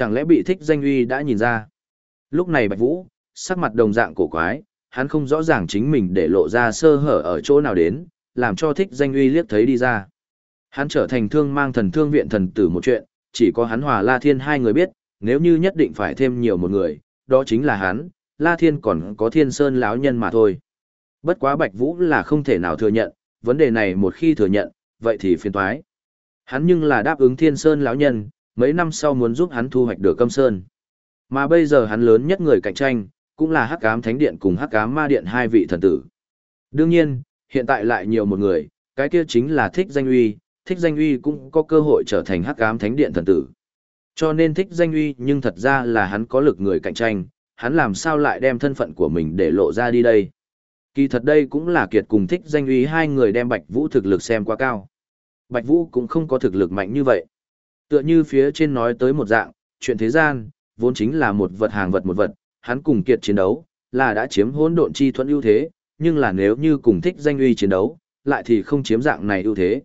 Chẳng lẽ bị thích danh uy đã nhìn ra? Lúc này Bạch Vũ, sắc mặt đồng dạng cổ quái, hắn không rõ ràng chính mình để lộ ra sơ hở ở chỗ nào đến, làm cho thích danh uy liếc thấy đi ra. Hắn trở thành thương mang thần thương viện thần tử một chuyện, chỉ có hắn hòa La Thiên hai người biết, nếu như nhất định phải thêm nhiều một người, đó chính là hắn, La Thiên còn có Thiên Sơn lão nhân mà thôi. Bất quá Bạch Vũ là không thể nào thừa nhận, vấn đề này một khi thừa nhận, vậy thì phiền toái. Hắn nhưng là đáp ứng Thiên Sơn lão nhân, mấy năm sau muốn giúp hắn thu hoạch được Câm Sơn. Mà bây giờ hắn lớn nhất người cạnh tranh, cũng là Hắc Ám Thánh Điện cùng Hắc Ám Ma Điện hai vị thần tử. Đương nhiên, hiện tại lại nhiều một người, cái kia chính là Thích Danh Uy, Thích Danh Uy cũng có cơ hội trở thành Hắc Ám Thánh Điện thần tử. Cho nên Thích Danh Uy nhưng thật ra là hắn có lực người cạnh tranh, hắn làm sao lại đem thân phận của mình để lộ ra đi đây. Kỳ thật đây cũng là kiệt cùng thích danh uy hai người đem Bạch Vũ thực lực xem quá cao. Bạch Vũ cũng không có thực lực mạnh như vậy. Tựa như phía trên nói tới một dạng, chuyện thế gian, vốn chính là một vật hàng vật một vật, hắn cùng kiệt chiến đấu, là đã chiếm hỗn độn chi thuẫn ưu thế, nhưng là nếu như cùng thích danh uy chiến đấu, lại thì không chiếm dạng này ưu thế.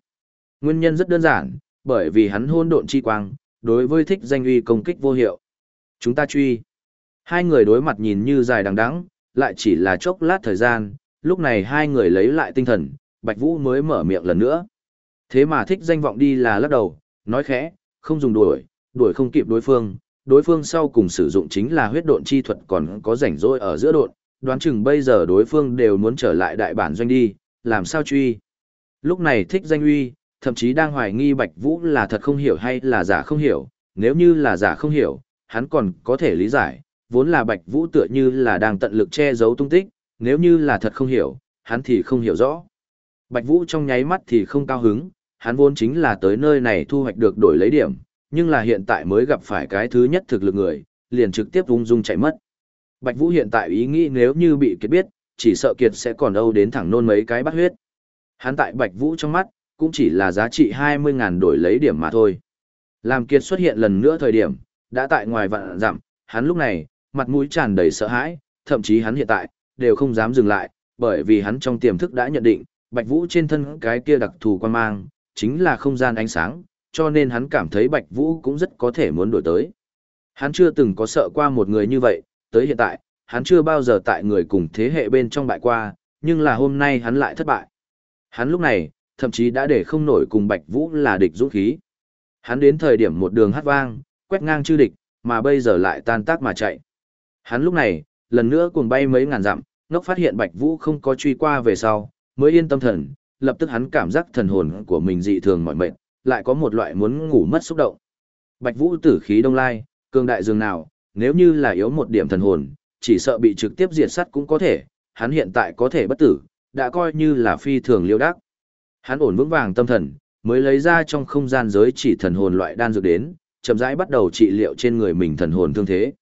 Nguyên nhân rất đơn giản, bởi vì hắn hỗn độn chi quang, đối với thích danh uy công kích vô hiệu. Chúng ta truy. Hai người đối mặt nhìn như dài đằng đẵng, lại chỉ là chốc lát thời gian, lúc này hai người lấy lại tinh thần, Bạch Vũ mới mở miệng lần nữa. Thế mà thích danh vọng đi là lắc đầu, nói khẽ, không dùng đuổi, đuổi không kịp đối phương, đối phương sau cùng sử dụng chính là huyết độn chi thuật còn có rảnh rỗi ở giữa độn, đoán chừng bây giờ đối phương đều muốn trở lại đại bản doanh đi, làm sao truy. Lúc này thích danh uy, thậm chí đang hoài nghi Bạch Vũ là thật không hiểu hay là giả không hiểu, nếu như là giả không hiểu, hắn còn có thể lý giải, vốn là Bạch Vũ tựa như là đang tận lực che giấu tung tích, nếu như là thật không hiểu, hắn thì không hiểu rõ. Bạch Vũ trong nháy mắt thì không cao hứng, hắn vốn chính là tới nơi này thu hoạch được đổi lấy điểm, nhưng là hiện tại mới gặp phải cái thứ nhất thực lực người, liền trực tiếp ung dung chạy mất. Bạch Vũ hiện tại ý nghĩ nếu như bị Kiệt biết, chỉ sợ Kiệt sẽ còn âu đến thẳng nôn mấy cái bắt huyết. Hắn tại Bạch Vũ trong mắt, cũng chỉ là giá trị 20.000 đổi lấy điểm mà thôi. Làm Kiệt xuất hiện lần nữa thời điểm, đã tại ngoài vạn dặm, hắn lúc này, mặt mũi tràn đầy sợ hãi, thậm chí hắn hiện tại, đều không dám dừng lại, bởi vì hắn trong tiềm thức đã nhận định, Bạch Vũ trên thân cái kia đặc thù quan mang, chính là không gian ánh sáng, cho nên hắn cảm thấy Bạch Vũ cũng rất có thể muốn đổi tới. Hắn chưa từng có sợ qua một người như vậy, tới hiện tại, hắn chưa bao giờ tại người cùng thế hệ bên trong bại qua, nhưng là hôm nay hắn lại thất bại. Hắn lúc này, thậm chí đã để không nổi cùng Bạch Vũ là địch dũng khí. Hắn đến thời điểm một đường hát vang, quét ngang chư địch, mà bây giờ lại tan tác mà chạy. Hắn lúc này, lần nữa cuồng bay mấy ngàn dặm, ngốc phát hiện Bạch Vũ không có truy qua về sau, mới yên tâm thần, lập tức hắn cảm giác thần hồn của mình dị thường mỏi mệt, lại có một loại muốn ngủ mất xúc động. Bạch Vũ tử khí đông lai, cường đại dường nào, nếu như là yếu một điểm thần hồn, chỉ sợ bị trực tiếp diệt sát cũng có thể, hắn hiện tại có thể bất tử, đã coi như là phi thường liêu đắc. Hắn ổn vững vàng tâm thần, mới lấy ra trong không gian giới chỉ thần hồn loại đan dược đến, chậm rãi bắt đầu trị liệu trên người mình thần hồn thương thế.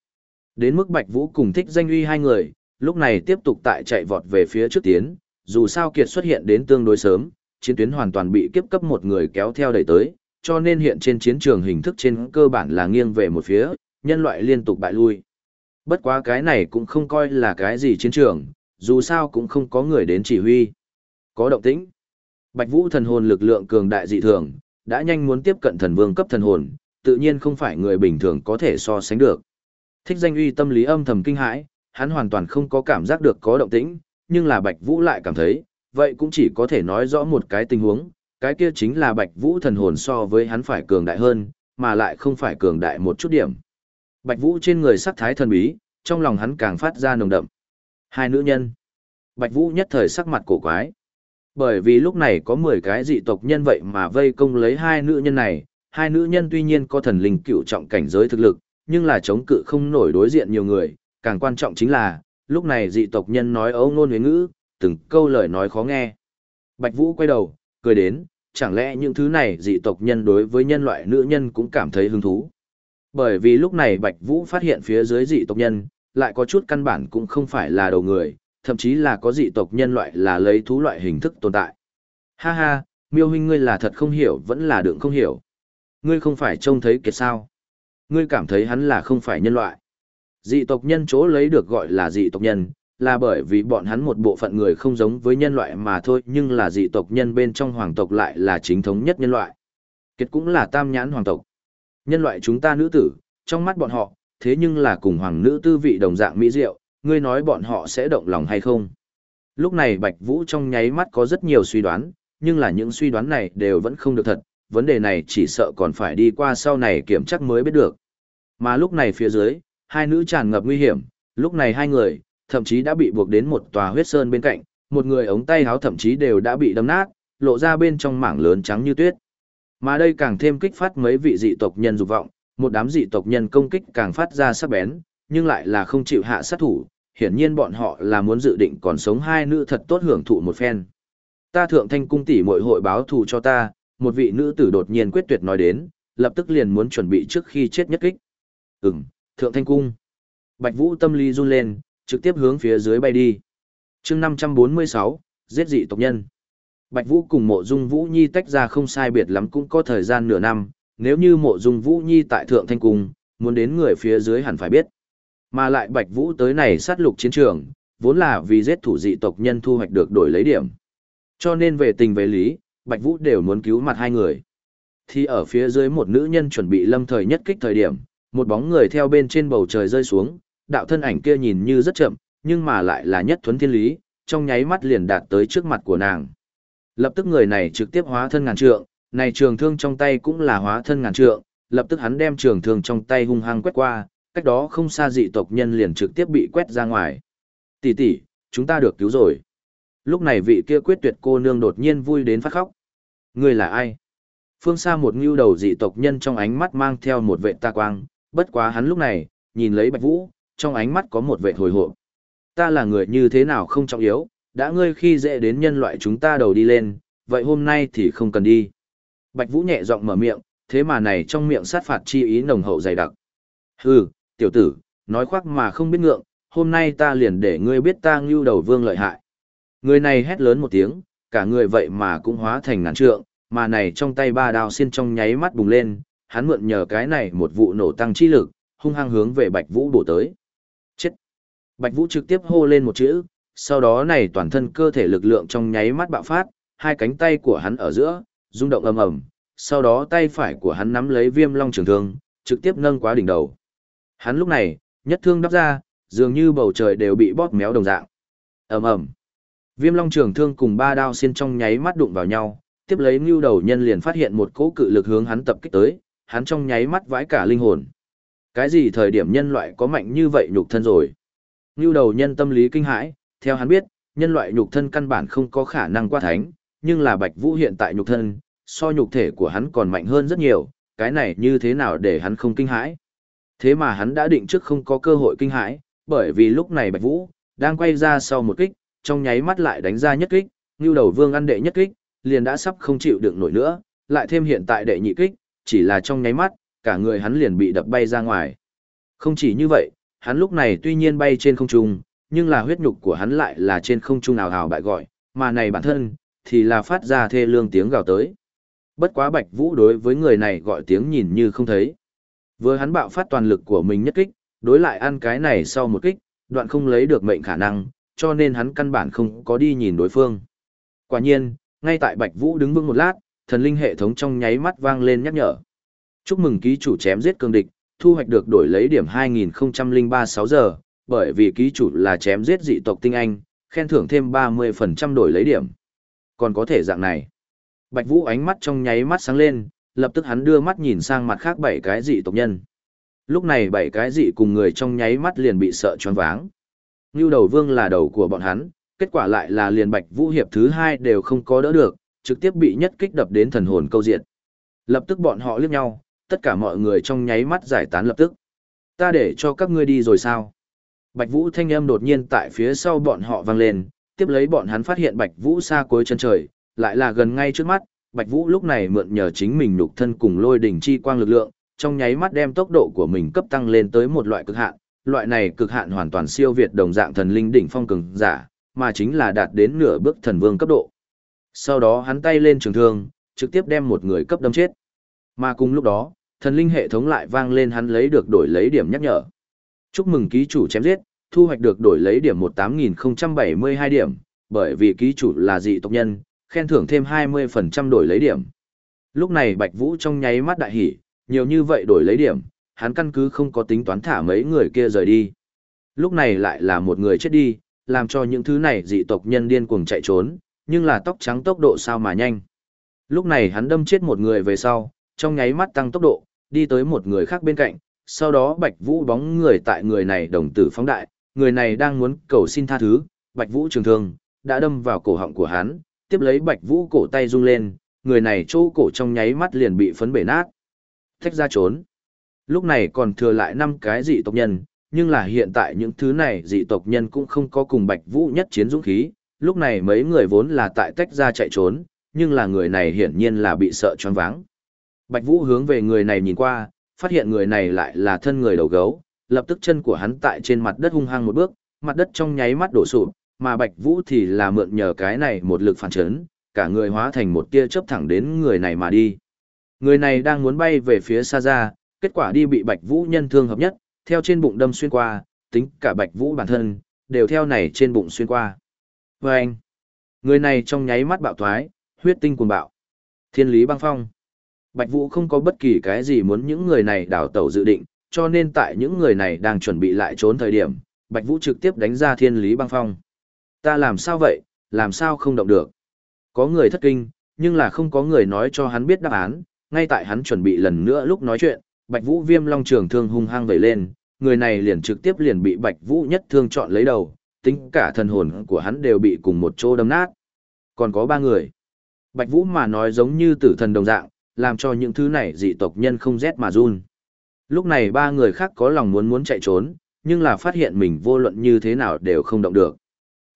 Đến mức Bạch Vũ cùng thích danh uy hai người, lúc này tiếp tục tại chạy vọt về phía trước tiến, dù sao Kiệt xuất hiện đến tương đối sớm, chiến tuyến hoàn toàn bị kiếp cấp một người kéo theo đẩy tới, cho nên hiện trên chiến trường hình thức trên cơ bản là nghiêng về một phía, nhân loại liên tục bại lui. Bất quá cái này cũng không coi là cái gì chiến trường, dù sao cũng không có người đến chỉ huy. Có động tĩnh. Bạch Vũ thần hồn lực lượng cường đại dị thường, đã nhanh muốn tiếp cận thần vương cấp thần hồn, tự nhiên không phải người bình thường có thể so sánh được. Thích danh uy tâm lý âm thầm kinh hãi, hắn hoàn toàn không có cảm giác được có động tĩnh, nhưng là Bạch Vũ lại cảm thấy, vậy cũng chỉ có thể nói rõ một cái tình huống, cái kia chính là Bạch Vũ thần hồn so với hắn phải cường đại hơn, mà lại không phải cường đại một chút điểm. Bạch Vũ trên người sắc thái thần bí, trong lòng hắn càng phát ra nồng đậm. Hai nữ nhân. Bạch Vũ nhất thời sắc mặt cổ quái. Bởi vì lúc này có 10 cái dị tộc nhân vậy mà vây công lấy hai nữ nhân này, hai nữ nhân tuy nhiên có thần linh cựu trọng cảnh giới thực lực, nhưng là chống cự không nổi đối diện nhiều người, càng quan trọng chính là, lúc này dị tộc nhân nói ấu ngôn huế ngữ, từng câu lời nói khó nghe. Bạch Vũ quay đầu, cười đến, chẳng lẽ những thứ này dị tộc nhân đối với nhân loại nữ nhân cũng cảm thấy hứng thú. Bởi vì lúc này Bạch Vũ phát hiện phía dưới dị tộc nhân, lại có chút căn bản cũng không phải là đầu người, thậm chí là có dị tộc nhân loại là lấy thú loại hình thức tồn tại. Ha ha, miêu huynh ngươi là thật không hiểu vẫn là đựng không hiểu. Ngươi không phải trông thấy kiệt sao. Ngươi cảm thấy hắn là không phải nhân loại. Dị tộc nhân chỗ lấy được gọi là dị tộc nhân, là bởi vì bọn hắn một bộ phận người không giống với nhân loại mà thôi nhưng là dị tộc nhân bên trong hoàng tộc lại là chính thống nhất nhân loại. Kiệt cũng là tam nhãn hoàng tộc. Nhân loại chúng ta nữ tử, trong mắt bọn họ, thế nhưng là cùng hoàng nữ tư vị đồng dạng mỹ diệu, ngươi nói bọn họ sẽ động lòng hay không? Lúc này Bạch Vũ trong nháy mắt có rất nhiều suy đoán, nhưng là những suy đoán này đều vẫn không được thật, vấn đề này chỉ sợ còn phải đi qua sau này kiểm chắc mới biết được. Mà lúc này phía dưới, hai nữ tràn ngập nguy hiểm, lúc này hai người, thậm chí đã bị buộc đến một tòa huyết sơn bên cạnh, một người ống tay áo thậm chí đều đã bị đâm nát, lộ ra bên trong mảng lớn trắng như tuyết. Mà đây càng thêm kích phát mấy vị dị tộc nhân dục vọng, một đám dị tộc nhân công kích càng phát ra sắc bén, nhưng lại là không chịu hạ sát thủ, hiển nhiên bọn họ là muốn dự định còn sống hai nữ thật tốt hưởng thụ một phen. Ta thượng thanh cung tỷ muội hội báo thù cho ta, một vị nữ tử đột nhiên quyết tuyệt nói đến, lập tức liền muốn chuẩn bị trước khi chết nhất kích. Ừm, thượng thanh cung. Bạch Vũ tâm lý run lên, trực tiếp hướng phía dưới bay đi. chương 546, giết dị tộc nhân. Bạch Vũ cùng mộ dung Vũ Nhi tách ra không sai biệt lắm cũng có thời gian nửa năm, nếu như mộ dung Vũ Nhi tại thượng thanh cung, muốn đến người phía dưới hẳn phải biết. Mà lại Bạch Vũ tới này sát lục chiến trường, vốn là vì giết thủ dị tộc nhân thu hoạch được đổi lấy điểm. Cho nên về tình về lý, Bạch Vũ đều muốn cứu mặt hai người. Thì ở phía dưới một nữ nhân chuẩn bị lâm thời nhất kích thời điểm, một bóng người theo bên trên bầu trời rơi xuống, đạo thân ảnh kia nhìn như rất chậm, nhưng mà lại là nhất thuấn thiên lý, trong nháy mắt liền đạt tới trước mặt của nàng. Lập tức người này trực tiếp hóa thân ngàn trượng, này trường thương trong tay cũng là hóa thân ngàn trượng, lập tức hắn đem trường thương trong tay hung hăng quét qua, cách đó không xa dị tộc nhân liền trực tiếp bị quét ra ngoài. Tỷ tỷ, chúng ta được cứu rồi. Lúc này vị kia quyết tuyệt cô nương đột nhiên vui đến phát khóc. Người là ai? Phương xa một ngưu đầu dị tộc nhân trong ánh mắt mang theo một vệ ta quang, bất quá hắn lúc này, nhìn lấy Bạch Vũ, trong ánh mắt có một vẻ hồi hộp. Ta là người như thế nào không trọng yếu, đã ngươi khi dễ đến nhân loại chúng ta đầu đi lên, vậy hôm nay thì không cần đi. Bạch Vũ nhẹ giọng mở miệng, thế mà này trong miệng sát phạt chi ý nồng hậu dày đặc. Hừ, tiểu tử, nói khoác mà không biết ngượng, hôm nay ta liền để ngươi biết ta ngưu đầu vương lợi hại. Người này hét lớn một tiếng, cả người vậy mà cũng hóa thành ngàn trượng, mà này trong tay ba đao xiên trong nháy mắt bùng lên, hắn mượn nhờ cái này một vụ nổ tăng chi lực, hung hăng hướng về Bạch Vũ bổ tới. Chết! Bạch Vũ trực tiếp hô lên một chữ, sau đó này toàn thân cơ thể lực lượng trong nháy mắt bạo phát, hai cánh tay của hắn ở giữa, rung động ầm ầm, sau đó tay phải của hắn nắm lấy viêm long trường thương, trực tiếp nâng quá đỉnh đầu. Hắn lúc này, nhất thương đắp ra, dường như bầu trời đều bị bóp méo đồng dạng. ầm ầm, Viêm long trường thương cùng ba đao xiên trong nháy mắt đụng vào nhau, tiếp lấy ngưu đầu nhân liền phát hiện một cỗ cự lực hướng hắn tập kích tới, hắn trong nháy mắt vãi cả linh hồn. Cái gì thời điểm nhân loại có mạnh như vậy nhục thân rồi? Ngưu đầu nhân tâm lý kinh hãi, theo hắn biết, nhân loại nhục thân căn bản không có khả năng qua thánh, nhưng là Bạch Vũ hiện tại nhục thân, so nhục thể của hắn còn mạnh hơn rất nhiều, cái này như thế nào để hắn không kinh hãi? Thế mà hắn đã định trước không có cơ hội kinh hãi, bởi vì lúc này Bạch Vũ đang quay ra sau một kích, trong nháy mắt lại đánh ra nhất kích, Ngưu Đầu Vương ăn đệ nhất kích, liền đã sắp không chịu đựng nổi nữa, lại thêm hiện tại đệ nhị kích, chỉ là trong nháy mắt, cả người hắn liền bị đập bay ra ngoài. Không chỉ như vậy, hắn lúc này tuy nhiên bay trên không trung, nhưng là huyết nhục của hắn lại là trên không trung nào hào bại gọi, mà này bản thân, thì là phát ra thê lương tiếng gào tới. Bất quá Bạch Vũ đối với người này gọi tiếng nhìn như không thấy. Vừa hắn bạo phát toàn lực của mình nhất kích, đối lại ăn cái này sau một kích, đoạn không lấy được mệnh khả năng, cho nên hắn căn bản không có đi nhìn đối phương. Quả nhiên, ngay tại Bạch Vũ đứng vững một lát, thần linh hệ thống trong nháy mắt vang lên nhắc nhở. Chúc mừng ký chủ chém giết cương địch, thu hoạch được đổi lấy điểm 2003 6 giờ, bởi vì ký chủ là chém giết dị tộc tinh anh, khen thưởng thêm 30% đổi lấy điểm. Còn có thể dạng này. Bạch Vũ ánh mắt trong nháy mắt sáng lên, lập tức hắn đưa mắt nhìn sang mặt khác bảy cái dị tộc nhân. Lúc này bảy cái dị cùng người trong nháy mắt liền bị sợ choáng váng. Ngưu đầu vương là đầu của bọn hắn, kết quả lại là liền Bạch Vũ hiệp thứ hai đều không có đỡ được, trực tiếp bị nhất kích đập đến thần hồn câu diện. Lập tức bọn họ liếc nhau, tất cả mọi người trong nháy mắt giải tán lập tức. Ta để cho các ngươi đi rồi sao? Bạch Vũ thanh âm đột nhiên tại phía sau bọn họ vang lên, tiếp lấy bọn hắn phát hiện Bạch Vũ xa cuối chân trời, lại là gần ngay trước mắt, Bạch Vũ lúc này mượn nhờ chính mình nhục thân cùng lôi đỉnh chi quang lực lượng, trong nháy mắt đem tốc độ của mình cấp tăng lên tới một loại cực hạn, loại này cực hạn hoàn toàn siêu việt đồng dạng thần linh đỉnh phong cường giả, mà chính là đạt đến nửa bước thần vương cấp độ. Sau đó hắn tay lên trường thương, trực tiếp đem một người cấp đâm chết. Mà cùng lúc đó, thần linh hệ thống lại vang lên hắn lấy được đổi lấy điểm nhắc nhở. Chúc mừng ký chủ chém giết, thu hoạch được đổi lấy điểm 18072 điểm, bởi vì ký chủ là dị tộc nhân, khen thưởng thêm 20% đổi lấy điểm. Lúc này Bạch Vũ trong nháy mắt đại hỉ, nhiều như vậy đổi lấy điểm, hắn căn cứ không có tính toán thả mấy người kia rời đi. Lúc này lại là một người chết đi, làm cho những thứ này dị tộc nhân điên cuồng chạy trốn, nhưng là tóc trắng tốc độ sao mà nhanh. Lúc này hắn đâm chết một người về sau, trong nháy mắt tăng tốc độ, đi tới một người khác bên cạnh, sau đó Bạch Vũ bóng người tại người này đồng tử phóng đại, người này đang muốn cầu xin tha thứ, Bạch Vũ trường thương, đã đâm vào cổ họng của hắn, tiếp lấy Bạch Vũ cổ tay rung lên, người này chỗ cổ trong nháy mắt liền bị phấn bể nát. Thách ra trốn. Lúc này còn thừa lại năm cái dị tộc nhân, nhưng là hiện tại những thứ này dị tộc nhân cũng không có cùng Bạch Vũ nhất chiến dũng khí, lúc này mấy người vốn là tại tách ra chạy trốn, nhưng là người này hiển nhiên là bị sợ choáng váng. Bạch Vũ hướng về người này nhìn qua, phát hiện người này lại là thân người đầu gấu, lập tức chân của hắn tại trên mặt đất hung hăng một bước, mặt đất trong nháy mắt đổ sụp, mà Bạch Vũ thì là mượn nhờ cái này một lực phản chấn, cả người hóa thành một tia chớp thẳng đến người này mà đi. Người này đang muốn bay về phía xa ra, kết quả đi bị Bạch Vũ nhân thương hợp nhất, theo trên bụng đâm xuyên qua, tính cả Bạch Vũ bản thân, đều theo này trên bụng xuyên qua. Và anh, người này trong nháy mắt bạo thoái, huyết tinh cuồng bạo. Thiên lý băng phong. Bạch Vũ không có bất kỳ cái gì muốn những người này đào tẩu dự định, cho nên tại những người này đang chuẩn bị lại trốn thời điểm, Bạch Vũ trực tiếp đánh ra thiên lý băng phong. Ta làm sao vậy, làm sao không động được? Có người thất kinh, nhưng là không có người nói cho hắn biết đáp án, ngay tại hắn chuẩn bị lần nữa lúc nói chuyện, Bạch Vũ viêm long trường thương hung hăng vẩy lên, người này liền trực tiếp liền bị Bạch Vũ nhất thương chọn lấy đầu, tính cả thần hồn của hắn đều bị cùng một chỗ đâm nát. Còn có ba người. Bạch Vũ mà nói giống như tử thần đồng dạng, làm cho những thứ này dị tộc nhân không rét mà run. Lúc này ba người khác có lòng muốn muốn chạy trốn, nhưng là phát hiện mình vô luận như thế nào đều không động được.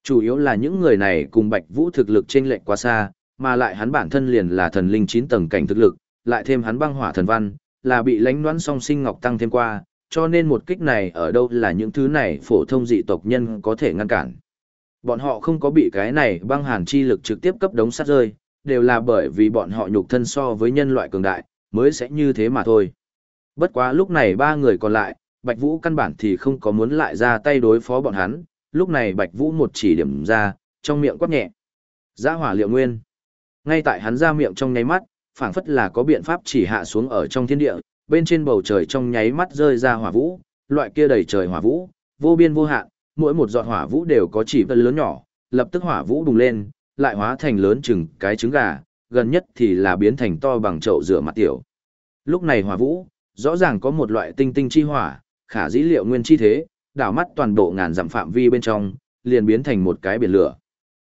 Chủ yếu là những người này cùng Bạch Vũ thực lực chênh lệch quá xa, mà lại hắn bản thân liền là thần linh 9 tầng cảnh thực lực, lại thêm hắn băng hỏa thần văn, là bị lãnh đoán song sinh ngọc tăng thêm qua, cho nên một kích này ở đâu là những thứ này phổ thông dị tộc nhân có thể ngăn cản. Bọn họ không có bị cái này băng hàn chi lực trực tiếp cấp đống sát rơi, đều là bởi vì bọn họ nhục thân so với nhân loại cường đại, mới sẽ như thế mà thôi. Bất quá lúc này ba người còn lại, Bạch Vũ căn bản thì không có muốn lại ra tay đối phó bọn hắn, lúc này Bạch Vũ một chỉ điểm ra, trong miệng quát nhẹ. Giã hỏa liệu nguyên. Ngay tại hắn ra miệng trong nháy mắt, phảng phất là có biện pháp chỉ hạ xuống ở trong thiên địa, bên trên bầu trời trong nháy mắt rơi ra hỏa vũ, loại kia đầy trời hỏa vũ, vô biên vô hạn, mỗi một giọt hỏa vũ đều có chỉ vân lớn nhỏ, lập tức hỏa vũ bùng lên, lại hóa thành lớn chừng cái trứng gà, gần nhất thì là biến thành to bằng chậu rửa mặt tiểu. Lúc này hỏa vũ, rõ ràng có một loại tinh tinh chi hỏa, khả dĩ liệu nguyên chi thế, đảo mắt toàn bộ ngàn dặm phạm vi bên trong, liền biến thành một cái biển lửa.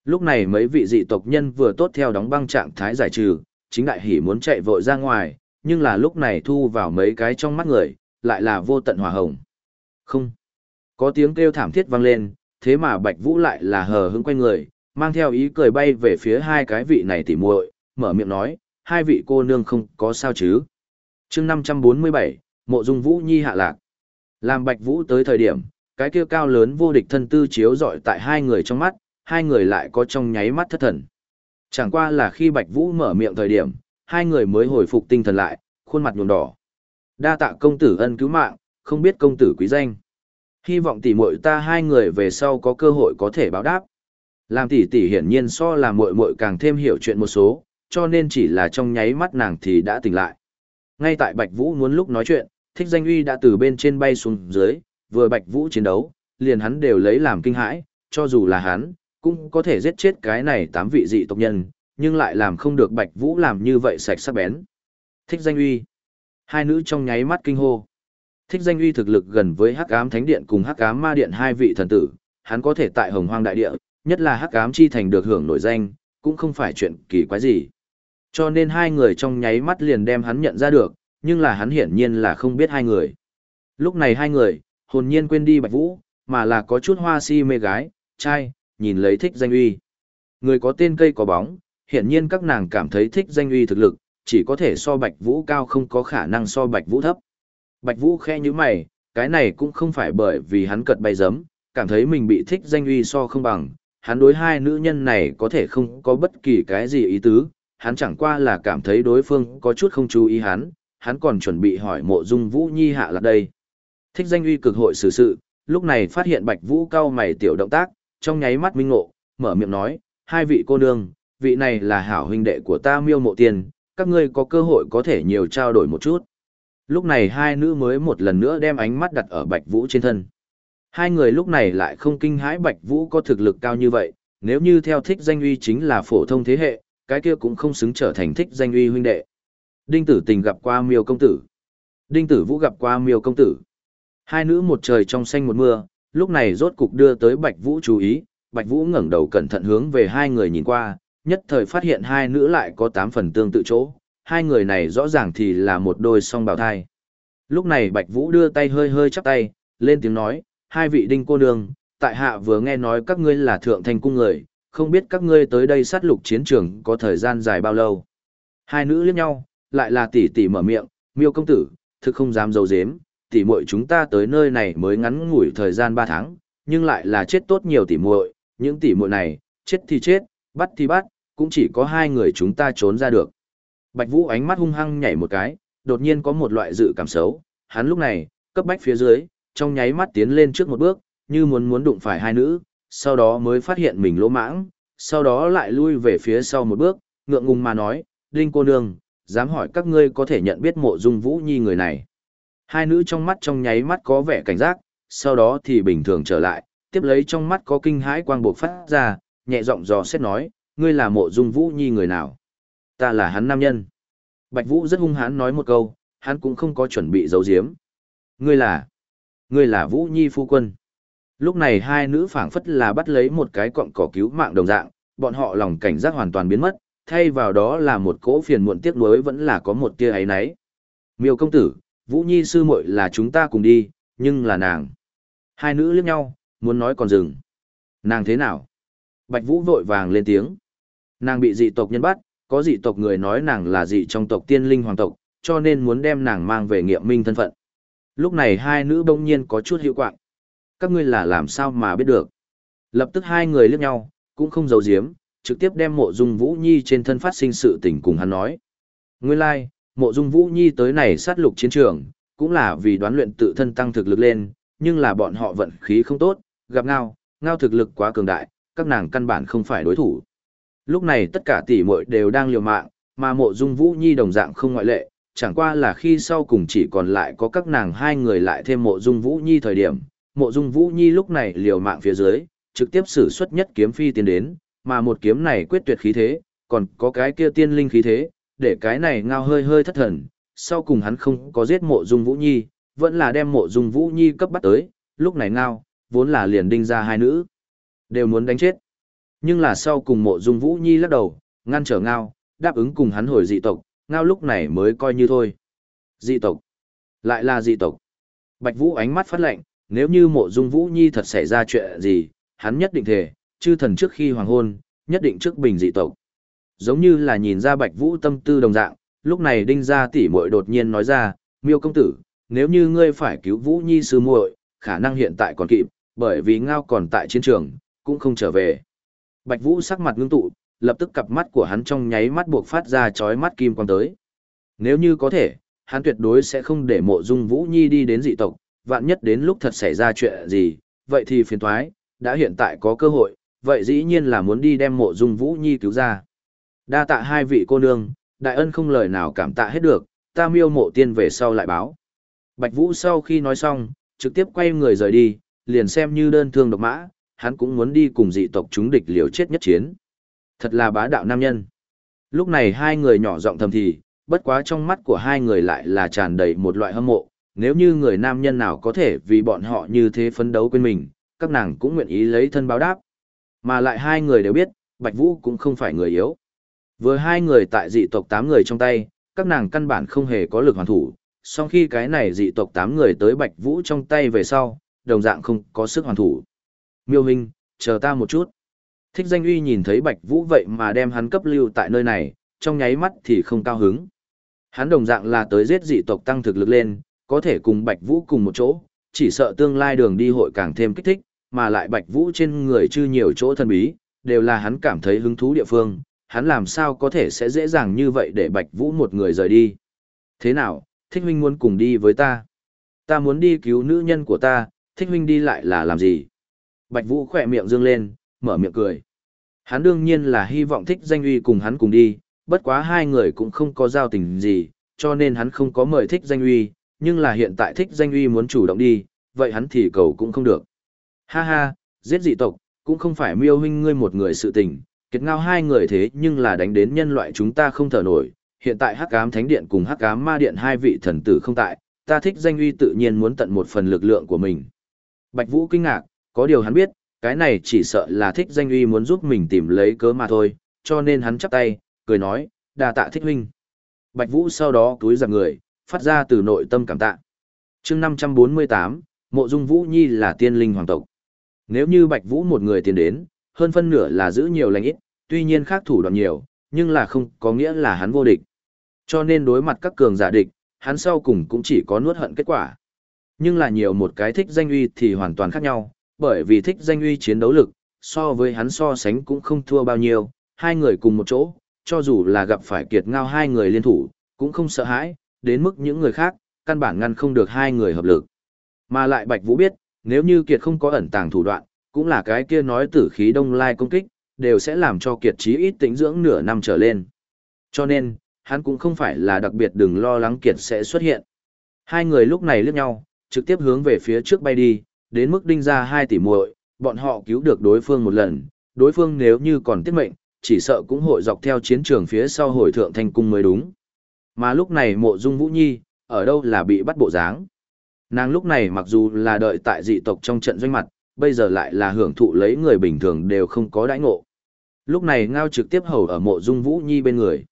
Lúc này mấy vị dị tộc nhân vừa tốt theo đóng băng trạng thái giải trừ, chính đại hỉ muốn chạy vội ra ngoài, nhưng là lúc này thu vào mấy cái trong mắt người, lại là vô tận hỏa hồng. Không. Có tiếng kêu thảm thiết vang lên, thế mà Bạch Vũ lại là hờ hững quay người, mang theo ý cười bay về phía hai cái vị này tỉ muội, mở miệng nói, hai vị cô nương không có sao chứ. chương 547, Mộ Dung Vũ Nhi hạ lạc. Làm Bạch Vũ tới thời điểm, cái kia cao lớn vô địch thân tư chiếu rọi tại hai người trong mắt, hai người lại có trong nháy mắt thất thần. Chẳng qua là khi Bạch Vũ mở miệng thời điểm, hai người mới hồi phục tinh thần lại, khuôn mặt nhuộm đỏ. Đa tạ công tử ân cứu mạng, không biết công tử quý danh. Hy vọng tỷ muội ta hai người về sau có cơ hội có thể báo đáp. Làm tỷ tỷ hiển nhiên so là muội muội càng thêm hiểu chuyện một số, cho nên chỉ là trong nháy mắt nàng thì đã tỉnh lại. Ngay tại Bạch Vũ muốn lúc nói chuyện, Thích Danh Uy đã từ bên trên bay xuống dưới, vừa Bạch Vũ chiến đấu, liền hắn đều lấy làm kinh hãi, cho dù là hắn, cũng có thể giết chết cái này tám vị dị tộc nhân, nhưng lại làm không được Bạch Vũ làm như vậy sạch sắc bén. Thích Danh Uy. Hai nữ trong nháy mắt kinh hô. Thích Danh Uy thực lực gần với Hắc Ám Thánh Điện cùng Hắc Ám Ma Điện hai vị thần tử, hắn có thể tại Hồng Hoang Đại Địa, nhất là Hắc Ám Chi Thành được hưởng nổi danh, cũng không phải chuyện kỳ quái gì. Cho nên hai người trong nháy mắt liền đem hắn nhận ra được, nhưng là hắn hiển nhiên là không biết hai người. Lúc này hai người, hồn nhiên quên đi Bạch Vũ, mà là có chút hoa si mê gái, trai, nhìn lấy thích danh uy. Người có tên cây có bóng, hiển nhiên các nàng cảm thấy thích danh uy thực lực, chỉ có thể so Bạch Vũ cao không có khả năng so Bạch Vũ thấp. Bạch Vũ khe như mày, cái này cũng không phải bởi vì hắn cật bay giấm, cảm thấy mình bị thích danh uy so không bằng, hắn đối hai nữ nhân này có thể không có bất kỳ cái gì ý tứ, hắn chẳng qua là cảm thấy đối phương có chút không chú ý hắn, hắn còn chuẩn bị hỏi mộ dung Vũ Nhi hạ là đây. Thích danh uy cực hội xử sự, lúc này phát hiện Bạch Vũ cao mày tiểu động tác, trong nháy mắt minh ngộ, mở miệng nói, hai vị cô nương, vị này là hảo huynh đệ của ta miêu mộ tiền, các ngươi có cơ hội có thể nhiều trao đổi một chút. Lúc này hai nữ mới một lần nữa đem ánh mắt đặt ở Bạch Vũ trên thân. Hai người lúc này lại không kinh hãi Bạch Vũ có thực lực cao như vậy, nếu như theo thích danh uy chính là phổ thông thế hệ, cái kia cũng không xứng trở thành thích danh uy huynh đệ. Đinh tử tình gặp qua miêu công tử. Đinh tử vũ gặp qua miêu công tử. Hai nữ một trời trong xanh một mưa, lúc này rốt cục đưa tới Bạch Vũ chú ý, Bạch Vũ ngẩng đầu cẩn thận hướng về hai người nhìn qua, nhất thời phát hiện hai nữ lại có tám phần tương tự chỗ, hai người này rõ ràng thì là một đôi song bào thai. Lúc này Bạch Vũ đưa tay hơi hơi chắp tay, lên tiếng nói, hai vị đinh cô nương, tại hạ vừa nghe nói các ngươi là thượng thành cung người, không biết các ngươi tới đây sát lục chiến trường có thời gian dài bao lâu. Hai nữ liếc nhau, lại là tỷ tỷ mở miệng, miêu công tử, thực không dám dầu dếm, tỷ muội chúng ta tới nơi này mới ngắn ngủi thời gian ba tháng, nhưng lại là chết tốt nhiều tỷ muội, những tỷ muội này, chết thì chết, bắt thì bắt, cũng chỉ có hai người chúng ta trốn ra được. Bạch Vũ ánh mắt hung hăng nhảy một cái, đột nhiên có một loại dự cảm xấu, hắn lúc này, cấp bách phía dưới, trong nháy mắt tiến lên trước một bước, như muốn muốn đụng phải hai nữ, sau đó mới phát hiện mình lỗ mãng, sau đó lại lui về phía sau một bước, ngượng ngùng mà nói, Đinh cô nương, dám hỏi các ngươi có thể nhận biết mộ dung vũ nhi người này. Hai nữ trong mắt trong nháy mắt có vẻ cảnh giác, sau đó thì bình thường trở lại, tiếp lấy trong mắt có kinh hãi quang buộc phát ra, nhẹ giọng dò xét nói, ngươi là mộ dung vũ nhi người nào? Ta là hắn nam nhân. Bạch Vũ rất hung hãn nói một câu, hắn cũng không có chuẩn bị giấu giếm. Ngươi là? Ngươi là Vũ Nhi phu quân. Lúc này hai nữ phảng phất là bắt lấy một cái cọng cỏ cứu mạng đồng dạng, bọn họ lòng cảnh giác hoàn toàn biến mất, thay vào đó là một cỗ phiền muộn tiếc nuối vẫn là có một tia ấy nấy. Miêu công tử, Vũ Nhi sư muội là chúng ta cùng đi, nhưng là nàng. Hai nữ liếc nhau, muốn nói còn dừng. Nàng thế nào? Bạch Vũ vội vàng lên tiếng. Nàng bị dị tộc nhân bắt, có dị tộc người nói nàng là dị trong tộc tiên linh hoàng tộc, cho nên muốn đem nàng mang về nghiệm minh thân phận. Lúc này hai nữ bỗng nhiên có chút hiệu quạng. Các ngươi là làm sao mà biết được? Lập tức hai người liếc nhau, cũng không giấu giếm, trực tiếp đem mộ dung Vũ Nhi trên thân phát sinh sự tình cùng hắn nói. Nguyên lai, like, mộ dung Vũ Nhi tới này sát lục chiến trường, cũng là vì đoán luyện tự thân tăng thực lực lên, nhưng là bọn họ vận khí không tốt, gặp ngao, ngao thực lực quá cường đại, các nàng căn bản không phải đối thủ. Lúc này tất cả tỷ muội đều đang liều mạng, mà mộ dung Vũ Nhi đồng dạng không ngoại lệ, chẳng qua là khi sau cùng chỉ còn lại có các nàng hai người lại thêm mộ dung Vũ Nhi thời điểm, mộ dung Vũ Nhi lúc này liều mạng phía dưới, trực tiếp sử xuất nhất kiếm phi tiến đến, mà một kiếm này quyết tuyệt khí thế, còn có cái kia tiên linh khí thế, để cái này ngao hơi hơi thất thần, sau cùng hắn không có giết mộ dung Vũ Nhi, vẫn là đem mộ dung Vũ Nhi cấp bắt tới, lúc này ngao, vốn là liền đinh ra hai nữ, đều muốn đánh chết. Nhưng là sau cùng mộ dung Vũ Nhi lắc đầu, ngăn trở ngao, đáp ứng cùng hắn hồi dị tộc, ngao lúc này mới coi như thôi. Dị tộc. Lại là dị tộc. Bạch Vũ ánh mắt phát lệnh, nếu như mộ dung Vũ Nhi thật xảy ra chuyện gì, hắn nhất định thể, chư thần trước khi hoàng hôn, nhất định trước bình dị tộc. Giống như là nhìn ra Bạch Vũ tâm tư đồng dạng, lúc này đinh gia tỷ muội đột nhiên nói ra, miêu công tử, nếu như ngươi phải cứu Vũ Nhi sư muội, khả năng hiện tại còn kịp, bởi vì ngao còn tại chiến trường, cũng không trở về. Bạch Vũ sắc mặt ngưng tụ, lập tức cặp mắt của hắn trong nháy mắt buộc phát ra chói mắt kim quang tới. Nếu như có thể, hắn tuyệt đối sẽ không để mộ dung Vũ Nhi đi đến dị tộc, vạn nhất đến lúc thật xảy ra chuyện gì, vậy thì phiền thoái, đã hiện tại có cơ hội, vậy dĩ nhiên là muốn đi đem mộ dung Vũ Nhi cứu ra. Đa tạ hai vị cô nương, đại ân không lời nào cảm tạ hết được, ta miêu mộ tiên về sau lại báo. Bạch Vũ sau khi nói xong, trực tiếp quay người rời đi, liền xem như đơn thương độc mã, hắn cũng muốn đi cùng dị tộc chúng địch liều chết nhất chiến. Thật là bá đạo nam nhân. Lúc này hai người nhỏ giọng thầm thì, bất quá trong mắt của hai người lại là tràn đầy một loại hâm mộ, nếu như người nam nhân nào có thể vì bọn họ như thế phấn đấu quên mình, các nàng cũng nguyện ý lấy thân báo đáp. Mà lại hai người đều biết, Bạch Vũ cũng không phải người yếu. Với hai người tại dị tộc tám người trong tay, các nàng căn bản không hề có lực hoàn thủ, song khi cái này dị tộc tám người tới Bạch Vũ trong tay về sau, đồng dạng không có sức hoàn thủ. Miêu Hình, chờ ta một chút. Thích danh uy nhìn thấy Bạch Vũ vậy mà đem hắn cấp lưu tại nơi này, trong nháy mắt thì không cao hứng. Hắn đồng dạng là tới giết dị tộc tăng thực lực lên, có thể cùng Bạch Vũ cùng một chỗ, chỉ sợ tương lai đường đi hội càng thêm kích thích, mà lại Bạch Vũ trên người chư nhiều chỗ thần bí, đều là hắn cảm thấy hứng thú địa phương, hắn làm sao có thể sẽ dễ dàng như vậy để Bạch Vũ một người rời đi. Thế nào, Thích huynh muốn cùng đi với ta? Ta muốn đi cứu nữ nhân của ta, Thích huynh đi lại là làm gì? Bạch Vũ khỏe miệng dương lên, mở miệng cười. Hắn đương nhiên là hy vọng thích danh uy cùng hắn cùng đi, bất quá hai người cũng không có giao tình gì, cho nên hắn không có mời thích danh uy, nhưng là hiện tại thích danh uy muốn chủ động đi, vậy hắn thì cầu cũng không được. Ha ha, giết dị tộc, cũng không phải miêu huynh ngươi một người sự tình, kiệt ngao hai người thế nhưng là đánh đến nhân loại chúng ta không thở nổi. Hiện tại Hắc Ám Thánh Điện cùng Hắc Ám Ma Điện hai vị thần tử không tại, ta thích danh uy tự nhiên muốn tận một phần lực lượng của mình. Bạch Vũ kinh ngạc, có điều hắn biết, cái này chỉ sợ là thích danh uy muốn giúp mình tìm lấy cớ mà thôi, cho nên hắn chắp tay, cười nói, đà tạ thích huynh. Bạch Vũ sau đó túi giặc người, phát ra từ nội tâm cảm tạ. chương 548, Mộ Dung Vũ Nhi là tiên linh hoàng tộc. Nếu như Bạch Vũ một người tiến đến, hơn phân nửa là giữ nhiều lành ít, tuy nhiên khác thủ đoạn nhiều, nhưng là không có nghĩa là hắn vô địch. Cho nên đối mặt các cường giả địch, hắn sau cùng cũng chỉ có nuốt hận kết quả. Nhưng là nhiều một cái thích danh uy thì hoàn toàn khác nhau, bởi vì thích danh uy chiến đấu lực, so với hắn so sánh cũng không thua bao nhiêu, hai người cùng một chỗ, cho dù là gặp phải kiệt ngao hai người liên thủ, cũng không sợ hãi, đến mức những người khác, căn bản ngăn không được hai người hợp lực. Mà lại Bạch Vũ biết, nếu như kiệt không có ẩn tàng thủ đoạn, cũng là cái kia nói tử khí đông lai công kích, đều sẽ làm cho kiệt chí ít tĩnh dưỡng nửa năm trở lên. Cho nên, hắn cũng không phải là đặc biệt đừng lo lắng kiệt sẽ xuất hiện. Hai người lúc này liếc nhau, trực tiếp hướng về phía trước bay đi, đến mức đinh ra hai tỷ muội, bọn họ cứu được đối phương một lần, đối phương nếu như còn tiết mệnh, chỉ sợ cũng hội dọc theo chiến trường phía sau hồi thượng thành cung mới đúng. Mà lúc này mộ dung vũ nhi, ở đâu là bị bắt bộ dáng. Nàng lúc này mặc dù là đợi tại dị tộc trong trận doanh mặt, bây giờ lại là hưởng thụ lấy người bình thường đều không có đãi ngộ. Lúc này ngao trực tiếp hầu ở mộ dung vũ nhi bên người.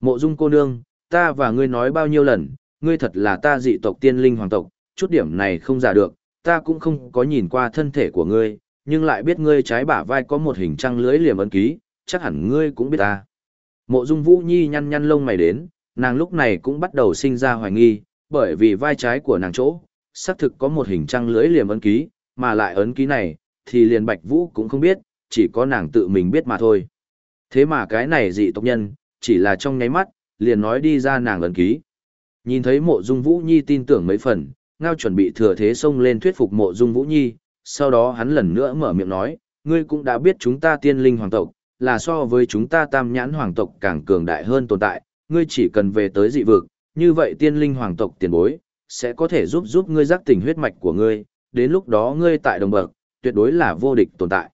Mộ dung cô nương, ta và ngươi nói bao nhiêu lần, ngươi thật là ta dị tộc tiên linh hoàng tộc, chút điểm này không giả được, ta cũng không có nhìn qua thân thể của ngươi, nhưng lại biết ngươi trái bả vai có một hình trăng lưới liềm ấn ký, chắc hẳn ngươi cũng biết ta. Mộ Dung Vũ Nhi nhăn nhăn lông mày đến, nàng lúc này cũng bắt đầu sinh ra hoài nghi, bởi vì vai trái của nàng chỗ, xác thực có một hình trăng lưới liềm ấn ký, mà lại ấn ký này, thì liền Bạch Vũ cũng không biết, chỉ có nàng tự mình biết mà thôi. Thế mà cái này dị tộc nhân, chỉ là trong nháy mắt, liền nói đi ra nàng ấn ký. Nhìn thấy mộ dung Vũ Nhi tin tưởng mấy phần, ngao chuẩn bị thừa thế xông lên thuyết phục mộ dung Vũ Nhi, sau đó hắn lần nữa mở miệng nói, ngươi cũng đã biết chúng ta tiên linh hoàng tộc, là so với chúng ta tam nhãn hoàng tộc càng cường đại hơn tồn tại, ngươi chỉ cần về tới dị vực, như vậy tiên linh hoàng tộc tiền bối, sẽ có thể giúp giúp ngươi giác tỉnh huyết mạch của ngươi, đến lúc đó ngươi tại đồng bậc, tuyệt đối là vô địch tồn tại.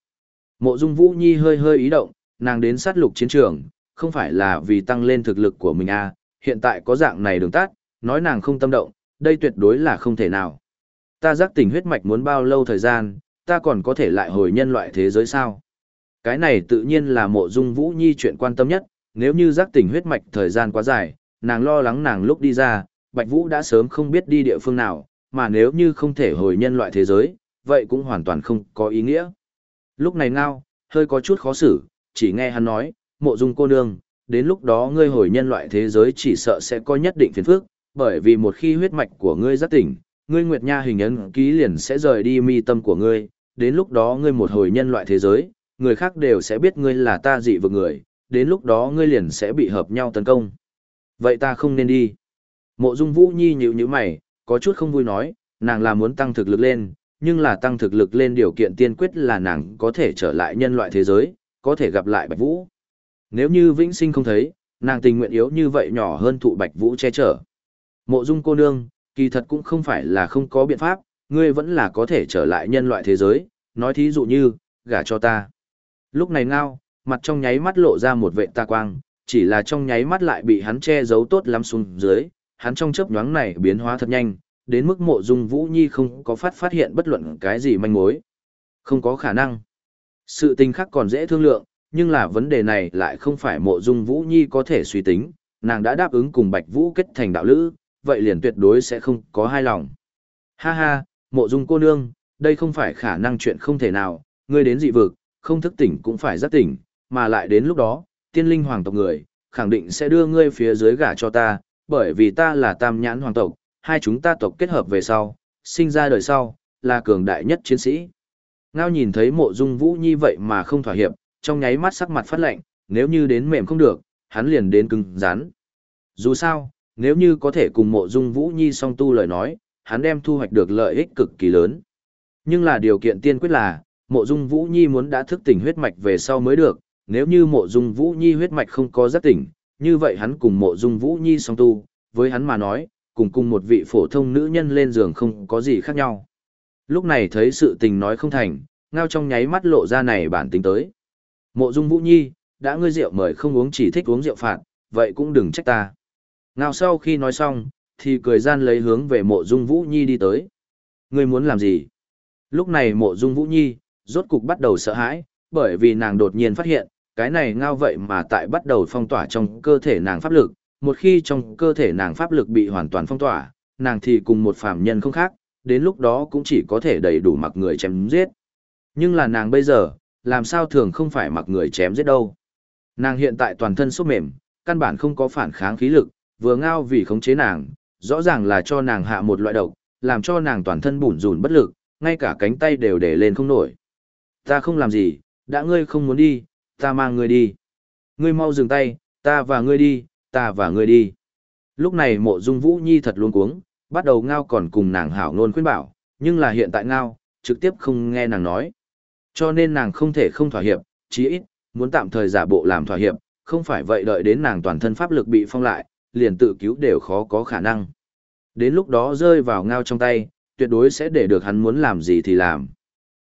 Mộ Dung Vũ Nhi hơi hơi ý động, nàng đến sát lục chiến trường, không phải là vì tăng lên thực lực của mình à, hiện tại có dạng này đường tắt, nói nàng không tâm động, đây tuyệt đối là không thể nào. Ta giác tỉnh huyết mạch muốn bao lâu thời gian, ta còn có thể lại hồi nhân loại thế giới sao? Cái này tự nhiên là mộ dung Vũ Nhi chuyện quan tâm nhất, nếu như giác tỉnh huyết mạch thời gian quá dài, nàng lo lắng nàng lúc đi ra, Bạch Vũ đã sớm không biết đi địa phương nào, mà nếu như không thể hồi nhân loại thế giới, vậy cũng hoàn toàn không có ý nghĩa. Lúc này ngao, hơi có chút khó xử, chỉ nghe hắn nói, mộ dung cô nương, đến lúc đó ngươi hồi nhân loại thế giới chỉ sợ sẽ có nhất định phiền phức, bởi vì một khi huyết mạch của ngươi giác tỉnh, ngươi nguyệt nha hình ấn ký liền sẽ rời đi mi tâm của ngươi, đến lúc đó ngươi một hồi nhân loại thế giới, người khác đều sẽ biết ngươi là ta dị vực người, đến lúc đó ngươi liền sẽ bị hợp nhau tấn công. Vậy ta không nên đi. Mộ Dung Vũ Nhi nhíu nhíu mày, có chút không vui nói, nàng là muốn tăng thực lực lên, nhưng là tăng thực lực lên điều kiện tiên quyết là nàng có thể trở lại nhân loại thế giới, có thể gặp lại Bạch Vũ. Nếu như vĩnh sinh không thấy, nàng tình nguyện yếu như vậy nhỏ hơn thụ Bạch Vũ che chở. Mộ Dung cô nương, kỳ thật cũng không phải là không có biện pháp, ngươi vẫn là có thể trở lại nhân loại thế giới, nói thí dụ như, gả cho ta. Lúc này ngao, mặt trong nháy mắt lộ ra một vệ ta quang, chỉ là trong nháy mắt lại bị hắn che giấu tốt lắm xuống dưới, hắn trong chớp nhoáng này biến hóa thật nhanh, đến mức mộ dung Vũ Nhi không có phát phát hiện bất luận cái gì manh mối. Không có khả năng. Sự tình khác còn dễ thương lượng, nhưng là vấn đề này lại không phải mộ dung Vũ Nhi có thể suy tính, nàng đã đáp ứng cùng Bạch Vũ kết thành đạo lữ, vậy liền tuyệt đối sẽ không có hai lòng. Ha ha, mộ dung cô nương, đây không phải khả năng chuyện không thể nào, ngươi đến dị vực, không thức tỉnh cũng phải giác tỉnh, mà lại đến lúc đó, tiên linh hoàng tộc người, khẳng định sẽ đưa ngươi phía dưới gả cho ta, bởi vì ta là tam nhãn hoàng tộc, hai chúng ta tộc kết hợp về sau, sinh ra đời sau, là cường đại nhất chiến sĩ. Ngao nhìn thấy mộ dung vũ nhi vậy mà không thỏa hiệp, trong nháy mắt sắc mặt phát lạnh, nếu như đến mềm không được, hắn liền đến cứng rắn. Dù sao, nếu như có thể cùng mộ dung vũ nhi song tu lời nói, hắn đem thu hoạch được lợi ích cực kỳ lớn. Nhưng là điều kiện tiên quyết là, mộ dung vũ nhi muốn đã thức tỉnh huyết mạch về sau mới được, nếu như mộ dung vũ nhi huyết mạch không có giác tỉnh, như vậy hắn cùng mộ dung vũ nhi song tu, với hắn mà nói, cùng cùng một vị phổ thông nữ nhân lên giường không có gì khác nhau. Lúc này thấy sự tình nói không thành, ngao trong nháy mắt lộ ra này bản tính tới. Mộ dung vũ nhi, đã ngươi rượu mời không uống chỉ thích uống rượu phạt, vậy cũng đừng trách ta. Ngao sau khi nói xong, thì cười gian lấy hướng về mộ dung vũ nhi đi tới. Ngươi muốn làm gì? Lúc này mộ dung vũ nhi, rốt cục bắt đầu sợ hãi, bởi vì nàng đột nhiên phát hiện, cái này ngao vậy mà tại bắt đầu phong tỏa trong cơ thể nàng pháp lực, một khi trong cơ thể nàng pháp lực bị hoàn toàn phong tỏa, nàng thì cùng một phàm nhân không khác, đến lúc đó cũng chỉ có thể đầy đủ mặc người chém giết. Nhưng là nàng bây giờ, làm sao thường không phải mặc người chém giết đâu. Nàng hiện tại toàn thân sốt mềm, căn bản không có phản kháng khí lực, vừa ngao vì khống chế nàng, rõ ràng là cho nàng hạ một loại độc, làm cho nàng toàn thân bủn rủn bất lực, ngay cả cánh tay đều để lên không nổi. Ta không làm gì, đã ngươi không muốn đi, ta mang ngươi đi. Ngươi mau dừng tay, ta và ngươi đi, ta và ngươi đi. Lúc này mộ dung vũ nhi thật luôn cuống, bắt đầu ngao còn cùng nàng hảo nôn khuyên bảo, nhưng là hiện tại ngao, trực tiếp không nghe nàng nói. Cho nên nàng không thể không thỏa hiệp, chí ít, muốn tạm thời giả bộ làm thỏa hiệp, không phải vậy đợi đến nàng toàn thân pháp lực bị phong lại, liền tự cứu đều khó có khả năng. Đến lúc đó rơi vào ngao trong tay, tuyệt đối sẽ để được hắn muốn làm gì thì làm.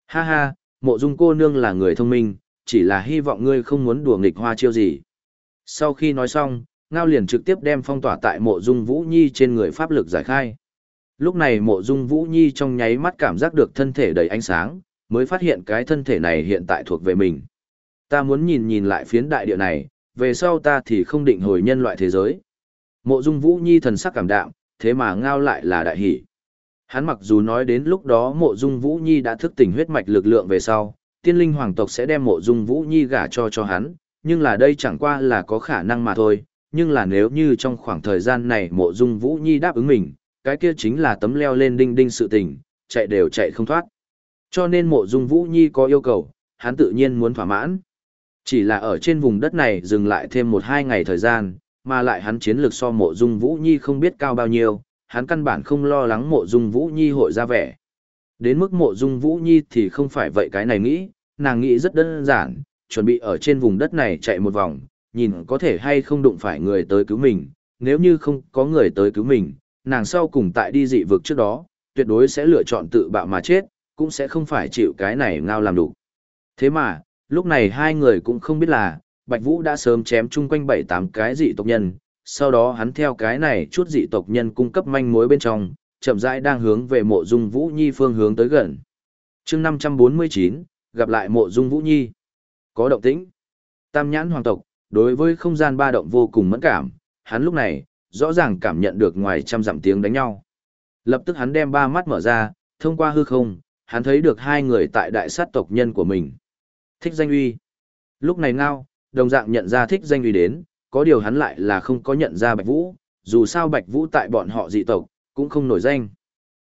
Ha ha, mộ dung cô nương là người thông minh, chỉ là hy vọng ngươi không muốn đùa nghịch hoa chiêu gì. Sau khi nói xong, ngao liền trực tiếp đem phong tỏa tại mộ dung vũ nhi trên người pháp lực giải khai. Lúc này mộ dung vũ nhi trong nháy mắt cảm giác được thân thể đầy ánh sáng, mới phát hiện cái thân thể này hiện tại thuộc về mình. Ta muốn nhìn nhìn lại phiến đại địa này, về sau ta thì không định hồi nhân loại thế giới. Mộ dung vũ nhi thần sắc cảm đạm, thế mà ngao lại là đại hỷ. Hắn mặc dù nói đến lúc đó mộ dung vũ nhi đã thức tỉnh huyết mạch lực lượng về sau, tiên linh hoàng tộc sẽ đem mộ dung vũ nhi gả cho cho hắn, nhưng là đây chẳng qua là có khả năng mà thôi, nhưng là nếu như trong khoảng thời gian này mộ dung vũ nhi đáp ứng mình, cái kia chính là tấm leo lên đinh đinh sự tình, chạy đều chạy không thoát. Cho nên mộ dung vũ nhi có yêu cầu, hắn tự nhiên muốn thỏa mãn. Chỉ là ở trên vùng đất này dừng lại thêm một hai ngày thời gian, mà lại hắn chiến lược so mộ dung vũ nhi không biết cao bao nhiêu, hắn căn bản không lo lắng mộ dung vũ nhi hội ra vẻ. Đến mức mộ dung vũ nhi thì không phải vậy cái này nghĩ, nàng nghĩ rất đơn giản, chuẩn bị ở trên vùng đất này chạy một vòng, nhìn có thể hay không đụng phải người tới cứu mình, nếu như không có người tới cứu mình, nàng sau cùng tại đi dị vực trước đó, tuyệt đối sẽ lựa chọn tự bạo mà chết, cũng sẽ không phải chịu cái này ngao làm đủ. Thế mà, lúc này hai người cũng không biết là, Bạch Vũ đã sớm chém chung quanh bảy tám cái dị tộc nhân, sau đó hắn theo cái này chút dị tộc nhân cung cấp manh mối bên trong, chậm rãi đang hướng về mộ dung Vũ Nhi phương hướng tới gần. chương 549, gặp lại mộ dung Vũ Nhi. Có động tĩnh. Tam nhãn hoàng tộc, đối với không gian ba động vô cùng mẫn cảm, hắn lúc này, rõ ràng cảm nhận được ngoài trăm dặm tiếng đánh nhau. Lập tức hắn đem ba mắt mở ra, thông qua hư không, hắn thấy được hai người tại đại sát tộc nhân của mình. Thích danh uy. Lúc này ngao, đồng dạng nhận ra thích danh uy đến, có điều hắn lại là không có nhận ra Bạch Vũ, dù sao Bạch Vũ tại bọn họ dị tộc, cũng không nổi danh.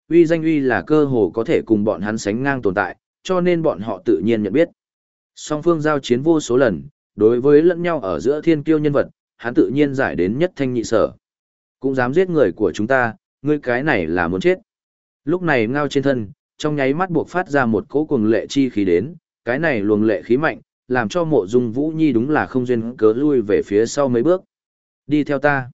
Uy danh uy là cơ hồ có thể cùng bọn hắn sánh ngang tồn tại, cho nên bọn họ tự nhiên nhận biết. Song phương giao chiến vô số lần, đối với lẫn nhau ở giữa thiên kiêu nhân vật, hắn tự nhiên giải đến nhất thanh nhị sở. Cũng dám giết người của chúng ta, ngươi cái này là muốn chết. Lúc này ngao trên thân, trong nháy mắt buộc phát ra một cỗ cuồng lệ chi khí đến, cái này luồng lệ khí mạnh, làm cho mộ dung vũ nhi đúng là không duyên cớ lui về phía sau mấy bước. Đi theo ta.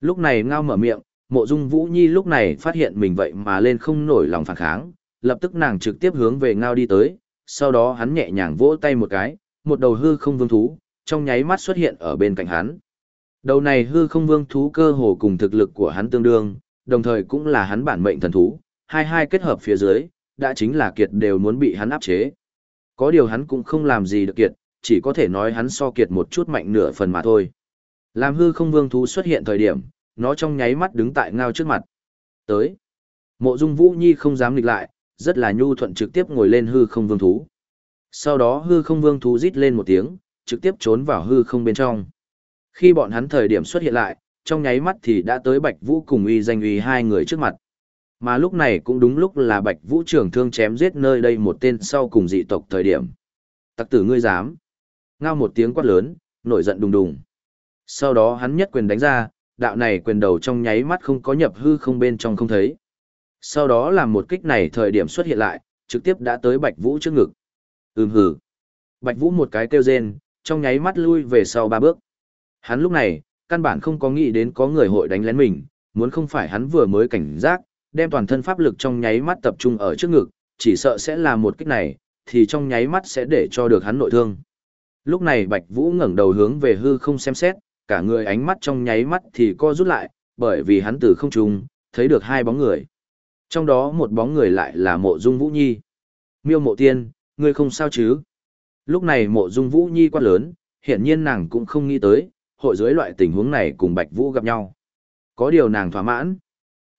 Lúc này ngao mở miệng, mộ dung vũ nhi lúc này phát hiện mình vậy mà lên không nổi lòng phản kháng, lập tức nàng trực tiếp hướng về ngao đi tới, sau đó hắn nhẹ nhàng vỗ tay một cái, một đầu hư không vương thú, trong nháy mắt xuất hiện ở bên cạnh hắn. Đầu này hư không vương thú cơ hồ cùng thực lực của hắn tương đương, đồng thời cũng là hắn bản mệnh thần thú, hai hai kết hợp phía dưới, đã chính là kiệt đều muốn bị hắn áp chế. Có điều hắn cũng không làm gì được kiệt, chỉ có thể nói hắn so kiệt một chút mạnh nửa phần mà thôi. Làm hư không vương thú xuất hiện thời điểm, nó trong nháy mắt đứng tại ngao trước mặt. Tới. Mộ dung vũ nhi không dám nghịch lại, rất là nhu thuận trực tiếp ngồi lên hư không vương thú. Sau đó hư không vương thú rít lên một tiếng, trực tiếp trốn vào hư không bên trong. Khi bọn hắn thời điểm xuất hiện lại, trong nháy mắt thì đã tới Bạch Vũ cùng uy danh uy hai người trước mặt. Mà lúc này cũng đúng lúc là Bạch Vũ trưởng thương chém giết nơi đây một tên sau cùng dị tộc thời điểm. Tặc tử ngươi dám. Ngao một tiếng quát lớn, nổi giận đùng đùng. Sau đó hắn nhất quyền đánh ra, đạo này quyền đầu trong nháy mắt không có nhập hư không bên trong không thấy. Sau đó làm một kích này thời điểm xuất hiện lại, trực tiếp đã tới Bạch Vũ trước ngực. Ừm hừ. Bạch Vũ một cái kêu rên, trong nháy mắt lui về sau ba bước. Hắn lúc này, căn bản không có nghĩ đến có người hội đánh lén mình, muốn không phải hắn vừa mới cảnh giác, đem toàn thân pháp lực trong nháy mắt tập trung ở trước ngực, chỉ sợ sẽ là một kích này, thì trong nháy mắt sẽ để cho được hắn nội thương. Lúc này Bạch Vũ ngẩng đầu hướng về hư không xem xét, cả người ánh mắt trong nháy mắt thì co rút lại, bởi vì hắn từ không trung thấy được hai bóng người. Trong đó một bóng người lại là Mộ Dung Vũ Nhi. Miêu Mộ Tiên, ngươi không sao chứ? Lúc này Mộ Dung Vũ Nhi quá lớn, hiện nhiên nàng cũng không nghĩ tới, hội dưới loại tình huống này cùng Bạch Vũ gặp nhau. Có điều nàng thỏa mãn.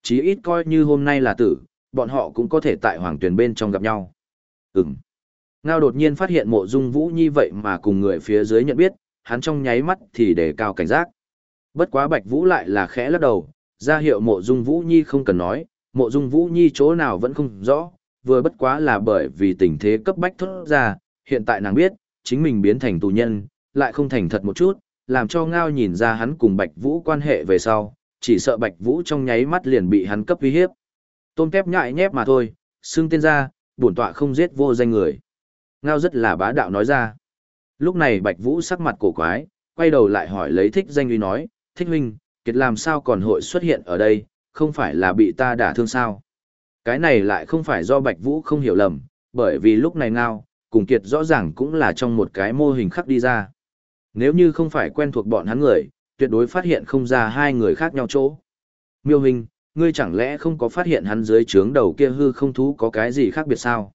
Chí ít coi như hôm nay là tử, bọn họ cũng có thể tại hoàng tuyển bên trong gặp nhau. Ừm. Ngao đột nhiên phát hiện mộ dung vũ nhi vậy mà cùng người phía dưới nhận biết, hắn trong nháy mắt thì đề cao cảnh giác. Bất quá bạch vũ lại là khẽ lắc đầu, ra hiệu mộ dung vũ nhi không cần nói, mộ dung vũ nhi chỗ nào vẫn không rõ, vừa bất quá là bởi vì tình thế cấp bách thốt ra, hiện tại nàng biết, chính mình biến thành tù nhân, lại không thành thật một chút, làm cho ngao nhìn ra hắn cùng bạch vũ quan hệ về sau, chỉ sợ bạch vũ trong nháy mắt liền bị hắn cấp uy hiếp. Tôm kép nhại nhép mà thôi, xưng tên ra, bổn tọa không giết vô danh người. Ngao rất là bá đạo nói ra. Lúc này Bạch Vũ sắc mặt cổ quái, quay đầu lại hỏi lấy thích danh uy nói, thích huynh, kiệt làm sao còn hội xuất hiện ở đây, không phải là bị ta đả thương sao. Cái này lại không phải do Bạch Vũ không hiểu lầm, bởi vì lúc này Ngao, cùng kiệt rõ ràng cũng là trong một cái mô hình khắc đi ra. Nếu như không phải quen thuộc bọn hắn người, tuyệt đối phát hiện không ra hai người khác nhau chỗ. Miêu hình, ngươi chẳng lẽ không có phát hiện hắn dưới trướng đầu kia hư không thú có cái gì khác biệt sao?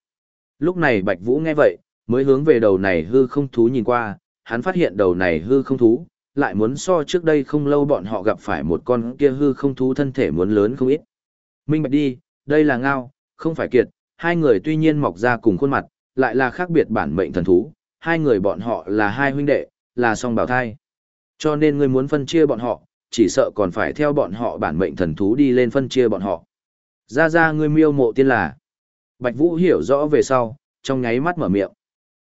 Lúc này Bạch Vũ nghe vậy, mới hướng về đầu này hư không thú nhìn qua, hắn phát hiện đầu này hư không thú, lại muốn so trước đây không lâu bọn họ gặp phải một con kia hư không thú thân thể muốn lớn không ít. Minh Bạch đi, đây là ngao, không phải kiệt, hai người tuy nhiên mọc ra cùng khuôn mặt, lại là khác biệt bản mệnh thần thú, hai người bọn họ là hai huynh đệ, là song bào thai. Cho nên ngươi muốn phân chia bọn họ, chỉ sợ còn phải theo bọn họ bản mệnh thần thú đi lên phân chia bọn họ. Ra ra ngươi miêu mộ tiên là. Bạch Vũ hiểu rõ về sau, trong nháy mắt mở miệng.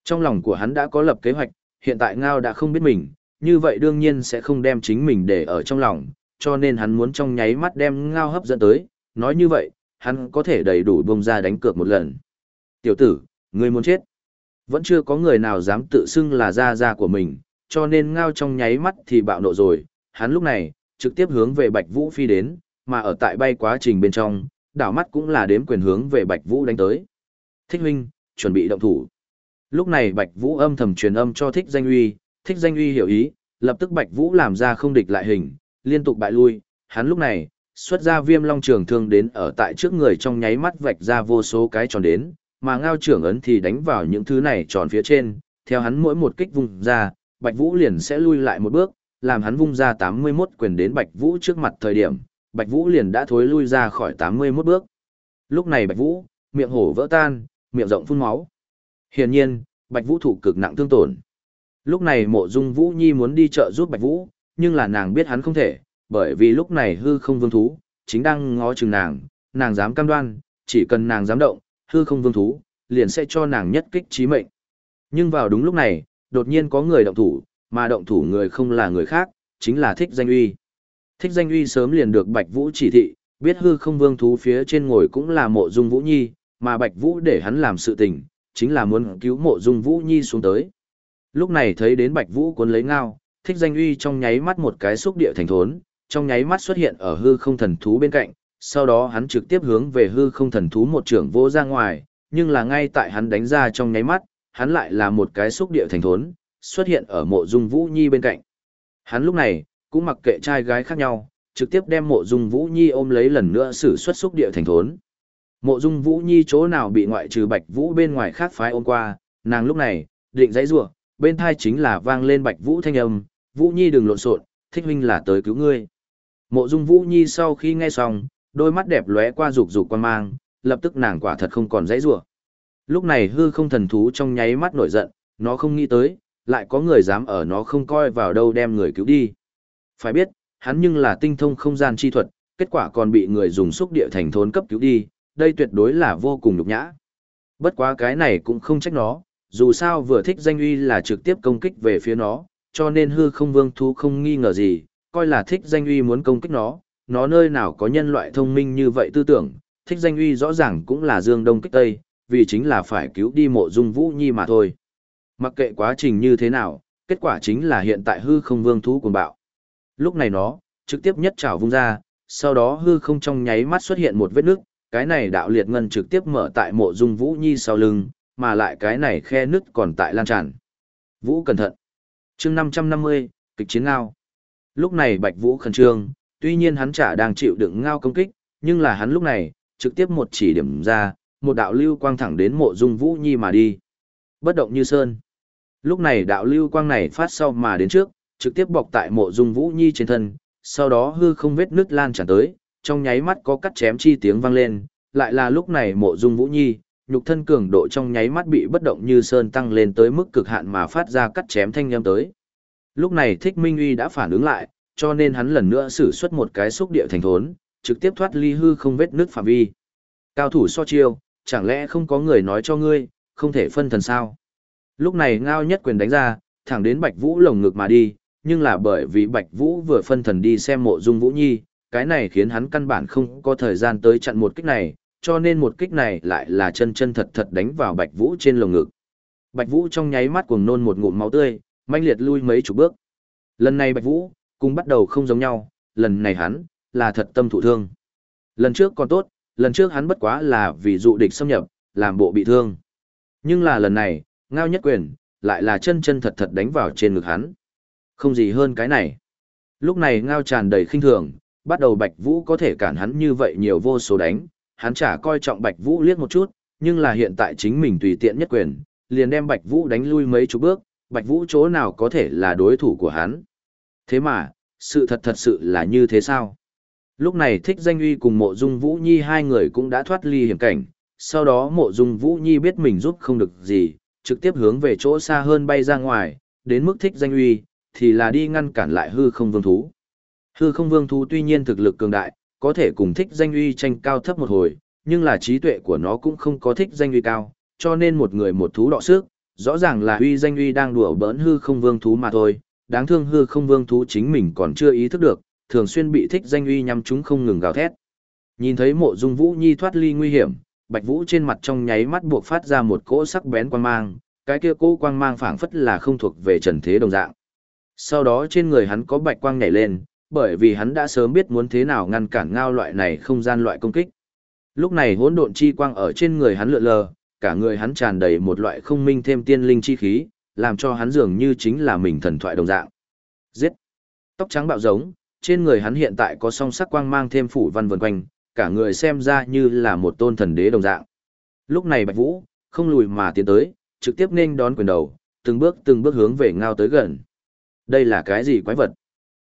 Trong lòng của hắn đã có lập kế hoạch, hiện tại Ngao đã không biết mình, như vậy đương nhiên sẽ không đem chính mình để ở trong lòng, cho nên hắn muốn trong nháy mắt đem Ngao hấp dẫn tới, nói như vậy, hắn có thể đầy đủ bông ra đánh cược một lần. Tiểu tử, ngươi muốn chết. Vẫn chưa có người nào dám tự xưng là gia gia của mình, cho nên Ngao trong nháy mắt thì bạo nộ rồi, hắn lúc này, trực tiếp hướng về Bạch Vũ phi đến, mà ở tại bay quá trình bên trong, đảo mắt cũng là đếm quyền hướng về Bạch Vũ đánh tới. Thích huynh, chuẩn bị động thủ. Lúc này Bạch Vũ âm thầm truyền âm cho Thích Danh Uy, Thích Danh Uy hiểu ý, lập tức Bạch Vũ làm ra không địch lại hình, liên tục bại lui, hắn lúc này, xuất ra viêm long trường thương đến ở tại trước người trong nháy mắt vạch ra vô số cái tròn đến, mà ngao trưởng ấn thì đánh vào những thứ này tròn phía trên, theo hắn mỗi một kích vùng ra, Bạch Vũ liền sẽ lui lại một bước, làm hắn vung ra 81 quyền đến Bạch Vũ trước mặt thời điểm, Bạch Vũ liền đã thối lui ra khỏi 81 bước. Lúc này Bạch Vũ, miệng hổ vỡ tan, miệng rộng phun máu. Hiển nhiên, Bạch Vũ thủ cực nặng thương tổn. Lúc này Mộ Dung Vũ Nhi muốn đi chợ giúp Bạch Vũ, nhưng là nàng biết hắn không thể, bởi vì lúc này hư không vương thú, chính đang ngó chừng nàng, nàng dám cam đoan, chỉ cần nàng dám động, hư không vương thú, liền sẽ cho nàng nhất kích chí mệnh. Nhưng vào đúng lúc này, đột nhiên có người động thủ, mà động thủ người không là người khác, chính là Thích Danh Uy. Thích Danh Uy sớm liền được Bạch Vũ chỉ thị, biết hư không vương thú phía trên ngồi cũng là mộ dung Vũ Nhi, mà Bạch Vũ để hắn làm sự tình, chính là muốn cứu mộ dung Vũ Nhi xuống tới. Lúc này thấy đến Bạch Vũ cuốn lấy ngao, Thích Danh Uy trong nháy mắt một cái xúc địa thành thốn, trong nháy mắt xuất hiện ở hư không thần thú bên cạnh, sau đó hắn trực tiếp hướng về hư không thần thú một trưởng vô ra ngoài, nhưng là ngay tại hắn đánh ra trong nháy mắt, hắn lại là một cái xúc địa thành thốn, xuất hiện ở mộ dung Vũ Nhi bên cạnh. Hắn lúc này, cũng mặc kệ trai gái khác nhau, trực tiếp đem mộ dung Vũ Nhi ôm lấy lần nữa sử xuất xúc địa thành thốn. Mộ dung Vũ Nhi chỗ nào bị ngoại trừ Bạch Vũ bên ngoài khác phái ôm qua, nàng lúc này, định dãy rủa bên thai chính là vang lên Bạch Vũ thanh âm, Vũ Nhi đừng lộn xộn, thích huynh là tới cứu ngươi. Mộ dung Vũ Nhi sau khi nghe xong, đôi mắt đẹp lóe qua rục rục quan mang, lập tức nàng quả thật không còn dãy rủa. Lúc này hư không thần thú trong nháy mắt nổi giận, nó không nghĩ tới, lại có người dám ở nó không coi vào đâu đem người cứu đi. Phải biết, hắn nhưng là tinh thông không gian chi thuật, kết quả còn bị người dùng xúc địa thành thốn cấp cứu đi, đây tuyệt đối là vô cùng nhục nhã. Bất quá cái này cũng không trách nó, dù sao vừa thích danh uy là trực tiếp công kích về phía nó, cho nên hư không vương thú không nghi ngờ gì, coi là thích danh uy muốn công kích nó, nó nơi nào có nhân loại thông minh như vậy tư tưởng, thích danh uy rõ ràng cũng là dương đông kích tây, vì chính là phải cứu đi mộ dung vũ nhi mà thôi. Mặc kệ quá trình như thế nào, kết quả chính là hiện tại hư không vương thú cuồng bạo. Lúc này nó, trực tiếp nhất trảo vung ra, sau đó hư không trong nháy mắt xuất hiện một vết nước, cái này đạo liệt ngân trực tiếp mở tại mộ dung Vũ Nhi sau lưng, mà lại cái này khe nứt còn tại lan tràn. Vũ cẩn thận. chương 550, kịch chiến ngao. Lúc này Bạch Vũ khẩn trương, tuy nhiên hắn chả đang chịu đựng ngao công kích, nhưng là hắn lúc này, trực tiếp một chỉ điểm ra, một đạo lưu quang thẳng đến mộ dung Vũ Nhi mà đi. Bất động như sơn. Lúc này đạo lưu quang này phát sau mà đến trước, trực tiếp bọc tại mộ dung Vũ Nhi trên thân, sau đó hư không vết nứt lan tràn tới, trong nháy mắt có cắt chém chi tiếng vang lên, lại là lúc này mộ dung Vũ Nhi, nhục thân cường độ trong nháy mắt bị bất động như sơn tăng lên tới mức cực hạn mà phát ra cắt chém thanh âm tới. Lúc này Thích Minh Uy đã phản ứng lại, cho nên hắn lần nữa sử xuất một cái xúc địa thành thốn, trực tiếp thoát ly hư không vết nứt phạm vi. Cao thủ so chiêu, chẳng lẽ không có người nói cho ngươi, không thể phân thần sao? Lúc này ngao nhất quyền đánh ra, thẳng đến Bạch Vũ lồng ngực mà đi, nhưng là bởi vì Bạch Vũ vừa phân thần đi xem mộ dung Vũ Nhi, cái này khiến hắn căn bản không có thời gian tới chặn một kích này, cho nên một kích này lại là chân chân thật thật đánh vào Bạch Vũ trên lồng ngực. Bạch Vũ trong nháy mắt cuồng nôn một ngụm máu tươi, manh liệt lui mấy chục bước. Lần này Bạch Vũ, cùng bắt đầu không giống nhau, lần này hắn, là thật tâm thụ thương. Lần trước còn tốt, lần trước hắn bất quá là vì dụ địch xâm nhập, làm bộ bị thương. Nhưng là lần này, ngao nhất quyền, lại là chân chân thật thật đánh vào trên ngực hắn. Không gì hơn cái này. Lúc này ngao tràn đầy khinh thường, bắt đầu Bạch Vũ có thể cản hắn như vậy nhiều vô số đánh, hắn chả coi trọng Bạch Vũ liếc một chút, nhưng là hiện tại chính mình tùy tiện nhất quyền, liền đem Bạch Vũ đánh lui mấy chục bước, Bạch Vũ chỗ nào có thể là đối thủ của hắn. Thế mà, sự thật thật sự là như thế sao? Lúc này thích danh uy cùng mộ dung Vũ Nhi hai người cũng đã thoát ly hiểm cảnh, sau đó mộ dung Vũ Nhi biết mình giúp không được gì, trực tiếp hướng về chỗ xa hơn bay ra ngoài, đến mức thích danh uy, thì là đi ngăn cản lại hư không vương thú. Hư không vương thú tuy nhiên thực lực cường đại, có thể cùng thích danh uy tranh cao thấp một hồi, nhưng là trí tuệ của nó cũng không có thích danh uy cao, cho nên một người một thú đọ sức, rõ ràng là uy danh uy đang đùa bỡn hư không vương thú mà thôi, đáng thương hư không vương thú chính mình còn chưa ý thức được, thường xuyên bị thích danh uy nhắm chúng không ngừng gào thét. Nhìn thấy mộ dung vũ nhi thoát ly nguy hiểm, bạch vũ trên mặt trong nháy mắt buộc phát ra một cỗ sắc bén quang mang, cái kia cỗ quang mang phảng phất là không thuộc về trần thế đồng dạng. Sau đó trên người hắn có bạch quang nhảy lên, bởi vì hắn đã sớm biết muốn thế nào ngăn cản ngao loại này không gian loại công kích. Lúc này hỗn độn chi quang ở trên người hắn lượn lờ, cả người hắn tràn đầy một loại không minh thêm tiên linh chi khí, làm cho hắn dường như chính là mình thần thoại đồng dạng. Giết! Tóc trắng bạo giống, trên người hắn hiện tại có song sắc quang mang thêm phủ văn vần quanh, cả người xem ra như là một tôn thần đế đồng dạng. Lúc này Bạch Vũ, không lùi mà tiến tới, trực tiếp nên đón quyền đầu, từng bước từng bước hướng về ngao tới gần. Đây là cái gì quái vật?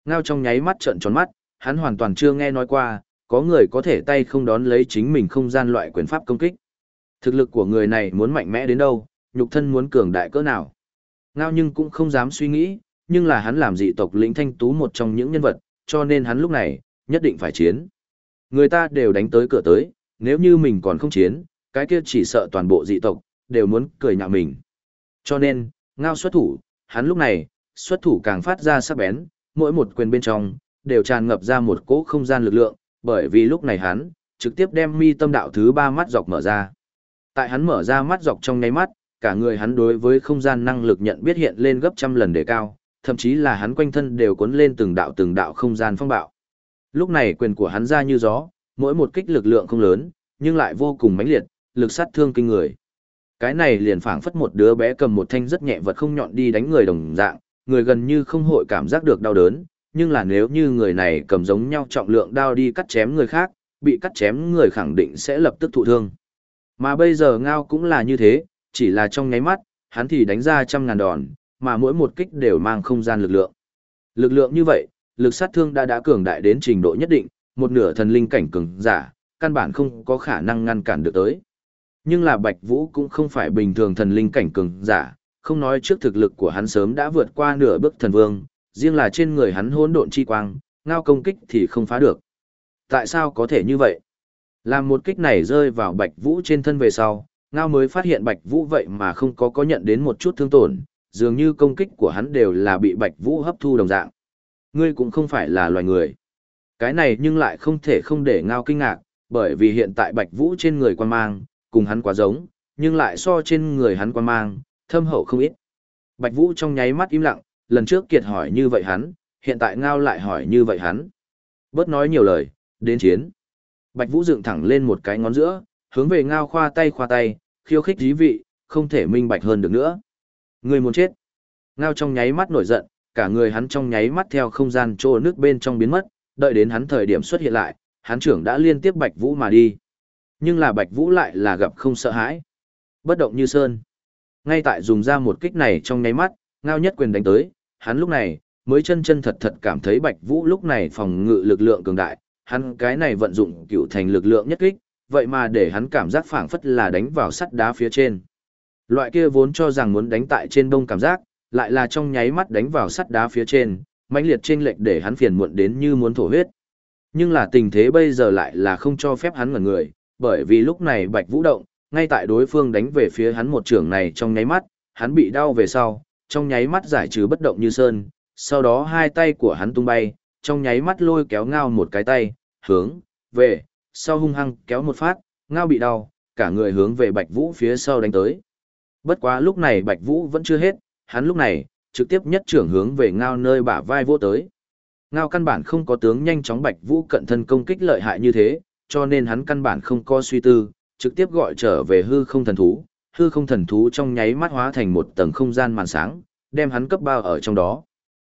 Ngao trong nháy mắt trợn tròn mắt, hắn hoàn toàn chưa nghe nói qua, có người có thể tay không đón lấy chính mình không gian loại quyền pháp công kích. Thực lực của người này muốn mạnh mẽ đến đâu, nhục thân muốn cường đại cỡ nào. Ngao nhưng cũng không dám suy nghĩ, nhưng là hắn làm dị tộc lĩnh thanh tú một trong những nhân vật, cho nên hắn lúc này, nhất định phải chiến. Người ta đều đánh tới cửa tới, nếu như mình còn không chiến, cái kia chỉ sợ toàn bộ dị tộc, đều muốn cười nhạo mình. Cho nên, Ngao xuất thủ, hắn lúc này, xuất thủ càng phát ra sắc bén, mỗi một quyền bên trong, đều tràn ngập ra một cỗ không gian lực lượng, bởi vì lúc này hắn, trực tiếp đem mi tâm đạo thứ ba mắt dọc mở ra. Tại hắn mở ra mắt dọc trong nháy mắt, cả người hắn đối với không gian năng lực nhận biết hiện lên gấp trăm lần đề cao, thậm chí là hắn quanh thân đều cuốn lên từng đạo từng đạo không gian phong bạo. Lúc này quyền của hắn ra như gió, mỗi một kích lực lượng không lớn, nhưng lại vô cùng mãnh liệt, lực sát thương kinh người. Cái này liền phảng phất một đứa bé cầm một thanh rất nhẹ vật không nhọn đi đánh người đồng dạng, người gần như không hội cảm giác được đau đớn, nhưng là nếu như người này cầm giống nhau trọng lượng đao đi cắt chém người khác, bị cắt chém người khẳng định sẽ lập tức thụ thương. Mà bây giờ ngao cũng là như thế, chỉ là trong nháy mắt, hắn thì đánh ra trăm ngàn đòn, mà mỗi một kích đều mang không gian lực lượng. Lực lượng như vậy, lực sát thương đã đã cường đại đến trình độ nhất định, một nửa thần linh cảnh cường giả, căn bản không có khả năng ngăn cản được tới. Nhưng là Bạch Vũ cũng không phải bình thường thần linh cảnh cường giả, không nói trước thực lực của hắn sớm đã vượt qua nửa bước thần vương, riêng là trên người hắn hỗn độn chi quang, ngao công kích thì không phá được. Tại sao có thể như vậy? Làm một kích này rơi vào Bạch Vũ trên thân về sau, ngao mới phát hiện Bạch Vũ vậy mà không có có nhận đến một chút thương tổn, dường như công kích của hắn đều là bị Bạch Vũ hấp thu đồng dạng. Ngươi cũng không phải là loài người. Cái này nhưng lại không thể không để ngao kinh ngạc, bởi vì hiện tại Bạch Vũ trên người quan mang, cùng hắn quá giống, nhưng lại so trên người hắn quan mang, thâm hậu không ít. Bạch Vũ trong nháy mắt im lặng, lần trước kiệt hỏi như vậy hắn, hiện tại ngao lại hỏi như vậy hắn. Bớt nói nhiều lời, Đến chiến. Bạch Vũ dựng thẳng lên một cái ngón giữa, hướng về ngao khoa tay khoa tay, khiêu khích dí vị, không thể minh bạch hơn được nữa. Ngươi muốn chết. Ngao trong nháy mắt nổi giận, cả người hắn trong nháy mắt theo không gian trô nước bên trong biến mất, đợi đến hắn thời điểm xuất hiện lại, hắn trưởng đã liên tiếp Bạch Vũ mà đi. Nhưng là Bạch Vũ lại là gặp không sợ hãi. Bất động như sơn. Ngay tại dùng ra một kích này trong nháy mắt, ngao nhất quyền đánh tới, hắn lúc này, mới chân chân thật thật cảm thấy Bạch Vũ lúc này phòng ngự lực lượng cường đại, hắn cái này vận dụng cựu thành lực lượng nhất kích, vậy mà để hắn cảm giác phảng phất là đánh vào sắt đá phía trên. Loại kia vốn cho rằng muốn đánh tại trên đông cảm giác, lại là trong nháy mắt đánh vào sắt đá phía trên, mãnh liệt trên lệch để hắn phiền muộn đến như muốn thổ huyết. Nhưng là tình thế bây giờ lại là không cho phép hắn ngẩn người, bởi vì lúc này Bạch Vũ động, ngay tại đối phương đánh về phía hắn một trường này trong nháy mắt, hắn bị đau về sau, trong nháy mắt giải trừ bất động như sơn, sau đó hai tay của hắn tung bay, trong nháy mắt lôi kéo ngao một cái tay, hướng, về, sau hung hăng kéo một phát, ngao bị đau, cả người hướng về Bạch Vũ phía sau đánh tới. Bất quá lúc này Bạch Vũ vẫn chưa hết, hắn lúc này, trực tiếp nhất trưởng hướng về ngao nơi bả vai vô tới. Ngao căn bản không có tướng nhanh chóng Bạch Vũ cận thân công kích lợi hại như thế, cho nên hắn căn bản không có suy tư, trực tiếp gọi trở về hư không thần thú. Hư không thần thú trong nháy mắt hóa thành một tầng không gian màn sáng, đem hắn cấp bao ở trong đó.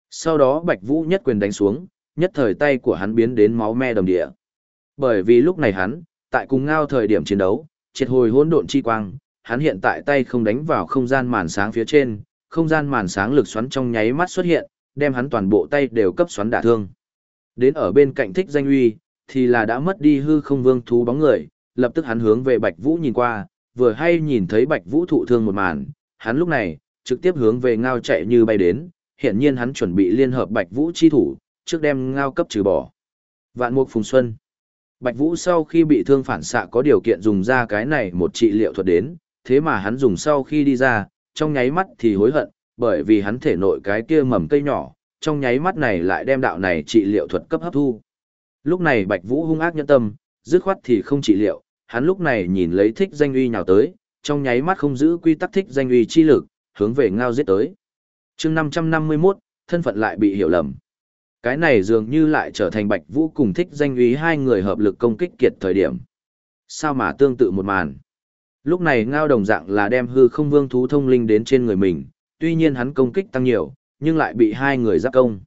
Sau đó Bạch Vũ nhất quyền đánh xuống, nhất thời tay của hắn biến đến máu me đồng địa. Bởi vì lúc này hắn, tại cùng ngao thời điểm chiến đấu, triệt hồi hỗn độn chi quang, hắn hiện tại tay không đánh vào không gian màn sáng phía trên, không gian màn sáng lực xoắn trong nháy mắt xuất hiện, đem hắn toàn bộ tay đều cấp xoắn đả thương. Đến ở bên cạnh thích danh uy, thì là đã mất đi hư không vương thú bóng người, lập tức hắn hướng về Bạch Vũ nhìn qua, vừa hay nhìn thấy Bạch Vũ thụ thương một màn, hắn lúc này, trực tiếp hướng về ngao chạy như bay đến, hiện nhiên hắn chuẩn bị liên hợp Bạch Vũ chi thủ, trước đem ngao cấp trừ bỏ. Vạn mục phùng xuân. Bạch Vũ sau khi bị thương phản xạ có điều kiện dùng ra cái này một trị liệu thuật đến, thế mà hắn dùng sau khi đi ra, trong nháy mắt thì hối hận, bởi vì hắn thể nội cái kia mầm cây nhỏ, trong nháy mắt này lại đem đạo này trị liệu thuật cấp hấp thu. Lúc này Bạch Vũ hung ác nhẫn tâm, dứt khoát thì không trị liệu, hắn lúc này nhìn lấy thích danh uy nhào tới, trong nháy mắt không giữ quy tắc thích danh uy chi lực, hướng về ngao giết tới. chương 551, thân phận lại bị hiểu lầm. Cái này dường như lại trở thành Bạch Vũ cùng thích danh uy hai người hợp lực công kích kiệt thời điểm. Sao mà tương tự một màn. Lúc này ngao đồng dạng là đem hư không vương thú thông linh đến trên người mình, tuy nhiên hắn công kích tăng nhiều, nhưng lại bị hai người giáp công.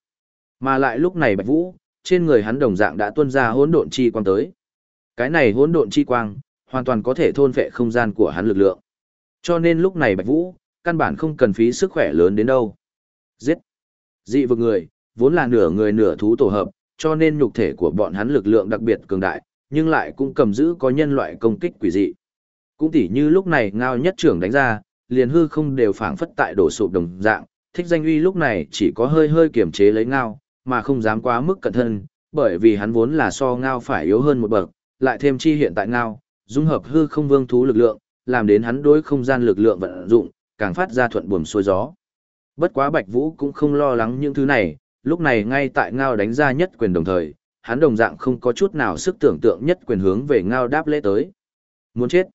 Mà lại lúc này Bạch Vũ, trên người hắn đồng dạng đã tuôn ra hỗn độn chi quang tới. Cái này hỗn độn chi quang, hoàn toàn có thể thôn phệ không gian của hắn lực lượng. Cho nên lúc này Bạch Vũ, căn bản không cần phí sức khỏe lớn đến đâu. Giết! Dị vực người, vốn là nửa người nửa thú tổ hợp, cho nên nhục thể của bọn hắn lực lượng đặc biệt cường đại, nhưng lại cũng cầm giữ có nhân loại công kích quỷ dị. Cũng tỉ như lúc này ngao nhất trưởng đánh ra, liền hư không đều phảng phất tại đổ sụp đồng dạng, thích danh uy lúc này chỉ có hơi hơi kiềm chế lấy ngao, mà không dám quá mức cẩn thân, bởi vì hắn vốn là so ngao phải yếu hơn một bậc, lại thêm chi hiện tại ngao, dung hợp hư không vương thú lực lượng, làm đến hắn đối không gian lực lượng vận dụng, càng phát ra thuận buồm xuôi gió. Bất quá Bạch Vũ cũng không lo lắng những thứ này, lúc này ngay tại ngao đánh ra nhất quyền đồng thời, hắn đồng dạng không có chút nào sức tưởng tượng nhất quyền hướng về ngao đáp lễ tới. Muốn chết.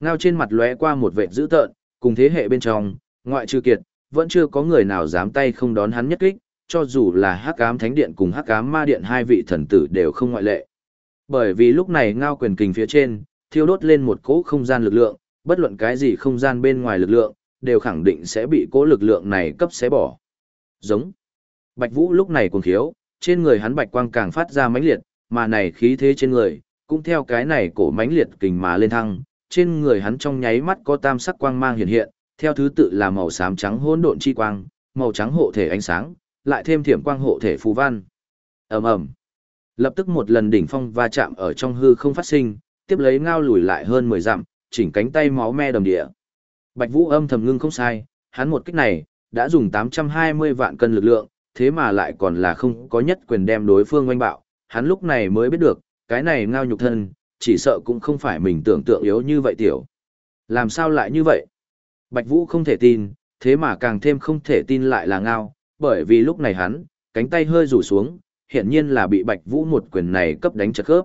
Ngao trên mặt lóe qua một vệt dữ tợn, cùng thế hệ bên trong, ngoại trừ kiệt, vẫn chưa có người nào dám tay không đón hắn nhất kích, cho dù là Hắc Ám Thánh Điện cùng Hắc Ám Ma Điện hai vị thần tử đều không ngoại lệ. Bởi vì lúc này ngao quyền kình phía trên, thiêu đốt lên một cỗ không gian lực lượng, bất luận cái gì không gian bên ngoài lực lượng, đều khẳng định sẽ bị cỗ lực lượng này cấp xé bỏ. Giống. Bạch Vũ lúc này cuồng khiếu, trên người hắn bạch quang càng phát ra mãnh liệt, mà này khí thế trên người, cũng theo cái này cổ mãnh liệt kình mà lên thăng, trên người hắn trong nháy mắt có tam sắc quang mang hiện hiện, theo thứ tự là màu xám trắng hỗn độn chi quang, màu trắng hộ thể ánh sáng, lại thêm thiểm quang hộ thể phù văn. Ầm ầm. Lập tức một lần đỉnh phong va chạm ở trong hư không phát sinh, tiếp lấy ngao lùi lại hơn 10 dặm, chỉnh cánh tay máu me đầm địa. Bạch Vũ âm thầm ngưng không sai, hắn một kích này đã dùng 820 vạn cân lực lượng, thế mà lại còn là không có nhất quyền đem đối phương oanh bạo, hắn lúc này mới biết được, cái này ngao nhục thân, chỉ sợ cũng không phải mình tưởng tượng yếu như vậy tiểu. Làm sao lại như vậy? Bạch Vũ không thể tin, thế mà càng thêm không thể tin lại là ngao, bởi vì lúc này hắn, cánh tay hơi rủ xuống, hiện nhiên là bị Bạch Vũ một quyền này cấp đánh chật khớp.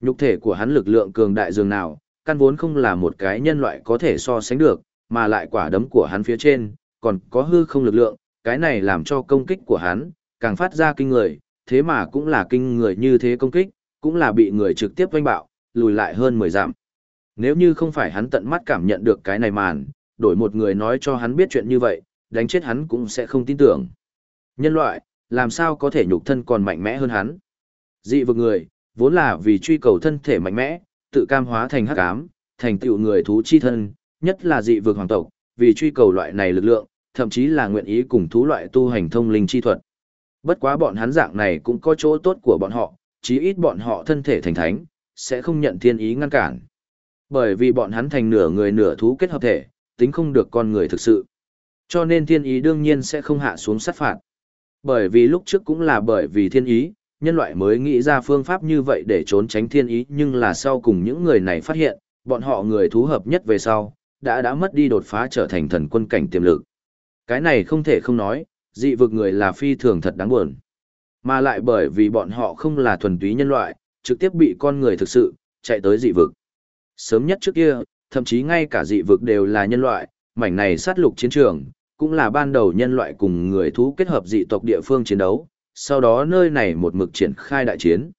Nhục thể của hắn lực lượng cường đại dường nào, căn vốn không là một cái nhân loại có thể so sánh được, mà lại quả đấm của hắn phía trên, còn có hư không lực lượng, cái này làm cho công kích của hắn, càng phát ra kinh người, thế mà cũng là kinh người như thế công kích, cũng là bị người trực tiếp oanh bạo, lùi lại hơn 10 dặm. Nếu như không phải hắn tận mắt cảm nhận được cái này màn, đổi một người nói cho hắn biết chuyện như vậy, đánh chết hắn cũng sẽ không tin tưởng. Nhân loại, làm sao có thể nhục thân còn mạnh mẽ hơn hắn? Dị vực người, vốn là vì truy cầu thân thể mạnh mẽ, tự cam hóa thành hắc ám, thành tựu người thú chi thân, nhất là dị vực hoàng tộc, vì truy cầu loại này lực lượng, thậm chí là nguyện ý cùng thú loại tu hành thông linh chi thuật. Bất quá bọn hắn dạng này cũng có chỗ tốt của bọn họ, chí ít bọn họ thân thể thành thánh, sẽ không nhận thiên ý ngăn cản. Bởi vì bọn hắn thành nửa người nửa thú kết hợp thể, tính không được con người thực sự. Cho nên thiên ý đương nhiên sẽ không hạ xuống sát phạt. Bởi vì lúc trước cũng là bởi vì thiên ý, nhân loại mới nghĩ ra phương pháp như vậy để trốn tránh thiên ý nhưng là sau cùng những người này phát hiện, bọn họ người thú hợp nhất về sau, đã đã mất đi đột phá trở thành thần quân cảnh tiềm lực. Cái này không thể không nói, dị vực người là phi thường thật đáng buồn. Mà lại bởi vì bọn họ không là thuần túy nhân loại, trực tiếp bị con người thực sự, chạy tới dị vực. Sớm nhất trước kia, thậm chí ngay cả dị vực đều là nhân loại, mảnh này sát lục chiến trường, cũng là ban đầu nhân loại cùng người thú kết hợp dị tộc địa phương chiến đấu, sau đó nơi này một mực triển khai đại chiến.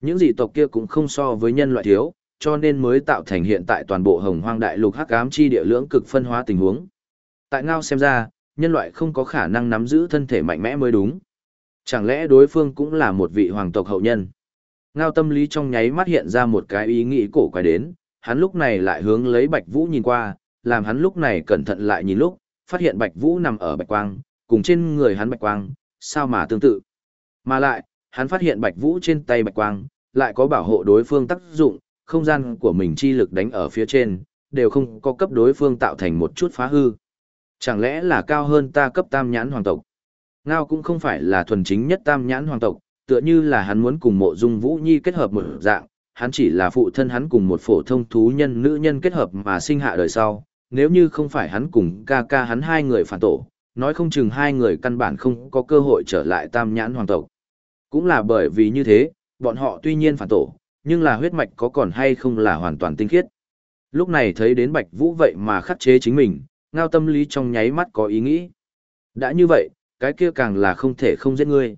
Những dị tộc kia cũng không so với nhân loại thiếu, cho nên mới tạo thành hiện tại toàn bộ hồng hoang đại lục hắc ám chi địa lưỡng cực phân hóa tình huống. Tại ngao xem ra, nhân loại không có khả năng nắm giữ thân thể mạnh mẽ mới đúng. Chẳng lẽ đối phương cũng là một vị hoàng tộc hậu nhân? Ngao tâm lý trong nháy mắt hiện ra một cái ý nghĩ cổ quái đến, hắn lúc này lại hướng lấy Bạch Vũ nhìn qua, làm hắn lúc này cẩn thận lại nhìn lúc, phát hiện Bạch Vũ nằm ở Bạch Quang, cùng trên người hắn Bạch Quang, sao mà tương tự. Mà lại, hắn phát hiện Bạch Vũ trên tay Bạch Quang, lại có bảo hộ đối phương tác dụng, không gian của mình chi lực đánh ở phía trên, đều không có cấp đối phương tạo thành một chút phá hư. Chẳng lẽ là cao hơn ta cấp tam nhãn hoàng tộc? Ngao cũng không phải là thuần chính nhất tam nhãn hoàng tộc, tựa như là hắn muốn cùng mộ dung vũ nhi kết hợp một dạng, hắn chỉ là phụ thân hắn cùng một phổ thông thú nhân nữ nhân kết hợp mà sinh hạ đời sau, nếu như không phải hắn cùng ca ca hắn hai người phản tổ, nói không chừng hai người căn bản không có cơ hội trở lại tam nhãn hoàng tộc. Cũng là bởi vì như thế, bọn họ tuy nhiên phản tổ, nhưng là huyết mạch có còn hay không là hoàn toàn tinh khiết. Lúc này thấy đến Bạch Vũ vậy mà khắc chế chính mình, ngao tâm lý trong nháy mắt có ý nghĩ. Đã như vậy, cái kia càng là không thể không giết ngươi.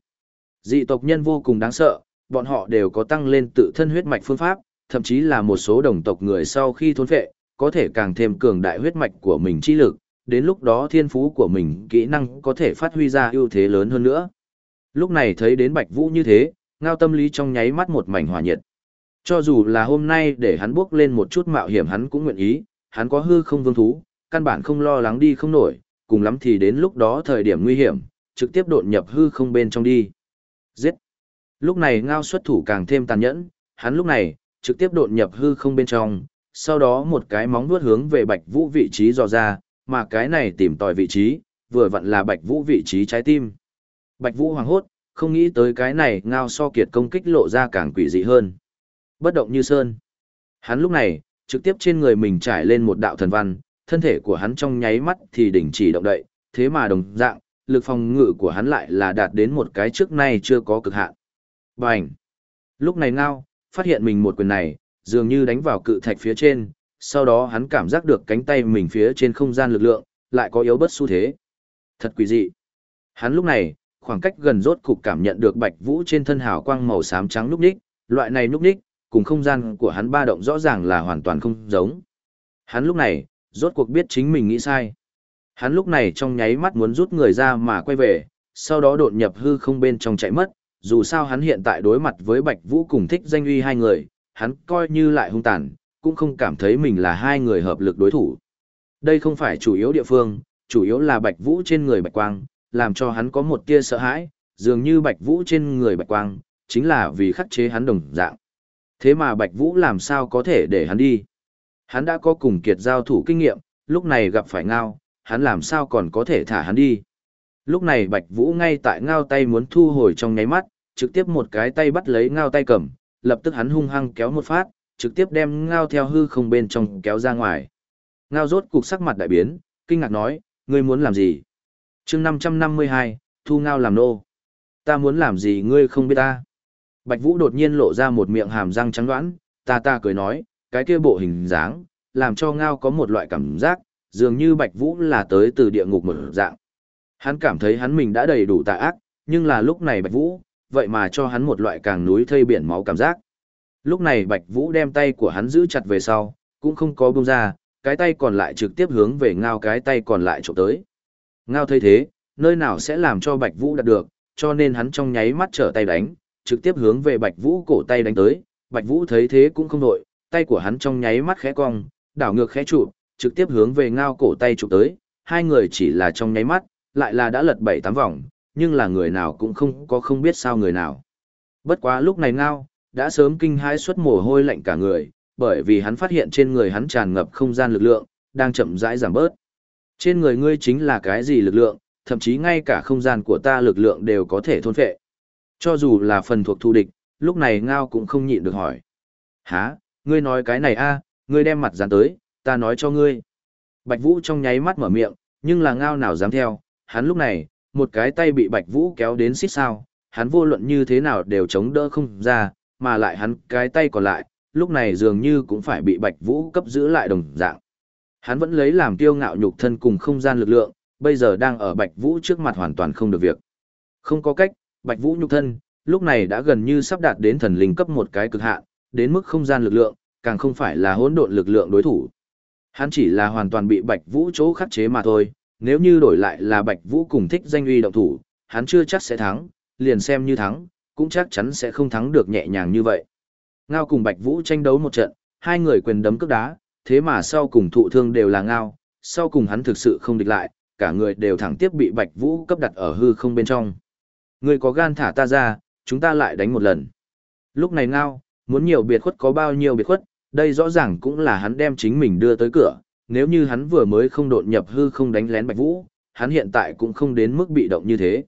Dị tộc nhân vô cùng đáng sợ, bọn họ đều có tăng lên tự thân huyết mạch phương pháp, thậm chí là một số đồng tộc người sau khi thôn phệ, có thể càng thêm cường đại huyết mạch của mình chi lực, đến lúc đó thiên phú của mình kỹ năng có thể phát huy ra ưu thế lớn hơn nữa. Lúc này thấy đến Bạch Vũ như thế, ngao tâm lý trong nháy mắt một mảnh hòa nhiệt. Cho dù là hôm nay để hắn bước lên một chút mạo hiểm hắn cũng nguyện ý, hắn có hư không vương thú, căn bản không lo lắng đi không nổi, cùng lắm thì đến lúc đó thời điểm nguy hiểm, trực tiếp đột nhập hư không bên trong đi. Giết! Lúc này ngao xuất thủ càng thêm tàn nhẫn, hắn lúc này, trực tiếp đột nhập hư không bên trong, sau đó một cái móng vuốt hướng về bạch vũ vị trí dò ra, mà cái này tìm tòi vị trí, vừa vặn là bạch vũ vị trí trái tim. Bạch vũ hoàng hốt, không nghĩ tới cái này ngao so kiệt công kích lộ ra càng quỷ dị hơn. Bất động như sơn. Hắn lúc này, trực tiếp trên người mình trải lên một đạo thần văn, thân thể của hắn trong nháy mắt thì đình chỉ động đậy, thế mà đồng dạng, lực phòng ngự của hắn lại là đạt đến một cái trước nay chưa có cực hạn. Bành! Lúc này ngao, phát hiện mình một quyền này, dường như đánh vào cự thạch phía trên, sau đó hắn cảm giác được cánh tay mình phía trên không gian lực lượng, lại có yếu bất xu thế. Thật quỷ dị. Hắn lúc này, khoảng cách gần rốt cục cảm nhận được bạch vũ trên thân hào quang màu xám trắng lúc ních, loại này lúc ních, cùng không gian của hắn ba động rõ ràng là hoàn toàn không giống. Hắn lúc này, rốt cuộc biết chính mình nghĩ sai. Hắn lúc này trong nháy mắt muốn rút người ra mà quay về, sau đó đột nhập hư không bên trong chạy mất, dù sao hắn hiện tại đối mặt với Bạch Vũ cùng thích danh uy hai người, hắn coi như lại hung tàn, cũng không cảm thấy mình là hai người hợp lực đối thủ. Đây không phải chủ yếu địa phương, chủ yếu là Bạch Vũ trên người Bạch Quang, làm cho hắn có một tia sợ hãi, dường như Bạch Vũ trên người Bạch Quang, chính là vì khắc chế hắn đồng dạng. Thế mà Bạch Vũ làm sao có thể để hắn đi? Hắn đã có cùng kiệt giao thủ kinh nghiệm, lúc này gặp phải ngao, hắn làm sao còn có thể thả hắn đi? Lúc này Bạch Vũ ngay tại ngao tay muốn thu hồi trong nháy mắt, trực tiếp một cái tay bắt lấy ngao tay cầm, lập tức hắn hung hăng kéo một phát, trực tiếp đem ngao theo hư không bên trong kéo ra ngoài. Ngao rốt cục sắc mặt đại biến, kinh ngạc nói, ngươi muốn làm gì? chương 552, thu ngao làm nô. Ta muốn làm gì ngươi không biết ta? Bạch Vũ đột nhiên lộ ra một miệng hàm răng trắng đoán, ta ta cười nói, cái kia bộ hình dáng, làm cho ngao có một loại cảm giác, dường như Bạch Vũ là tới từ địa ngục một dạng. Hắn cảm thấy hắn mình đã đầy đủ tà ác, nhưng là lúc này Bạch Vũ, vậy mà cho hắn một loại càng núi thây biển máu cảm giác. Lúc này Bạch Vũ đem tay của hắn giữ chặt về sau, cũng không có buông ra, cái tay còn lại trực tiếp hướng về ngao cái tay còn lại trộm tới. Ngao thấy thế, nơi nào sẽ làm cho Bạch Vũ đạt được, cho nên hắn trong nháy mắt trở tay đánh, trực tiếp hướng về Bạch Vũ cổ tay đánh tới, Bạch Vũ thấy thế cũng không đội tay của hắn trong nháy mắt khẽ cong, đảo ngược khẽ trụ, trực tiếp hướng về ngao cổ tay chụp tới, hai người chỉ là trong nháy mắt, lại là đã lật bảy tám vòng, nhưng là người nào cũng không có không biết sao người nào. Bất quá lúc này ngao, đã sớm kinh hãi suốt mồ hôi lạnh cả người, bởi vì hắn phát hiện trên người hắn tràn ngập không gian lực lượng, đang chậm rãi giảm bớt. Trên người ngươi chính là cái gì lực lượng, thậm chí ngay cả không gian của ta lực lượng đều có thể thôn phệ. Cho dù là phần thuộc thù địch, lúc này ngao cũng không nhịn được hỏi. Hả, ngươi nói cái này a ngươi đem mặt dán tới, ta nói cho ngươi. Bạch Vũ trong nháy mắt mở miệng, nhưng là ngao nào dám theo, hắn lúc này, một cái tay bị Bạch Vũ kéo đến xít sao, hắn vô luận như thế nào đều chống đỡ không ra, mà lại hắn cái tay còn lại, lúc này dường như cũng phải bị Bạch Vũ cấp giữ lại đồng dạng. Hắn vẫn lấy làm tiêu ngạo nhục thân cùng không gian lực lượng, bây giờ đang ở Bạch Vũ trước mặt hoàn toàn không được việc. Không có cách, Bạch Vũ nhục thân, lúc này đã gần như sắp đạt đến thần linh cấp một cái cực hạn, đến mức không gian lực lượng, càng không phải là hỗn độn lực lượng đối thủ. Hắn chỉ là hoàn toàn bị Bạch Vũ chỗ khắc chế mà thôi, nếu như đổi lại là Bạch Vũ cùng thích danh uy động thủ, hắn chưa chắc sẽ thắng, liền xem như thắng, cũng chắc chắn sẽ không thắng được nhẹ nhàng như vậy. Ngao cùng Bạch Vũ tranh đấu một trận, hai người quyền đấm cước đá, thế mà sau cùng thụ thương đều là Ngao, sau cùng hắn thực sự không địch lại, cả người đều thẳng tiếp bị Bạch Vũ cấp đặt ở hư không bên trong. Ngươi có gan thả ta ra, chúng ta lại đánh một lần. Lúc này Ngao, muốn nhiều biệt khuất có bao nhiêu biệt khuất, đây rõ ràng cũng là hắn đem chính mình đưa tới cửa, nếu như hắn vừa mới không đột nhập hư không đánh lén Bạch Vũ, hắn hiện tại cũng không đến mức bị động như thế.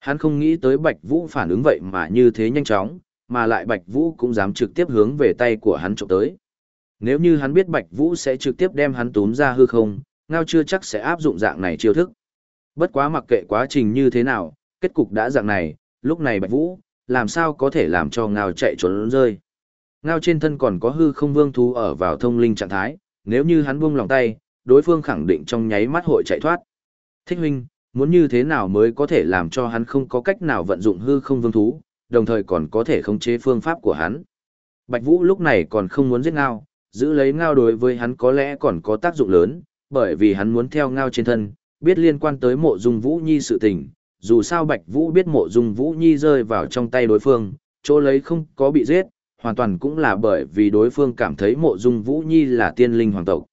Hắn không nghĩ tới Bạch Vũ phản ứng vậy mà như thế nhanh chóng, mà lại Bạch Vũ cũng dám trực tiếp hướng về tay của hắn trộm tới. Nếu như hắn biết Bạch Vũ sẽ trực tiếp đem hắn túm ra hư không, ngao chưa chắc sẽ áp dụng dạng này chiêu thức. Bất quá mặc kệ quá trình như thế nào, kết cục đã dạng này, lúc này Bạch Vũ, làm sao có thể làm cho ngao chạy trốn rơi. Ngao trên thân còn có hư không vương thú ở vào thông linh trạng thái, nếu như hắn buông lòng tay, đối phương khẳng định trong nháy mắt hội chạy thoát. Thích huynh, muốn như thế nào mới có thể làm cho hắn không có cách nào vận dụng hư không vương thú, đồng thời còn có thể khống chế phương pháp của hắn. Bạch Vũ lúc này còn không muốn giết ngao, giữ lấy ngao đối với hắn có lẽ còn có tác dụng lớn, bởi vì hắn muốn theo ngao trên thân, biết liên quan tới mộ dung Vũ Nhi sự tình, dù sao Bạch Vũ biết mộ dung Vũ Nhi rơi vào trong tay đối phương, chỗ lấy không có bị giết, hoàn toàn cũng là bởi vì đối phương cảm thấy mộ dung Vũ Nhi là tiên linh hoàng tộc.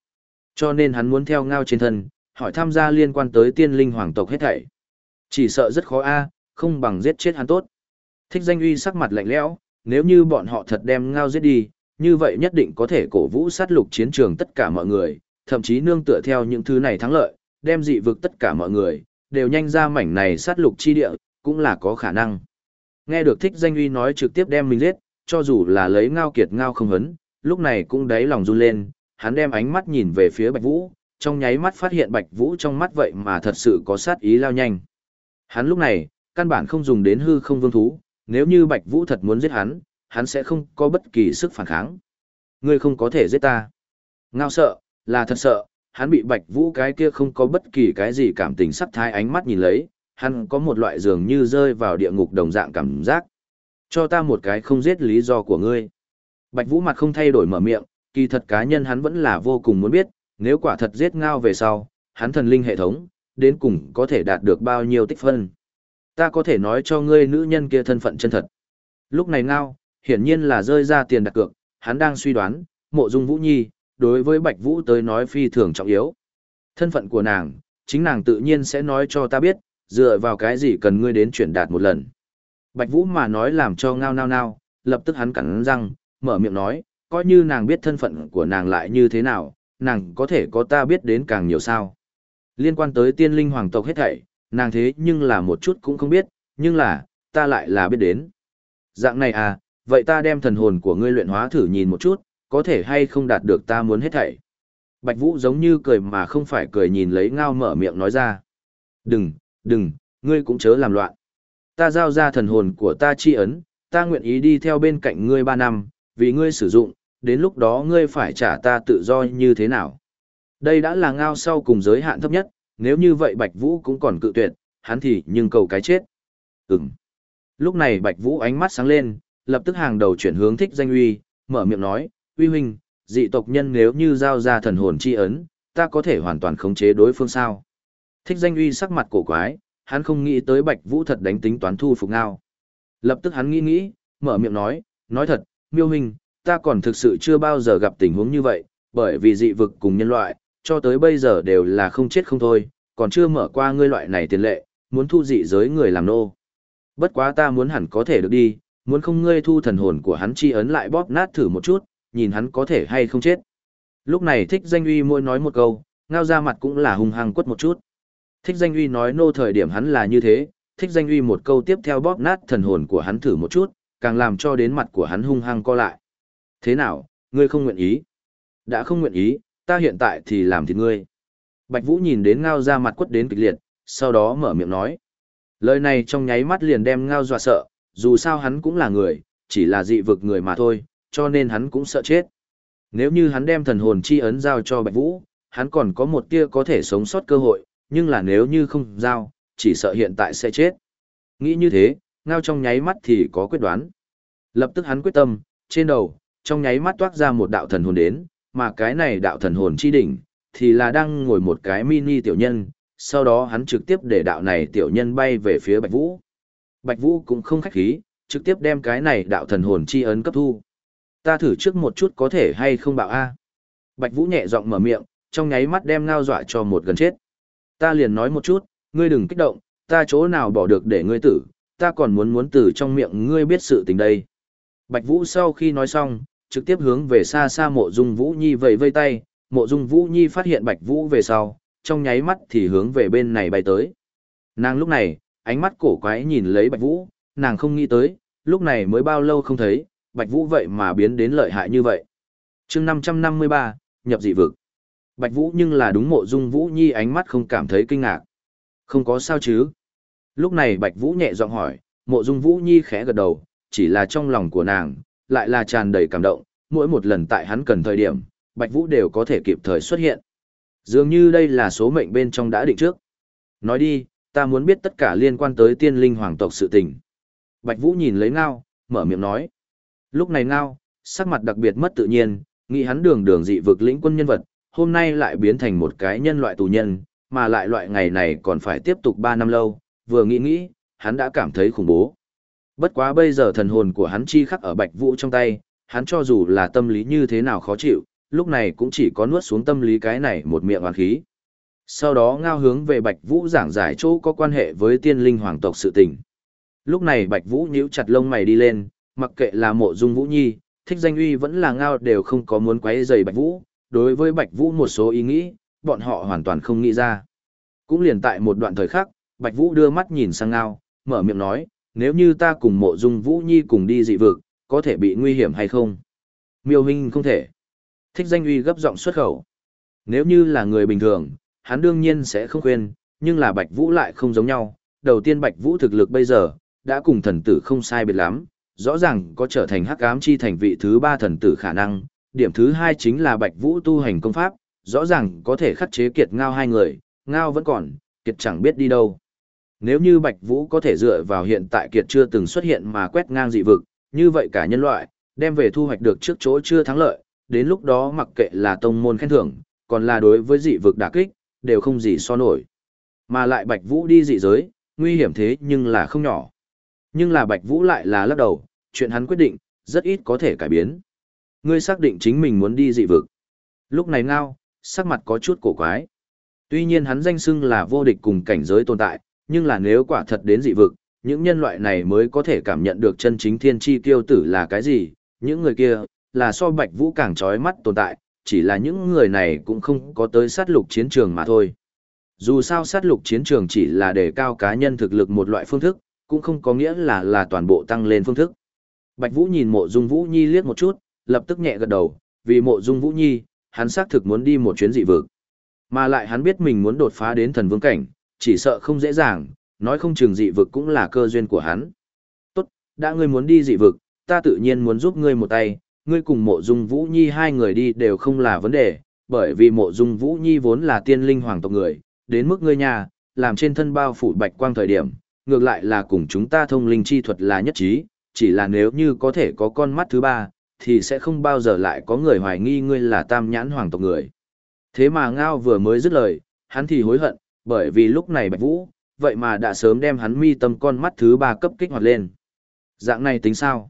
Cho nên hắn muốn theo ngao trên thân, hỏi tham gia liên quan tới tiên linh hoàng tộc hết thảy. Chỉ sợ rất khó a, không bằng giết chết hắn tốt. Thích danh uy sắc mặt lạnh lẽo, nếu như bọn họ thật đem ngao giết đi, như vậy nhất định có thể cổ vũ sát lục chiến trường tất cả mọi người, thậm chí nương tựa theo những thứ này thắng lợi, đem dị vực tất cả mọi người, đều nhanh ra mảnh này sát lục chi địa, cũng là có khả năng. Nghe được thích danh uy nói trực tiếp đem mình giết, cho dù là lấy ngao kiệt ngao không hấn, lúc này cũng đáy lòng run lên, hắn đem ánh mắt nhìn về phía Bạch Vũ, trong nháy mắt phát hiện Bạch Vũ trong mắt vậy mà thật sự có sát ý lao nhanh. Hắn lúc này, căn bản không dùng đến hư không vương thú, nếu như Bạch Vũ thật muốn giết hắn, hắn sẽ không có bất kỳ sức phản kháng. Ngươi không có thể giết ta. Ngao sợ, là thật sợ, hắn bị Bạch Vũ cái kia không có bất kỳ cái gì cảm tình sắp thái ánh mắt nhìn lấy, hắn có một loại dường như rơi vào địa ngục đồng dạng cảm giác. Cho ta một cái không giết lý do của ngươi. Bạch Vũ mặt không thay đổi mở miệng, kỳ thật cá nhân hắn vẫn là vô cùng muốn biết, nếu quả thật giết ngao về sau, hắn thần linh hệ thống, đến cùng có thể đạt được bao nhiêu tích phân. Ta có thể nói cho ngươi nữ nhân kia thân phận chân thật. Lúc này ngao, hiển nhiên là rơi ra tiền đặt cược, hắn đang suy đoán, mộ dung Vũ Nhi, đối với Bạch Vũ tới nói phi thường trọng yếu. Thân phận của nàng, chính nàng tự nhiên sẽ nói cho ta biết, dựa vào cái gì cần ngươi đến chuyển đạt một lần. Bạch Vũ mà nói làm cho ngao nao nao, lập tức hắn cắn răng, mở miệng nói, coi như nàng biết thân phận của nàng lại như thế nào, nàng có thể có ta biết đến càng nhiều sao. Liên quan tới tiên linh hoàng tộc hết thảy, nàng thế nhưng là một chút cũng không biết, nhưng là, ta lại là biết đến. Dạng này à, vậy ta đem thần hồn của ngươi luyện hóa thử nhìn một chút, có thể hay không đạt được ta muốn hết thảy. Bạch Vũ giống như cười mà không phải cười nhìn lấy ngao mở miệng nói ra. Đừng, đừng, ngươi cũng chớ làm loạn. Ta giao ra thần hồn của ta chi ấn, ta nguyện ý đi theo bên cạnh ngươi ba năm, vì ngươi sử dụng, đến lúc đó ngươi phải trả ta tự do như thế nào. Đây đã là ngao sau cùng giới hạn thấp nhất, nếu như vậy Bạch Vũ cũng còn cự tuyệt, hắn thì nhưng cầu cái chết. Ừm. Lúc này Bạch Vũ ánh mắt sáng lên, lập tức hàng đầu chuyển hướng thích danh uy, mở miệng nói, uy huynh, dị tộc nhân nếu như giao ra thần hồn chi ấn, ta có thể hoàn toàn khống chế đối phương sao. Thích danh uy sắc mặt cổ quái, hắn không nghĩ tới Bạch Vũ thật đánh tính toán thu phục ngao. Lập tức hắn nghĩ nghĩ, mở miệng nói, nói thật, miêu hình, ta còn thực sự chưa bao giờ gặp tình huống như vậy, bởi vì dị vực cùng nhân loại, cho tới bây giờ đều là không chết không thôi, còn chưa mở qua ngươi loại này tiền lệ, muốn thu dị giới người làm nô. Bất quá ta muốn hẳn có thể được đi, muốn không ngươi thu thần hồn của hắn chi ấn lại bóp nát thử một chút, nhìn hắn có thể hay không chết. Lúc này thích danh uy môi nói một câu, ngao ra mặt cũng là hung hăng quất một chút. Thích danh uy nói nô thời điểm hắn là như thế, thích danh uy một câu tiếp theo bóp nát thần hồn của hắn thử một chút, càng làm cho đến mặt của hắn hung hăng co lại. Thế nào, ngươi không nguyện ý? Đã không nguyện ý, ta hiện tại thì làm thịt ngươi. Bạch Vũ nhìn đến ngao ra mặt quất đến kịch liệt, sau đó mở miệng nói. Lời này trong nháy mắt liền đem ngao dọa sợ, dù sao hắn cũng là người, chỉ là dị vực người mà thôi, cho nên hắn cũng sợ chết. Nếu như hắn đem thần hồn chi ấn giao cho Bạch Vũ, hắn còn có một tia có thể sống sót cơ hội, nhưng là nếu như không giao, chỉ sợ hiện tại sẽ chết. Nghĩ như thế, ngao trong nháy mắt thì có quyết đoán. Lập tức hắn quyết tâm, trên đầu, trong nháy mắt toát ra một đạo thần hồn đến, mà cái này đạo thần hồn chi đỉnh, thì là đang ngồi một cái mini tiểu nhân, sau đó hắn trực tiếp để đạo này tiểu nhân bay về phía Bạch Vũ. Bạch Vũ cũng không khách khí, trực tiếp đem cái này đạo thần hồn chi ấn cấp thu. Ta thử trước một chút có thể hay không bảo a. Bạch Vũ nhẹ giọng mở miệng, trong nháy mắt đem ngao dọa cho một gần chết. Ta liền nói một chút, ngươi đừng kích động, ta chỗ nào bỏ được để ngươi tử, ta còn muốn muốn tử trong miệng ngươi biết sự tình đây. Bạch Vũ sau khi nói xong, trực tiếp hướng về xa xa mộ dung Vũ Nhi vẫy vây tay, mộ dung Vũ Nhi phát hiện Bạch Vũ về sau, trong nháy mắt thì hướng về bên này bay tới. Nàng lúc này, ánh mắt cổ quái nhìn lấy Bạch Vũ, nàng không nghĩ tới, lúc này mới bao lâu không thấy, Bạch Vũ vậy mà biến đến lợi hại như vậy. chương 553, nhập dị vực. Bạch Vũ nhưng là đúng mộ dung Vũ Nhi ánh mắt không cảm thấy kinh ngạc. Không có sao chứ. Lúc này Bạch Vũ nhẹ giọng hỏi, mộ dung Vũ Nhi khẽ gật đầu, chỉ là trong lòng của nàng, lại là tràn đầy cảm động, mỗi một lần tại hắn cần thời điểm, Bạch Vũ đều có thể kịp thời xuất hiện. Dường như đây là số mệnh bên trong đã định trước. Nói đi, ta muốn biết tất cả liên quan tới tiên linh hoàng tộc sự tình. Bạch Vũ nhìn lấy ngao, mở miệng nói. Lúc này ngao, sắc mặt đặc biệt mất tự nhiên, nghĩ hắn đường đường dị vực lĩnh quân nhân vật, hôm nay lại biến thành một cái nhân loại tù nhân, mà lại loại ngày này còn phải tiếp tục 3 năm lâu, vừa nghĩ nghĩ, hắn đã cảm thấy khủng bố. Bất quá bây giờ thần hồn của hắn chi khắc ở Bạch Vũ trong tay, hắn cho dù là tâm lý như thế nào khó chịu, lúc này cũng chỉ có nuốt xuống tâm lý cái này một miệng hoàn khí. Sau đó ngao hướng về Bạch Vũ giảng giải chỗ có quan hệ với tiên linh hoàng tộc sự tình. Lúc này Bạch Vũ nhíu chặt lông mày đi lên, mặc kệ là mộ dung Vũ Nhi, thích danh uy vẫn là ngao đều không có muốn quấy rầy Bạch Vũ, đối với Bạch Vũ một số ý nghĩ, bọn họ hoàn toàn không nghĩ ra. Cũng liền tại một đoạn thời khắc, Bạch Vũ đưa mắt nhìn sang ngao, mở miệng nói, nếu như ta cùng mộ dung Vũ Nhi cùng đi dị vực, có thể bị nguy hiểm hay không? Miêu Hinh không thể. Thích danh uy gấp giọng xuất khẩu. Nếu như là người bình thường, hắn đương nhiên sẽ không khuyên, nhưng là Bạch Vũ lại không giống nhau. Đầu tiên Bạch Vũ thực lực bây giờ, đã cùng thần tử không sai biệt lắm, rõ ràng có trở thành hắc ám chi thành vị thứ ba thần tử khả năng. Điểm thứ hai chính là Bạch Vũ tu hành công pháp, rõ ràng có thể khắc chế kiệt ngao hai người, ngao vẫn còn, kiệt chẳng biết đi đâu. Nếu như Bạch Vũ có thể dựa vào hiện tại kiệt chưa từng xuất hiện mà quét ngang dị vực, như vậy cả nhân loại, đem về thu hoạch được trước chỗ chưa thắng lợi, đến lúc đó mặc kệ là tông môn khen thưởng, còn là đối với dị vực đả kích, đều không gì so nổi. Mà lại Bạch Vũ đi dị giới, nguy hiểm thế nhưng là không nhỏ. Nhưng là Bạch Vũ lại là lắc đầu, chuyện hắn quyết định, rất ít có thể cải biến. Ngươi xác định chính mình muốn đi dị vực. Lúc này ngao, sắc mặt có chút cổ quái. Tuy nhiên hắn danh xưng là vô địch cùng cảnh giới tồn tại, nhưng là nếu quả thật đến dị vực, những nhân loại này mới có thể cảm nhận được chân chính thiên chi tiêu tử là cái gì, những người kia, là so bạch vũ càng trói mắt tồn tại, chỉ là những người này cũng không có tới sát lục chiến trường mà thôi. Dù sao sát lục chiến trường chỉ là để cao cá nhân thực lực một loại phương thức, cũng không có nghĩa là là toàn bộ tăng lên phương thức. Bạch Vũ nhìn mộ dung Vũ Nhi liếc một chút, lập tức nhẹ gật đầu, vì mộ dung Vũ Nhi, hắn xác thực muốn đi một chuyến dị vực. Mà lại hắn biết mình muốn đột phá đến thần vương cảnh, chỉ sợ không dễ dàng, nói không chừng dị vực cũng là cơ duyên của hắn. Tốt, đã ngươi muốn đi dị vực, ta tự nhiên muốn giúp ngươi một tay, ngươi cùng mộ dung Vũ Nhi hai người đi đều không là vấn đề, bởi vì mộ dung Vũ Nhi vốn là tiên linh hoàng tộc người, đến mức ngươi nhà, làm trên thân bao phủ bạch quang thời điểm, ngược lại là cùng chúng ta thông linh chi thuật là nhất trí, chỉ là nếu như có thể có con mắt thứ ba, thì sẽ không bao giờ lại có người hoài nghi ngươi là tam nhãn hoàng tộc người. Thế mà Ngao vừa mới dứt lời, hắn thì hối hận, bởi vì lúc này Bạch Vũ, vậy mà đã sớm đem hắn mi tâm con mắt thứ ba cấp kích hoạt lên. Dạng này tính sao?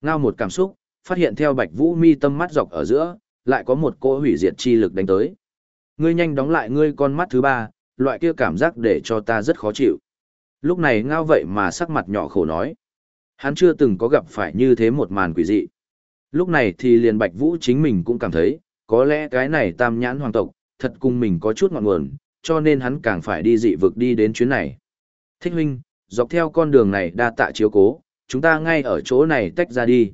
Ngao một cảm xúc, phát hiện theo Bạch Vũ mi tâm mắt dọc ở giữa, lại có một cỗ hủy diệt chi lực đánh tới. Ngươi nhanh đóng lại ngươi con mắt thứ ba, loại kia cảm giác để cho ta rất khó chịu. Lúc này Ngao vậy mà sắc mặt nhỏ khổ nói. Hắn chưa từng có gặp phải như thế một màn quỷ dị. Lúc này thì liền Bạch Vũ chính mình cũng cảm thấy, có lẽ cái này tam nhãn hoàng tộc, thật cùng mình có chút ngọn nguồn, cho nên hắn càng phải đi dị vực đi đến chuyến này. Thích huynh, dọc theo con đường này đa tạ chiếu cố, chúng ta ngay ở chỗ này tách ra đi.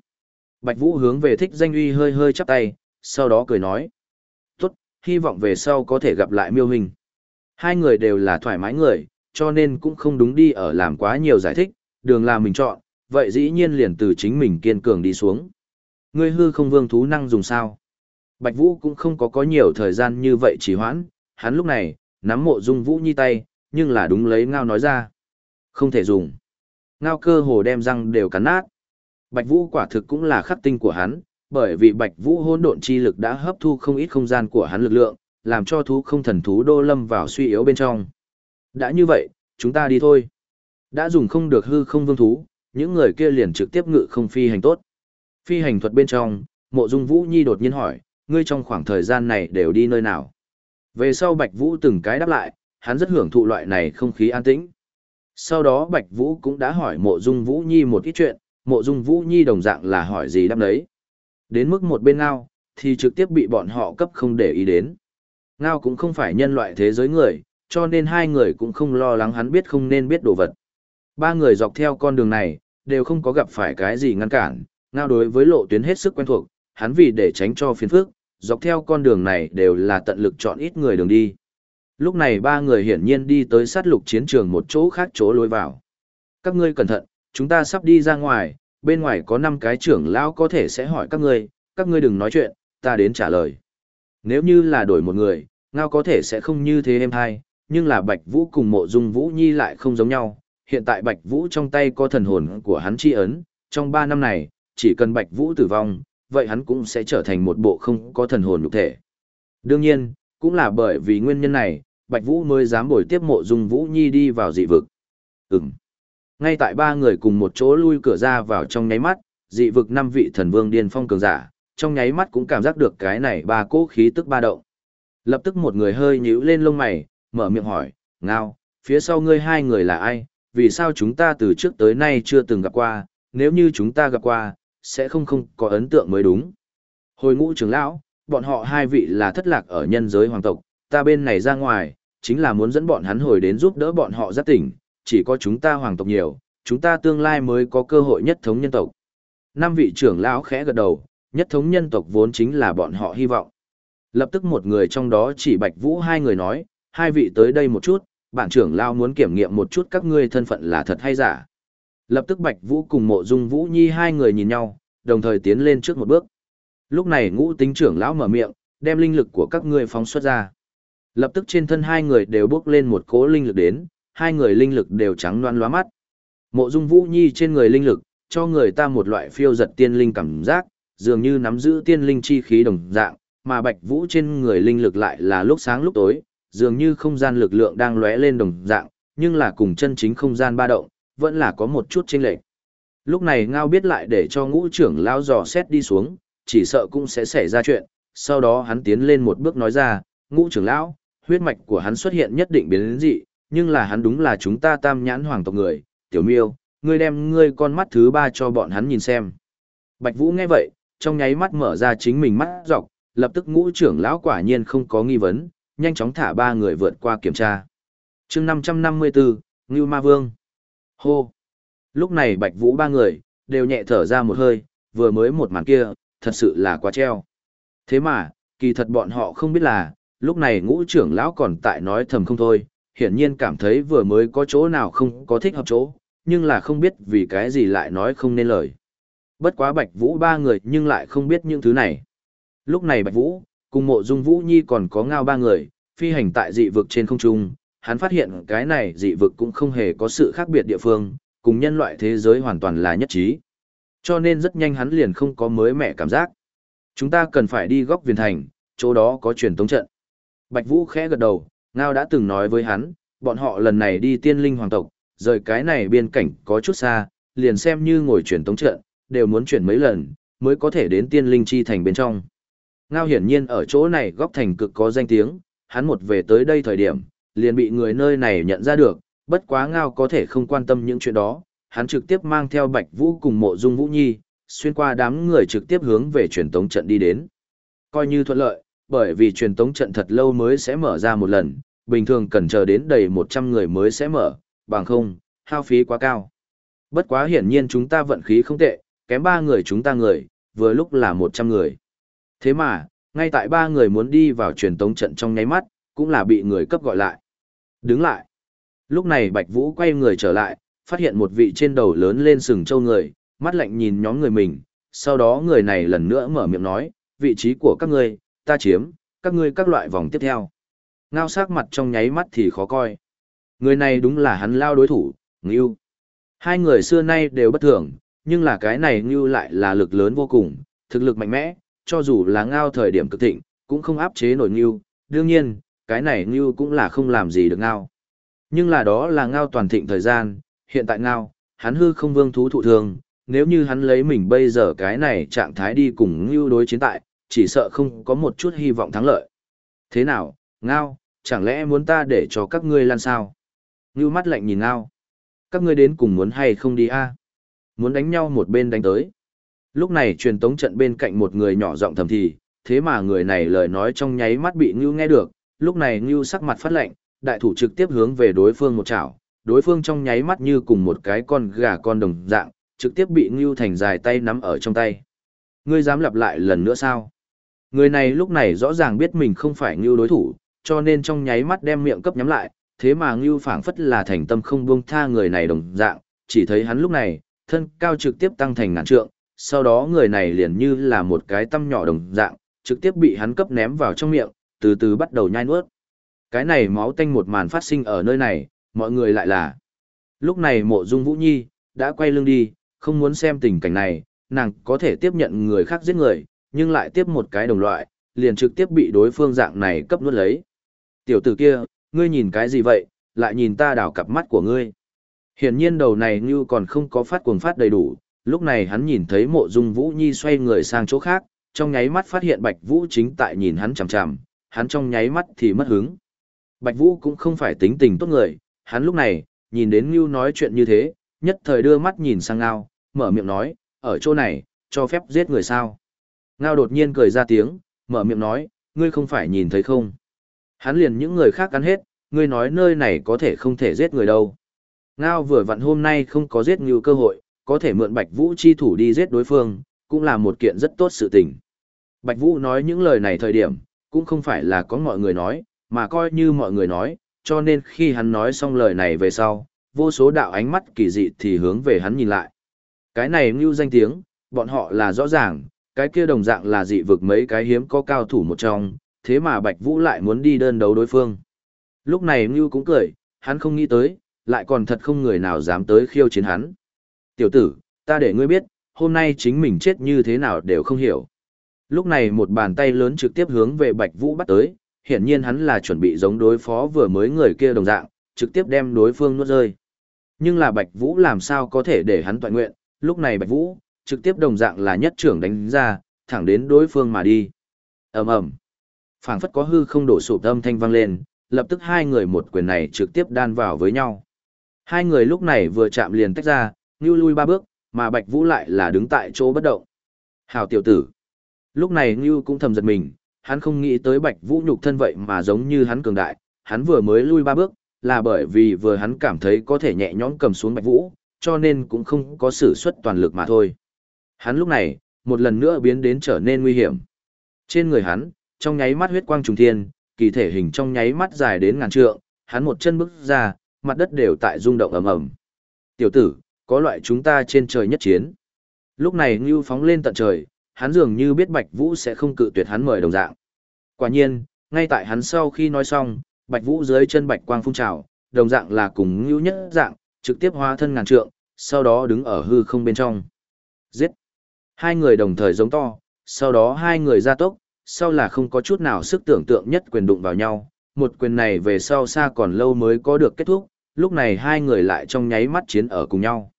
Bạch Vũ hướng về thích danh uy hơi hơi chắp tay, sau đó cười nói. Tốt, hy vọng về sau có thể gặp lại miêu huynh. Hai người đều là thoải mái người, cho nên cũng không đúng đi ở làm quá nhiều giải thích, đường là mình chọn, vậy dĩ nhiên liền từ chính mình kiên cường đi xuống. Ngươi hư không vương thú năng dùng sao? Bạch Vũ cũng không có có nhiều thời gian như vậy chỉ hoãn, hắn lúc này, nắm mộ dung Vũ Nhi tay, nhưng là đúng lấy ngao nói ra. Không thể dùng. Ngao cơ hồ đem răng đều cắn nát. Bạch Vũ quả thực cũng là khắc tinh của hắn, bởi vì Bạch Vũ hỗn độn chi lực đã hấp thu không ít không gian của hắn lực lượng, làm cho thú không thần thú đô lâm vào suy yếu bên trong. Đã như vậy, chúng ta đi thôi. Đã dùng không được hư không vương thú, những người kia liền trực tiếp ngự không phi hành tốt. Phi hành thuật bên trong, mộ dung Vũ Nhi đột nhiên hỏi, ngươi trong khoảng thời gian này đều đi nơi nào? Về sau Bạch Vũ từng cái đáp lại, hắn rất hưởng thụ loại này không khí an tĩnh. Sau đó Bạch Vũ cũng đã hỏi mộ dung Vũ Nhi một ít chuyện, mộ dung Vũ Nhi đồng dạng là hỏi gì đáp đấy. Đến mức một bên ngao, thì trực tiếp bị bọn họ cấp không để ý đến. Ngao cũng không phải nhân loại thế giới người, cho nên hai người cũng không lo lắng hắn biết không nên biết đồ vật. Ba người dọc theo con đường này, đều không có gặp phải cái gì ngăn cản, ngao đối với lộ tuyến hết sức quen thuộc, hắn vì để tránh cho phiền phức, dọc theo con đường này đều là tận lực chọn ít người đường đi. Lúc này ba người hiển nhiên đi tới sát lục chiến trường một chỗ khác chỗ lối vào. Các ngươi cẩn thận, chúng ta sắp đi ra ngoài, bên ngoài có 5 cái trưởng lão có thể sẽ hỏi các ngươi, các ngươi đừng nói chuyện, ta đến trả lời. Nếu như là đổi một người, ngao có thể sẽ không như thế em hai, nhưng là Bạch Vũ cùng mộ dung Vũ Nhi lại không giống nhau. Hiện tại Bạch Vũ trong tay có thần hồn của hắn chi ấn, trong 3 năm này, chỉ cần Bạch Vũ tử vong, vậy hắn cũng sẽ trở thành một bộ không có thần hồn nhục thể. Đương nhiên, cũng là bởi vì nguyên nhân này, Bạch Vũ mới dám bồi tiếp mộ dung Vũ Nhi đi vào dị vực. Ừm. Ngay tại ba người cùng một chỗ lui cửa ra vào trong nháy mắt, dị vực năm vị thần vương điên phong cường giả, trong nháy mắt cũng cảm giác được cái này ba cỗ khí tức ba động. Lập tức một người hơi nhíu lên lông mày, mở miệng hỏi, ngao, phía sau ngươi hai người là ai, vì sao chúng ta từ trước tới nay chưa từng gặp qua, nếu như chúng ta gặp qua, sẽ không không có ấn tượng mới đúng. Hồi ngũ trưởng lão, bọn họ hai vị là thất lạc ở nhân giới hoàng tộc, ta bên này ra ngoài, chính là muốn dẫn bọn hắn hồi đến giúp đỡ bọn họ giác tỉnh, chỉ có chúng ta hoàng tộc nhiều, chúng ta tương lai mới có cơ hội nhất thống nhân tộc. Năm vị trưởng lão khẽ gật đầu, nhất thống nhân tộc vốn chính là bọn họ hy vọng. Lập tức một người trong đó chỉ Bạch Vũ hai người nói, hai vị tới đây một chút, bản trưởng lão muốn kiểm nghiệm một chút các ngươi thân phận là thật hay giả. Lập tức Bạch Vũ cùng mộ dung Vũ Nhi hai người nhìn nhau, đồng thời tiến lên trước một bước. Lúc này ngũ tính trưởng lão mở miệng, đem linh lực của các ngươi phóng xuất ra. Lập tức trên thân hai người đều bước lên một cỗ linh lực đến, hai người linh lực đều trắng loan lóa mắt. Mộ dung Vũ Nhi trên người linh lực, cho người ta một loại phiêu giật tiên linh cảm giác, dường như nắm giữ tiên linh chi khí đồng dạng, mà Bạch Vũ trên người linh lực lại là lúc sáng lúc tối, dường như không gian lực lượng đang lóe lên đồng dạng, nhưng là cùng chân chính không gian ba động, vẫn là có một chút chênh lệch. Lúc này Ngao biết lại để cho ngũ trưởng lao dò xét đi xuống, chỉ sợ cũng sẽ xảy ra chuyện, sau đó hắn tiến lên một bước nói ra, ngũ trưởng lão, huyết mạch của hắn xuất hiện nhất định biến đến dị, nhưng là hắn đúng là chúng ta tam nhãn hoàng tộc người, tiểu miêu, ngươi đem ngươi con mắt thứ ba cho bọn hắn nhìn xem. Bạch Vũ nghe vậy, trong nháy mắt mở ra chính mình mắt dọc, lập tức ngũ trưởng lão quả nhiên không có nghi vấn, nhanh chóng thả ba người vượt qua kiểm tra. chương 554, Ngưu Ma Vương. Hô! Lúc này Bạch Vũ ba người, đều nhẹ thở ra một hơi, vừa mới một màn kia, thật sự là quá treo. Thế mà, kỳ thật bọn họ không biết là, lúc này ngũ trưởng lão còn tại nói thầm không thôi, hiển nhiên cảm thấy vừa mới có chỗ nào không có thích hợp chỗ, nhưng là không biết vì cái gì lại nói không nên lời. Bất quá Bạch Vũ ba người nhưng lại không biết những thứ này. Lúc này Bạch Vũ, cùng mộ dung Vũ Nhi còn có ngao ba người, phi hành tại dị vực trên không trung, hắn phát hiện cái này dị vực cũng không hề có sự khác biệt địa phương, cùng nhân loại thế giới hoàn toàn là nhất trí. Cho nên rất nhanh hắn liền không có mới mẻ cảm giác. Chúng ta cần phải đi góc viền thành, chỗ đó có truyền tống trận. Bạch Vũ khẽ gật đầu, Ngao đã từng nói với hắn, bọn họ lần này đi tiên linh hoàng tộc, rời cái này biên cảnh có chút xa, liền xem như ngồi truyền tống trận, đều muốn chuyển mấy lần, mới có thể đến tiên linh chi thành bên trong. Ngao hiển nhiên ở chỗ này góc thành cực có danh tiếng, hắn một về tới đây thời điểm, liền bị người nơi này nhận ra được, bất quá Ngao có thể không quan tâm những chuyện đó, hắn trực tiếp mang theo Bạch Vũ cùng mộ dung Vũ Nhi, xuyên qua đám người trực tiếp hướng về truyền tống trận đi đến. Coi như thuận lợi, bởi vì truyền tống trận thật lâu mới sẽ mở ra một lần, bình thường cần chờ đến đầy 100 người mới sẽ mở, bằng không, hao phí quá cao. Bất quá hiển nhiên chúng ta vận khí không tệ, kém ba người chúng ta người, vừa lúc là 100 người. Thế mà, ngay tại ba người muốn đi vào truyền tống trận trong nháy mắt, cũng là bị người cấp gọi lại. Đứng lại. Lúc này Bạch Vũ quay người trở lại, phát hiện một vị trên đầu lớn lên sừng châu người, mắt lạnh nhìn nhóm người mình, sau đó người này lần nữa mở miệng nói, vị trí của các ngươi, ta chiếm, các ngươi các loại vòng tiếp theo. Ngao sắc mặt trong nháy mắt thì khó coi. Người này đúng là hắn lao đối thủ, Ngưu. Hai người xưa nay đều bất thường, nhưng là cái này Ngưu lại là lực lớn vô cùng, thực lực mạnh mẽ, cho dù là Ngao thời điểm cực thịnh, cũng không áp chế nổi Ngưu. Đương nhiên, cái này Ngưu cũng là không làm gì được Ngao. Nhưng là đó là Ngao toàn thịnh thời gian, hiện tại Ngao, hắn hư không vương thú thụ thường, nếu như hắn lấy mình bây giờ cái này trạng thái đi cùng Ngưu đối chiến tại, chỉ sợ không có một chút hy vọng thắng lợi. Thế nào, Ngao, chẳng lẽ muốn ta để cho các ngươi lan sao? Ngưu mắt lạnh nhìn Ngao. Các ngươi đến cùng muốn hay không đi a? Muốn đánh nhau một bên đánh tới. Lúc này truyền tống trận bên cạnh một người nhỏ giọng thầm thì, thế mà người này lời nói trong nháy mắt bị Ngưu nghe được, lúc này Ngưu sắc mặt phát lệnh, đại thủ trực tiếp hướng về đối phương một chảo, đối phương trong nháy mắt như cùng một cái con gà con đồng dạng, trực tiếp bị Ngưu Thành dài tay nắm ở trong tay. Ngươi dám lặp lại lần nữa sao? Người này lúc này rõ ràng biết mình không phải Ngưu đối thủ, cho nên trong nháy mắt đem miệng cấp nhắm lại, thế mà Ngưu phảng phất là thành tâm không buông tha người này đồng dạng, chỉ thấy hắn lúc này, thân cao trực tiếp tăng thành ngàn trượng, sau đó người này liền như là một cái tâm nhỏ đồng dạng, trực tiếp bị hắn cấp ném vào trong miệng, từ từ bắt đầu nhai nuốt. Cái này máu tanh một màn phát sinh ở nơi này, mọi người lại là. Lúc này mộ dung Vũ Nhi, đã quay lưng đi, không muốn xem tình cảnh này, nàng có thể tiếp nhận người khác giết người, nhưng lại tiếp một cái đồng loại, liền trực tiếp bị đối phương dạng này cấp nuốt lấy. Tiểu tử kia, ngươi nhìn cái gì vậy, lại nhìn ta đảo cặp mắt của ngươi. Hiển nhiên đầu này như còn không có phát cuồng phát đầy đủ, lúc này hắn nhìn thấy mộ dung Vũ Nhi xoay người sang chỗ khác, trong nháy mắt phát hiện Bạch Vũ chính tại nhìn hắn chằm chằm, hắn trong nháy mắt thì mất hứng. Bạch Vũ cũng không phải tính tình tốt người, hắn lúc này, nhìn đến Ngưu nói chuyện như thế, nhất thời đưa mắt nhìn sang Ngao, mở miệng nói, ở chỗ này, cho phép giết người sao. Ngao đột nhiên cười ra tiếng, mở miệng nói, ngươi không phải nhìn thấy không. Hắn liền những người khác cắn hết, ngươi nói nơi này có thể không thể giết người đâu. Ngao vừa vặn hôm nay không có giết Ngưu cơ hội, có thể mượn Bạch Vũ chi thủ đi giết đối phương, cũng là một kiện rất tốt sự tình. Bạch Vũ nói những lời này thời điểm, cũng không phải là có mọi người nói, mà coi như mọi người nói, cho nên khi hắn nói xong lời này về sau, vô số đạo ánh mắt kỳ dị thì hướng về hắn nhìn lại. Cái này như danh tiếng, bọn họ là rõ ràng, cái kia đồng dạng là dị vực mấy cái hiếm có cao thủ một trong, thế mà Bạch Vũ lại muốn đi đơn đấu đối phương. Lúc này Ngưu cũng cười, hắn không nghĩ tới, lại còn thật không người nào dám tới khiêu chiến hắn. Tiểu tử, ta để ngươi biết, hôm nay chính mình chết như thế nào đều không hiểu. Lúc này một bàn tay lớn trực tiếp hướng về Bạch Vũ bắt tới, hiển nhiên hắn là chuẩn bị giống đối phó vừa mới người kia đồng dạng, trực tiếp đem đối phương nuốt rơi. Nhưng là Bạch Vũ làm sao có thể để hắn toàn nguyện, lúc này Bạch Vũ, trực tiếp đồng dạng là nhất trưởng đánh ra, thẳng đến đối phương mà đi. ầm ầm, phảng phất có hư không đổ sụp âm thanh vang lên, lập tức hai người một quyền này trực tiếp đan vào với nhau. Hai người lúc này vừa chạm liền tách ra, như lui ba bước, mà Bạch Vũ lại là đứng tại chỗ bất động. Hào tiểu tử. Lúc này Ngưu cũng thầm giật mình, hắn không nghĩ tới Bạch Vũ nhục thân vậy mà giống như hắn cường đại, hắn vừa mới lui ba bước, là bởi vì vừa hắn cảm thấy có thể nhẹ nhõm cầm xuống Bạch Vũ, cho nên cũng không có sử xuất toàn lực mà thôi. Hắn lúc này, một lần nữa biến đến trở nên nguy hiểm. Trên người hắn, trong nháy mắt huyết quang trùng thiên, kỳ thể hình trong nháy mắt dài đến ngàn trượng, hắn một chân bước ra, mặt đất đều tại rung động ầm ầm. Tiểu tử, có loại chúng ta trên trời nhất chiến. Lúc này Ngưu phóng lên tận trời, hắn dường như biết Bạch Vũ sẽ không cự tuyệt hắn mời đồng dạng. Quả nhiên, ngay tại hắn sau khi nói xong, Bạch Vũ dưới chân Bạch Quang phun trào, đồng dạng là cùng Ngưu nhất dạng, trực tiếp hóa thân ngàn trượng, sau đó đứng ở hư không bên trong. Giết! Hai người đồng thời giống to, sau đó hai người ra tốc, sau là không có chút nào sức tưởng tượng nhất quyền đụng vào nhau, một quyền này về sau xa còn lâu mới có được kết thúc, lúc này hai người lại trong nháy mắt chiến ở cùng nhau.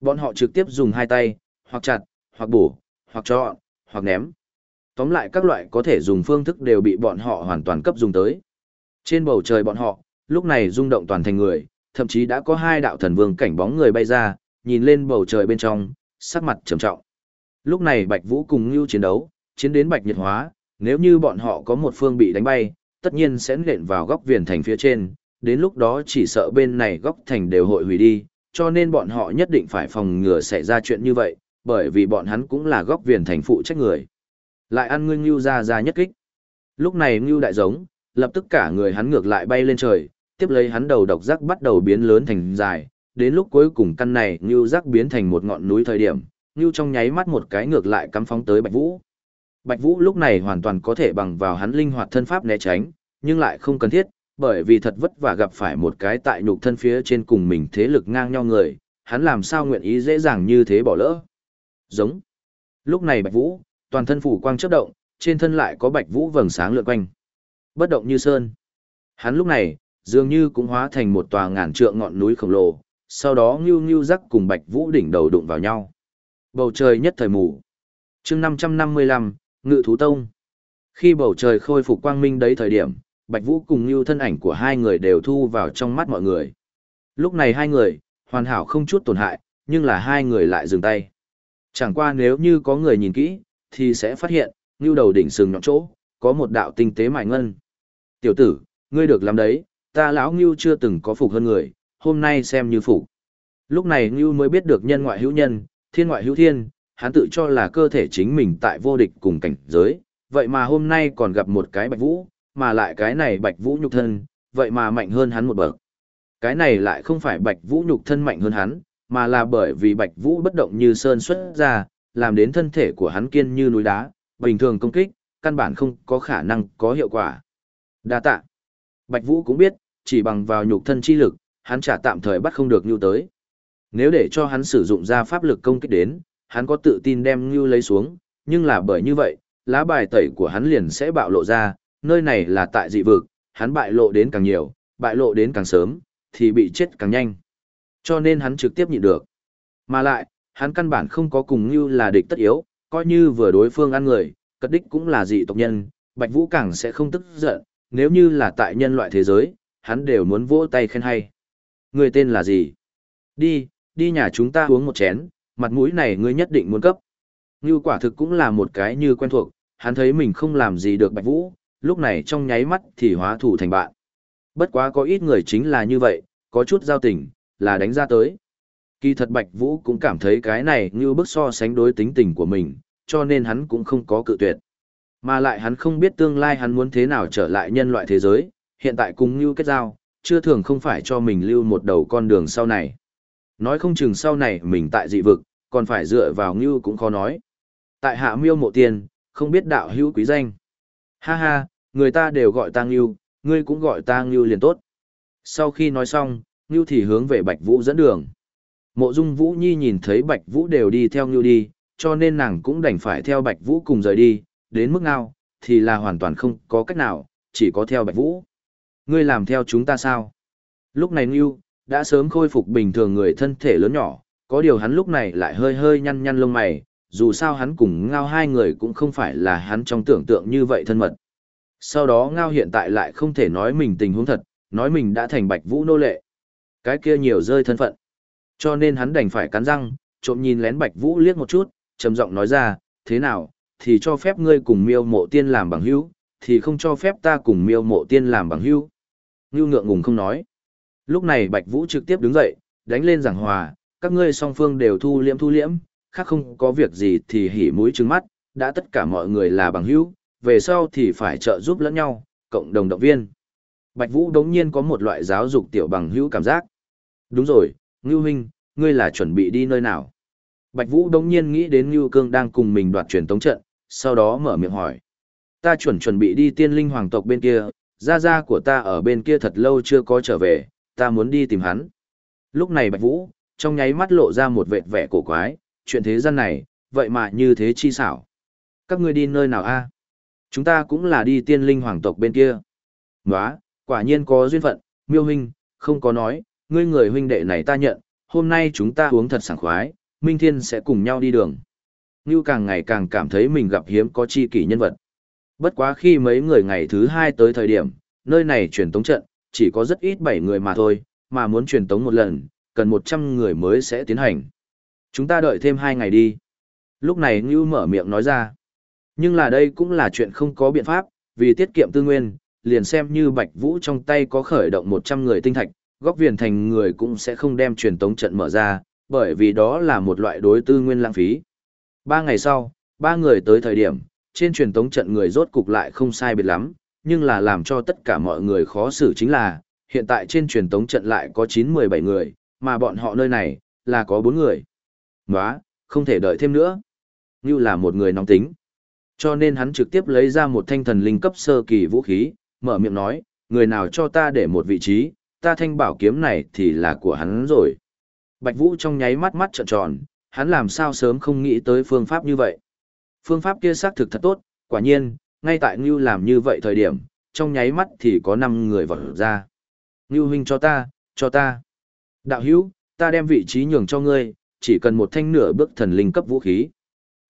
Bọn họ trực tiếp dùng hai tay, hoặc chặt, hoặc bổ, hoặc cho, hoặc ném. Tóm lại các loại có thể dùng phương thức đều bị bọn họ hoàn toàn cấp dùng tới. Trên bầu trời bọn họ, lúc này rung động toàn thành người, thậm chí đã có hai đạo thần vương cảnh bóng người bay ra, nhìn lên bầu trời bên trong, sắc mặt trầm trọng. Lúc này Bạch Vũ cùng Ngưu chiến đấu, chiến đến Bạch Nhiệt Hóa, nếu như bọn họ có một phương bị đánh bay, tất nhiên sẽ nện vào góc viền thành phía trên, đến lúc đó chỉ sợ bên này góc thành đều hội hủy đi, cho nên bọn họ nhất định phải phòng ngừa xảy ra chuyện như vậy, bởi vì bọn hắn cũng là góc viền thành phụ trách người. Lại ăn ngươi Ngưu ra ra nhất kích. Lúc này Ngưu đại giống, lập tức cả người hắn ngược lại bay lên trời, tiếp lấy hắn đầu độc giác bắt đầu biến lớn thành dài, đến lúc cuối cùng căn này Ngưu giác biến thành một ngọn núi thời điểm, Ngưu trong nháy mắt một cái ngược lại cắm phóng tới Bạch Vũ. Bạch Vũ lúc này hoàn toàn có thể bằng vào hắn linh hoạt thân pháp né tránh, nhưng lại không cần thiết, bởi vì thật vất vả gặp phải một cái tại nhục thân phía trên cùng mình thế lực ngang nhau người, hắn làm sao nguyện ý dễ dàng như thế bỏ lỡ. Giống. Lúc này Bạch Vũ, toàn thân phủ quang chớp động, trên thân lại có Bạch Vũ vầng sáng lượn quanh. Bất động như sơn. Hắn lúc này, dường như cũng hóa thành một tòa ngàn trượng ngọn núi khổng lồ, sau đó Ngưu Ngưu rắc cùng Bạch Vũ đỉnh đầu đụng vào nhau. Bầu trời nhất thời mù. Chương 555, Ngự thú tông. Khi bầu trời khôi phục quang minh đấy thời điểm, Bạch Vũ cùng Ngưu thân ảnh của hai người đều thu vào trong mắt mọi người. Lúc này hai người, hoàn hảo không chút tổn hại, nhưng là hai người lại dừng tay. Chẳng qua nếu như có người nhìn kỹ, thì sẽ phát hiện, Nưu đầu đỉnh sừng nhọn chỗ, có một đạo tinh tế mại ngân. Tiểu tử, ngươi được làm đấy, ta lão Ngưu chưa từng có phục hơn người, hôm nay xem như phục. Lúc này Ngưu mới biết được nhân ngoại hữu nhân, thiên ngoại hữu thiên, hắn tự cho là cơ thể chính mình tại vô địch cùng cảnh giới, vậy mà hôm nay còn gặp một cái bạch vũ, mà lại cái này bạch vũ nhục thân, vậy mà mạnh hơn hắn một bậc. Cái này lại không phải bạch vũ nhục thân mạnh hơn hắn, mà là bởi vì bạch vũ bất động như sơn xuất ra, làm đến thân thể của hắn kiên như núi đá, bình thường công kích, căn bản không có khả năng có hiệu quả. Đa tạ. Bạch vũ cũng biết, chỉ bằng vào nhục thân chi lực, hắn chả tạm thời bắt không được nhu tới. Nếu để cho hắn sử dụng ra pháp lực công kích đến, hắn có tự tin đem Ngưu lấy xuống, nhưng là bởi như vậy, lá bài tẩy của hắn liền sẽ bạo lộ ra, nơi này là tại dị vực, hắn bại lộ đến càng nhiều, bại lộ đến càng sớm, thì bị chết càng nhanh. Cho nên hắn trực tiếp nhịn được. Mà lại, hắn căn bản không có cùng như là địch tất yếu, coi như vừa đối phương ăn người, cất đích cũng là dị tộc nhân, Bạch Vũ càng sẽ không tức giận, nếu như là tại nhân loại thế giới, hắn đều muốn vỗ tay khen hay. Người tên là gì? Đi, đi nhà chúng ta uống một chén, mặt mũi này ngươi nhất định muốn cấp. Như quả thực cũng là một cái như quen thuộc, hắn thấy mình không làm gì được Bạch Vũ, lúc này trong nháy mắt thì hóa thủ thành bạn. Bất quá có ít người chính là như vậy, có chút giao tình, là đánh ra tới. Kỳ thật Bạch Vũ cũng cảm thấy cái này như bức so sánh đối tính tình của mình, cho nên hắn cũng không có cự tuyệt. Mà lại hắn không biết tương lai hắn muốn thế nào trở lại nhân loại thế giới, hiện tại cùng như kết giao, chưa thường không phải cho mình lưu một đầu con đường sau này. Nói không chừng sau này mình tại dị vực, còn phải dựa vào như cũng khó nói. Tại hạ miêu mộ tiền, không biết đạo hữu quý danh. Ha ha, người ta đều gọi ta ngưu, ngươi cũng gọi ta ngưu liền tốt. Sau khi nói xong, ngưu thì hướng về Bạch Vũ dẫn đường. Mộ dung Vũ Nhi nhìn thấy Bạch Vũ đều đi theo ngưu đi, cho nên nàng cũng đành phải theo Bạch Vũ cùng rời đi, đến mức nào, thì là hoàn toàn không có cách nào, chỉ có theo Bạch Vũ. Ngươi làm theo chúng ta sao? Lúc này Ngưu, đã sớm khôi phục bình thường người thân thể lớn nhỏ, có điều hắn lúc này lại hơi hơi nhăn nhăn lông mày, dù sao hắn cùng ngao hai người cũng không phải là hắn trong tưởng tượng như vậy thân mật. Sau đó ngao hiện tại lại không thể nói mình tình huống thật, nói mình đã thành bạch vũ nô lệ. Cái kia nhiều rơi thân phận. Cho nên hắn đành phải cắn răng, trộm nhìn lén bạch vũ liếc một chút, trầm giọng nói ra, thế nào, thì cho phép ngươi cùng miêu mộ tiên làm bằng hữu, thì không cho phép ta cùng miêu mộ tiên làm bằng hữu. Ngưu ngượng ngùng không nói. Lúc này Bạch Vũ trực tiếp đứng dậy, đánh lên giảng hòa, các ngươi song phương đều thu liễm thu liễm, khác không có việc gì thì hỉ mũi trừng mắt, đã tất cả mọi người là bằng hữu, về sau thì phải trợ giúp lẫn nhau, cộng đồng động viên. Bạch Vũ đống nhiên có một loại giáo dục tiểu bằng hữu cảm giác. Đúng rồi, Ngưu Huynh, ngươi là chuẩn bị đi nơi nào? Bạch Vũ đống nhiên nghĩ đến Ngưu Cương đang cùng mình đoạt truyền tống trận, sau đó mở miệng hỏi. Ta chuẩn chuẩn bị đi tiên linh hoàng tộc bên kia, gia gia của ta ở bên kia thật lâu chưa có trở về, ta muốn đi tìm hắn. Lúc này Bạch Vũ, trong nháy mắt lộ ra một vệt vẻ cổ quái, chuyện thế gian này, vậy mà như thế chi xảo. Các ngươi đi nơi nào a? Chúng ta cũng là đi tiên linh hoàng tộc bên kia. Nóa, quả nhiên có duyên phận, miêu huynh, không có nói, ngươi người huynh đệ này ta nhận, hôm nay chúng ta uống thật sảng khoái, Minh Thiên sẽ cùng nhau đi đường. Ngưu càng ngày càng cảm thấy mình gặp hiếm có chi kỷ nhân vật. Bất quá khi mấy người ngày thứ hai tới thời điểm, nơi này truyền tống trận, chỉ có rất ít bảy người mà thôi, mà muốn truyền tống một lần, cần một trăm người mới sẽ tiến hành. Chúng ta đợi thêm hai ngày đi. Lúc này Ngưu mở miệng nói ra. Nhưng là đây cũng là chuyện không có biện pháp, vì tiết kiệm tư nguyên, liền xem như Bạch Vũ trong tay có khởi động một trăm người tinh thạch, góc viền thành người cũng sẽ không đem truyền tống trận mở ra, bởi vì đó là một loại đối tư nguyên lãng phí. Ba ngày sau, ba người tới thời điểm, trên truyền tống trận người rốt cục lại không sai biệt lắm, nhưng là làm cho tất cả mọi người khó xử chính là, hiện tại trên truyền tống trận lại có 9-17 người, mà bọn họ nơi này, là có 4 người. Nóa, không thể đợi thêm nữa. Như là một người nóng tính. Cho nên hắn trực tiếp lấy ra một thanh thần linh cấp sơ kỳ vũ khí, mở miệng nói, người nào cho ta để một vị trí, ta thanh bảo kiếm này thì là của hắn rồi. Bạch Vũ trong nháy mắt mắt trợn tròn, hắn làm sao sớm không nghĩ tới phương pháp như vậy. Phương pháp kia xác thực thật tốt, quả nhiên, ngay tại Ngưu làm như vậy thời điểm, trong nháy mắt thì có 5 người vọt ra. Ngưu huynh cho ta, cho ta. Đạo hữu, ta đem vị trí nhường cho ngươi, chỉ cần một thanh nửa bước thần linh cấp vũ khí.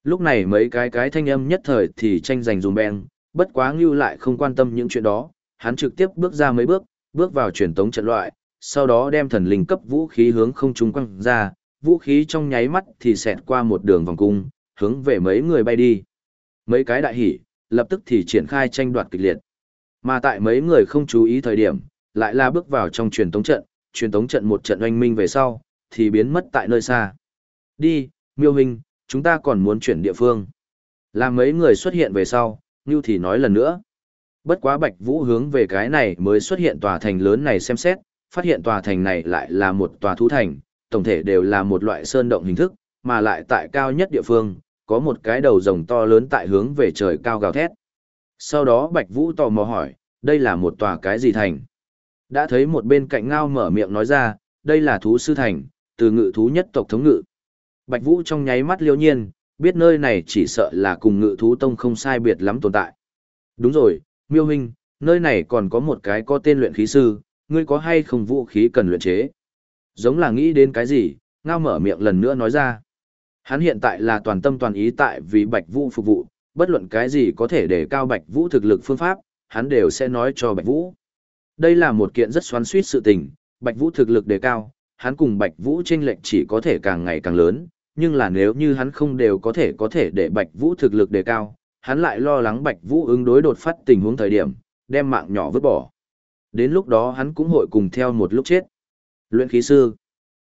Lúc này mấy cái cái thanh âm nhất thời thì tranh giành dùm beng, bất quá Ngưu lại không quan tâm những chuyện đó, hắn trực tiếp bước ra mấy bước, bước vào truyền tống trận loại, sau đó đem thần linh cấp vũ khí hướng không trung quăng ra, vũ khí trong nháy mắt thì xẹt qua một đường vòng cung, hướng về mấy người bay đi. Mấy cái đại hỉ, lập tức thì triển khai tranh đoạt kịch liệt. Mà tại mấy người không chú ý thời điểm, lại là bước vào trong truyền tống trận, truyền tống trận một trận oanh minh về sau, thì biến mất tại nơi xa. Đi, miêu hình, chúng ta còn muốn chuyển địa phương. làm mấy người xuất hiện về sau, như thì nói lần nữa. Bất quá Bạch Vũ hướng về cái này mới xuất hiện tòa thành lớn này xem xét, phát hiện tòa thành này lại là một tòa thú thành, tổng thể đều là một loại sơn động hình thức, mà lại tại cao nhất địa phương, có một cái đầu rồng to lớn tại hướng về trời cao gào thét. Sau đó Bạch Vũ tò mò hỏi, đây là một tòa cái gì thành? Đã thấy một bên cạnh ngao mở miệng nói ra, đây là thú sư thành, từ ngự thú nhất tộc thống ngự. Bạch Vũ trong nháy mắt liêu nhiên, biết nơi này chỉ sợ là cùng ngự thú tông không sai biệt lắm tồn tại. Đúng rồi, miêu huynh, nơi này còn có một cái có tên luyện khí sư, ngươi có hay không vũ khí cần luyện chế? Giống là nghĩ đến cái gì, ngao mở miệng lần nữa nói ra. Hắn hiện tại là toàn tâm toàn ý tại vì Bạch Vũ phục vụ, bất luận cái gì có thể để cao Bạch Vũ thực lực phương pháp, hắn đều sẽ nói cho Bạch Vũ. Đây là một kiện rất xoắn suýt sự tình, Bạch Vũ thực lực đề cao, hắn cùng Bạch Vũ chênh lệch chỉ có thể càng ngày càng lớn, nhưng là nếu như hắn không đều có thể có thể để Bạch Vũ thực lực đề cao, hắn lại lo lắng Bạch Vũ ứng đối đột phát tình huống thời điểm, đem mạng nhỏ vứt bỏ. Đến lúc đó hắn cũng hội cùng theo một lúc chết. Luyện khí sư.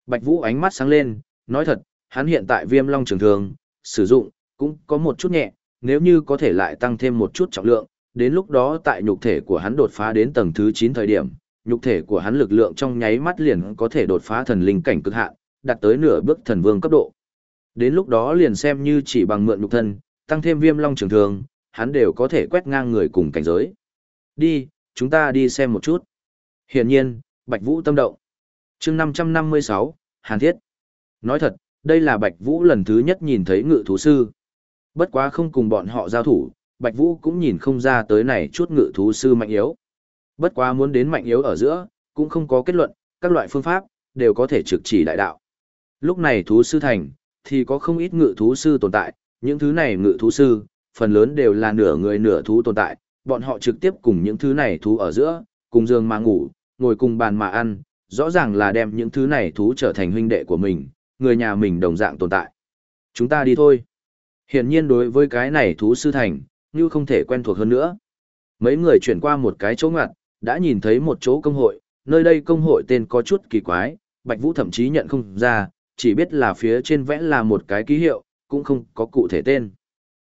Bạch Vũ ánh mắt sáng lên, nói thật, hắn hiện tại viêm long trường thường, sử dụng, cũng có một chút nhẹ, nếu như có thể lại tăng thêm một chút trọng lượng, đến lúc đó tại nhục thể của hắn đột phá đến tầng thứ 9 thời điểm, nhục thể của hắn lực lượng trong nháy mắt liền có thể đột phá thần linh cảnh cực hạn, đạt tới nửa bước thần vương cấp độ. Đến lúc đó liền xem như chỉ bằng mượn nhục thân, tăng thêm viêm long trường thường, hắn đều có thể quét ngang người cùng cảnh giới. Đi, chúng ta đi xem một chút. Hiển nhiên, Bạch Vũ tâm động. chương 556, Hàn Thiết. Nói thật, đây là Bạch Vũ lần thứ nhất nhìn thấy ngự thú sư. Bất quá không cùng bọn họ giao thủ, Bạch Vũ cũng nhìn không ra tới này chút ngự thú sư mạnh yếu. Bất quá muốn đến mạnh yếu ở giữa, cũng không có kết luận, các loại phương pháp, đều có thể trực chỉ đại đạo. Lúc này thú sư thành, thì có không ít ngự thú sư tồn tại, những thứ này ngự thú sư, phần lớn đều là nửa người nửa thú tồn tại, bọn họ trực tiếp cùng những thứ này thú ở giữa, cùng giường mà ngủ, ngồi cùng bàn mà ăn, rõ ràng là đem những thứ này thú trở thành huynh đệ của mình, người nhà mình đồng dạng tồn tại. Chúng ta đi thôi. Hiển nhiên đối với cái này thú sư thành, như không thể quen thuộc hơn nữa. Mấy người chuyển qua một cái chỗ ngoặt, đã nhìn thấy một chỗ công hội, nơi đây công hội tên có chút kỳ quái, Bạch Vũ thậm chí nhận không ra, chỉ biết là phía trên vẽ là một cái ký hiệu, cũng không có cụ thể tên.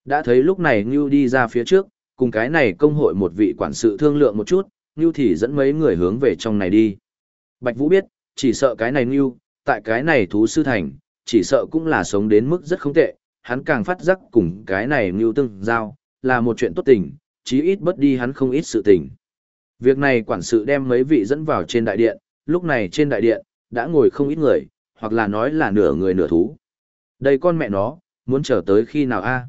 Đã thấy lúc này Ngưu đi ra phía trước, cùng cái này công hội một vị quản sự thương lượng một chút, Ngưu thì dẫn mấy người hướng về trong này đi. Bạch Vũ biết, chỉ sợ cái này Ngưu, tại cái này thú sư thành, chỉ sợ cũng là sống đến mức rất không tệ, hắn càng phát giác cùng cái này Ngưu tương giao, là một chuyện tốt tình, chí ít bất đi hắn không ít sự tình. Việc này quản sự đem mấy vị dẫn vào trên đại điện, lúc này trên đại điện, đã ngồi không ít người, hoặc là nói là nửa người nửa thú. Đây con mẹ nó, muốn chờ tới khi nào a?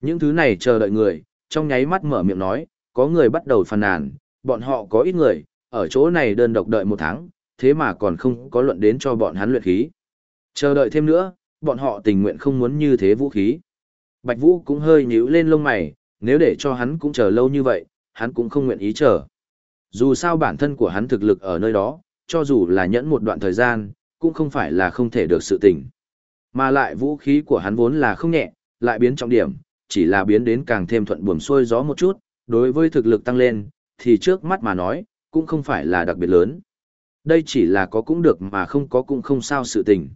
Những thứ này chờ đợi người, trong nháy mắt mở miệng nói, có người bắt đầu phàn nàn, bọn họ có ít người, ở chỗ này đơn độc đợi một tháng, thế mà còn không có luận đến cho bọn hắn luyện khí. Chờ đợi thêm nữa, bọn họ tình nguyện không muốn như thế vũ khí. Bạch Vũ cũng hơi nhíu lên lông mày, nếu để cho hắn cũng chờ lâu như vậy, hắn cũng không nguyện ý chờ. Dù sao bản thân của hắn thực lực ở nơi đó, cho dù là nhẫn một đoạn thời gian, cũng không phải là không thể được sự tình, Mà lại vũ khí của hắn vốn là không nhẹ, lại biến trọng điểm, chỉ là biến đến càng thêm thuận buồm xuôi gió một chút, đối với thực lực tăng lên, thì trước mắt mà nói, cũng không phải là đặc biệt lớn. Đây chỉ là có cũng được mà không có cũng không sao sự tình.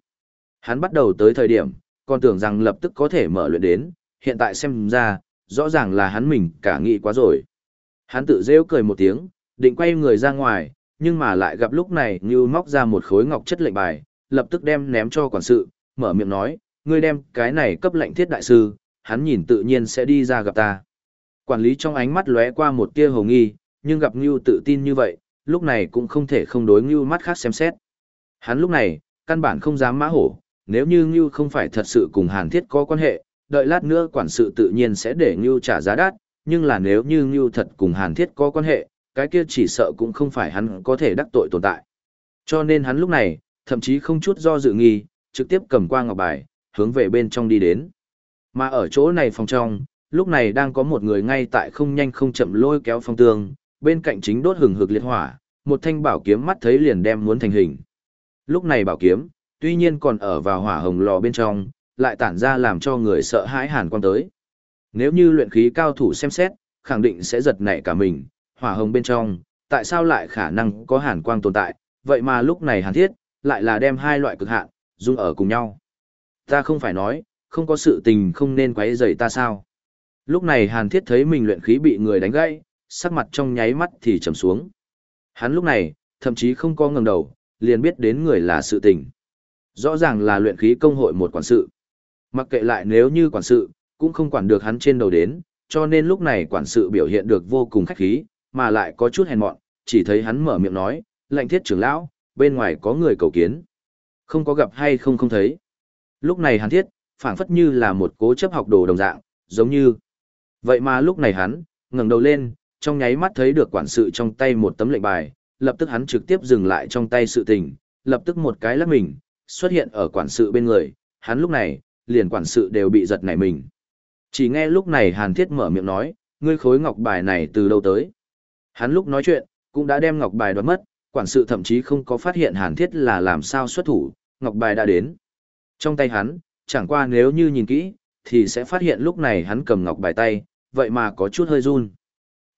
Hắn bắt đầu tới thời điểm, còn tưởng rằng lập tức có thể mở luyện đến, hiện tại xem ra, rõ ràng là hắn mình cả nghĩ quá rồi. Hắn tự rêu cười một tiếng, định quay người ra ngoài, nhưng mà lại gặp lúc này như móc ra một khối ngọc chất lệnh bài, lập tức đem ném cho quản sự, mở miệng nói, ngươi đem cái này cấp lệnh thiết đại sư, hắn nhìn tự nhiên sẽ đi ra gặp ta. Quản lý trong ánh mắt lóe qua một tia hồ nghi, nhưng gặp Ngưu tự tin như vậy, lúc này cũng không thể không đối Ngưu mắt khác xem xét. Hắn lúc này, căn bản không dám mã hổ, nếu như Ngưu không phải thật sự cùng Hàn Thiết có quan hệ, đợi lát nữa quản sự tự nhiên sẽ để Ngưu trả giá đắt, nhưng là nếu như Ngưu thật cùng Hàn Thiết có quan hệ, cái kia chỉ sợ cũng không phải hắn có thể đắc tội tồn tại. Cho nên hắn lúc này, thậm chí không chút do dự nghi, trực tiếp cầm qua ngọc bài, hướng về bên trong đi đến. Mà ở chỗ này phòng trong, lúc này đang có một người ngay tại không nhanh không chậm lôi kéo phong tường, bên cạnh chính đốt hừng hực liệt hỏa, một thanh bảo kiếm mắt thấy liền đem muốn thành hình. Lúc này bảo kiếm, tuy nhiên còn ở vào hỏa hồng lò bên trong, lại tản ra làm cho người sợ hãi hàn quan tới. Nếu như luyện khí cao thủ xem xét, khẳng định sẽ giật nảy cả mình, hỏa hồng bên trong, tại sao lại khả năng có hàn quang tồn tại, vậy mà lúc này hàn thiết, lại là đem hai loại cực hạn, dung ở cùng nhau. Ta không phải nói, không có sự tình không nên quấy rầy ta sao. Lúc này hàn thiết thấy mình luyện khí bị người đánh gãy, sắc mặt trong nháy mắt thì trầm xuống. Hắn lúc này, thậm chí không có ngẩng đầu, liền biết đến người là sự tình. Rõ ràng là luyện khí công hội một quản sự. Mặc kệ lại nếu như quản sự, cũng không quản được hắn trên đầu đến, cho nên lúc này quản sự biểu hiện được vô cùng khách khí, mà lại có chút hèn mọn, chỉ thấy hắn mở miệng nói, lạnh thiết trưởng lão, bên ngoài có người cầu kiến. Không có gặp hay không không thấy. Lúc này hắn thiết, phảng phất như là một cố chấp học đồ đồng dạng, giống như. Vậy mà lúc này hắn, ngẩng đầu lên, trong nháy mắt thấy được quản sự trong tay một tấm lệnh bài, lập tức hắn trực tiếp dừng lại trong tay sự tình, lập tức một cái lắc mình, xuất hiện ở quản sự bên người, hắn lúc này, liền quản sự đều bị giật nảy mình. Chỉ nghe lúc này Hàn Thiết mở miệng nói, ngươi khối ngọc bài này từ đâu tới? Hắn lúc nói chuyện, cũng đã đem ngọc bài đoạt mất, quản sự thậm chí không có phát hiện Hàn Thiết là làm sao xuất thủ, ngọc bài đã đến. Trong tay hắn, chẳng qua nếu như nhìn kỹ, thì sẽ phát hiện lúc này hắn cầm ngọc bài tay, vậy mà có chút hơi run.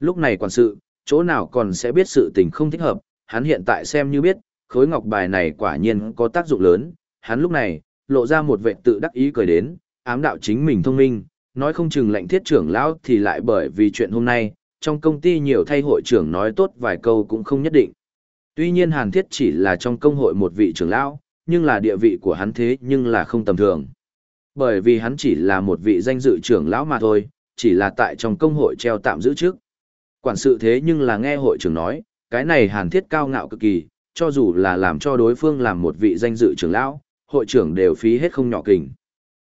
Lúc này quản sự, chỗ nào còn sẽ biết sự tình không thích hợp, hắn hiện tại xem như biết, khối ngọc bài này quả nhiên có tác dụng lớn, hắn lúc này, lộ ra một vệ tự đắc ý cười đến, ám đạo chính mình thông minh, nói không chừng lệnh thiết trưởng lão thì lại bởi vì chuyện hôm nay, trong công ty nhiều thay hội trưởng nói tốt vài câu cũng không nhất định. Tuy nhiên Hàn Thiết chỉ là trong công hội một vị trưởng lão, nhưng là địa vị của hắn thế nhưng là không tầm thường. Bởi vì hắn chỉ là một vị danh dự trưởng lão mà thôi, chỉ là tại trong công hội treo tạm giữ trước. Quản sự thế nhưng là nghe hội trưởng nói, cái này Hàn Thiết cao ngạo cực kỳ, cho dù là làm cho đối phương làm một vị danh dự trưởng lão, hội trưởng đều phí hết không nhỏ kình.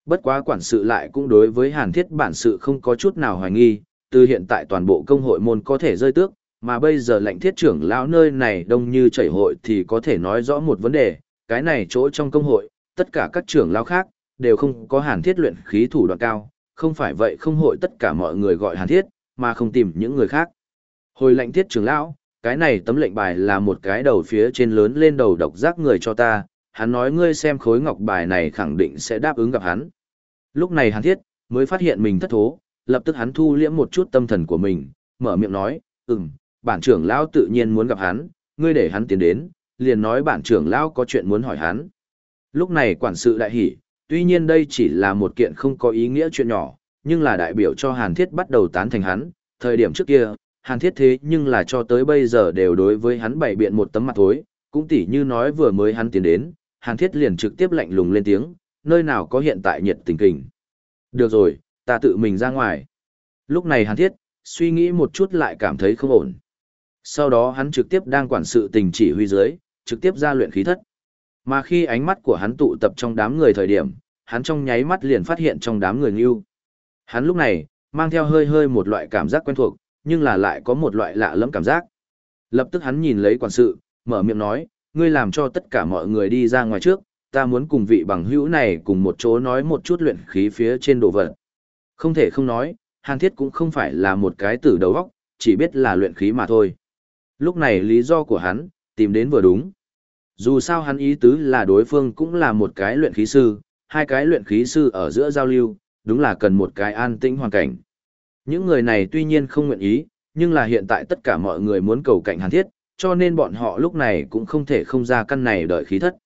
Bất quá quản sự lại cũng đối với Hàn Thiết bản sự không có chút nào hoài nghi, từ hiện tại toàn bộ công hội môn có thể rơi tước, mà bây giờ lệnh thiết trưởng lão nơi này đông như chảy hội thì có thể nói rõ một vấn đề, cái này chỗ trong công hội, tất cả các trưởng lão khác, đều không có hàn thiết luyện khí thủ đoạn cao, không phải vậy không hội tất cả mọi người gọi hàn thiết, mà không tìm những người khác. Hồi lệnh thiết trưởng lão, cái này tấm lệnh bài là một cái đầu phía trên lớn lên đầu độc giác người cho ta, hắn nói ngươi xem khối ngọc bài này khẳng định sẽ đáp ứng gặp hắn. Lúc này hàn thiết, mới phát hiện mình thất thố, lập tức hắn thu liễm một chút tâm thần của mình, mở miệng nói, ừm, bản trưởng lão tự nhiên muốn gặp hắn, ngươi để hắn tiến đến, liền nói bản trưởng lão có chuyện muốn hỏi hắn. Lúc này quản sự đại hỉ, tuy nhiên đây chỉ là một kiện không có ý nghĩa chuyện nhỏ, nhưng là đại biểu cho Hàn Thiết bắt đầu tán thành hắn, thời điểm trước kia, Hàn Thiết thế nhưng là cho tới bây giờ đều đối với hắn bày biện một tấm mặt thối, cũng tỉ như nói vừa mới hắn tiến đến, Hàn Thiết liền trực tiếp lạnh lùng lên tiếng, nơi nào có hiện tại nhiệt tình kình. Được rồi, ta tự mình ra ngoài. Lúc này hắn Thiết, suy nghĩ một chút lại cảm thấy không ổn. Sau đó hắn trực tiếp đang quản sự tình chỉ huy dưới, trực tiếp ra luyện khí thất. Mà khi ánh mắt của hắn tụ tập trong đám người thời điểm, hắn trong nháy mắt liền phát hiện trong đám người ngưu. Hắn lúc này, mang theo hơi hơi một loại cảm giác quen thuộc, nhưng là lại có một loại lạ lẫm cảm giác. Lập tức hắn nhìn lấy quản sự, mở miệng nói, ngươi làm cho tất cả mọi người đi ra ngoài trước, ta muốn cùng vị bằng hữu này cùng một chỗ nói một chút luyện khí phía trên đồ vật. Không thể không nói, Hàn Thiết cũng không phải là một cái tử đầu óc, chỉ biết là luyện khí mà thôi. Lúc này lý do của hắn, tìm đến vừa đúng. Dù sao hắn ý tứ là đối phương cũng là một cái luyện khí sư, hai cái luyện khí sư ở giữa giao lưu, đúng là cần một cái an tĩnh hoàn cảnh. Những người này tuy nhiên không nguyện ý, nhưng là hiện tại tất cả mọi người muốn cầu cạnh hàn thiết, cho nên bọn họ lúc này cũng không thể không ra căn này đợi khí thất.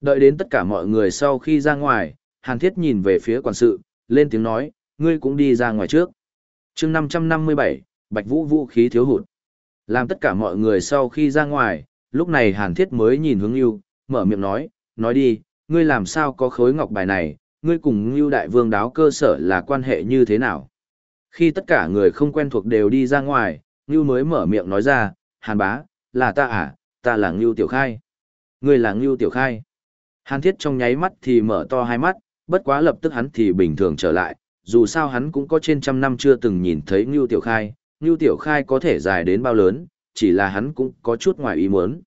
Đợi đến tất cả mọi người sau khi ra ngoài, hàn thiết nhìn về phía quản sự, lên tiếng nói, ngươi cũng đi ra ngoài trước. chương 557, Bạch Vũ vũ khí thiếu hụt. Làm tất cả mọi người sau khi ra ngoài, lúc này hàn thiết mới nhìn hướng Ngưu, mở miệng nói, nói đi, ngươi làm sao có khối ngọc bài này, ngươi cùng Ngưu Đại Vương đáo cơ sở là quan hệ như thế nào? Khi tất cả người không quen thuộc đều đi ra ngoài, Ngưu mới mở miệng nói ra, Hàn bá, là ta à, ta là Ngưu Tiểu Khai. Ngươi là Ngưu Tiểu Khai. Hàn Thiết trong nháy mắt thì mở to hai mắt, bất quá lập tức hắn thì bình thường trở lại, dù sao hắn cũng có trên trăm năm chưa từng nhìn thấy Ngưu Tiểu Khai, Ngưu Tiểu Khai có thể dài đến bao lớn, chỉ là hắn cũng có chút ngoài ý muốn.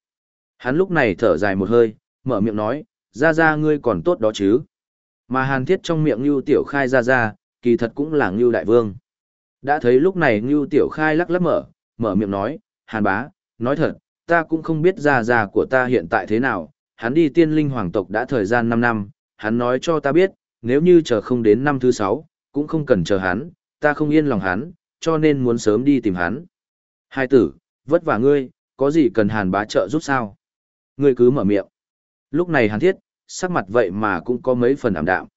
Hắn lúc này thở dài một hơi, mở miệng nói, ra ra ngươi còn tốt đó chứ. Mà hàn thiết trong miệng Ngưu Tiểu Khai ra ra, kỳ thật cũng là Ngưu Đại Vương. Đã thấy lúc này Ngưu Tiểu Khai lắc lắc mở, mở miệng nói, hàn bá, nói thật, ta cũng không biết ra ra của ta hiện tại thế nào, hắn đi tiên linh hoàng tộc đã thời gian 5 năm, hắn nói cho ta biết, nếu như chờ không đến năm thứ 6, cũng không cần chờ hắn, ta không yên lòng hắn, cho nên muốn sớm đi tìm hắn. Hai tử, vất vả ngươi, có gì cần hàn bá trợ giúp sao? Ngươi cứ mở miệng. Lúc này hàn thiết, sắc mặt vậy mà cũng có mấy phần ảm đạm.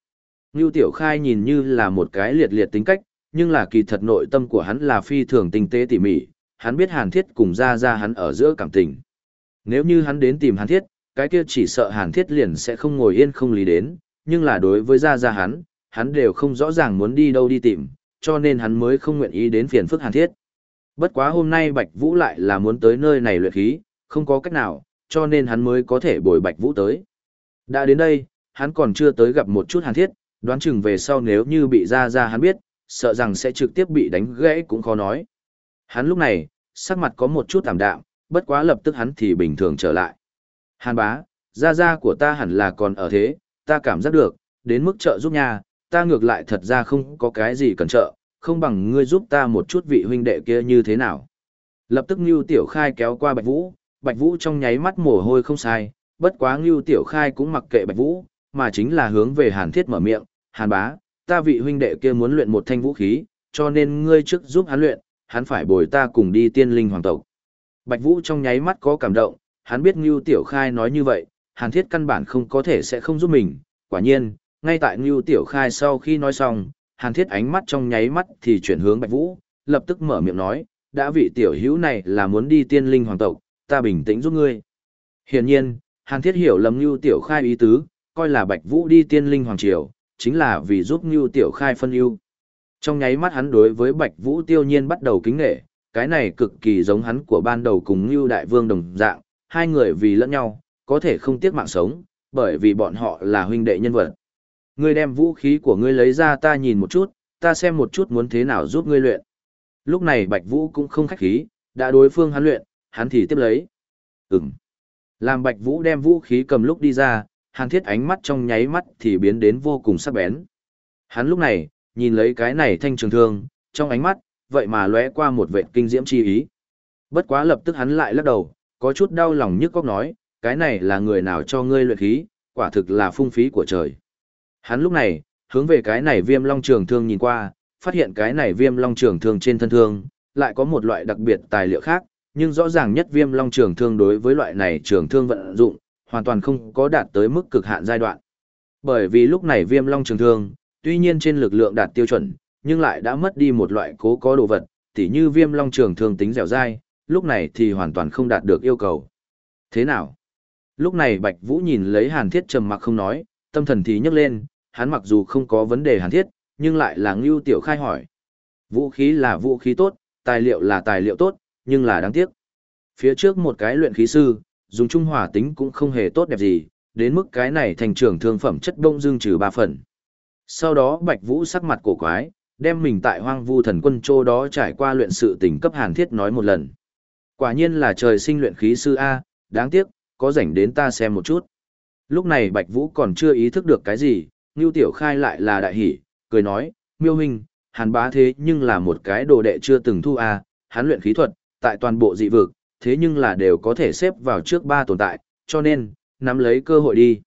Ngưu Tiểu Khai nhìn như là một cái liệt liệt tính cách, nhưng là kỳ thật nội tâm của hắn là phi thường tinh tế tỉ mỉ, hắn biết Hàn Thiết cùng ra ra hắn ở giữa cảm tình. Nếu như hắn đến tìm Hàn Thiết, cái kia chỉ sợ Hàn Thiết liền sẽ không ngồi yên không lý đến, nhưng là đối với ra ra hắn, hắn đều không rõ ràng muốn đi đâu đi tìm, cho nên hắn mới không nguyện ý đến phiền phức Hàn Thiết. Bất quá hôm nay Bạch Vũ lại là muốn tới nơi này luyện khí, không có cách nào, cho nên hắn mới có thể bồi Bạch Vũ tới. Đã đến đây, hắn còn chưa tới gặp một chút hàn thiết, đoán chừng về sau nếu như bị ra ra hắn biết, sợ rằng sẽ trực tiếp bị đánh gãy cũng khó nói. Hắn lúc này, sắc mặt có một chút tạm đạm, bất quá lập tức hắn thì bình thường trở lại. Hàn bá, ra ra của ta hẳn là còn ở thế, ta cảm giác được, đến mức trợ giúp nha, ta ngược lại thật ra không có cái gì cần trợ, không bằng ngươi giúp ta một chút vị huynh đệ kia như thế nào. Lập tức Ngưu Tiểu Khai kéo qua Bạch Vũ, Bạch Vũ trong nháy mắt mồ hôi không sai, bất quá Ngưu Tiểu Khai cũng mặc kệ Bạch Vũ, mà chính là hướng về Hàn Thiết mở miệng, Hàn bá, ta vị huynh đệ kia muốn luyện một thanh vũ khí, cho nên ngươi trước giúp hắn luyện, hắn phải bồi ta cùng đi tiên linh hoàng tộc. Bạch Vũ trong nháy mắt có cảm động, hắn biết Ngưu Tiểu Khai nói như vậy, Hàn Thiết căn bản không có thể sẽ không giúp mình, quả nhiên, ngay tại Ngưu Tiểu Khai sau khi nói xong, Hàn Thiết ánh mắt trong nháy mắt thì chuyển hướng Bạch Vũ, lập tức mở miệng nói, đã vị tiểu hữu này là muốn đi tiên linh hoàng tộc, ta bình tĩnh giúp ngươi. Hiển nhiên, Hàn Thiết hiểu lầm Ngưu Tiểu Khai ý tứ, coi là Bạch Vũ đi tiên linh hoàng triều, chính là vì giúp Ngưu Tiểu Khai phân ưu. Trong nháy mắt hắn đối với Bạch Vũ tiêu nhiên bắt đầu kính nể, cái này cực kỳ giống hắn của ban đầu cùng Ngưu Đại Vương đồng dạng, hai người vì lẫn nhau, có thể không tiếc mạng sống, bởi vì bọn họ là huynh đệ nhân vật. Ngươi đem vũ khí của ngươi lấy ra ta nhìn một chút, ta xem một chút muốn thế nào giúp ngươi luyện. Lúc này Bạch Vũ cũng không khách khí, đã đối phương hắn luyện, hắn thì tiếp lấy. Ừm. Làm Bạch Vũ đem vũ khí cầm lúc đi ra, Hàn Thiết ánh mắt trong nháy mắt thì biến đến vô cùng sắc bén. Hắn lúc này, nhìn lấy cái này thanh trường thương, trong ánh mắt, vậy mà lóe qua một vệt kinh diễm chi ý. Bất quá lập tức hắn lại lắc đầu, có chút đau lòng nhức óc nói, cái này là người nào cho ngươi luyện khí, quả thực là phung phí của trời. Hắn lúc này, hướng về cái này viêm long trường thương nhìn qua, phát hiện cái này viêm long trường thương trên thân thương, lại có một loại đặc biệt tài liệu khác, nhưng rõ ràng nhất viêm long trường thương đối với loại này trường thương vận dụng, hoàn toàn không có đạt tới mức cực hạn giai đoạn. Bởi vì lúc này viêm long trường thương, tuy nhiên trên lực lượng đạt tiêu chuẩn, nhưng lại đã mất đi một loại cố có đồ vật, tỉ như viêm long trường thương tính dẻo dai, lúc này thì hoàn toàn không đạt được yêu cầu. Thế nào? Lúc này Bạch Vũ nhìn lấy Hàn Thiết trầm mặc không nói, tâm thần thì nhấc lên, hắn mặc dù không có vấn đề Hàn Thiết, nhưng lại là Ngưu Tiểu Khai hỏi. Vũ khí là vũ khí tốt, tài liệu là tài liệu tốt, nhưng là đáng tiếc. Phía trước một cái luyện khí sư, dùng trung hòa tính cũng không hề tốt đẹp gì, đến mức cái này thành trưởng thương phẩm chất đông dương trừ ba phần. Sau đó Bạch Vũ sắc mặt cổ quái, đem mình tại hoang vu thần quân châu đó trải qua luyện sự tình cấp hàn thiết nói một lần. Quả nhiên là trời sinh luyện khí sư A, đáng tiếc, có rảnh đến ta xem một chút. Lúc này Bạch Vũ còn chưa ý thức được cái gì, Ngưu Tiểu Khai lại là đại hỉ, cười nói, miêu hình, hàn bá thế nhưng là một cái đồ đệ chưa từng thu à? hắn luyện khí thuật, tại toàn bộ dị vực, thế nhưng là đều có thể xếp vào trước ba tồn tại, cho nên, nắm lấy cơ hội đi.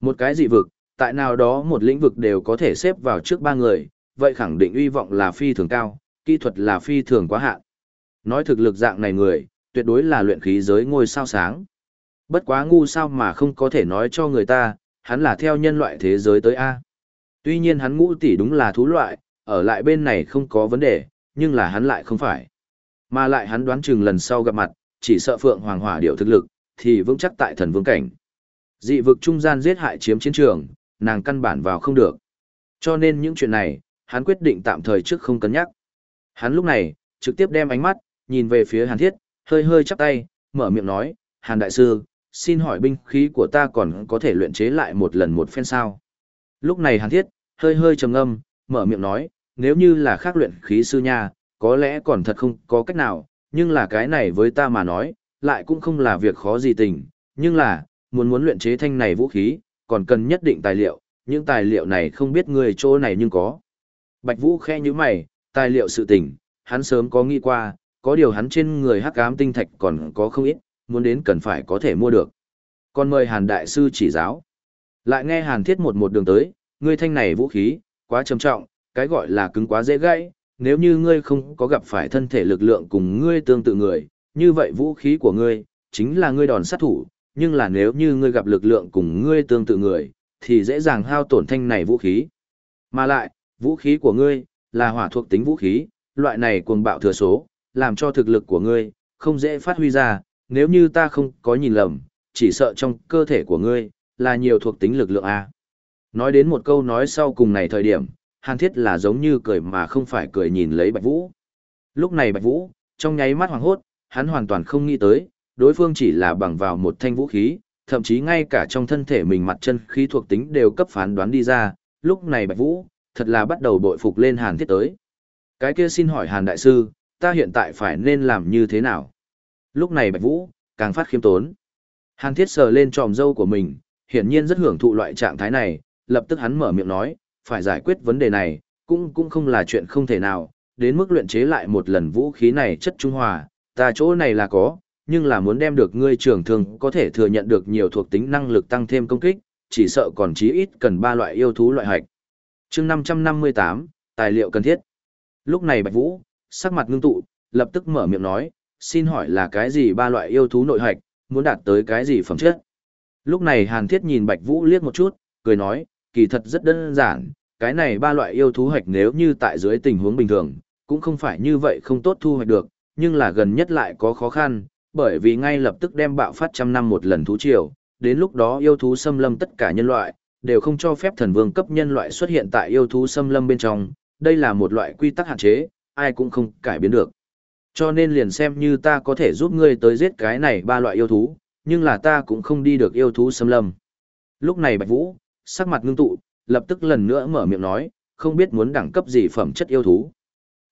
Một cái dị vực, tại nào đó một lĩnh vực đều có thể xếp vào trước ba người, vậy khẳng định uy vọng là phi thường cao, kỹ thuật là phi thường quá hạn. Nói thực lực dạng này người, tuyệt đối là luyện khí giới ngôi sao sáng. Bất quá ngu sao mà không có thể nói cho người ta, hắn là theo nhân loại thế giới tới A. Tuy nhiên hắn ngũ tỷ đúng là thú loại, ở lại bên này không có vấn đề, nhưng là hắn lại không phải. Mà lại hắn đoán chừng lần sau gặp mặt, chỉ sợ Phượng Hoàng Hỏa điệu thực lực, thì vững chắc tại thần vương cảnh. Dị vực trung gian giết hại chiếm chiến trường, nàng căn bản vào không được. Cho nên những chuyện này, hắn quyết định tạm thời trước không cân nhắc. Hắn lúc này, trực tiếp đem ánh mắt, nhìn về phía Hàn Thiết, hơi hơi chắp tay, mở miệng nói, Hàn Đại Sư, xin hỏi binh khí của ta còn có thể luyện chế lại một lần một phen sao. Lúc này Hàn Thiết, hơi hơi trầm ngâm, mở miệng nói, nếu như là khác luyện khí sư nha, có lẽ còn thật không có cách nào, nhưng là cái này với ta mà nói, lại cũng không là việc khó gì tình, nhưng là, muốn muốn luyện chế thanh này vũ khí, còn cần nhất định tài liệu, những tài liệu này không biết người chỗ này nhưng có. Bạch Vũ khe như mày, tài liệu sự tình, hắn sớm có nghĩ qua, có điều hắn trên người hắc ám tinh thạch còn có không ít, muốn đến cần phải có thể mua được. Còn mời Hàn Đại Sư chỉ giáo. Lại nghe Hàn Thiết một một đường tới, ngươi thanh này vũ khí, quá trầm trọng, cái gọi là cứng quá dễ gãy, nếu như ngươi không có gặp phải thân thể lực lượng cùng ngươi tương tự người, như vậy vũ khí của ngươi, chính là ngươi đòn sát thủ, nhưng là nếu như ngươi gặp lực lượng cùng ngươi tương tự người, thì dễ dàng hao tổn thanh này vũ khí. Mà lại, vũ khí của ngươi, là hỏa thuộc tính vũ khí, loại này cuồng bạo thừa số, làm cho thực lực của ngươi, không dễ phát huy ra, nếu như ta không có nhìn lầm, chỉ sợ trong cơ thể của ngươi, là nhiều thuộc tính lực lượng A. Nói đến một câu nói sau cùng này thời điểm, Hàn Thiết là giống như cười mà không phải cười nhìn lấy Bạch Vũ. Lúc này Bạch Vũ, trong nháy mắt hoàng hốt, hắn hoàn toàn không nghĩ tới, đối phương chỉ là bằng vào một thanh vũ khí, thậm chí ngay cả trong thân thể mình mặt chân khí thuộc tính đều cấp phán đoán đi ra, lúc này Bạch Vũ, thật là bắt đầu bội phục lên Hàn Thiết tới. Cái kia xin hỏi Hàn Đại Sư, ta hiện tại phải nên làm như thế nào? Lúc này Bạch Vũ, càng phát khiêm tốn. Hàn Thiết sờ lên tròm dâu của mình, hiển nhiên rất hưởng thụ loại trạng thái này, lập tức hắn mở miệng nói, phải giải quyết vấn đề này, cũng cũng không là chuyện không thể nào, đến mức luyện chế lại một lần vũ khí này chất trung hòa, ta chỗ này là có, nhưng là muốn đem được ngươi trưởng thường có thể thừa nhận được nhiều thuộc tính năng lực tăng thêm công kích, chỉ sợ còn chí ít cần ba loại yêu thú loại hạch. chương 558, tài liệu cần thiết. Lúc này Bạch Vũ, sắc mặt ngưng tụ, lập tức mở miệng nói, xin hỏi là cái gì ba loại yêu thú nội hạch, muốn đạt tới cái gì phẩm chất. Lúc này Hàn Thiết nhìn Bạch Vũ liếc một chút, cười nói, kỳ thật rất đơn giản, cái này ba loại yêu thú hạch nếu như tại dưới tình huống bình thường, cũng không phải như vậy không tốt thu hoạch được, nhưng là gần nhất lại có khó khăn, bởi vì ngay lập tức đem bạo phát trăm năm một lần thú triều, đến lúc đó yêu thú xâm lâm tất cả nhân loại, đều không cho phép thần vương cấp nhân loại xuất hiện tại yêu thú xâm lâm bên trong, đây là một loại quy tắc hạn chế, ai cũng không cải biến được. Cho nên liền xem như ta có thể giúp ngươi tới giết cái này ba loại yêu thú, nhưng là ta cũng không đi được yêu thú xâm lâm. Lúc này Bạch Vũ, sắc mặt ngưng tụ, lập tức lần nữa mở miệng nói, không biết muốn đẳng cấp gì phẩm chất yêu thú.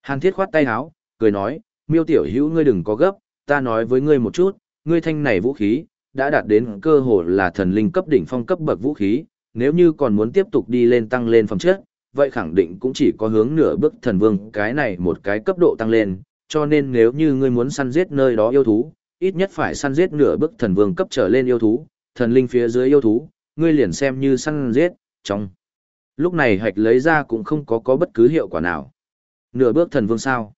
Hàn Thiết khoát tay áo, cười nói, miêu tiểu hữu ngươi đừng có gấp, ta nói với ngươi một chút, ngươi thanh này vũ khí, đã đạt đến cơ hồ là thần linh cấp đỉnh phong cấp bậc vũ khí, nếu như còn muốn tiếp tục đi lên tăng lên phẩm chất, vậy khẳng định cũng chỉ có hướng nửa bước thần vương cái này một cái cấp độ tăng lên, cho nên nếu như ngươi muốn săn giết nơi đó yêu thú, ít nhất phải săn giết nửa bước thần vương cấp trở lên yêu thú, thần linh phía dưới yêu thú, ngươi liền xem như săn giết, trong. Lúc này hạch lấy ra cũng không có có bất cứ hiệu quả nào. Nửa bước thần vương sao?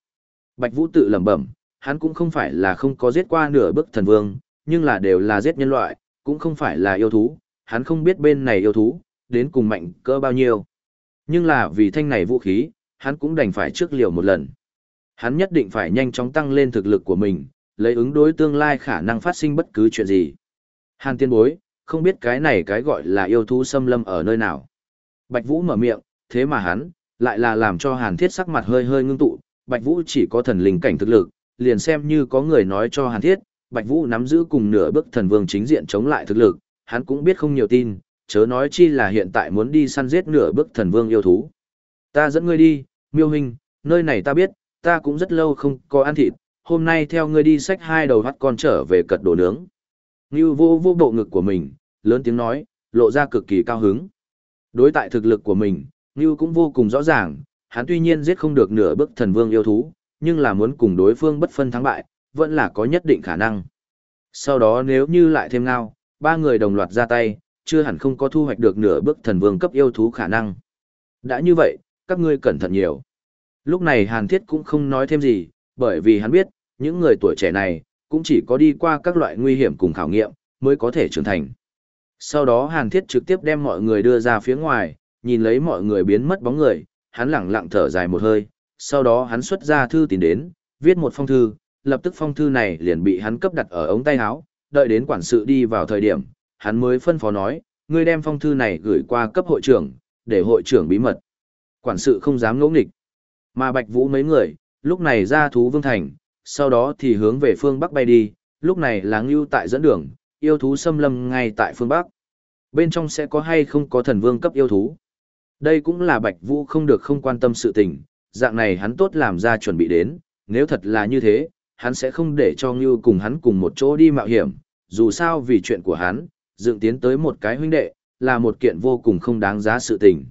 Bạch Vũ tự lẩm bẩm, hắn cũng không phải là không có giết qua nửa bước thần vương, nhưng là đều là giết nhân loại, cũng không phải là yêu thú, hắn không biết bên này yêu thú, đến cùng mạnh cỡ bao nhiêu. Nhưng là vì thanh này vũ khí, hắn cũng đành phải trước liều một lần. Hắn nhất định phải nhanh chóng tăng lên thực lực của mình, lấy ứng đối tương lai khả năng phát sinh bất cứ chuyện gì. Hàn tiên bối, không biết cái này cái gọi là yêu thú xâm lâm ở nơi nào. Bạch Vũ mở miệng, thế mà hắn, lại là làm cho Hàn Thiết sắc mặt hơi hơi ngưng tụ, Bạch Vũ chỉ có thần linh cảnh thực lực, liền xem như có người nói cho Hàn Thiết, Bạch Vũ nắm giữ cùng nửa bước thần vương chính diện chống lại thực lực, hắn cũng biết không nhiều tin, chớ nói chi là hiện tại muốn đi săn giết nửa bước thần vương yêu thú. Ta dẫn ngươi đi, miêu hình, nơi này ta biết, ta cũng rất lâu không có ăn thịt, hôm nay theo ngươi đi xách hai đầu hắt con trở về cật đồ nướng. Ngưu vô vô bộ ngực của mình, lớn tiếng nói, lộ ra cực kỳ cao hứng. Đối tại thực lực của mình, Ngưu cũng vô cùng rõ ràng, hắn tuy nhiên giết không được nửa bước thần vương yêu thú, nhưng là muốn cùng đối phương bất phân thắng bại, vẫn là có nhất định khả năng. Sau đó nếu như lại thêm ngao, ba người đồng loạt ra tay, chưa hẳn không có thu hoạch được nửa bước thần vương cấp yêu thú khả năng. Đã như vậy, các ngươi cẩn thận nhiều. Lúc này Hàn Thiết cũng không nói thêm gì, bởi vì hắn biết, những người tuổi trẻ này, cũng chỉ có đi qua các loại nguy hiểm cùng khảo nghiệm, mới có thể trưởng thành. Sau đó Hàn Thiết trực tiếp đem mọi người đưa ra phía ngoài, nhìn lấy mọi người biến mất bóng người, hắn lặng lặng thở dài một hơi, sau đó hắn xuất ra thư tín đến, viết một phong thư, lập tức phong thư này liền bị hắn cấp đặt ở ống tay áo, đợi đến quản sự đi vào thời điểm, hắn mới phân phó nói, ngươi đem phong thư này gửi qua cấp hội trưởng, để hội trưởng bí mật. Quản sự không dám ngỗ nghịch. Mà Bạch Vũ mấy người, lúc này ra thú vương thành, sau đó thì hướng về phương Bắc bay đi, lúc này là ngưu tại dẫn đường, yêu thú xâm lâm ngay tại phương Bắc. Bên trong sẽ có hay không có thần vương cấp yêu thú. Đây cũng là Bạch Vũ không được không quan tâm sự tình, dạng này hắn tốt làm ra chuẩn bị đến, nếu thật là như thế, hắn sẽ không để cho Ngưu cùng hắn cùng một chỗ đi mạo hiểm, dù sao vì chuyện của hắn, dựng tiến tới một cái huynh đệ, là một kiện vô cùng không đáng giá sự tình.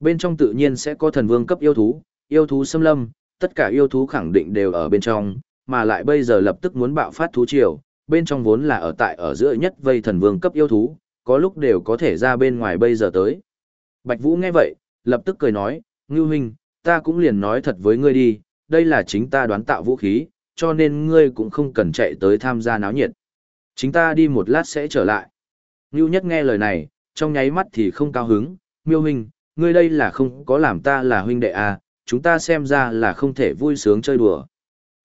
Bên trong tự nhiên sẽ có thần vương cấp yêu thú, yêu thú xâm lâm, tất cả yêu thú khẳng định đều ở bên trong, mà lại bây giờ lập tức muốn bạo phát thú triều, bên trong vốn là ở tại ở giữa nhất vây thần vương cấp yêu thú, có lúc đều có thể ra bên ngoài bây giờ tới. Bạch Vũ nghe vậy, lập tức cười nói, Ngưu Huynh, ta cũng liền nói thật với ngươi đi, đây là chính ta đoán tạo vũ khí, cho nên ngươi cũng không cần chạy tới tham gia náo nhiệt. Chính ta đi một lát sẽ trở lại. Ngưu Nhất nghe lời này, trong nháy mắt thì không cao hứng, Miêu Huynh, ngươi đây là không có làm ta là huynh đệ à, chúng ta xem ra là không thể vui sướng chơi đùa.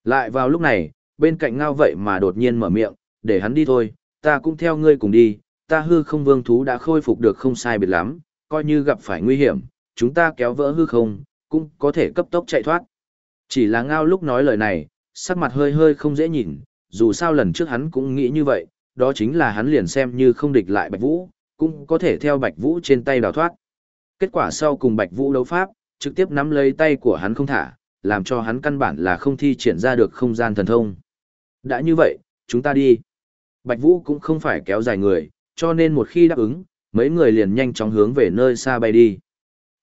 Lại vào lúc này, bên cạnh ngao vậy mà đột nhiên mở miệng, để hắn đi thôi, ta cũng theo ngươi cùng đi, ta hư không vương thú đã khôi phục được không sai biệt lắm, coi như gặp phải nguy hiểm, chúng ta kéo vỡ hư không, cũng có thể cấp tốc chạy thoát. Chỉ là ngao lúc nói lời này, sắc mặt hơi hơi không dễ nhìn, dù sao lần trước hắn cũng nghĩ như vậy, đó chính là hắn liền xem như không địch lại Bạch Vũ, cũng có thể theo Bạch Vũ trên tay đào thoát. Kết quả sau cùng Bạch Vũ đấu pháp, trực tiếp nắm lấy tay của hắn không thả, làm cho hắn căn bản là không thi triển ra được không gian thần thông. Đã như vậy, chúng ta đi. Bạch Vũ cũng không phải kéo dài người, cho nên một khi đáp ứng, mấy người liền nhanh chóng hướng về nơi xa bay đi.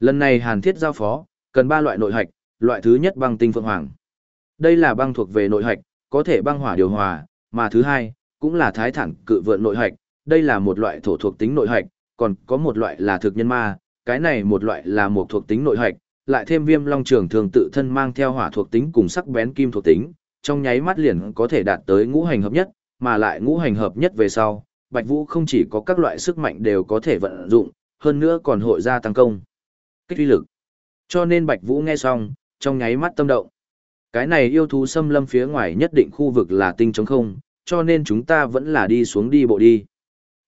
Lần này Hàn Thiết giao phó, cần ba loại nội hạch, loại thứ nhất băng tinh phượng hoàng. Đây là băng thuộc về nội hạch, có thể băng hỏa điều hòa, mà thứ hai, cũng là thái thẳng cự vượn nội hạch, đây là một loại thổ thuộc tính nội hạch, còn có một loại là thực nhân ma, cái này một loại là một thuộc tính nội hạch, lại thêm viêm long trường thường tự thân mang theo hỏa thuộc tính cùng sắc bén kim thuộc tính, trong nháy mắt liền có thể đạt tới ngũ hành hợp nhất, mà lại ngũ hành hợp nhất về sau, Bạch Vũ không chỉ có các loại sức mạnh đều có thể vận dụng, hơn nữa còn hội gia tăng công. Kích uy lực. Cho nên Bạch Vũ nghe xong, trong nháy mắt tâm động. Cái này yêu thú xâm lâm phía ngoài nhất định khu vực là tinh trống không, cho nên chúng ta vẫn là đi xuống đi bộ đi.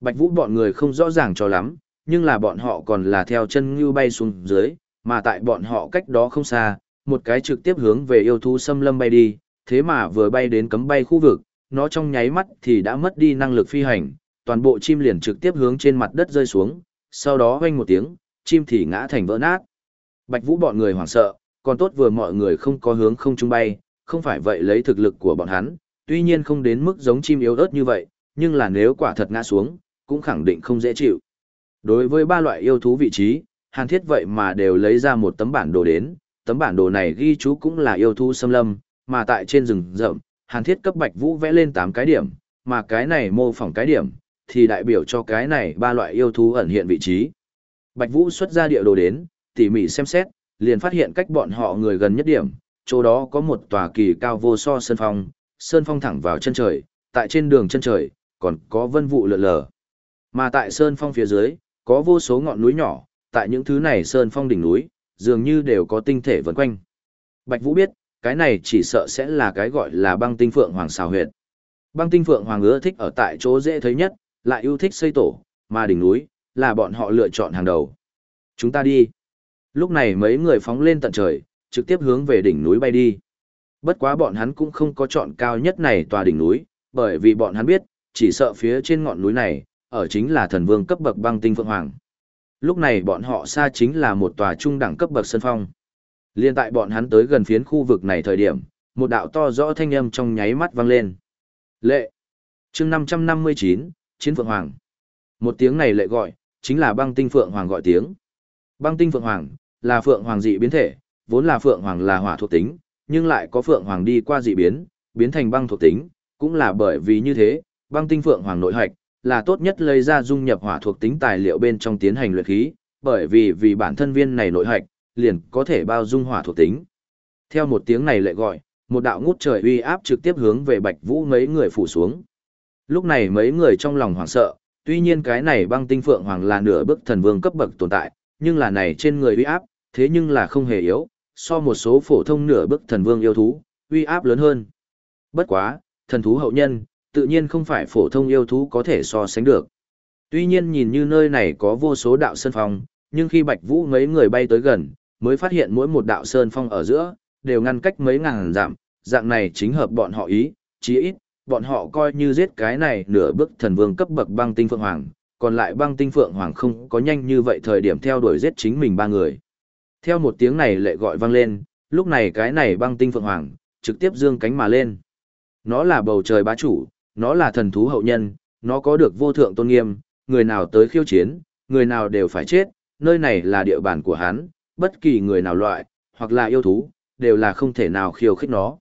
Bạch Vũ bọn người không rõ ràng cho lắm, nhưng là bọn họ còn là theo chân như bay xuống dưới, mà tại bọn họ cách đó không xa, một cái trực tiếp hướng về yêu thú xâm lâm bay đi, thế mà vừa bay đến cấm bay khu vực, nó trong nháy mắt thì đã mất đi năng lực phi hành, toàn bộ chim liền trực tiếp hướng trên mặt đất rơi xuống, sau đó vang một tiếng, chim thì ngã thành vỡ nát. Bạch Vũ bọn người hoảng sợ, còn tốt vừa mọi người không có hướng không trung bay, không phải vậy lấy thực lực của bọn hắn, tuy nhiên không đến mức giống chim yếu ớt như vậy, nhưng là nếu quả thật ngã xuống, cũng khẳng định không dễ chịu. Đối với ba loại yêu thú vị trí, Hàn Thiết vậy mà đều lấy ra một tấm bản đồ đến, tấm bản đồ này ghi chú cũng là yêu thú xâm lâm, mà tại trên rừng rậm, Hàn Thiết cấp Bạch Vũ vẽ lên 8 cái điểm, mà cái này mô phỏng cái điểm, thì đại biểu cho cái này ba loại yêu thú ẩn hiện vị trí. Bạch Vũ xuất ra địa đồ đến, tỉ mỉ xem xét, liền phát hiện cách bọn họ người gần nhất điểm, chỗ đó có một tòa kỳ cao vô so sơn phong, sơn phong thẳng vào chân trời, tại trên đường chân trời, còn có vân vụ lượn lờ. Mà tại sơn phong phía dưới, có vô số ngọn núi nhỏ, tại những thứ này sơn phong đỉnh núi, dường như đều có tinh thể vần quanh. Bạch Vũ biết, cái này chỉ sợ sẽ là cái gọi là băng tinh phượng hoàng xào huyệt. Băng tinh phượng hoàng ưa thích ở tại chỗ dễ thấy nhất, lại yêu thích xây tổ, mà đỉnh núi, là bọn họ lựa chọn hàng đầu. Chúng ta đi. Lúc này mấy người phóng lên tận trời, trực tiếp hướng về đỉnh núi bay đi. Bất quá bọn hắn cũng không có chọn cao nhất này tòa đỉnh núi, bởi vì bọn hắn biết, chỉ sợ phía trên ngọn núi này, ở chính là thần vương cấp bậc băng tinh phượng hoàng. Lúc này bọn họ xa chính là một tòa trung đẳng cấp bậc sân phong. Liên tại bọn hắn tới gần phiến khu vực này thời điểm, một đạo to rõ thanh âm trong nháy mắt vang lên. Lệ. chương 559, Chiến Phượng Hoàng. Một tiếng này lệ gọi, chính là băng tinh Phượng Hoàng gọi tiếng. Băng tinh Phượng Hoàng, là Phượng Hoàng dị biến thể, vốn là Phượng Hoàng là hỏa thuộc tính, nhưng lại có Phượng Hoàng đi qua dị biến, biến thành băng thuộc tính, cũng là bởi vì như thế, băng tinh Phượng Hoàng nội hạch, là tốt nhất lấy ra dung nhập hỏa thuộc tính tài liệu bên trong tiến hành luyện khí, bởi vì vì bản thân viên này nội hạch, liền có thể bao dung hỏa thuộc tính. Theo một tiếng này lại gọi, một đạo ngút trời uy áp trực tiếp hướng về Bạch Vũ mấy người phủ xuống. Lúc này mấy người trong lòng hoảng sợ, tuy nhiên cái này băng tinh phượng hoàng là nửa bước thần vương cấp bậc tồn tại, nhưng là này trên người uy áp, thế nhưng là không hề yếu, so một số phổ thông nửa bước thần vương yêu thú, uy áp lớn hơn. Bất quá, thần thú hậu nhân, tự nhiên không phải phổ thông yêu thú có thể so sánh được. Tuy nhiên nhìn như nơi này có vô số đạo sơn phong, nhưng khi Bạch Vũ mấy người bay tới gần, mới phát hiện mỗi một đạo sơn phong ở giữa, đều ngăn cách mấy ngàn giảm, dạng này chính hợp bọn họ ý, chí ít, bọn họ coi như giết cái này nửa bước thần vương cấp bậc băng tinh phượng hoàng, còn lại băng tinh phượng hoàng không có nhanh như vậy thời điểm theo đuổi giết chính mình ba người. Theo một tiếng này lệ gọi vang lên, lúc này cái này băng tinh phượng hoàng, trực tiếp dương cánh mà lên. Nó là bầu trời bá chủ, nó là thần thú hậu nhân, nó có được vô thượng tôn nghiêm, người nào tới khiêu chiến, người nào đều phải chết, nơi này là địa bàn của hắn, bất kỳ người nào loại, hoặc là yêu thú, đều là không thể nào khiêu khích nó.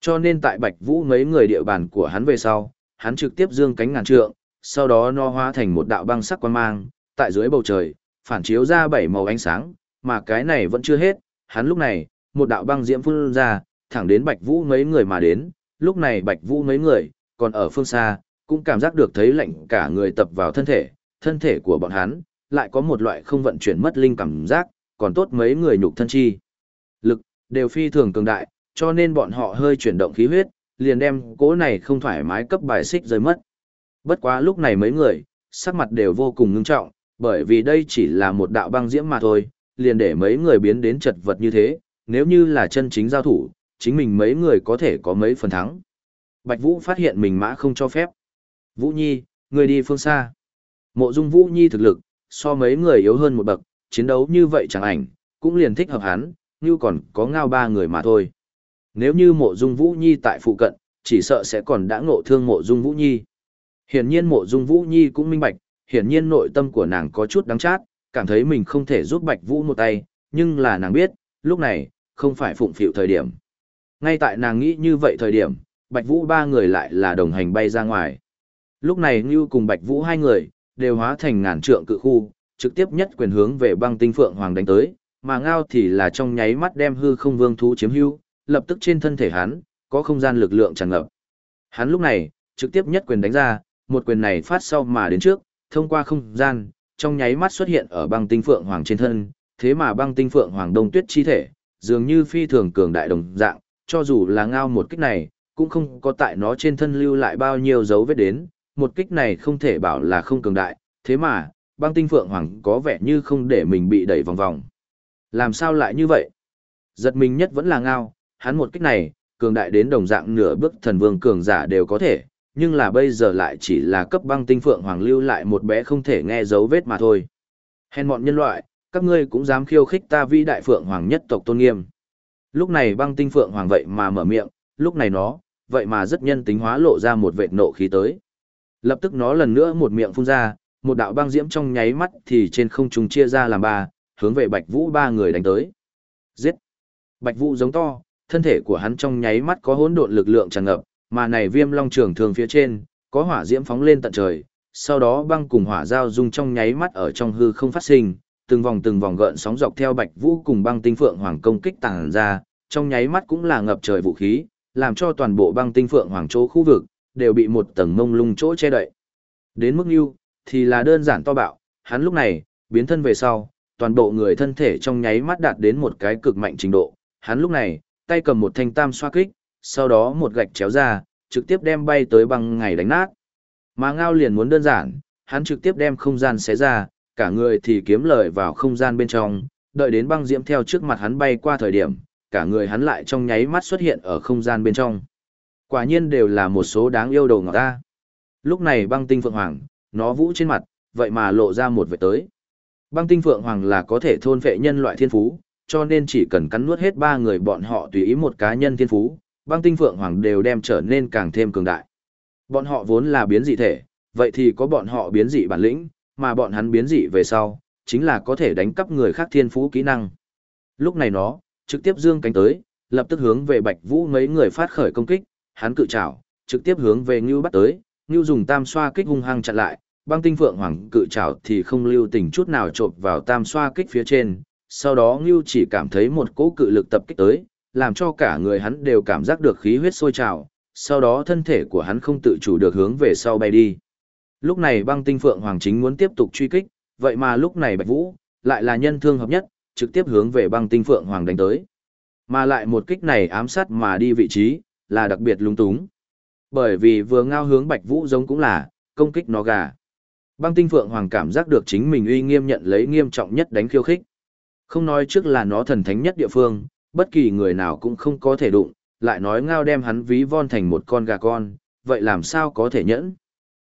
Cho nên tại Bạch Vũ mấy người địa bàn của hắn về sau, hắn trực tiếp dương cánh ngàn trượng, sau đó nó hóa thành một đạo băng sắc quang mang, tại dưới bầu trời, phản chiếu ra bảy màu ánh sáng, mà cái này vẫn chưa hết, hắn lúc này, một đạo băng diễm phun ra, thẳng đến Bạch Vũ mấy người mà đến, lúc này Bạch Vũ mấy người, còn ở phương xa, cũng cảm giác được thấy lạnh cả người tập vào thân thể, thân thể của bọn hắn, lại có một loại không vận chuyển mất linh cảm giác, còn tốt mấy người nhục thân chi. Lực, đều phi thường cường đại, cho nên bọn họ hơi chuyển động khí huyết, liền đem cố này không thoải mái cấp bài xích rơi mất. Bất quá lúc này mấy người, sắc mặt đều vô cùng ngưng trọng, bởi vì đây chỉ là một đạo băng diễm mà thôi, liền để mấy người biến đến chật vật như thế, nếu như là chân chính giao thủ, chính mình mấy người có thể có mấy phần thắng. Bạch Vũ phát hiện mình mã không cho phép. Vũ Nhi, người đi phương xa. Mộ dung Vũ Nhi thực lực, so mấy người yếu hơn một bậc, chiến đấu như vậy chẳng ảnh, cũng liền thích hợp hắn, như còn có ngao ba người mà thôi. Nếu như mộ dung Vũ Nhi tại phụ cận, chỉ sợ sẽ còn đã ngộ thương mộ dung Vũ Nhi. Hiển nhiên mộ dung Vũ Nhi cũng minh bạch, hiển nhiên nội tâm của nàng có chút đắng chát, cảm thấy mình không thể giúp Bạch Vũ một tay, nhưng là nàng biết, lúc này, không phải phụng phịu thời điểm. Ngay tại nàng nghĩ như vậy thời điểm, Bạch Vũ ba người lại là đồng hành bay ra ngoài. Lúc này Ngưu cùng Bạch Vũ hai người, đều hóa thành ngàn trượng cự khu, trực tiếp nhất quyền hướng về băng tinh phượng hoàng đánh tới, mà ngao thì là trong nháy mắt đem hư không vương thú chiếm hữu, lập tức trên thân thể hắn, có không gian lực lượng tràn ngập. Hắn lúc này, trực tiếp nhất quyền đánh ra, một quyền này phát sau mà đến trước, thông qua không gian, trong nháy mắt xuất hiện ở băng tinh phượng hoàng trên thân, thế mà băng tinh phượng hoàng đông tuyết chi thể, dường như phi thường cường đại đồng dạng, cho dù là ngao một kích này, cũng không có tại nó trên thân lưu lại bao nhiêu dấu vết đến, một kích này không thể bảo là không cường đại, thế mà, băng tinh phượng hoàng có vẻ như không để mình bị đẩy vòng vòng. Làm sao lại như vậy? Giật mình nhất vẫn là ngao, hắn một kích này, cường đại đến đồng dạng nửa bước thần vương cường giả đều có thể, nhưng là bây giờ lại chỉ là cấp băng tinh phượng hoàng lưu lại một bé không thể nghe dấu vết mà thôi. Hèn mọn nhân loại, các ngươi cũng dám khiêu khích ta vi đại phượng hoàng nhất tộc tôn nghiêm. Lúc này băng tinh phượng hoàng vậy mà mở miệng, lúc này nó, vậy mà rất nhân tính hóa lộ ra một vệt nộ khí tới. Lập tức nó lần nữa một miệng phun ra, một đạo băng diễm trong nháy mắt thì trên không trung chia ra làm ba, hướng về Bạch Vũ ba người đánh tới. Giết! Bạch Vũ giống to, thân thể của hắn trong nháy mắt có hỗn độn lực lượng tràn ngập, mà này viêm long trường thường phía trên, có hỏa diễm phóng lên tận trời, sau đó băng cùng hỏa giao dung trong nháy mắt ở trong hư không phát sinh, từng vòng từng vòng gợn sóng dọc theo Bạch Vũ cùng băng tinh phượng hoàng công kích tàng ra, trong nháy mắt cũng là ngập trời vũ khí, làm cho toàn bộ băng tinh phượng hoàng chỗ khu vực, đều bị một tầng mông lung chỗ che đậy. Đến mức yêu, thì là đơn giản to bạo, hắn lúc này, biến thân về sau, toàn bộ người thân thể trong nháy mắt đạt đến một cái cực mạnh trình độ. Hắn lúc này, tay cầm một thanh tam xoa kích, sau đó một gạch chéo ra, trực tiếp đem bay tới băng ngày đánh nát. Mà ngao liền muốn đơn giản, hắn trực tiếp đem không gian xé ra, cả người thì kiếm lời vào không gian bên trong, đợi đến băng diễm theo trước mặt hắn bay qua thời điểm, cả người hắn lại trong nháy mắt xuất hiện ở không gian bên trong. Quả nhiên đều là một số đáng yêu đầu ngọt ta. Lúc này băng tinh phượng hoàng, nó vũ trên mặt, vậy mà lộ ra một vệt tới. Băng tinh phượng hoàng là có thể thôn vệ nhân loại thiên phú, cho nên chỉ cần cắn nuốt hết ba người bọn họ tùy ý một cá nhân thiên phú, băng tinh phượng hoàng đều đem trở nên càng thêm cường đại. Bọn họ vốn là biến dị thể, vậy thì có bọn họ biến dị bản lĩnh, mà bọn hắn biến dị về sau, chính là có thể đánh cắp người khác thiên phú kỹ năng. Lúc này nó, trực tiếp dương cánh tới, lập tức hướng về Bạch Vũ mấy người phát khởi công kích, hắn cự trảo, trực tiếp hướng về Nưu bắt tới, Nưu dùng tam xoa kích hung hăng chặn lại, băng tinh phượng hoàng cự trảo thì không lưu tình chút nào chộp vào tam xoa kích phía trên, sau đó Nưu chỉ cảm thấy một cỗ cự lực tập kích tới, làm cho cả người hắn đều cảm giác được khí huyết sôi trào, sau đó thân thể của hắn không tự chủ được hướng về sau bay đi. Lúc này băng tinh phượng hoàng chính muốn tiếp tục truy kích, vậy mà lúc này Bạch Vũ lại là nhân thương hợp nhất, trực tiếp hướng về băng tinh phượng hoàng đánh tới. Mà lại một kích này ám sát mà đi vị trí, là đặc biệt lung túng. Bởi vì vừa ngao hướng Bạch Vũ giống cũng là, công kích nó gà. Băng tinh phượng hoàng cảm giác được chính mình uy nghiêm nhận lấy nghiêm trọng nhất đánh khiêu khích. Không nói trước là nó thần thánh nhất địa phương, bất kỳ người nào cũng không có thể đụng, lại nói ngao đem hắn ví von thành một con gà con, vậy làm sao có thể nhẫn.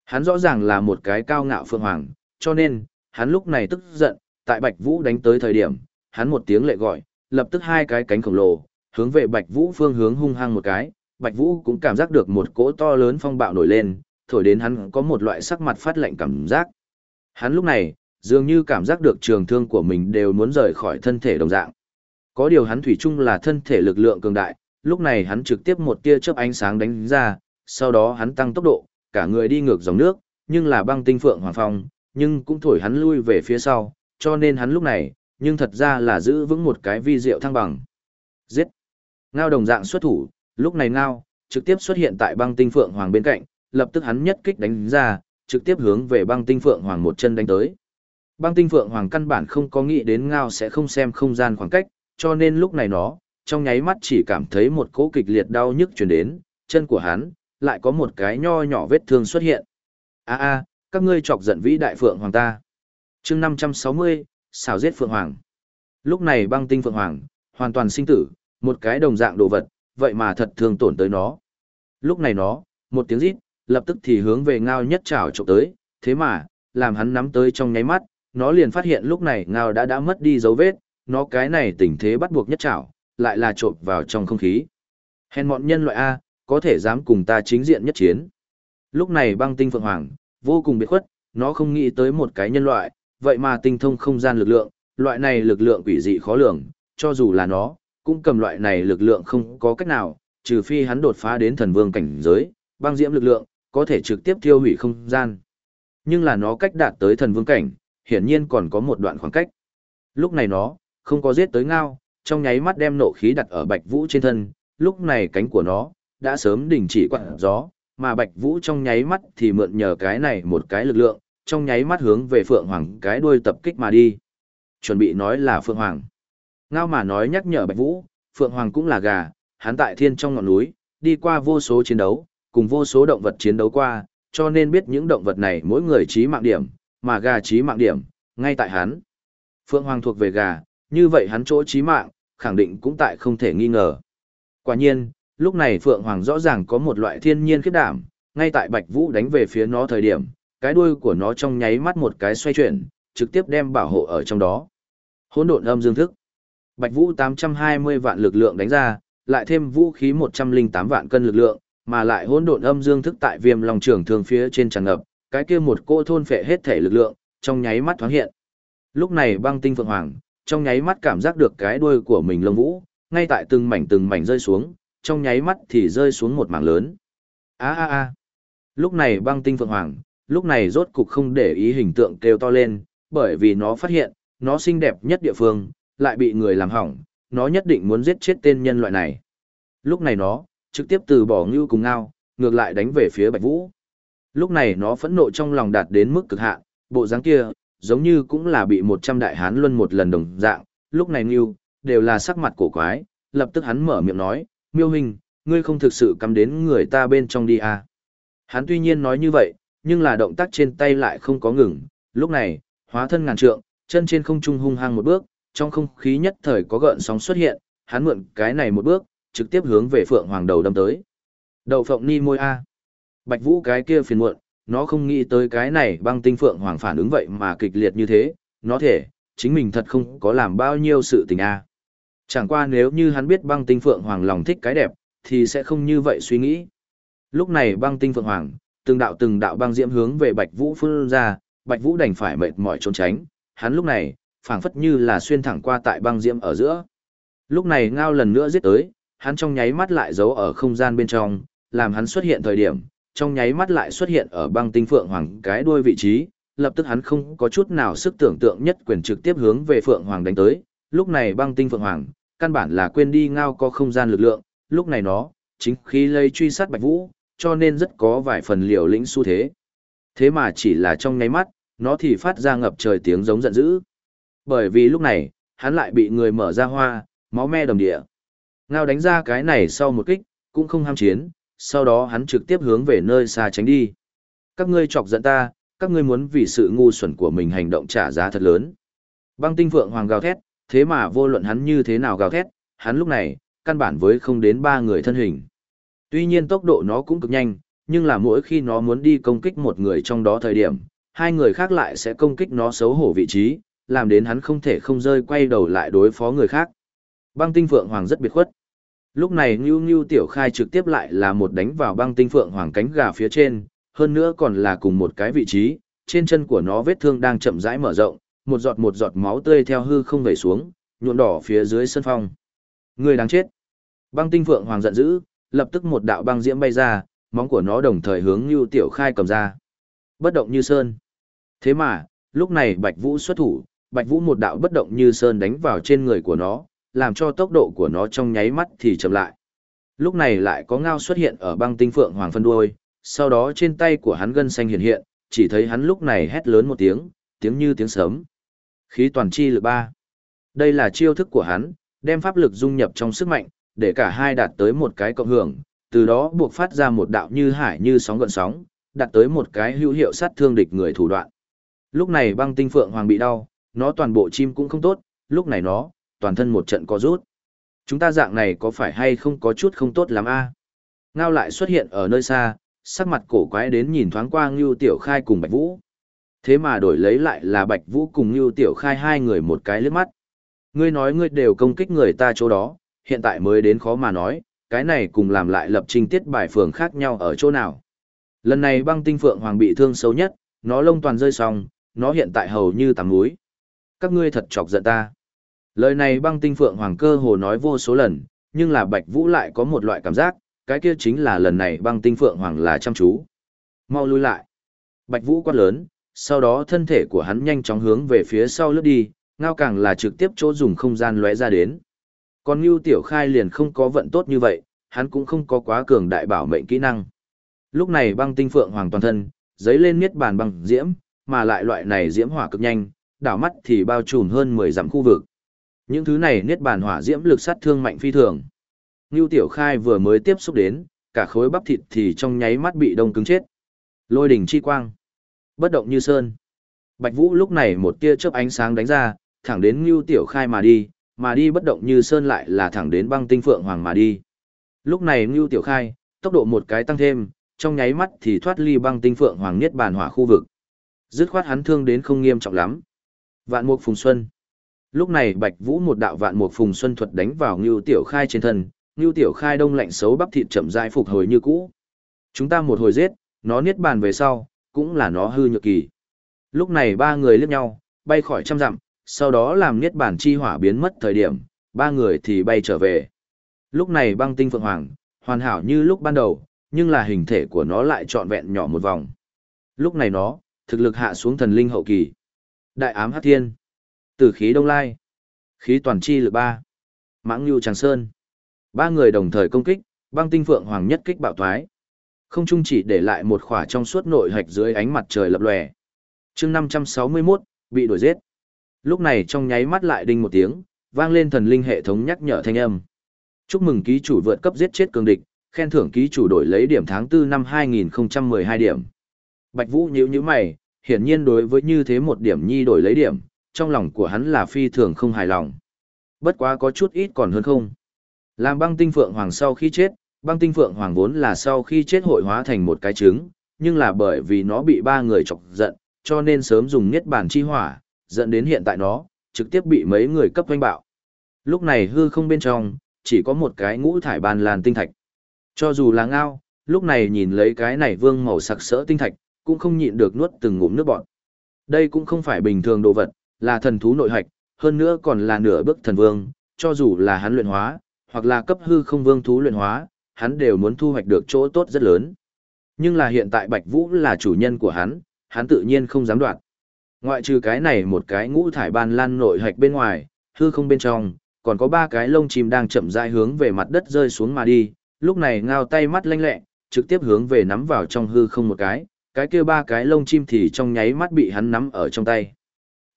Hắn rõ ràng là một cái cao ngạo phượng hoàng, cho nên, hắn lúc này tức giận, tại Bạch Vũ đánh tới thời điểm, hắn một tiếng lệ gọi, lập tức hai cái cánh khổng lồ, hướng về Bạch Vũ phương hướng hung hăng một cái, Bạch Vũ cũng cảm giác được một cỗ to lớn phong bạo nổi lên, thổi đến hắn có một loại sắc mặt phát lạnh cảm giác. Hắn lúc này, dường như cảm giác được trường thương của mình đều muốn rời khỏi thân thể đồng dạng. Có điều hắn thủy chung là thân thể lực lượng cường đại, lúc này hắn trực tiếp một tia chớp ánh sáng đánh ra, sau đó hắn tăng tốc độ, cả người đi ngược dòng nước, nhưng là băng tinh phượng hoàng phong, nhưng cũng thổi hắn lui về phía sau, cho nên hắn lúc này, nhưng thật ra là giữ vững một cái vi diệu thăng bằng. Giết! Ngao đồng dạng xuất thủ, lúc này Ngao, trực tiếp xuất hiện tại băng tinh phượng hoàng bên cạnh, lập tức hắn nhất kích đánh ra, trực tiếp hướng về băng tinh phượng hoàng một chân đánh tới. Băng tinh phượng hoàng căn bản không có nghĩ đến Ngao sẽ không xem không gian khoảng cách, cho nên lúc này nó, trong nháy mắt chỉ cảm thấy một cỗ kịch liệt đau nhức truyền đến, chân của hắn, lại có một cái nho nhỏ vết thương xuất hiện. a a các ngươi chọc giận vĩ đại phượng hoàng ta. chương 560, xào giết phượng hoàng. Lúc này băng tinh phượng hoàng, hoàn toàn sinh tử, một cái đồng dạng đồ vật, vậy mà thật thường tổn tới nó. Lúc này nó, một tiếng rít, lập tức thì hướng về ngao nhất trảo trộm tới, thế mà, làm hắn nắm tới trong nháy mắt, nó liền phát hiện lúc này ngao đã đã mất đi dấu vết, nó cái này tình thế bắt buộc nhất trảo, lại là trộm vào trong không khí. Hèn mọn nhân loại A, có thể dám cùng ta chính diện nhất chiến. Lúc này băng tinh phượng hoàng, vô cùng biệt khuất, nó không nghĩ tới một cái nhân loại, vậy mà tinh thông không gian lực lượng, loại này lực lượng quỷ dị khó lường, cho dù là nó, cũng cầm loại này lực lượng không có cách nào, trừ phi hắn đột phá đến thần vương cảnh giới, băng diễm lực lượng, có thể trực tiếp tiêu hủy không gian. Nhưng là nó cách đạt tới thần vương cảnh, hiển nhiên còn có một đoạn khoảng cách. Lúc này nó, không có giết tới ngao, trong nháy mắt đem nộ khí đặt ở Bạch Vũ trên thân, lúc này cánh của nó đã sớm đình chỉ quặn gió, mà Bạch Vũ trong nháy mắt thì mượn nhờ cái này một cái lực lượng, trong nháy mắt hướng về Phượng Hoàng cái đuôi tập kích mà đi. Chuẩn bị nói là Phượng Hoàng. Ngao mà nói nhắc nhở Bạch Vũ, Phượng Hoàng cũng là gà, hắn tại thiên trong ngọn núi, đi qua vô số chiến đấu, cùng vô số động vật chiến đấu qua, cho nên biết những động vật này mỗi người trí mạng điểm, mà gà trí mạng điểm, ngay tại hắn. Phượng Hoàng thuộc về gà, như vậy hắn chỗ trí mạng, khẳng định cũng tại không thể nghi ngờ. Quả nhiên, lúc này Phượng Hoàng rõ ràng có một loại thiên nhiên khiếp đảm, ngay tại Bạch Vũ đánh về phía nó thời điểm, cái đuôi của nó trong nháy mắt một cái xoay chuyển, trực tiếp đem bảo hộ ở trong đó. Hỗn độn âm dương thức. Bạch Vũ 820 vạn lực lượng đánh ra, lại thêm vũ khí 108 vạn cân lực lượng, mà lại hỗn độn âm dương thức tại Viêm Long trưởng thường phía trên tràn ngập, cái kia một cô thôn phệ hết thể lực lượng, trong nháy mắt thoáng hiện. Lúc này Băng Tinh Phượng Hoàng, trong nháy mắt cảm giác được cái đuôi của mình lông vũ, ngay tại từng mảnh từng mảnh rơi xuống, trong nháy mắt thì rơi xuống một mảng lớn. A a a. Lúc này Băng Tinh Phượng Hoàng, lúc này rốt cục không để ý hình tượng kêu to lên, bởi vì nó phát hiện, nó xinh đẹp nhất địa phương, lại bị người làm hỏng, nó nhất định muốn giết chết tên nhân loại này. Lúc này nó, trực tiếp từ bỏ ngưu cùng ngao, ngược lại đánh về phía Bạch Vũ. Lúc này nó phẫn nộ trong lòng đạt đến mức cực hạn, bộ dáng kia, giống như cũng là bị một trăm đại hán luân một lần đồng dạng, lúc này ngưu, đều là sắc mặt cổ quái, lập tức hắn mở miệng nói, miêu hình, ngươi không thực sự cắm đến người ta bên trong đi à. Hắn tuy nhiên nói như vậy, nhưng là động tác trên tay lại không có ngừng, lúc này, hóa thân ngàn trượng, chân trên không trung hung hăng một bước, trong không khí nhất thời có gợn sóng xuất hiện, hắn mượn cái này một bước, trực tiếp hướng về Phượng Hoàng đầu đâm tới. Đầu phộng ni môi a. Bạch Vũ cái kia phiền muộn, nó không nghĩ tới cái này băng tinh phượng hoàng phản ứng vậy mà kịch liệt như thế, nó thể, chính mình thật không có làm bao nhiêu sự tình a. Chẳng qua nếu như hắn biết băng tinh phượng hoàng lòng thích cái đẹp, thì sẽ không như vậy suy nghĩ. Lúc này băng tinh phượng hoàng, từng đạo từng đạo băng diễm hướng về Bạch Vũ phun ra, Bạch Vũ đành phải mệt mỏi trốn tránh, hắn lúc này, phảng phất như là xuyên thẳng qua tại băng diễm ở giữa. Lúc này ngao lần nữa giết tới, hắn trong nháy mắt lại giấu ở không gian bên trong, làm hắn xuất hiện thời điểm, trong nháy mắt lại xuất hiện ở băng tinh phượng hoàng cái đuôi vị trí, lập tức hắn không có chút nào sức tưởng tượng nhất quyền trực tiếp hướng về phượng hoàng đánh tới, lúc này băng tinh phượng hoàng, căn bản là quên đi ngao có không gian lực lượng, lúc này nó, chính khi lây truy sát Bạch Vũ, cho nên rất có vài phần liều lĩnh xu thế. Thế mà chỉ là trong nháy mắt, nó thì phát ra ngập trời tiếng giống giận dữ. Bởi vì lúc này, hắn lại bị người mở ra hoa, máu me đồng địa. Ngao đánh ra cái này sau một kích, cũng không ham chiến, sau đó hắn trực tiếp hướng về nơi xa tránh đi. Các ngươi chọc giận ta, các ngươi muốn vì sự ngu xuẩn của mình hành động trả giá thật lớn. Băng tinh phượng hoàng gào thét, thế mà vô luận hắn như thế nào gào thét, hắn lúc này, căn bản với không đến ba người thân hình. Tuy nhiên tốc độ nó cũng cực nhanh, nhưng là mỗi khi nó muốn đi công kích một người trong đó thời điểm, hai người khác lại sẽ công kích nó xấu hổ vị trí, làm đến hắn không thể không rơi quay đầu lại đối phó người khác. Băng tinh phượng hoàng rất biệt khuất. Lúc này Ngưu Ngưu Tiểu Khai trực tiếp lại là một đánh vào băng tinh phượng hoàng cánh gà phía trên, hơn nữa còn là cùng một cái vị trí, trên chân của nó vết thương đang chậm rãi mở rộng, một giọt một giọt máu tươi theo hư không vẩy xuống, nhuộm đỏ phía dưới sân phong. Người đáng chết. Băng tinh phượng hoàng giận dữ, lập tức một đạo băng diễm bay ra, móng của nó đồng thời hướng Nưu Tiểu Khai cầm ra. Bất động như sơn. Thế mà, lúc này Bạch Vũ xuất thủ, Bạch Vũ một đạo bất động như sơn đánh vào trên người của nó, làm cho tốc độ của nó trong nháy mắt thì chậm lại. Lúc này lại có ngao xuất hiện ở băng tinh phượng hoàng phân đuôi, sau đó trên tay của hắn gân xanh hiện hiện, chỉ thấy hắn lúc này hét lớn một tiếng, tiếng như tiếng sấm. Khí toàn chi lực ba. Đây là chiêu thức của hắn, đem pháp lực dung nhập trong sức mạnh, để cả hai đạt tới một cái cộng hưởng, từ đó buộc phát ra một đạo như hải như sóng gợn sóng, đạt tới một cái hữu hiệu sát thương địch người thủ đoạn. Lúc này băng tinh phượng hoàng bị đau, nó toàn bộ chim cũng không tốt, lúc này nó, toàn thân một trận co rút. Chúng ta dạng này có phải hay không có chút không tốt lắm a? Ngao lại xuất hiện ở nơi xa, sắc mặt cổ quái đến nhìn thoáng qua Ngưu Tiểu Khai cùng Bạch Vũ. Thế mà đổi lấy lại là Bạch Vũ cùng Ngưu Tiểu Khai hai người một cái liếc mắt. Ngươi nói ngươi đều công kích người ta chỗ đó, hiện tại mới đến khó mà nói, cái này cùng làm lại lập trình tiết bài phường khác nhau ở chỗ nào. Lần này băng tinh phượng hoàng bị thương xấu nhất, nó lông toàn rơi xong, nó hiện tại hầu như tắm núi. Các ngươi thật chọc giận ta. Lời này băng tinh phượng hoàng cơ hồ nói vô số lần, nhưng là Bạch Vũ lại có một loại cảm giác, cái kia chính là lần này băng tinh phượng hoàng là chăm chú. Mau lui lại. Bạch Vũ quát lớn, sau đó thân thể của hắn nhanh chóng hướng về phía sau lướt đi, ngao càng là trực tiếp chỗ dùng không gian lóe ra đến. Còn Ngưu Tiểu Khai liền không có vận tốt như vậy, hắn cũng không có quá cường đại bảo mệnh kỹ năng. Lúc này băng tinh phượng hoàng toàn thân, giấy lên miết bàn băng diễm, mà lại loại này diễm hỏa cực nhanh, đảo mắt thì bao trùm hơn 10 dặm khu vực. Những thứ này niết bàn hỏa diễm lực sát thương mạnh phi thường. Ngưu Tiểu Khai vừa mới tiếp xúc đến, cả khối bắp thịt thì trong nháy mắt bị đông cứng chết. Lôi đỉnh chi quang, bất động như sơn. Bạch Vũ lúc này một tia chớp ánh sáng đánh ra, thẳng đến Ngưu Tiểu Khai mà đi, mà đi bất động như sơn lại là thẳng đến băng tinh phượng hoàng mà đi. Lúc này Ngưu Tiểu Khai, tốc độ một cái tăng thêm, trong nháy mắt thì thoát ly băng tinh phượng hoàng niết bàn hỏa khu vực. Dứt khoát hắn thương đến không nghiêm trọng lắm. Vạn Mục Phùng Xuân. Lúc này Bạch Vũ một đạo vạn mục phùng xuân thuật đánh vào Ngưu Tiểu Khai trên thân, Ngưu Tiểu Khai đông lạnh xấu bắp thịt chậm rãi phục hồi như cũ. Chúng ta một hồi giết, nó niết bàn về sau, cũng là nó hư nhược kỳ. Lúc này ba người liếc nhau, bay khỏi trăm dặm, sau đó làm niết bàn chi hỏa biến mất thời điểm, ba người thì bay trở về. Lúc này băng tinh phượng hoàng, hoàn hảo như lúc ban đầu, nhưng là hình thể của nó lại trọn vẹn nhỏ một vòng. Lúc này nó, thực lực hạ xuống thần linh hậu kỳ. Đại ám hắc thiên. Tử khí đông lai. Khí toàn chi lực ba. Mãng Nhu Tràng Sơn. Ba người đồng thời công kích, băng tinh phượng hoàng nhất kích bạo thoái. Không chung chỉ để lại một khỏa trong suốt nội hạch dưới ánh mặt trời lập lòe. chương 561, bị đuổi giết. Lúc này trong nháy mắt lại đinh một tiếng, vang lên thần linh hệ thống nhắc nhở thanh âm. Chúc mừng ký chủ vượt cấp giết chết cường địch, khen thưởng ký chủ đổi lấy điểm tháng 4 năm 2012 điểm. Bạch Vũ nhíu nhíu mày, hiển nhiên đối với như thế một điểm nhi đổi lấy điểm, trong lòng của hắn là phi thường không hài lòng. Bất quá có chút ít còn hơn không. Làm băng tinh phượng hoàng sau khi chết, băng tinh phượng hoàng vốn là sau khi chết hội hóa thành một cái trứng, nhưng là bởi vì nó bị ba người chọc giận, cho nên sớm dùng niết bàn chi hỏa, dẫn đến hiện tại nó, trực tiếp bị mấy người cấp doanh bạo. Lúc này hư không bên trong, chỉ có một cái ngũ thải bàn làn tinh thạch. Cho dù là ngao, lúc này nhìn lấy cái này vương màu sặc sỡ tinh thạch, cũng không nhịn được nuốt từng ngụm nước bọt. Đây cũng không phải bình thường đồ vật, là thần thú nội hạch, hơn nữa còn là nửa bước thần vương, cho dù là hắn luyện hóa, hoặc là cấp hư không vương thú luyện hóa, hắn đều muốn thu hoạch được chỗ tốt rất lớn. Nhưng là hiện tại Bạch Vũ là chủ nhân của hắn, hắn tự nhiên không dám đoạt. Ngoại trừ cái này một cái ngũ thải ban lan nội hạch bên ngoài, hư không bên trong, còn có ba cái lông chim đang chậm rãi hướng về mặt đất rơi xuống mà đi, lúc này ngao tay mắt lanh lẹ, trực tiếp hướng về nắm vào trong hư không một cái, cái kia ba cái lông chim thì trong nháy mắt bị hắn nắm ở trong tay.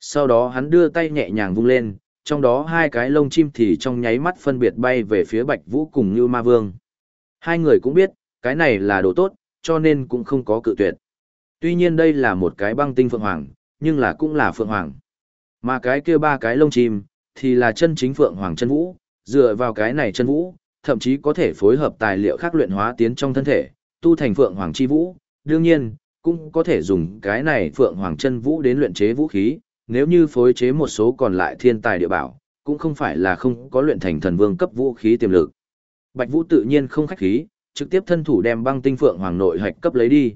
Sau đó hắn đưa tay nhẹ nhàng vung lên, trong đó hai cái lông chim thì trong nháy mắt phân biệt bay về phía Bạch Vũ cùng Như Ma Vương. Hai người cũng biết, cái này là đồ tốt, cho nên cũng không có cự tuyệt. Tuy nhiên đây là một cái băng tinh phượng hoàng, nhưng là cũng là phượng hoàng. Mà cái kia ba cái lông chim, thì là chân chính phượng hoàng chân vũ, dựa vào cái này chân vũ, thậm chí có thể phối hợp tài liệu khác luyện hóa tiến trong thân thể, tu thành phượng hoàng chi vũ. Đương nhiên, cũng có thể dùng cái này phượng hoàng chân vũ đến luyện chế vũ khí, nếu như phối chế một số còn lại thiên tài địa bảo, cũng không phải là không có luyện thành thần vương cấp vũ khí tiềm lực. Bạch Vũ tự nhiên không khách khí, trực tiếp thân thủ đem băng tinh phượng hoàng nội hạch cấp lấy đi.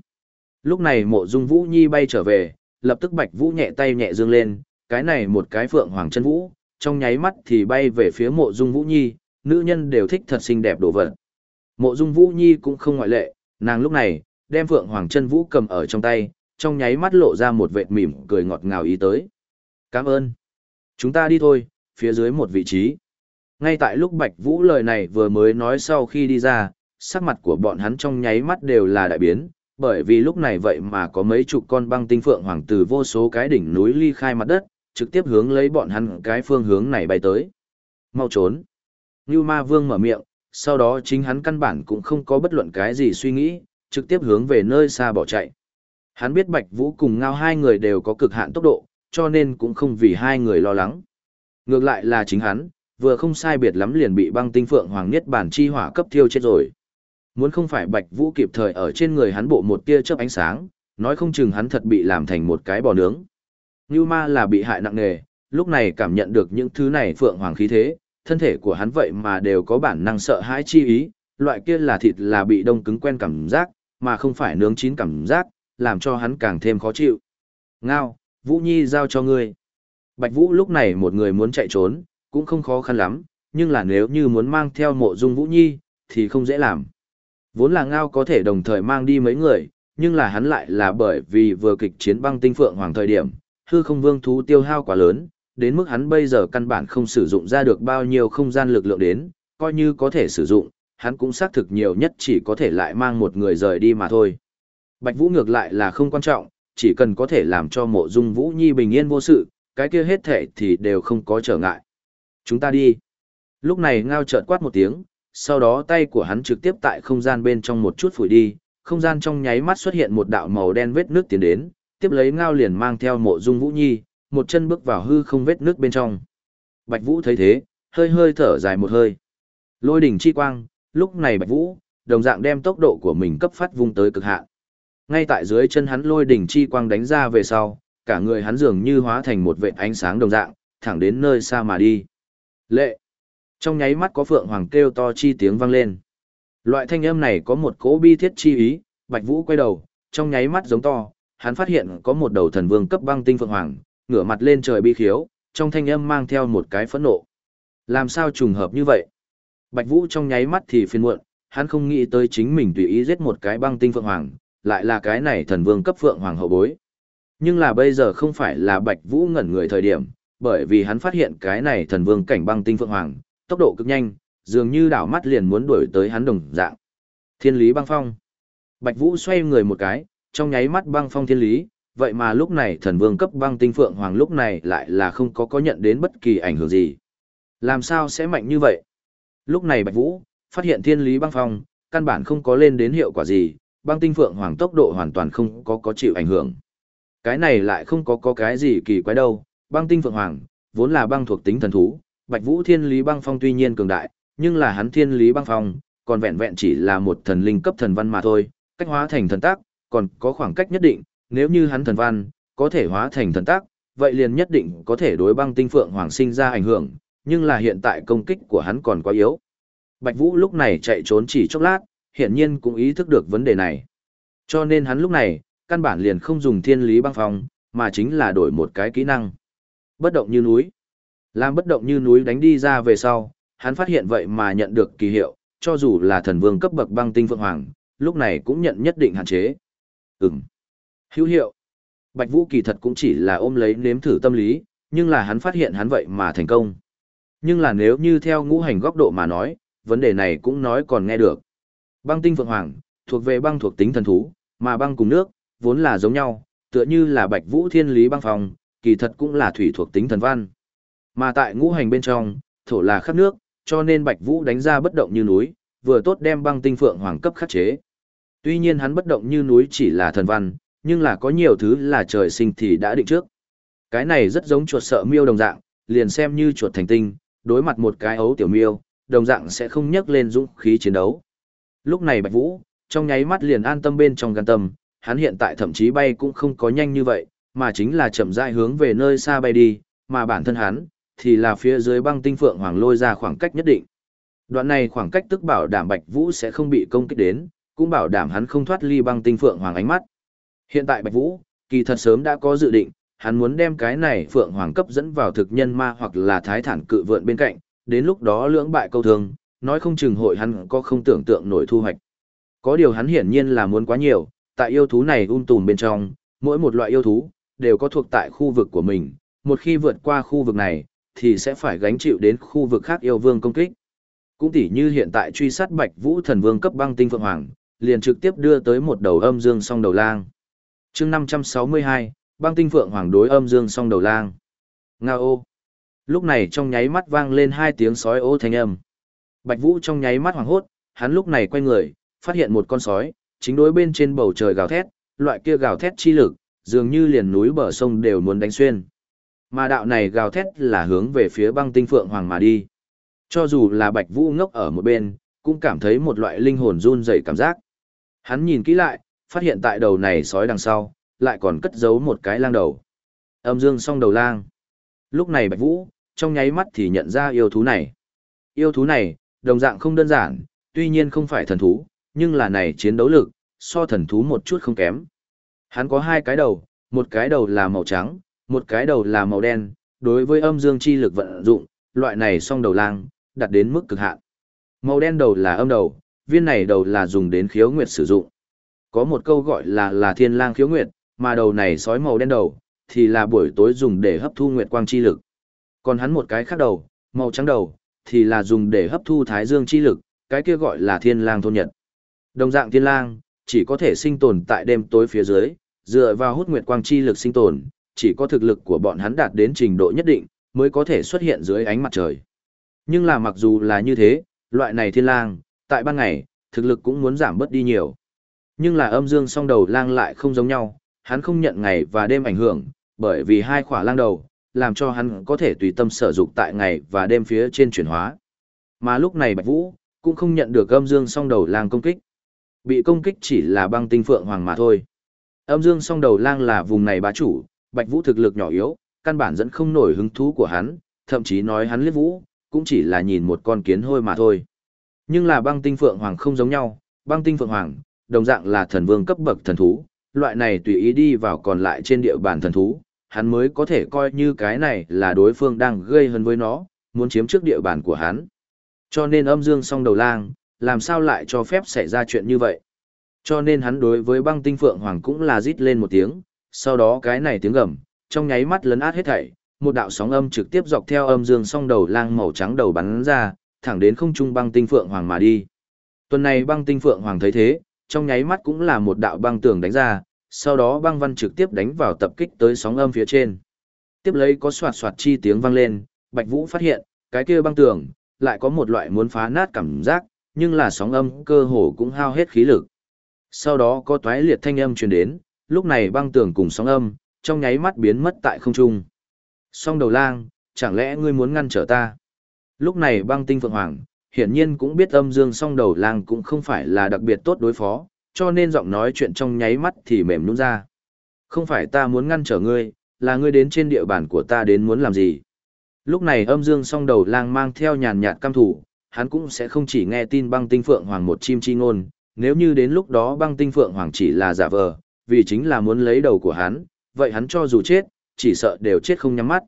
Lúc này mộ dung Vũ Nhi bay trở về, lập tức Bạch Vũ nhẹ tay nhẹ dương lên, cái này một cái phượng hoàng chân vũ, trong nháy mắt thì bay về phía mộ dung Vũ Nhi, nữ nhân đều thích thật xinh đẹp đồ vật. Mộ dung Vũ Nhi cũng không ngoại lệ, nàng lúc này, đem phượng hoàng chân vũ cầm ở trong tay, trong nháy mắt lộ ra một vệt mỉm cười ngọt ngào ý tới. Cảm ơn. Chúng ta đi thôi, phía dưới một vị trí. Ngay tại lúc Bạch Vũ lời này vừa mới nói sau khi đi ra, sắc mặt của bọn hắn trong nháy mắt đều là đại biến, bởi vì lúc này vậy mà có mấy chục con băng tinh phượng hoàng từ vô số cái đỉnh núi ly khai mặt đất, trực tiếp hướng lấy bọn hắn cái phương hướng này bay tới. Mau trốn. Như ma vương mở miệng, sau đó chính hắn căn bản cũng không có bất luận cái gì suy nghĩ, trực tiếp hướng về nơi xa bỏ chạy. Hắn biết Bạch Vũ cùng Ngao hai người đều có cực hạn tốc độ, cho nên cũng không vì hai người lo lắng. Ngược lại là chính hắn, vừa không sai biệt lắm liền bị băng tinh phượng hoàng niết bản chi hỏa cấp thiêu chết rồi. Muốn không phải Bạch Vũ kịp thời ở trên người hắn bộ một tia chớp ánh sáng, nói không chừng hắn thật bị làm thành một cái bò nướng. Như ma là bị hại nặng nề, lúc này cảm nhận được những thứ này phượng hoàng khí thế, thân thể của hắn vậy mà đều có bản năng sợ hãi chi ý, loại kia là thịt là bị đông cứng quen cảm giác, mà không phải nướng chín cảm giác, làm cho hắn càng thêm khó chịu. Ngao, Vũ Nhi giao cho ngươi. Bạch Vũ lúc này một người muốn chạy trốn, cũng không khó khăn lắm, nhưng là nếu như muốn mang theo mộ dung Vũ Nhi, thì không dễ làm. Vốn là Ngao có thể đồng thời mang đi mấy người, nhưng là hắn lại là bởi vì vừa kịch chiến băng tinh phượng hoàng thời điểm, hư không vương thú tiêu hao quá lớn, đến mức hắn bây giờ căn bản không sử dụng ra được bao nhiêu không gian lực lượng đến, coi như có thể sử dụng, hắn cũng xác thực nhiều nhất chỉ có thể lại mang một người rời đi mà thôi. Bạch Vũ ngược lại là không quan trọng, chỉ cần có thể làm cho mộ dung Vũ Nhi bình yên vô sự, cái kia hết thể thì đều không có trở ngại. Chúng ta đi. Lúc này ngao chợt quát một tiếng, sau đó tay của hắn trực tiếp tại không gian bên trong một chút phủi đi, không gian trong nháy mắt xuất hiện một đạo màu đen vết nước tiến đến, tiếp lấy ngao liền mang theo mộ dung Vũ Nhi, một chân bước vào hư không vết nước bên trong. Bạch Vũ thấy thế, hơi hơi thở dài một hơi. Lôi đỉnh chi quang, lúc này Bạch Vũ, đồng dạng đem tốc độ của mình cấp phát vung tới cực hạn. Ngay tại dưới chân hắn lôi đỉnh chi quang đánh ra về sau, cả người hắn dường như hóa thành một vệt ánh sáng đồng dạng, thẳng đến nơi xa mà đi. Lệ! Trong nháy mắt có phượng hoàng kêu to chi tiếng vang lên. Loại thanh âm này có một cỗ bi thiết chi ý, Bạch Vũ quay đầu, trong nháy mắt giống to, hắn phát hiện có một đầu thần vương cấp băng tinh phượng hoàng, ngửa mặt lên trời bi khiếu, trong thanh âm mang theo một cái phẫn nộ. Làm sao trùng hợp như vậy? Bạch Vũ trong nháy mắt thì phiền muộn, hắn không nghĩ tới chính mình tùy ý giết một cái băng tinh phượng hoàng, lại là cái này thần vương cấp phượng hoàng hậu bối. Nhưng là bây giờ không phải là Bạch Vũ ngẩn người thời điểm, bởi vì hắn phát hiện cái này thần vương cảnh băng tinh phượng hoàng, tốc độ cực nhanh, dường như đảo mắt liền muốn đuổi tới hắn đồng dạng. Thiên lý băng phong. Bạch Vũ xoay người một cái, trong nháy mắt băng phong thiên lý, vậy mà lúc này thần vương cấp băng tinh phượng hoàng lúc này lại là không có có nhận đến bất kỳ ảnh hưởng gì. Làm sao sẽ mạnh như vậy? Lúc này Bạch Vũ, phát hiện thiên lý băng phong, căn bản không có lên đến hiệu quả gì, băng tinh phượng hoàng tốc độ hoàn toàn không có có chịu ảnh hưởng. Cái này lại không có có cái gì kỳ quái đâu, băng tinh phượng hoàng, vốn là băng thuộc tính thần thú, Bạch Vũ thiên lý băng phong tuy nhiên cường đại, nhưng là hắn thiên lý băng phong, còn vẹn vẹn chỉ là một thần linh cấp thần văn mà thôi, cách hóa thành thần tác, còn có khoảng cách nhất định, nếu như hắn thần văn, có thể hóa thành thần tác, vậy liền nhất định có thể đối băng tinh phượng hoàng sinh ra ảnh hưởng, nhưng là hiện tại công kích của hắn còn quá yếu. Bạch Vũ lúc này chạy trốn chỉ chốc lát, hiển nhiên cũng ý thức được vấn đề này. Cho nên hắn lúc này, căn bản liền không dùng thiên lý băng phong, mà chính là đổi một cái kỹ năng. Bất động như núi. Làm bất động như núi đánh đi ra về sau, hắn phát hiện vậy mà nhận được kỳ hiệu, cho dù là thần vương cấp bậc băng tinh phượng hoàng, lúc này cũng nhận nhất định hạn chế. Ừm. Hữu hiệu. Bạch Vũ kỳ thật cũng chỉ là ôm lấy nếm thử tâm lý, nhưng là hắn phát hiện hắn vậy mà thành công. Nhưng là nếu như theo ngũ hành góc độ mà nói, vấn đề này cũng nói còn nghe được. Băng tinh phượng hoàng, thuộc về băng thuộc tính thần thú, mà băng cùng nước, vốn là giống nhau, tựa như là bạch vũ thiên lý băng phòng, kỳ thật cũng là thủy thuộc tính thần văn. Mà tại ngũ hành bên trong, thổ là khắp nước, cho nên bạch vũ đánh ra bất động như núi, vừa tốt đem băng tinh phượng hoàng cấp khắc chế. Tuy nhiên hắn bất động như núi chỉ là thần văn, nhưng là có nhiều thứ là trời sinh thì đã định trước. Cái này rất giống chuột sợ miêu đồng dạng, liền xem như chuột thành tinh, đối mặt một cái ấu tiểu miêu, đồng dạng sẽ không nhấc lên dũng khí chiến đấu. Lúc này Bạch Vũ, trong nháy mắt liền an tâm bên trong gan tâm, hắn hiện tại thậm chí bay cũng không có nhanh như vậy, mà chính là chậm rãi hướng về nơi xa bay đi, mà bản thân hắn, thì là phía dưới băng tinh phượng hoàng lôi ra khoảng cách nhất định. Đoạn này khoảng cách tức bảo đảm Bạch Vũ sẽ không bị công kích đến, cũng bảo đảm hắn không thoát ly băng tinh phượng hoàng ánh mắt. Hiện tại Bạch Vũ, kỳ thật sớm đã có dự định, hắn muốn đem cái này phượng hoàng cấp dẫn vào thực nhân ma hoặc là thái thản cự vượn bên cạnh, đến lúc đó lưỡng bại câu thương, nói không chừng hội hắn có không tưởng tượng nổi thu hoạch. Có điều hắn hiển nhiên là muốn quá nhiều, tại yêu thú này um tùm bên trong, mỗi một loại yêu thú, đều có thuộc tại khu vực của mình, một khi vượt qua khu vực này, thì sẽ phải gánh chịu đến khu vực khác yêu vương công kích. Cũng tỉ như hiện tại truy sát bạch vũ thần vương cấp băng tinh phượng hoàng, liền trực tiếp đưa tới một đầu âm dương song đầu lang. chương 562, băng tinh phượng hoàng đối âm dương song đầu lang. ngao. Lúc này trong nháy mắt vang lên hai tiếng sói ô thanh âm. Bạch Vũ trong nháy mắt hoảng hốt, hắn lúc này quay người, phát hiện một con sói, chính đối bên trên bầu trời gào thét, loại kia gào thét chi lực, dường như liền núi bờ sông đều muốn đánh xuyên. Mà đạo này gào thét là hướng về phía băng tinh phượng hoàng mà đi. Cho dù là Bạch Vũ ngốc ở một bên, cũng cảm thấy một loại linh hồn run rẩy cảm giác. Hắn nhìn kỹ lại, phát hiện tại đầu này sói đằng sau, lại còn cất giấu một cái lang đầu. Âm dương song đầu lang. Lúc này Bạch Vũ, trong nháy mắt thì nhận ra yêu thú này. Yêu thú này, đồng dạng không đơn giản, tuy nhiên không phải thần thú, nhưng là này chiến đấu lực, so thần thú một chút không kém. Hắn có hai cái đầu, một cái đầu là màu trắng, một cái đầu là màu đen, đối với âm dương chi lực vận dụng, loại này song đầu lang, đặt đến mức cực hạn. Màu đen đầu là âm đầu, viên này đầu là dùng đến khiếu nguyệt sử dụng. Có một câu gọi là là thiên lang khiếu nguyệt, mà đầu này sói màu đen đầu, thì là buổi tối dùng để hấp thu nguyệt quang chi lực. Còn hắn một cái khác đầu, màu trắng đầu, thì là dùng để hấp thu thái dương chi lực, cái kia gọi là thiên lang thôn nhật. Đồng dạng thiên lang, chỉ có thể sinh tồn tại đêm tối phía dưới, dựa vào hút nguyệt quang chi lực sinh tồn, chỉ có thực lực của bọn hắn đạt đến trình độ nhất định, mới có thể xuất hiện dưới ánh mặt trời. Nhưng là mặc dù là như thế, loại này thiên lang, tại ban ngày, thực lực cũng muốn giảm bớt đi nhiều. Nhưng là âm dương song đầu lang lại không giống nhau, hắn không nhận ngày và đêm ảnh hưởng, bởi vì hai khỏa lang đầu, làm cho hắn có thể tùy tâm sở dục tại ngày và đêm phía trên chuyển hóa. Mà lúc này Bạch Vũ, cũng không nhận được âm dương song đầu lang công kích. Bị công kích chỉ là băng tinh phượng hoàng mà thôi. Âm dương song đầu lang là vùng này bá chủ, Bạch Vũ thực lực nhỏ yếu, căn bản dẫn không nổi hứng thú của hắn, thậm chí nói hắn liếc vũ, cũng chỉ là nhìn một con kiến hôi mà thôi. Nhưng là băng tinh phượng hoàng không giống nhau, băng tinh phượng hoàng, đồng dạng là thần vương cấp bậc thần thú, loại này tùy ý đi vào còn lại trên địa bàn thần thú, hắn mới có thể coi như cái này là đối phương đang gây hấn với nó, muốn chiếm trước địa bàn của hắn. Cho nên âm dương song đầu lang, làm sao lại cho phép xảy ra chuyện như vậy. Cho nên hắn đối với băng tinh phượng hoàng cũng là rít lên một tiếng, sau đó cái này tiếng gầm, trong nháy mắt lấn át hết thảy, một đạo sóng âm trực tiếp dọc theo âm dương song đầu lang màu trắng đầu bắn ra, thẳng đến không trung băng tinh phượng hoàng mà đi. Tuần này băng tinh phượng hoàng thấy thế, trong nháy mắt cũng là một đạo băng tường đánh ra, sau đó băng văn trực tiếp đánh vào tập kích tới sóng âm phía trên. Tiếp lấy có soạt soạt chi tiếng vang lên, Bạch Vũ phát hiện, cái kia băng tường, lại có một loại muốn phá nát cảm giác, nhưng là sóng âm cơ hồ cũng hao hết khí lực. Sau đó có toái liệt thanh âm truyền đến, lúc này băng tường cùng sóng âm, trong nháy mắt biến mất tại không trung. Song đầu lang, chẳng lẽ ngươi muốn ngăn trở ta? Lúc này băng tinh phượng hoàng, hiển nhiên cũng biết âm dương song đầu lang cũng không phải là đặc biệt tốt đối phó, cho nên giọng nói chuyện trong nháy mắt thì mềm nhũn ra. Không phải ta muốn ngăn trở ngươi, là ngươi đến trên địa bàn của ta đến muốn làm gì. Lúc này âm dương song đầu lang mang theo nhàn nhạt cam thủ, hắn cũng sẽ không chỉ nghe tin băng tinh phượng hoàng một chim chi ngôn, nếu như đến lúc đó băng tinh phượng hoàng chỉ là giả vờ, vì chính là muốn lấy đầu của hắn, vậy hắn cho dù chết, chỉ sợ đều chết không nhắm mắt.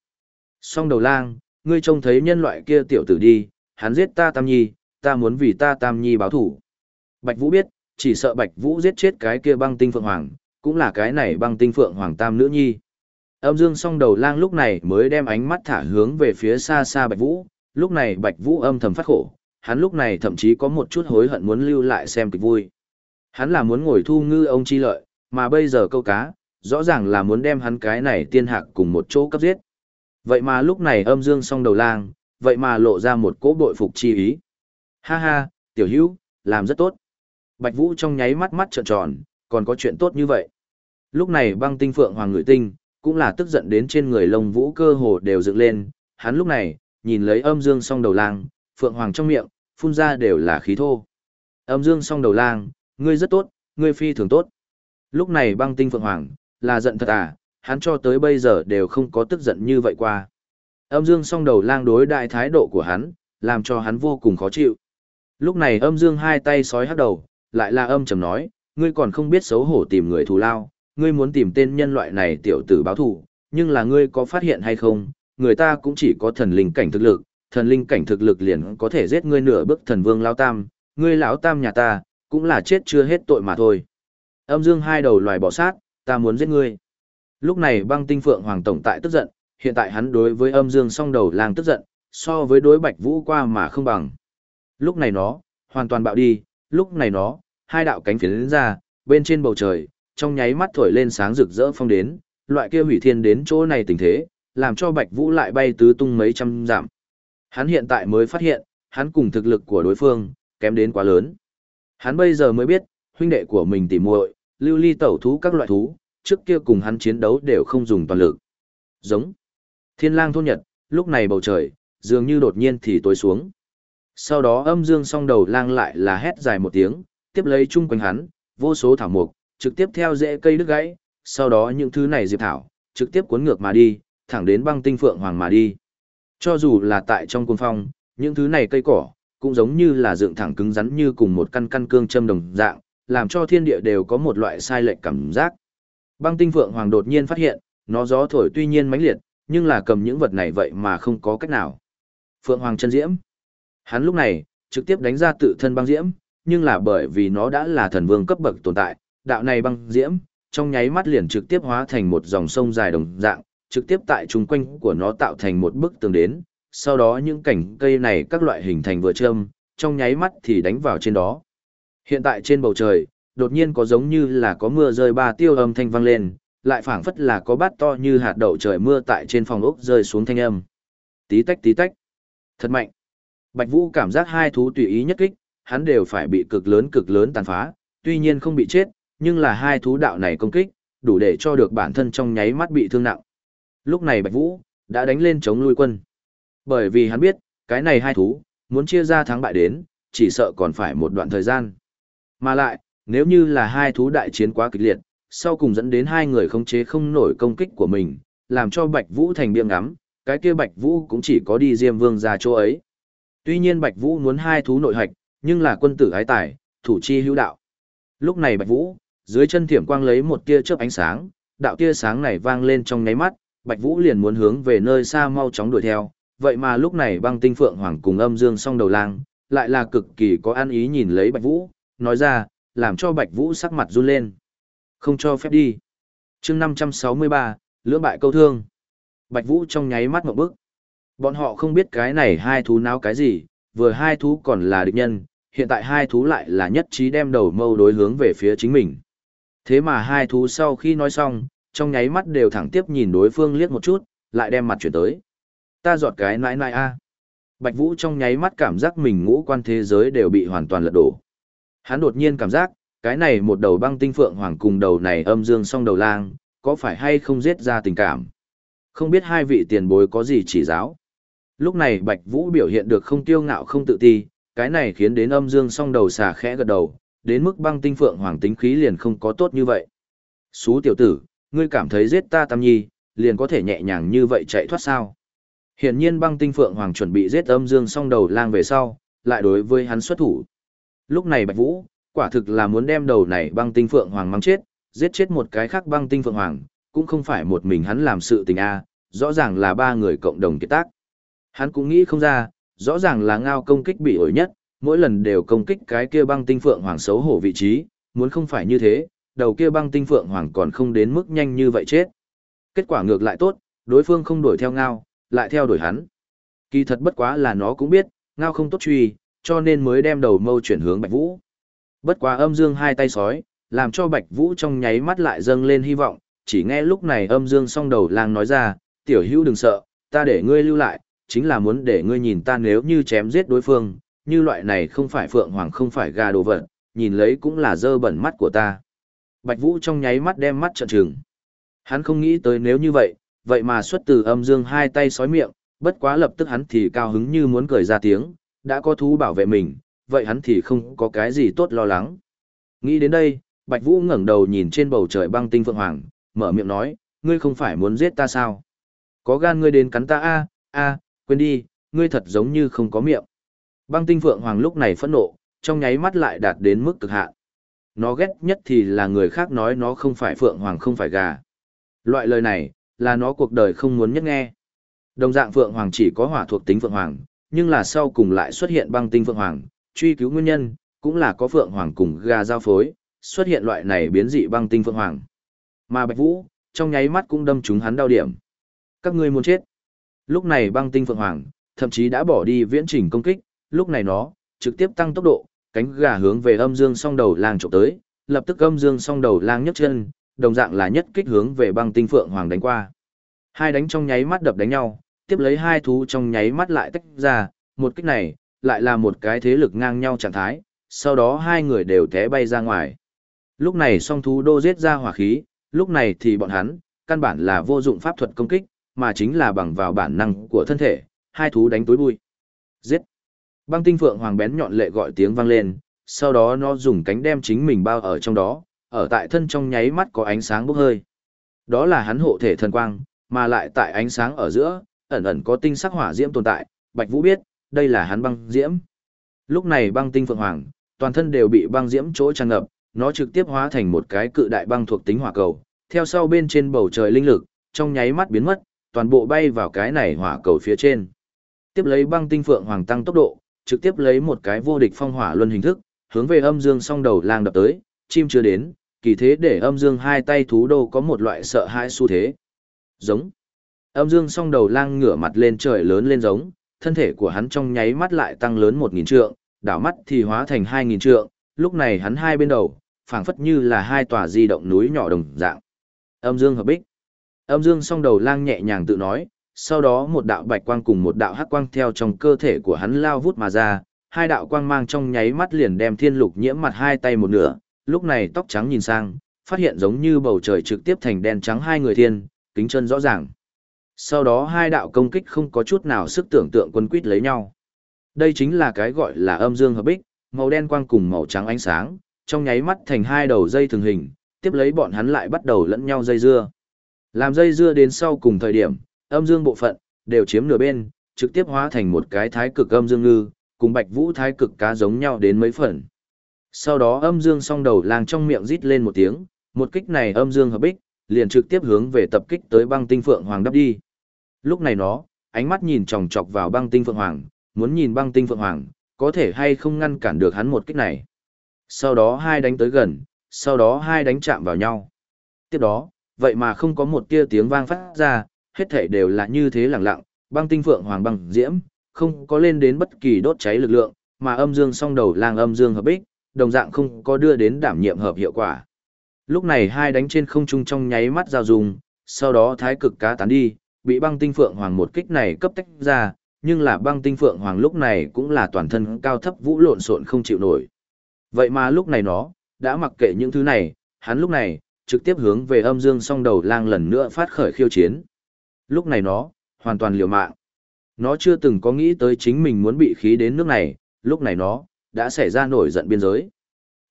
Song đầu lang, ngươi trông thấy nhân loại kia tiểu tử đi, hắn giết ta Tam Nhi, ta muốn vì ta Tam Nhi báo thủ. Bạch Vũ biết, chỉ sợ Bạch Vũ giết chết cái kia băng tinh phượng hoàng, cũng là cái này băng tinh phượng hoàng tam nữ nhi. Âm dương song đầu lang lúc này mới đem ánh mắt thả hướng về phía xa xa Bạch Vũ, lúc này Bạch Vũ âm thầm phát khổ, hắn lúc này thậm chí có một chút hối hận muốn lưu lại xem kịch vui. Hắn là muốn ngồi thu ngư ông chi lợi, mà bây giờ câu cá, rõ ràng là muốn đem hắn cái này tiên hạc cùng một chỗ cấp giết. Vậy mà lúc này âm dương song đầu lang, vậy mà lộ ra một cỗ bội phục chi ý. Ha ha, tiểu hữu, làm rất tốt. Bạch Vũ trong nháy mắt mắt trợn tròn, còn có chuyện tốt như vậy. Lúc này băng tinh phượng hoàng ngửi tinh, cũng là tức giận đến trên người lông vũ cơ hồ đều dựng lên, hắn lúc này, nhìn lấy âm dương song đầu lang, phượng hoàng trong miệng, phun ra đều là khí thô. Âm dương song đầu lang, ngươi rất tốt, ngươi phi thường tốt. Lúc này băng tinh phượng hoàng, là giận thật à, hắn cho tới bây giờ đều không có tức giận như vậy qua. Âm dương song đầu lang đối đại thái độ của hắn, làm cho hắn vô cùng khó chịu. Lúc này âm dương hai tay sói hắt đầu, lại là âm trầm nói, ngươi còn không biết xấu hổ tìm người thù lao, ngươi muốn tìm tên nhân loại này tiểu tử báo thù, nhưng là ngươi có phát hiện hay không, người ta cũng chỉ có thần linh cảnh thực lực, thần linh cảnh thực lực liền có thể giết ngươi nửa bước thần vương lao tam, ngươi lão tam nhà ta, cũng là chết chưa hết tội mà thôi. Âm dương hai đầu loài bỏ sát, ta muốn giết ngươi. Lúc này băng tinh phượng hoàng tổng tại tức giận, hiện tại hắn đối với âm dương song đầu lang tức giận, so với đối bạch vũ qua mà không bằng. Lúc này nó, hoàn toàn bạo đi, lúc này nó, hai đạo cánh phiến ra, bên trên bầu trời, trong nháy mắt thổi lên sáng rực rỡ phong đến, loại kia hủy thiên đến chỗ này tình thế, làm cho Bạch Vũ lại bay tứ tung mấy trăm dặm. Hắn hiện tại mới phát hiện, hắn cùng thực lực của đối phương, kém đến quá lớn. Hắn bây giờ mới biết, huynh đệ của mình tỉ muội, lưu ly tẩu thú các loại thú, trước kia cùng hắn chiến đấu đều không dùng toàn lực. Giống. Thiên lang thôn nhật, lúc này bầu trời, dường như đột nhiên thì tối xuống. Sau đó âm dương song đầu lang lại là hét dài một tiếng, tiếp lấy chung quanh hắn, vô số thảo mục, trực tiếp theo rễ cây đứt gãy, sau đó những thứ này diệp thảo, trực tiếp cuốn ngược mà đi, thẳng đến băng tinh phượng hoàng mà đi. Cho dù là tại trong cuồng phong, những thứ này cây cỏ, cũng giống như là dựng thẳng cứng rắn như cùng một căn căn cương châm đồng dạng, làm cho thiên địa đều có một loại sai lệch cảm giác. Băng tinh phượng hoàng đột nhiên phát hiện, nó gió thổi tuy nhiên mãnh liệt, nhưng là cầm những vật này vậy mà không có cách nào. Phượng hoàng chân diễm. Hắn lúc này, trực tiếp đánh ra tự thân băng diễm, nhưng là bởi vì nó đã là thần vương cấp bậc tồn tại, đạo này băng diễm, trong nháy mắt liền trực tiếp hóa thành một dòng sông dài đồng dạng, trực tiếp tại trung quanh của nó tạo thành một bức tường đến, sau đó những cảnh cây này các loại hình thành vừa châm, trong nháy mắt thì đánh vào trên đó. Hiện tại trên bầu trời, đột nhiên có giống như là có mưa rơi ba tiêu âm thanh vang lên, lại phảng phất là có bát to như hạt đậu trời mưa tại trên phòng ốc rơi xuống thanh âm. Tí tách tí tách. Thật mạnh. Bạch Vũ cảm giác hai thú tùy ý nhất kích, hắn đều phải bị cực lớn cực lớn tàn phá, tuy nhiên không bị chết, nhưng là hai thú đạo này công kích, đủ để cho được bản thân trong nháy mắt bị thương nặng. Lúc này Bạch Vũ đã đánh lên chống lui quân. Bởi vì hắn biết, cái này hai thú, muốn chia ra thắng bại đến, chỉ sợ còn phải một đoạn thời gian. Mà lại, nếu như là hai thú đại chiến quá kịch liệt, sau cùng dẫn đến hai người không chế không nổi công kích của mình, làm cho Bạch Vũ thành biếng ngắm, cái kia Bạch Vũ cũng chỉ có đi Diêm Vương ra chỗ ấy. Tuy nhiên Bạch Vũ muốn hai thú nội hạch, nhưng là quân tử ái tài, thủ chi hữu đạo. Lúc này Bạch Vũ, dưới chân thiểm quang lấy một tia chớp ánh sáng, đạo tia sáng này vang lên trong nháy mắt, Bạch Vũ liền muốn hướng về nơi xa mau chóng đuổi theo, vậy mà lúc này băng tinh phượng hoàng cùng âm dương song đầu lang, lại là cực kỳ có an ý nhìn lấy Bạch Vũ, nói ra, làm cho Bạch Vũ sắc mặt run lên. Không cho phép đi. chương 563, lưỡng bại câu thương. Bạch Vũ trong nháy mắt ngộp bước. Bọn họ không biết cái này hai thú náo cái gì, vừa hai thú còn là địch nhân, hiện tại hai thú lại là nhất trí đem đầu mâu đối hướng về phía chính mình. Thế mà hai thú sau khi nói xong, trong nháy mắt đều thẳng tiếp nhìn đối phương liếc một chút, lại đem mặt chuyển tới. Ta giọt cái nãi nãi a. Bạch Vũ trong nháy mắt cảm giác mình ngũ quan thế giới đều bị hoàn toàn lật đổ. Hắn đột nhiên cảm giác, cái này một đầu băng tinh phượng hoàng cùng đầu này âm dương song đầu lang, có phải hay không giết ra tình cảm. Không biết hai vị tiền bối có gì chỉ giáo. Lúc này Bạch Vũ biểu hiện được không tiêu ngạo không tự ti, cái này khiến đến âm dương song đầu xà khẽ gật đầu, đến mức băng tinh phượng hoàng tính khí liền không có tốt như vậy. Xú tiểu tử, ngươi cảm thấy giết ta tam nhi, liền có thể nhẹ nhàng như vậy chạy thoát sao. Hiển nhiên băng tinh phượng hoàng chuẩn bị giết âm dương song đầu lang về sau, lại đối với hắn xuất thủ. Lúc này Bạch Vũ, quả thực là muốn đem đầu này băng tinh phượng hoàng mang chết, giết chết một cái khác băng tinh phượng hoàng, cũng không phải một mình hắn làm sự tình a, rõ ràng là ba người cộng đồng kết tác. Hắn cũng nghĩ không ra, rõ ràng là ngao công kích bị ổi nhất, mỗi lần đều công kích cái kia băng tinh phượng hoàng xấu hổ vị trí, muốn không phải như thế, đầu kia băng tinh phượng hoàng còn không đến mức nhanh như vậy chết. Kết quả ngược lại tốt, đối phương không đuổi theo ngao, lại theo đuổi hắn. Kỳ thật bất quá là nó cũng biết, ngao không tốt truy, cho nên mới đem đầu mâu chuyển hướng Bạch Vũ. Bất quá âm dương hai tay sói, làm cho Bạch Vũ trong nháy mắt lại dâng lên hy vọng, chỉ nghe lúc này âm dương song đầu lang nói ra, tiểu hữu đừng sợ, ta để ngươi lưu lại, chính là muốn để ngươi nhìn ta nếu như chém giết đối phương, như loại này không phải phượng hoàng không phải gà đồ vật, nhìn lấy cũng là dơ bẩn mắt của ta. Bạch Vũ trong nháy mắt đem mắt trợn trừng. Hắn không nghĩ tới nếu như vậy, vậy mà xuất từ âm dương hai tay sói miệng, bất quá lập tức hắn thì cao hứng như muốn cười ra tiếng, đã có thú bảo vệ mình, vậy hắn thì không có cái gì tốt lo lắng. Nghĩ đến đây, Bạch Vũ ngẩng đầu nhìn trên bầu trời băng tinh phượng hoàng, mở miệng nói, ngươi không phải muốn giết ta sao? Có gan ngươi đến cắn ta a, a, quên đi, ngươi thật giống như không có miệng. Băng tinh phượng hoàng lúc này phẫn nộ, trong nháy mắt lại đạt đến mức cực hạn. Nó ghét nhất thì là người khác nói nó không phải phượng hoàng không phải gà. Loại lời này, là nó cuộc đời không muốn nhất nghe. Đồng dạng phượng hoàng chỉ có hỏa thuộc tính phượng hoàng, nhưng là sau cùng lại xuất hiện băng tinh phượng hoàng, truy cứu nguyên nhân, cũng là có phượng hoàng cùng gà giao phối, xuất hiện loại này biến dị băng tinh phượng hoàng. Mà Bạch Vũ, trong nháy mắt cũng đâm trúng hắn đau điểm. Các ngươi muốn chết. Lúc này băng tinh phượng hoàng, thậm chí đã bỏ đi viễn trình công kích, lúc này nó, trực tiếp tăng tốc độ, cánh gà hướng về âm dương song đầu lang trộm tới, lập tức âm dương song đầu lang nhấc chân, đồng dạng là nhất kích hướng về băng tinh phượng hoàng đánh qua. Hai đánh trong nháy mắt đập đánh nhau, tiếp lấy hai thú trong nháy mắt lại tách ra, một kích này, lại là một cái thế lực ngang nhau trạng thái, sau đó hai người đều té bay ra ngoài. Lúc này song thú đô giết ra hỏa khí, lúc này thì bọn hắn, căn bản là vô dụng pháp thuật công kích, mà chính là bằng vào bản năng của thân thể, hai thú đánh tối bụi. Giết! Băng tinh phượng hoàng bén nhọn lệ gọi tiếng vang lên, sau đó nó dùng cánh đem chính mình bao ở trong đó, ở tại thân trong nháy mắt có ánh sáng bốc hơi. Đó là hắn hộ thể thần quang, mà lại tại ánh sáng ở giữa, ẩn ẩn có tinh sắc hỏa diễm tồn tại, Bạch Vũ biết, đây là hắn băng diễm. Lúc này băng tinh phượng hoàng, toàn thân đều bị băng diễm chỗ tràn ngập, nó trực tiếp hóa thành một cái cự đại băng thuộc tính hỏa cầu, theo sau bên trên bầu trời linh lực, trong nháy mắt biến mất, toàn bộ bay vào cái này hỏa cầu phía trên. Tiếp lấy băng tinh phượng hoàng tăng tốc độ, trực tiếp lấy một cái vô địch phong hỏa luân hình thức, hướng về âm dương song đầu lang đập tới, chim chưa đến, kỳ thế để âm dương hai tay thú đô có một loại sợ hãi xu thế. Giống. Âm dương song đầu lang ngửa mặt lên trời lớn lên giống, thân thể của hắn trong nháy mắt lại tăng lớn một nghìn trượng, đảo mắt thì hóa thành hai nghìn trượng, lúc này hắn hai bên đầu, phảng phất như là hai tòa di động núi nhỏ đồng dạng. Âm dương hợp bích. Âm dương song đầu lang nhẹ nhàng tự nói, sau đó một đạo bạch quang cùng một đạo hắc quang theo trong cơ thể của hắn lao vút mà ra, hai đạo quang mang trong nháy mắt liền đem thiên lục nhiễm mặt hai tay một nửa, lúc này tóc trắng nhìn sang, phát hiện giống như bầu trời trực tiếp thành đen trắng hai người thiên, kính chân rõ ràng. Sau đó hai đạo công kích không có chút nào sức tưởng tượng quân quýt lấy nhau. Đây chính là cái gọi là âm dương hợp bích, màu đen quang cùng màu trắng ánh sáng, trong nháy mắt thành hai đầu dây thường hình, tiếp lấy bọn hắn lại bắt đầu lẫn nhau dây dưa. Làm dây dưa đến sau cùng thời điểm, âm dương bộ phận, đều chiếm nửa bên, trực tiếp hóa thành một cái thái cực âm dương ngư, cùng bạch vũ thái cực cá giống nhau đến mấy phần. Sau đó âm dương song đầu làng trong miệng rít lên một tiếng, một kích này âm dương hợp bích, liền trực tiếp hướng về tập kích tới băng tinh phượng hoàng đắp đi. Lúc này nó, ánh mắt nhìn chòng chọc vào băng tinh phượng hoàng, muốn nhìn băng tinh phượng hoàng, có thể hay không ngăn cản được hắn một kích này. Sau đó hai đánh tới gần, sau đó hai đánh chạm vào nhau. Tiếp đó, vậy mà không có một tia tiếng vang phát ra, hết thảy đều là như thế lặng lặng, băng tinh phượng hoàng băng diễm, không có lên đến bất kỳ đốt cháy lực lượng, mà âm dương song đầu lang âm dương hợp bích, đồng dạng không có đưa đến đảm nhiệm hợp hiệu quả. Lúc này hai đánh trên không trung trong nháy mắt giao dùng, sau đó thái cực cá tán đi, bị băng tinh phượng hoàng một kích này cấp tách ra, nhưng là băng tinh phượng hoàng lúc này cũng là toàn thân cao thấp vũ lộn xộn không chịu nổi. Vậy mà lúc này nó, đã mặc kệ những thứ này, hắn lúc này, trực tiếp hướng về âm dương song đầu lang lần nữa phát khởi khiêu chiến. Lúc này nó, hoàn toàn liều mạng. Nó chưa từng có nghĩ tới chính mình muốn bị khí đến nước này, lúc này nó, đã xảy ra nổi giận biên giới.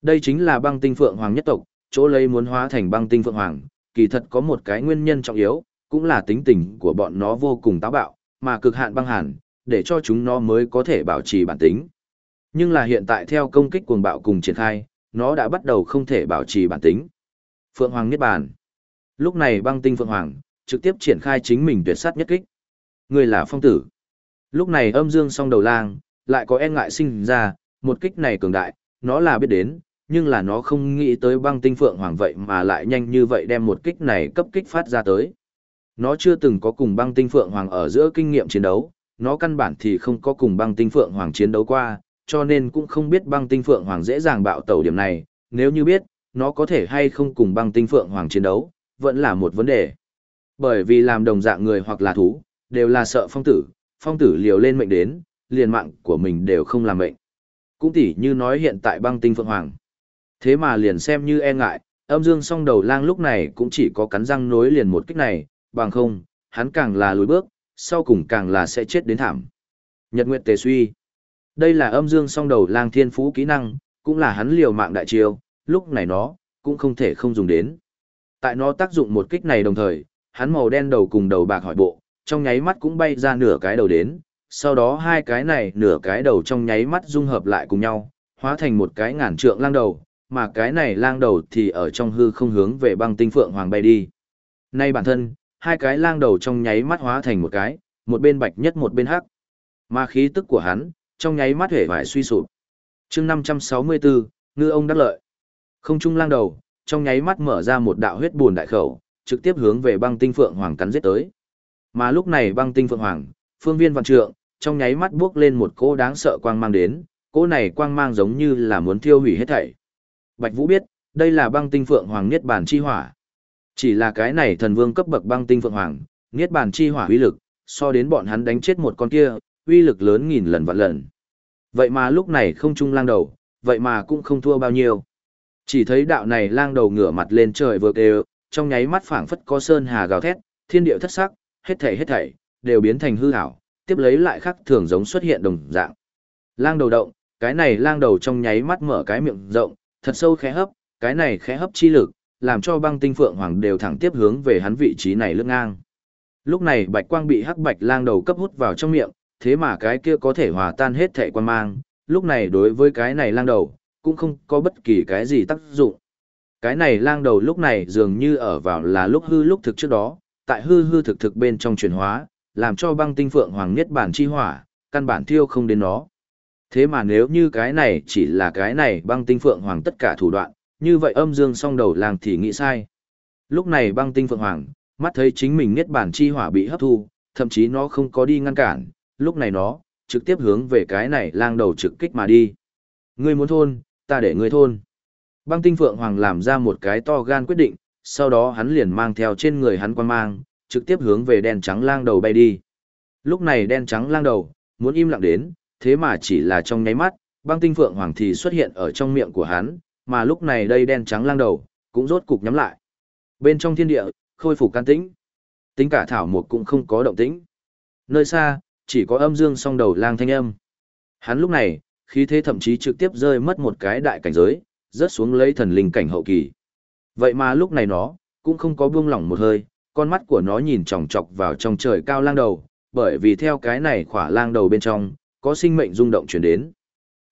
Đây chính là băng tinh phượng hoàng nhất tộc, chỗ lấy muốn hóa thành băng tinh phượng hoàng, kỳ thật có một cái nguyên nhân trọng yếu, cũng là tính tình của bọn nó vô cùng táo bạo, mà cực hạn băng hàn, để cho chúng nó mới có thể bảo trì bản tính. Nhưng là hiện tại theo công kích cuồng bạo cùng triển khai, nó đã bắt đầu không thể bảo trì bản tính. Phượng Hoàng Niết Bàn. Lúc này băng tinh Phượng Hoàng, trực tiếp triển khai chính mình tuyệt sát nhất kích. Người là phong tử. Lúc này âm dương song đầu lang, lại có e ngại sinh ra, một kích này cường đại, nó là biết đến, nhưng là nó không nghĩ tới băng tinh Phượng Hoàng vậy mà lại nhanh như vậy đem một kích này cấp kích phát ra tới. Nó chưa từng có cùng băng tinh Phượng Hoàng ở giữa kinh nghiệm chiến đấu, nó căn bản thì không có cùng băng tinh Phượng Hoàng chiến đấu qua, cho nên cũng không biết băng tinh Phượng Hoàng dễ dàng bạo tẩu điểm này, nếu như biết, nó có thể hay không cùng băng tinh Phượng Hoàng chiến đấu, vẫn là một vấn đề. Bởi vì làm đồng dạng người hoặc là thú, đều là sợ phong tử, phong tử liều lên mệnh đến, liền mạng của mình đều không làm mệnh. Cũng tỉ như nói hiện tại băng tinh Phượng Hoàng. Thế mà liền xem như e ngại, âm dương song đầu lang lúc này cũng chỉ có cắn răng nối liền một kích này, bằng không, hắn càng là lùi bước, sau cùng càng là sẽ chết đến thảm. Nhật Nguyệt Tề Suy Đây là âm dương song đầu lang thiên phú kỹ năng, cũng là hắn liều mạng đại chiêu, lúc này nó, cũng không thể không dùng đến. Tại nó tác dụng một kích này đồng thời, hắn màu đen đầu cùng đầu bạc hỏi bộ, trong nháy mắt cũng bay ra nửa cái đầu đến, sau đó hai cái này nửa cái đầu trong nháy mắt dung hợp lại cùng nhau, hóa thành một cái ngàn trượng lang đầu, mà cái này lang đầu thì ở trong hư không hướng về băng tinh phượng hoàng bay đi. Nay bản thân, hai cái lang đầu trong nháy mắt hóa thành một cái, một bên bạch nhất một bên hắc. Mà khí tức của hắn, trong nháy mắt hể vải suy sụp. chương 564, ngư ông đắc lợi. Không trung lang đầu, trong nháy mắt mở ra một đạo huyết buồn đại khẩu, trực tiếp hướng về băng tinh phượng hoàng cắn giết tới. Mà lúc này băng tinh phượng hoàng, phương viên vạn trượng, trong nháy mắt bước lên một cỗ đáng sợ quang mang đến, cỗ này quang mang giống như là muốn thiêu hủy hết thảy. Bạch Vũ biết, đây là băng tinh phượng hoàng niết bàn chi hỏa. Chỉ là cái này thần vương cấp bậc băng tinh phượng hoàng, niết bàn chi hỏa uy lực, so đến bọn hắn đánh chết một con kia, uy lực lớn nghìn lần vạn lần. Vậy mà lúc này không trung lang đầu, vậy mà cũng không thua bao nhiêu. Chỉ thấy đạo này lang đầu ngửa mặt lên trời vượt đều, trong nháy mắt phảng phất có sơn hà gào thét, thiên địa thất sắc, hết thảy hết thảy đều biến thành hư ảo, tiếp lấy lại khắc thường giống xuất hiện đồng dạng. Lang đầu động, cái này lang đầu trong nháy mắt mở cái miệng rộng, thật sâu khẽ hấp, cái này khẽ hấp chi lực, làm cho băng tinh phượng hoàng đều thẳng tiếp hướng về hắn vị trí này lướt ngang. Lúc này bạch quang bị hắc bạch lang đầu cấp hút vào trong miệng, thế mà cái kia có thể hòa tan hết thể quan mang, lúc này đối với cái này lang đầu, cũng không có bất kỳ cái gì tác dụng. Cái này lang đầu lúc này dường như ở vào là lúc hư lúc thực trước đó, tại hư hư thực thực bên trong chuyển hóa, làm cho băng tinh phượng hoàng nhất bản chi hỏa, căn bản thiêu không đến nó. Thế mà nếu như cái này chỉ là cái này băng tinh phượng hoàng tất cả thủ đoạn, như vậy âm dương song đầu làng thì nghĩ sai. Lúc này băng tinh phượng hoàng, mắt thấy chính mình niết bản chi hỏa bị hấp thu, thậm chí nó không có đi ngăn cản, lúc này nó, trực tiếp hướng về cái này lang đầu trực kích mà đi. Ngươi muốn thôn, ta để ngươi thôn. Băng tinh phượng hoàng làm ra một cái to gan quyết định, sau đó hắn liền mang theo trên người hắn quan mang, trực tiếp hướng về đen trắng lang đầu bay đi. Lúc này đen trắng lang đầu, muốn im lặng đến, thế mà chỉ là trong nháy mắt, băng tinh phượng hoàng thì xuất hiện ở trong miệng của hắn, mà lúc này đây đen trắng lang đầu, cũng rốt cục nhắm lại. Bên trong thiên địa, khôi phục can tĩnh. Tính cả thảo mục cũng không có động tĩnh. Nơi xa, chỉ có âm dương song đầu lang thanh âm. Hắn lúc này, khí thế thậm chí trực tiếp rơi mất một cái đại cảnh giới, rớt xuống lấy thần linh cảnh hậu kỳ. Vậy mà lúc này nó, cũng không có buông lỏng một hơi, con mắt của nó nhìn chòng chọc vào trong trời cao lang đầu, bởi vì theo cái này khỏa lang đầu bên trong, có sinh mệnh rung động chuyển đến.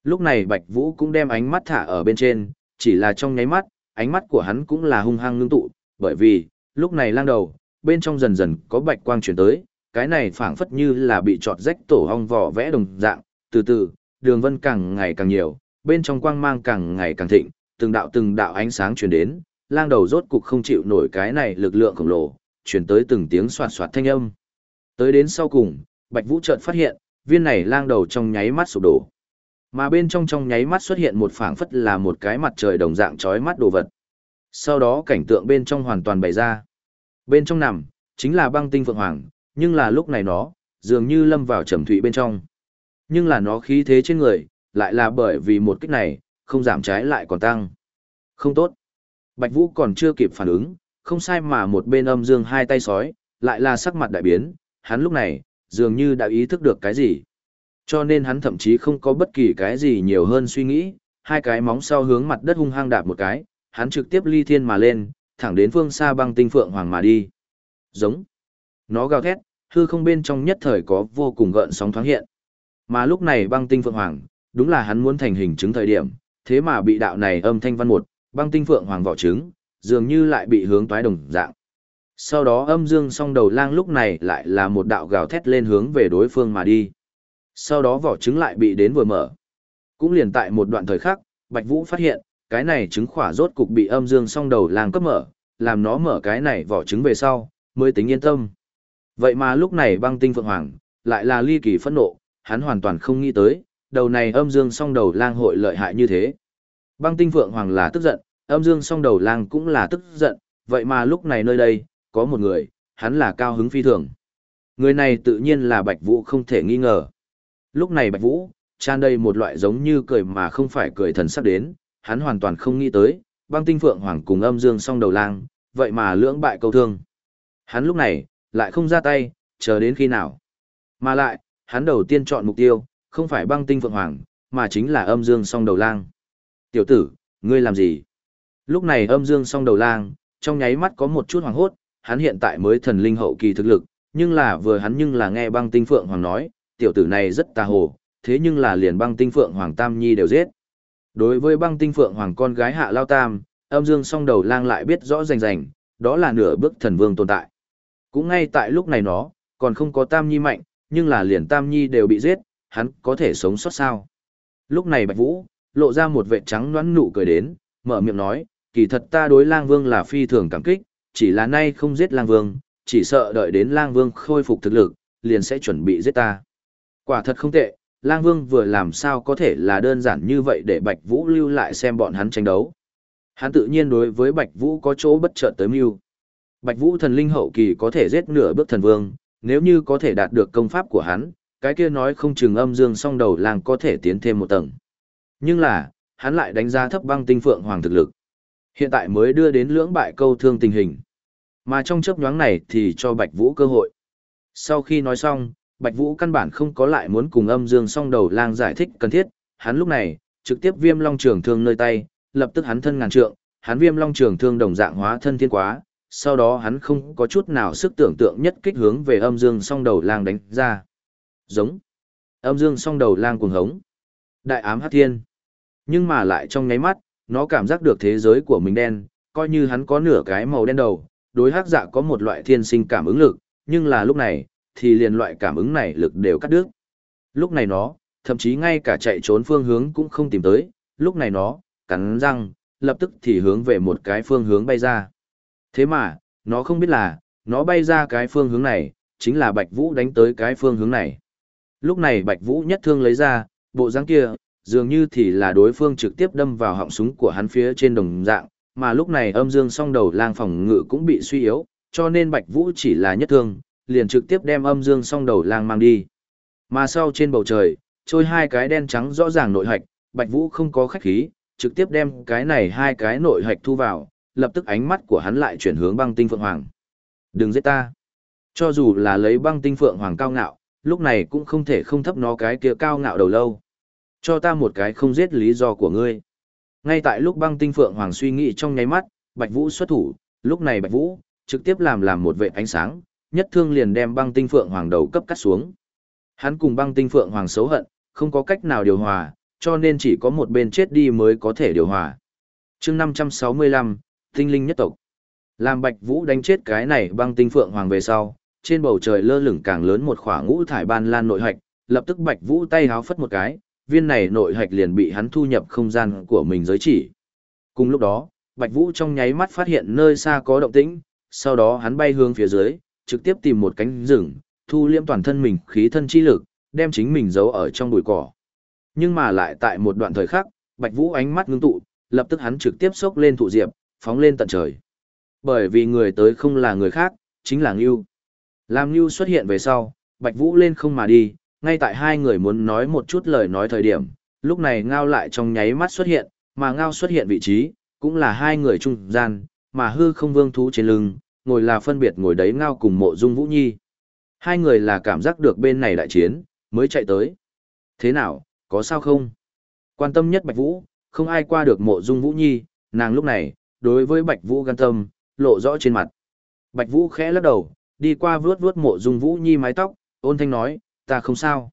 Lúc này Bạch Vũ cũng đem ánh mắt thả ở bên trên, chỉ là trong nháy mắt, ánh mắt của hắn cũng là hung hăng ngưng tụ, bởi vì, lúc này lang đầu, bên trong dần dần có bạch quang chuyển tới, cái này phảng phất như là bị trọt rách tổ hong vỏ vẽ đồng dạng, từ từ, đường vân càng ngày càng nhiều, bên trong quang mang càng ngày càng thịnh, từng đạo từng đạo ánh sáng chuyển đến, lang đầu rốt cục không chịu nổi cái này lực lượng khổng lồ, chuyển tới từng tiếng soạt soạt thanh âm. Tới đến sau cùng, Bạch Vũ chợt phát hiện, viên này lang đầu trong nháy mắt sụp đổ. Mà bên trong trong nháy mắt xuất hiện một phảng phất là một cái mặt trời đồng dạng chói mắt đồ vật. Sau đó cảnh tượng bên trong hoàn toàn bày ra. Bên trong nằm, chính là băng tinh phượng hoàng, nhưng là lúc này nó, dường như lâm vào trầm thụy bên trong. Nhưng là nó khí thế trên người, lại là bởi vì một kích này, không giảm trái lại còn tăng. Không tốt. Bạch Vũ còn chưa kịp phản ứng, không sai mà một bên âm dương hai tay sói, lại là sắc mặt đại biến, hắn lúc này, dường như đã ý thức được cái gì. Cho nên hắn thậm chí không có bất kỳ cái gì nhiều hơn suy nghĩ, hai cái móng sau hướng mặt đất hung hăng đạp một cái, hắn trực tiếp ly thiên mà lên, thẳng đến phương xa băng tinh phượng hoàng mà đi. Giống. Nó gào thét, hư không bên trong nhất thời có vô cùng gợn sóng thoáng hiện. Mà lúc này băng tinh phượng hoàng, đúng là hắn muốn thành hình chứng thời điểm, thế mà bị đạo này âm thanh văn một, băng tinh phượng hoàng vỏ trứng, dường như lại bị hướng toái đồng dạng. Sau đó âm dương song đầu lang lúc này lại là một đạo gào thét lên hướng về đối phương mà đi. Sau đó vỏ trứng lại bị đến vừa mở. Cũng liền tại một đoạn thời khắc, Bạch Vũ phát hiện, cái này trứng khỏa rốt cục bị âm dương song đầu lang cấp mở, làm nó mở cái này vỏ trứng về sau, mới tính yên tâm. Vậy mà lúc này băng tinh phượng hoàng, lại là ly kỳ phẫn nộ, hắn hoàn toàn không nghĩ tới, đầu này âm dương song đầu lang hội lợi hại như thế. Băng tinh phượng hoàng là tức giận, âm dương song đầu lang cũng là tức giận, vậy mà lúc này nơi đây, có một người, hắn là cao hứng phi thường. Người này tự nhiên là Bạch Vũ không thể nghi ngờ. Lúc này Bạch Vũ, tràn đầy một loại giống như cười mà không phải cười thần sắp đến, hắn hoàn toàn không nghĩ tới, băng tinh phượng hoàng cùng âm dương song đầu lang, vậy mà lưỡng bại câu thương. Hắn lúc này, lại không ra tay, chờ đến khi nào. Mà lại, hắn đầu tiên chọn mục tiêu, không phải băng tinh phượng hoàng, mà chính là âm dương song đầu lang. Tiểu tử, ngươi làm gì? Lúc này âm dương song đầu lang, trong nháy mắt có một chút hoàng hốt, hắn hiện tại mới thần linh hậu kỳ thực lực, nhưng là vừa hắn nhưng là nghe băng tinh phượng hoàng nói, tiểu tử này rất tà hồ, thế nhưng là liền băng tinh phượng hoàng tam nhi đều giết. Đối với băng tinh phượng hoàng con gái hạ lao tam, âm dương song đầu lang lại biết rõ rành rành, đó là nửa bước thần vương tồn tại. Cũng ngay tại lúc này nó, còn không có tam nhi mạnh, nhưng là liền tam nhi đều bị giết, hắn có thể sống sót sao. Lúc này bạch vũ, lộ ra một vệ trắng noãn nụ cười đến, mở miệng nói, kỳ thật ta đối lang vương là phi thường cảm kích, chỉ là nay không giết lang vương, chỉ sợ đợi đến lang vương khôi phục thực lực, liền sẽ chuẩn bị giết ta. Quả thật không tệ, lang vương vừa làm sao có thể là đơn giản như vậy để Bạch Vũ lưu lại xem bọn hắn tranh đấu. Hắn tự nhiên đối với Bạch Vũ có chỗ bất chợt tới mưu. Bạch Vũ thần linh hậu kỳ có thể giết nửa bước thần vương, nếu như có thể đạt được công pháp của hắn, cái kia nói không chừng âm dương song đầu lang có thể tiến thêm một tầng. Nhưng là, hắn lại đánh giá thấp băng tinh phượng hoàng thực lực. Hiện tại mới đưa đến lưỡng bại câu thương tình hình. Mà trong chớp nhoáng này thì cho Bạch Vũ cơ hội. Sau khi nói xong, Bạch Vũ căn bản không có lại muốn cùng âm dương song đầu lang giải thích cần thiết, hắn lúc này, trực tiếp viêm long trường thương nơi tay, lập tức hắn thân ngàn trượng, hắn viêm long trường thương đồng dạng hóa thân thiên quá, sau đó hắn không có chút nào sức tưởng tượng nhất kích hướng về âm dương song đầu lang đánh ra. Giống. Âm dương song đầu lang cuồng hống. Đại ám hát thiên. Nhưng mà lại trong nháy mắt, nó cảm giác được thế giới của mình đen, coi như hắn có nửa cái màu đen đầu, đối hắc dạ có một loại thiên sinh cảm ứng lực, nhưng là lúc này, thì liền loại cảm ứng này lực đều cắt đứt. Lúc này nó, thậm chí ngay cả chạy trốn phương hướng cũng không tìm tới, lúc này nó, cắn răng, lập tức thì hướng về một cái phương hướng bay ra. Thế mà, nó không biết là, nó bay ra cái phương hướng này, chính là Bạch Vũ đánh tới cái phương hướng này. Lúc này Bạch Vũ nhất thương lấy ra, bộ dáng kia, dường như thì là đối phương trực tiếp đâm vào họng súng của hắn phía trên đồng dạng, mà lúc này âm dương song đầu lang phòng ngự cũng bị suy yếu, cho nên Bạch Vũ chỉ là nhất thương, liền trực tiếp đem âm dương song đầu lang mang đi. Mà sau trên bầu trời, trôi hai cái đen trắng rõ ràng nội hạch, Bạch Vũ không có khách khí, trực tiếp đem cái này hai cái nội hạch thu vào, lập tức ánh mắt của hắn lại chuyển hướng băng tinh phượng hoàng. Đừng giết ta. Cho dù là lấy băng tinh phượng hoàng cao ngạo, lúc này cũng không thể không thấp nó cái kia cao ngạo đầu lâu. Cho ta một cái không giết lý do của ngươi. Ngay tại lúc băng tinh phượng hoàng suy nghĩ trong nháy mắt, Bạch Vũ xuất thủ, lúc này Bạch Vũ trực tiếp làm làm một vệ ánh sáng, nhất thương liền đem băng tinh phượng hoàng đầu cấp cắt xuống. Hắn cùng băng tinh phượng hoàng xấu hận, không có cách nào điều hòa, cho nên chỉ có một bên chết đi mới có thể điều hòa. chương 565, tinh linh nhất tộc. Làm Bạch Vũ đánh chết cái này băng tinh phượng hoàng về sau, trên bầu trời lơ lửng càng lớn một khỏa ngũ thải ban lan nội hạch, lập tức Bạch Vũ tay háo phất một cái, viên này nội hạch liền bị hắn thu nhập không gian của mình giới chỉ. Cùng lúc đó, Bạch Vũ trong nháy mắt phát hiện nơi xa có động tĩnh, sau đó hắn bay hướng phía dưới, trực tiếp tìm một cánh rừng, thu liễm toàn thân mình khí thân chi lực, đem chính mình giấu ở trong bụi cỏ. Nhưng mà lại tại một đoạn thời khắc, Bạch Vũ ánh mắt ngưng tụ, lập tức hắn trực tiếp xốc lên thụ diệp, phóng lên tận trời. Bởi vì người tới không là người khác, chính là Ngưu. Làm Ngưu xuất hiện về sau, Bạch Vũ lên không mà đi, ngay tại hai người muốn nói một chút lời nói thời điểm, lúc này Ngao lại trong nháy mắt xuất hiện, mà Ngao xuất hiện vị trí, cũng là hai người trung gian, mà hư không vương thú trên lưng, ngồi là phân biệt ngồi đấy Ngao cùng mộ dung Vũ Nhi. Hai người là cảm giác được bên này đại chiến, mới chạy tới. Thế nào, có sao không? Quan tâm nhất Bạch Vũ, không ai qua được mộ dung Vũ Nhi, nàng lúc này, đối với Bạch Vũ gan tâm, lộ rõ trên mặt. Bạch Vũ khẽ lắc đầu, đi qua vuốt vuốt mộ dung Vũ Nhi mái tóc, ôn thanh nói, ta không sao.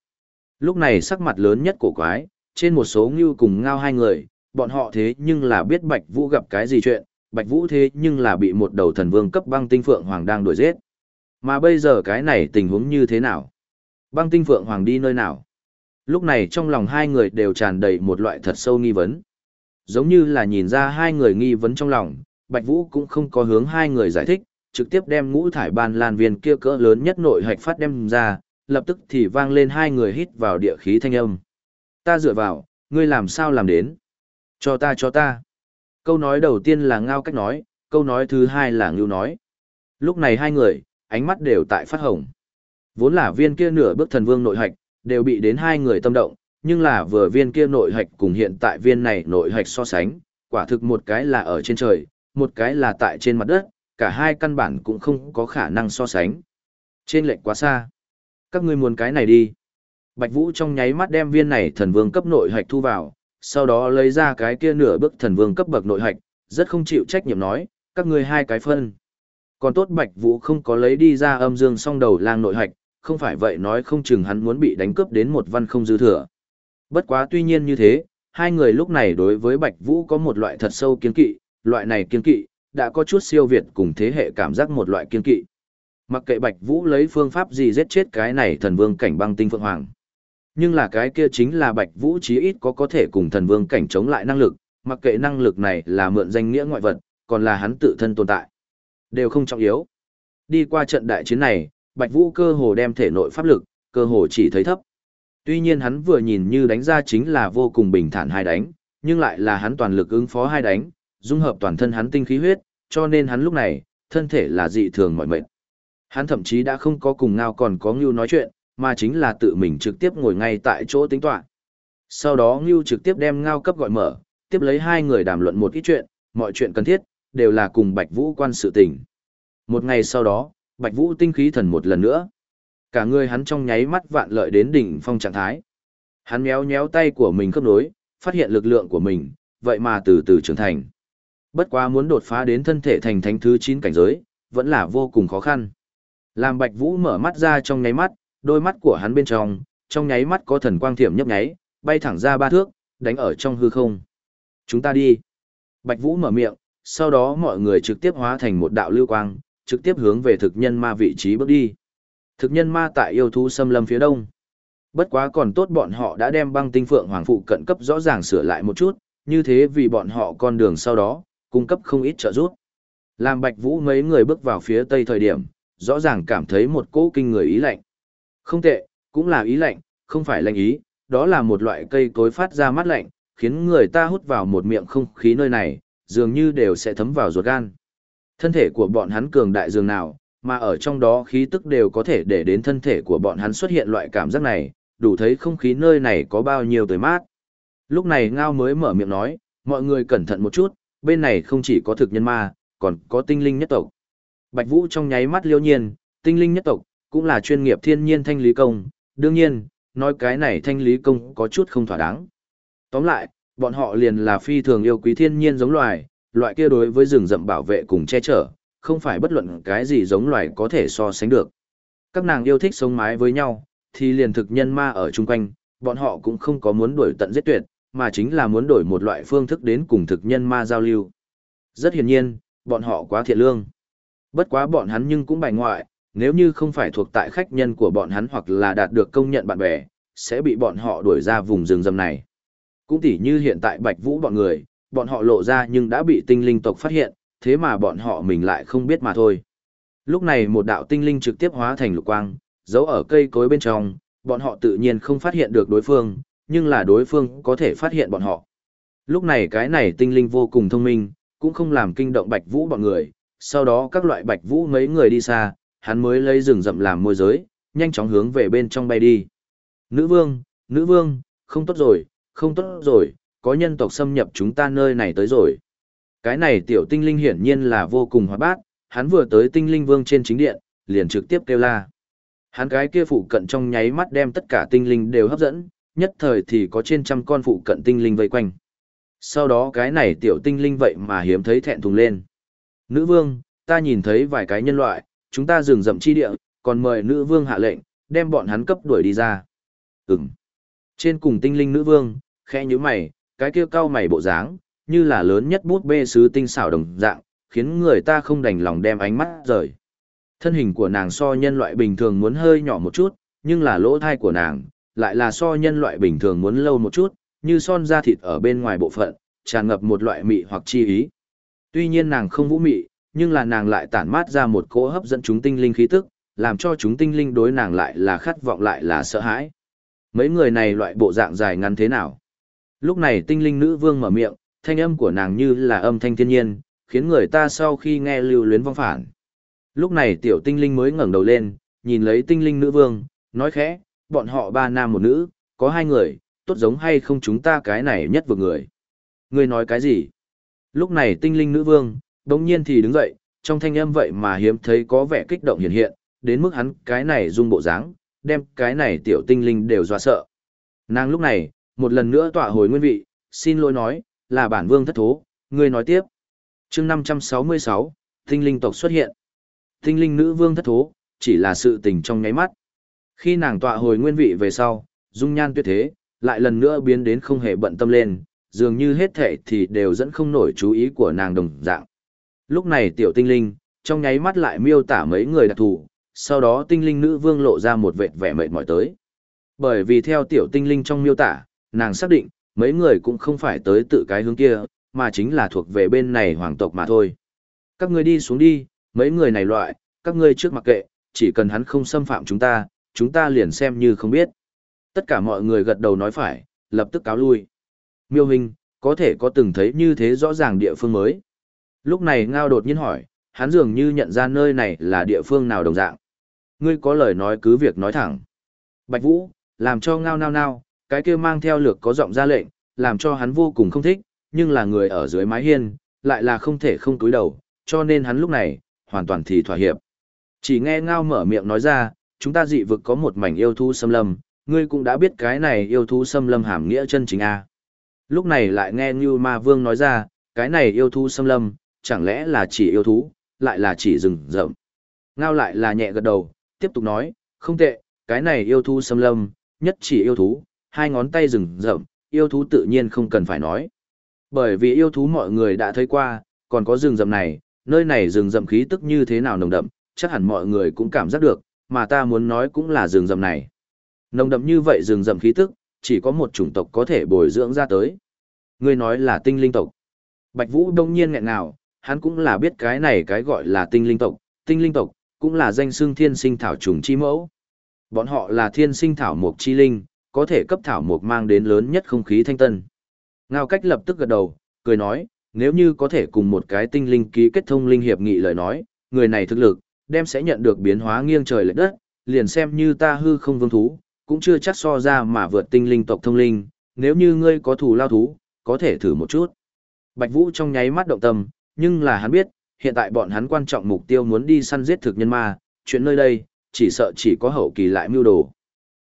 Lúc này sắc mặt lớn nhất cổ quái, trên một số ngưu cùng ngao hai người, bọn họ thế nhưng là biết Bạch Vũ gặp cái gì chuyện, Bạch Vũ thế nhưng là bị một đầu thần vương cấp băng tinh phượng hoàng đang đuổi giết. Mà bây giờ cái này tình huống như thế nào? Băng tinh phượng hoàng đi nơi nào? Lúc này trong lòng hai người đều tràn đầy một loại thật sâu nghi vấn. Giống như là nhìn ra hai người nghi vấn trong lòng, Bạch Vũ cũng không có hướng hai người giải thích, trực tiếp đem ngũ thải ban lan viên kia cỡ lớn nhất nội hạch phát đem ra, lập tức thì vang lên hai người hít vào địa khí thanh âm. Ta dựa vào, ngươi làm sao làm đến? Cho ta cho ta. Câu nói đầu tiên là ngao cách nói, câu nói thứ hai là ngưu nói. Lúc này hai người, ánh mắt đều tại phát hồng. Vốn là viên kia nửa bước thần vương nội hạch, đều bị đến hai người tâm động, nhưng là vừa viên kia nội hạch cùng hiện tại viên này nội hạch so sánh, quả thực một cái là ở trên trời, một cái là tại trên mặt đất, cả hai căn bản cũng không có khả năng so sánh. Trên lệch quá xa. Các ngươi muốn cái này đi. Bạch Vũ trong nháy mắt đem viên này thần vương cấp nội hạch thu vào, sau đó lấy ra cái kia nửa bức thần vương cấp bậc nội hạch, rất không chịu trách nhiệm nói, các ngươi hai cái phân. Còn tốt Bạch Vũ không có lấy đi ra âm dương song đầu lang nội hạch, không phải vậy nói không chừng hắn muốn bị đánh cướp đến một văn không dư thừa. Bất quá tuy nhiên như thế, hai người lúc này đối với Bạch Vũ có một loại thật sâu kiên kỵ, loại này kiên kỵ, đã có chút siêu việt cùng thế hệ cảm giác một loại kiên kỵ. Mặc kệ Bạch Vũ lấy phương pháp gì giết chết cái này thần vương cảnh băng tinh phượng hoàng. Nhưng là cái kia chính là Bạch Vũ chí ít có có thể cùng thần vương cảnh chống lại năng lực, mặc kệ năng lực này là mượn danh nghĩa ngoại vật, còn là hắn tự thân tồn tại. Đều không trọng yếu. Đi qua trận đại chiến này, Bạch Vũ cơ hồ đem thể nội pháp lực, cơ hồ chỉ thấy thấp. Tuy nhiên hắn vừa nhìn như đánh ra chính là vô cùng bình thản hai đánh, nhưng lại là hắn toàn lực ứng phó hai đánh, dung hợp toàn thân hắn tinh khí huyết, cho nên hắn lúc này, thân thể là dị thường mỏi mệt. Hắn thậm chí đã không có cùng ngao còn có Ngưu nói chuyện, mà chính là tự mình trực tiếp ngồi ngay tại chỗ tính toán. Sau đó Ngưu trực tiếp đem ngao cấp gọi mở, tiếp lấy hai người đàm luận một ít chuyện, mọi chuyện cần thiết, đều là cùng Bạch Vũ quan sự tình. Một ngày sau đó, Bạch Vũ tinh khí thần một lần nữa. Cả người hắn trong nháy mắt vạn lợi đến đỉnh phong trạng thái. Hắn méo méo tay của mình khớp nối, phát hiện lực lượng của mình, vậy mà từ từ trưởng thành. Bất quá muốn đột phá đến thân thể thành thánh thứ 9 cảnh giới, vẫn là vô cùng khó khăn. Làm Bạch Vũ mở mắt ra trong nháy mắt, đôi mắt của hắn bên trong, trong nháy mắt có thần quang thiểm nhấp nháy, bay thẳng ra ba thước, đánh ở trong hư không. Chúng ta đi. Bạch Vũ mở miệng, sau đó mọi người trực tiếp hóa thành một đạo lưu quang, trực tiếp hướng về thực nhân ma vị trí bước đi. Thực nhân ma tại yêu thú xâm lâm phía đông. Bất quá còn tốt bọn họ đã đem băng tinh phượng hoàng phụ cận cấp rõ ràng sửa lại một chút, như thế vì bọn họ con đường sau đó, cung cấp không ít trợ giúp. Làm Bạch Vũ mấy người bước vào phía tây thời điểm, rõ ràng cảm thấy một cỗ kinh người ý lạnh. Không tệ, cũng là ý lạnh, không phải lạnh ý, đó là một loại cây cối phát ra mát lạnh, khiến người ta hút vào một miệng không khí nơi này, dường như đều sẽ thấm vào ruột gan. Thân thể của bọn hắn cường đại dường nào, mà ở trong đó khí tức đều có thể để đến thân thể của bọn hắn xuất hiện loại cảm giác này, đủ thấy không khí nơi này có bao nhiêu tươi mát. Lúc này Ngao mới mở miệng nói, mọi người cẩn thận một chút, bên này không chỉ có thực nhân ma, còn có tinh linh nhất tộc. Bạch Vũ trong nháy mắt liêu nhiên, tinh linh nhất tộc, cũng là chuyên nghiệp thiên nhiên thanh lý công, đương nhiên, nói cái này thanh lý công có chút không thỏa đáng. Tóm lại, bọn họ liền là phi thường yêu quý thiên nhiên giống loài, loại kia đối với rừng rậm bảo vệ cùng che chở, không phải bất luận cái gì giống loài có thể so sánh được. Các nàng yêu thích sống mái với nhau, thì liền thực nhân ma ở chung quanh, bọn họ cũng không có muốn đuổi tận giết tuyệt, mà chính là muốn đổi một loại phương thức đến cùng thực nhân ma giao lưu. Rất hiển nhiên, bọn họ quá thiện lương. Bất quá bọn hắn nhưng cũng bài ngoại, nếu như không phải thuộc tại khách nhân của bọn hắn hoặc là đạt được công nhận bạn bè, sẽ bị bọn họ đuổi ra vùng rừng rầm này. Cũng tỉ như hiện tại Bạch Vũ bọn người, bọn họ lộ ra nhưng đã bị tinh linh tộc phát hiện, thế mà bọn họ mình lại không biết mà thôi. Lúc này một đạo tinh linh trực tiếp hóa thành lục quang, giấu ở cây cối bên trong, bọn họ tự nhiên không phát hiện được đối phương, nhưng là đối phương có thể phát hiện bọn họ. Lúc này cái này tinh linh vô cùng thông minh, cũng không làm kinh động Bạch Vũ bọn người, sau đó các loại Bạch Vũ mấy người đi xa, hắn mới lấy rừng rậm làm môi giới, nhanh chóng hướng về bên trong bay đi. Nữ vương, nữ vương, không tốt rồi, không tốt rồi, có nhân tộc xâm nhập chúng ta nơi này tới rồi. Cái này tiểu tinh linh hiển nhiên là vô cùng hoạt bát, hắn vừa tới tinh linh vương trên chính điện, liền trực tiếp kêu la. Hắn cái kia phụ cận trong nháy mắt đem tất cả tinh linh đều hấp dẫn, nhất thời thì có trên trăm con phụ cận tinh linh vây quanh. Sau đó cái này tiểu tinh linh vậy mà hiếm thấy thẹn thùng lên. Nữ vương, ta nhìn thấy vài cái nhân loại, chúng ta dừng dậm chi địa, còn mời nữ vương hạ lệnh, đem bọn hắn cấp đuổi đi ra. Ừm. Trên cùng tinh linh nữ vương, khẽ như mày, cái kia cao mày bộ dáng, như là lớn nhất bút bê sứ tinh xảo đồng dạng, khiến người ta không đành lòng đem ánh mắt rời. Thân hình của nàng so nhân loại bình thường muốn hơi nhỏ một chút, nhưng là lỗ thai của nàng, lại là so nhân loại bình thường muốn lâu một chút, như son da thịt ở bên ngoài bộ phận, tràn ngập một loại mị hoặc chi ý. Tuy nhiên nàng không vũ mị, nhưng là nàng lại tản mát ra một cỗ hấp dẫn chúng tinh linh khí tức, làm cho chúng tinh linh đối nàng lại là khát vọng lại là sợ hãi. Mấy người này loại bộ dạng dài ngắn thế nào? Lúc này tinh linh nữ vương mở miệng, thanh âm của nàng như là âm thanh thiên nhiên, khiến người ta sau khi nghe lưu luyến vong phản. Lúc này tiểu tinh linh mới ngẩng đầu lên, nhìn lấy tinh linh nữ vương, nói khẽ, bọn họ ba nam một nữ, có hai người, tốt giống hay không chúng ta cái này nhất vừa người. Người nói cái gì? Lúc này tinh linh nữ vương, đồng nhiên thì đứng dậy, trong thanh âm vậy mà hiếm thấy có vẻ kích động hiện hiện, đến mức hắn cái này rung bộ dáng, đem cái này tiểu tinh linh đều dọa sợ. Nàng lúc này, một lần nữa tỏa hồi nguyên vị, xin lỗi nói, là bản vương thất thố, ngươi nói tiếp. chương 566, tinh linh tộc xuất hiện. Tinh linh nữ vương thất thố, chỉ là sự tình trong nháy mắt. Khi nàng tọa hồi nguyên vị về sau, dung nhan tuyệt thế, lại lần nữa biến đến không hề bận tâm lên, dường như hết thể thì đều dẫn không nổi chú ý của nàng đồng dạng. Lúc này tiểu tinh linh, trong nháy mắt lại miêu tả mấy người đặc thù, sau đó tinh linh nữ vương lộ ra một vệt vẻ mệt mỏi tới. Bởi vì theo tiểu tinh linh trong miêu tả, nàng xác định, mấy người cũng không phải tới tự cái hướng kia, mà chính là thuộc về bên này hoàng tộc mà thôi. Các ngươi đi xuống đi, mấy người này loại, các ngươi trước mặc kệ, chỉ cần hắn không xâm phạm chúng ta, chúng ta liền xem như không biết. Tất cả mọi người gật đầu nói phải, lập tức cáo lui. Miêu hình, có thể có từng thấy như thế rõ ràng địa phương mới. Lúc này Ngao đột nhiên hỏi, hắn dường như nhận ra nơi này là địa phương nào đồng dạng. Ngươi có lời nói cứ việc nói thẳng. Bạch Vũ, làm cho Ngao nao nao, cái kia mang theo lược có giọng ra lệnh, làm cho hắn vô cùng không thích, nhưng là người ở dưới mái hiên, lại là không thể không túi đầu, cho nên hắn lúc này, hoàn toàn thì thỏa hiệp. Chỉ nghe Ngao mở miệng nói ra, chúng ta dị vực có một mảnh yêu thú xâm lâm, ngươi cũng đã biết cái này yêu thú xâm lâm hàm nghĩa chân chính a. Lúc này lại nghe Như Ma Vương nói ra, cái này yêu thú xâm lâm, chẳng lẽ là chỉ yêu thú, lại là chỉ rừng rậm. Ngao lại là nhẹ gật đầu, tiếp tục nói, không tệ, cái này yêu thú xâm lâm, nhất chỉ yêu thú, hai ngón tay rừng rậm, yêu thú tự nhiên không cần phải nói. Bởi vì yêu thú mọi người đã thấy qua, còn có rừng rậm này, nơi này rừng rậm khí tức như thế nào nồng đậm, chắc hẳn mọi người cũng cảm giác được, mà ta muốn nói cũng là rừng rậm này. Nồng đậm như vậy rừng rậm khí tức, chỉ có một chủng tộc có thể bồi dưỡng ra tới. Ngươi nói là tinh linh tộc. Bạch Vũ đông nhiên nghẹn ngào, hắn cũng là biết cái này cái gọi là tinh linh tộc, tinh linh tộc, cũng là danh xưng thiên sinh thảo trùng chi mẫu. Bọn họ là thiên sinh thảo mục chi linh, có thể cấp thảo mục mang đến lớn nhất không khí thanh tân. Ngao cách lập tức gật đầu, cười nói, nếu như có thể cùng một cái tinh linh ký kết thông linh hiệp nghị lời nói, người này thực lực, đem sẽ nhận được biến hóa nghiêng trời lệch đất, liền xem như ta hư không vương thú, cũng chưa chắc so ra mà vượt tinh linh tộc thông linh, nếu như ngươi có thù lao thú, có thể thử một chút. Bạch Vũ trong nháy mắt động tâm, nhưng là hắn biết, hiện tại bọn hắn quan trọng mục tiêu muốn đi săn giết thực nhân ma, chuyện nơi đây, chỉ sợ chỉ có hậu kỳ lại mưu đồ.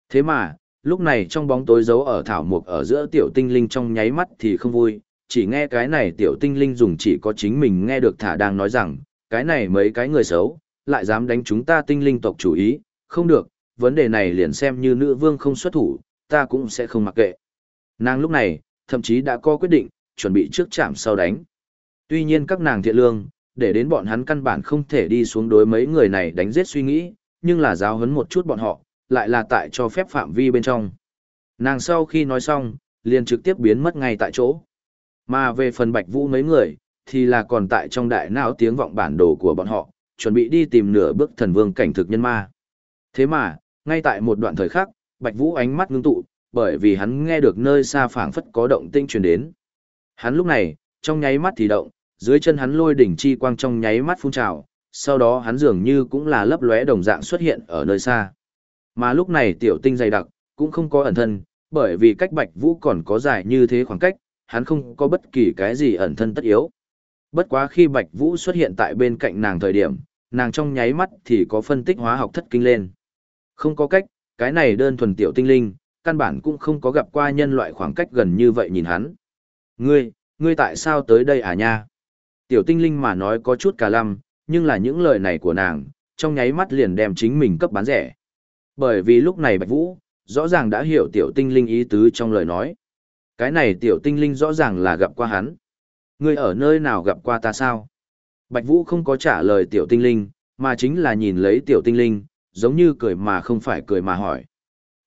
Thế mà, lúc này trong bóng tối giấu ở thảo mục ở giữa tiểu tinh linh trong nháy mắt thì không vui, chỉ nghe cái này tiểu tinh linh dùng chỉ có chính mình nghe được thả đang nói rằng, cái này mấy cái người xấu, lại dám đánh chúng ta tinh linh tộc chủ ý, không được, vấn đề này liền xem như nữ vương không xuất thủ, ta cũng sẽ không mặc kệ. Nàng lúc này, thậm chí đã có quyết định, chuẩn bị trước chạm sau đánh. Tuy nhiên các nàng thiện lương, để đến bọn hắn căn bản không thể đi xuống đối mấy người này đánh giết suy nghĩ, nhưng là giáo huấn một chút bọn họ, lại là tại cho phép phạm vi bên trong. Nàng sau khi nói xong, liền trực tiếp biến mất ngay tại chỗ. Mà về phần bạch vũ mấy người, thì là còn tại trong đại não tiếng vọng bản đồ của bọn họ, chuẩn bị đi tìm nửa bước thần vương cảnh thực nhân ma. Thế mà, ngay tại một đoạn thời khắc, bạch vũ ánh mắt ngưng tụ, bởi vì hắn nghe được nơi xa phảng phất có động tinh truyền đến. Hắn lúc này, trong nháy mắt thì động, dưới chân hắn lôi đỉnh chi quang trong nháy mắt phun trào, sau đó hắn dường như cũng là lấp lóe đồng dạng xuất hiện ở nơi xa. Mà lúc này tiểu tinh dày đặc, cũng không có ẩn thân, bởi vì cách Bạch Vũ còn có dài như thế khoảng cách, hắn không có bất kỳ cái gì ẩn thân tất yếu. Bất quá khi Bạch Vũ xuất hiện tại bên cạnh nàng thời điểm, nàng trong nháy mắt thì có phân tích hóa học thất kinh lên. Không có cách, cái này đơn thuần tiểu tinh linh, căn bản cũng không có gặp qua nhân loại khoảng cách gần như vậy nhìn hắn. Ngươi, ngươi tại sao tới đây à nha? Tiểu tinh linh mà nói có chút cả lăm, nhưng là những lời này của nàng, trong nháy mắt liền đem chính mình cấp bán rẻ. Bởi vì lúc này Bạch Vũ, rõ ràng đã hiểu tiểu tinh linh ý tứ trong lời nói. Cái này tiểu tinh linh rõ ràng là gặp qua hắn. Ngươi ở nơi nào gặp qua ta sao? Bạch Vũ không có trả lời tiểu tinh linh, mà chính là nhìn lấy tiểu tinh linh, giống như cười mà không phải cười mà hỏi.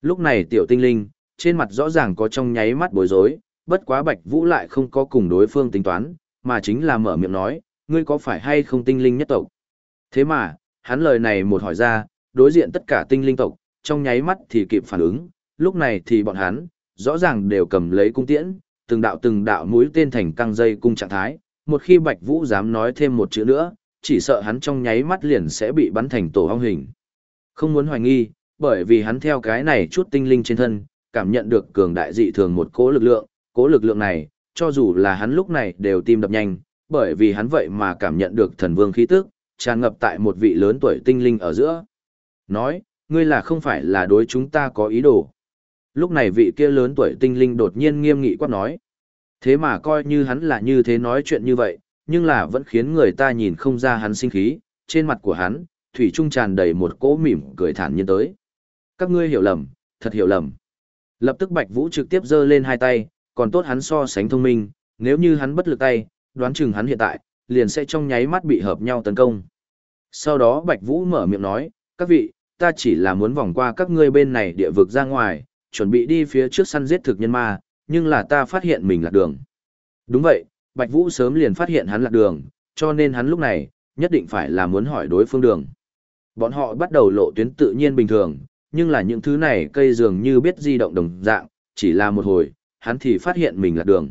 Lúc này tiểu tinh linh, trên mặt rõ ràng có trong nháy mắt bối rối, bất quá Bạch Vũ lại không có cùng đối phương tính toán, mà chính là mở miệng nói, ngươi có phải hay không tinh linh nhất tộc? Thế mà, hắn lời này một hỏi ra, đối diện tất cả tinh linh tộc, trong nháy mắt thì kịp phản ứng, lúc này thì bọn hắn, rõ ràng đều cầm lấy cung tiễn, từng đạo từng đạo mũi tên thành căng dây cung trạng thái, một khi Bạch Vũ dám nói thêm một chữ nữa, chỉ sợ hắn trong nháy mắt liền sẽ bị bắn thành tổ ong hình. Không muốn hoài nghi, bởi vì hắn theo cái này chút tinh linh trên thân, cảm nhận được cường đại dị thường một cỗ lực lượng, cố lực lượng này, cho dù là hắn lúc này đều tim đập nhanh, bởi vì hắn vậy mà cảm nhận được thần vương khí tức, tràn ngập tại một vị lớn tuổi tinh linh ở giữa. Nói, ngươi là không phải là đối chúng ta có ý đồ. Lúc này vị kia lớn tuổi tinh linh đột nhiên nghiêm nghị quát nói. Thế mà coi như hắn là như thế nói chuyện như vậy, nhưng là vẫn khiến người ta nhìn không ra hắn sinh khí, trên mặt của hắn, thủy trung tràn đầy một cỗ mỉm cười thản nhiên tới. Các ngươi hiểu lầm, thật hiểu lầm. Lập tức Bạch Vũ trực tiếp giơ lên hai tay, còn tốt hắn so sánh thông minh, nếu như hắn bất lực tay, đoán chừng hắn hiện tại, liền sẽ trong nháy mắt bị hợp nhau tấn công. Sau đó Bạch Vũ mở miệng nói, các vị, ta chỉ là muốn vòng qua các ngươi bên này địa vực ra ngoài, chuẩn bị đi phía trước săn giết thực nhân ma, nhưng là ta phát hiện mình lạc đường. Đúng vậy, Bạch Vũ sớm liền phát hiện hắn lạc đường, cho nên hắn lúc này, nhất định phải là muốn hỏi đối phương đường. Bọn họ bắt đầu lộ tuyến tự nhiên bình thường, nhưng là những thứ này cây dường như biết di động đồng dạng, chỉ là một hồi, hắn thì phát hiện mình lạc đường.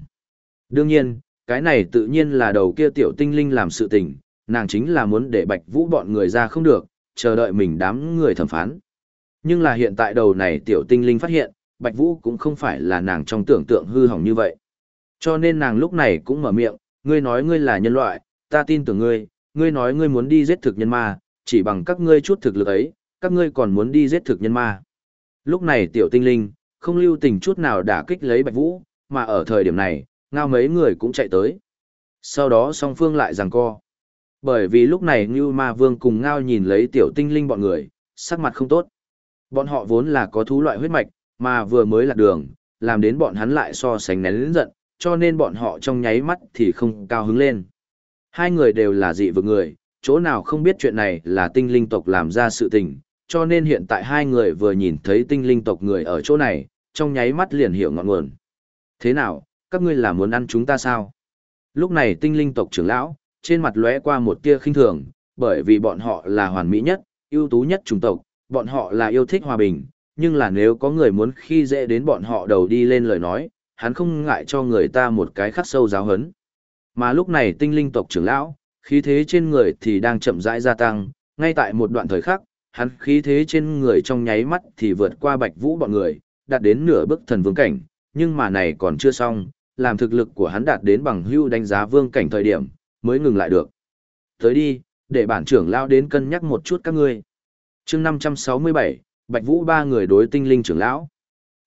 Đương nhiên, cái này tự nhiên là đầu kia tiểu tinh linh làm sự tình, nàng chính là muốn để Bạch Vũ bọn người ra không được, chờ đợi mình đám người thẩm phán. Nhưng là hiện tại đầu này tiểu tinh linh phát hiện, Bạch Vũ cũng không phải là nàng trong tưởng tượng hư hỏng như vậy. Cho nên nàng lúc này cũng mở miệng, ngươi nói ngươi là nhân loại, ta tin tưởng ngươi, ngươi nói ngươi muốn đi giết thực nhân ma, chỉ bằng các ngươi chút thực lực ấy, các ngươi còn muốn đi giết thực nhân ma. Lúc này tiểu tinh linh, không lưu tình chút nào đả kích lấy Bạch Vũ, mà ở thời điểm này, ngao mấy người cũng chạy tới. Sau đó song phương lại giằng co. Bởi vì lúc này Ngưu Ma Vương cùng ngao nhìn lấy tiểu tinh linh bọn người, sắc mặt không tốt. Bọn họ vốn là có thú loại huyết mạch, mà vừa mới lạc đường, làm đến bọn hắn lại so sánh nén lĩnh giận, cho nên bọn họ trong nháy mắt thì không cao hứng lên. Hai người đều là dị vực người, chỗ nào không biết chuyện này là tinh linh tộc làm ra sự tình, cho nên hiện tại hai người vừa nhìn thấy tinh linh tộc người ở chỗ này, trong nháy mắt liền hiểu ngọn nguồn. Thế nào, các ngươi là muốn ăn chúng ta sao? Lúc này tinh linh tộc trưởng lão, trên mặt lóe qua một tia khinh thường, bởi vì bọn họ là hoàn mỹ nhất, ưu tú nhất chủng tộc, bọn họ là yêu thích hòa bình, nhưng là nếu có người muốn khi dễ đến bọn họ đầu đi lên lời nói, hắn không ngại cho người ta một cái khắc sâu giáo hấn. Mà lúc này tinh linh tộc trưởng lão, khí thế trên người thì đang chậm rãi gia tăng, ngay tại một đoạn thời khắc, hắn khí thế trên người trong nháy mắt thì vượt qua bạch vũ bọn người, đạt đến nửa bước thần vương cảnh, nhưng mà này còn chưa xong, làm thực lực của hắn đạt đến bằng hưu đánh giá vương cảnh thời điểm, mới ngừng lại được. Tới đi, để bản trưởng lão đến cân nhắc một chút các ngươi. chương 567, Bạch Vũ ba người đối tinh linh trưởng lão.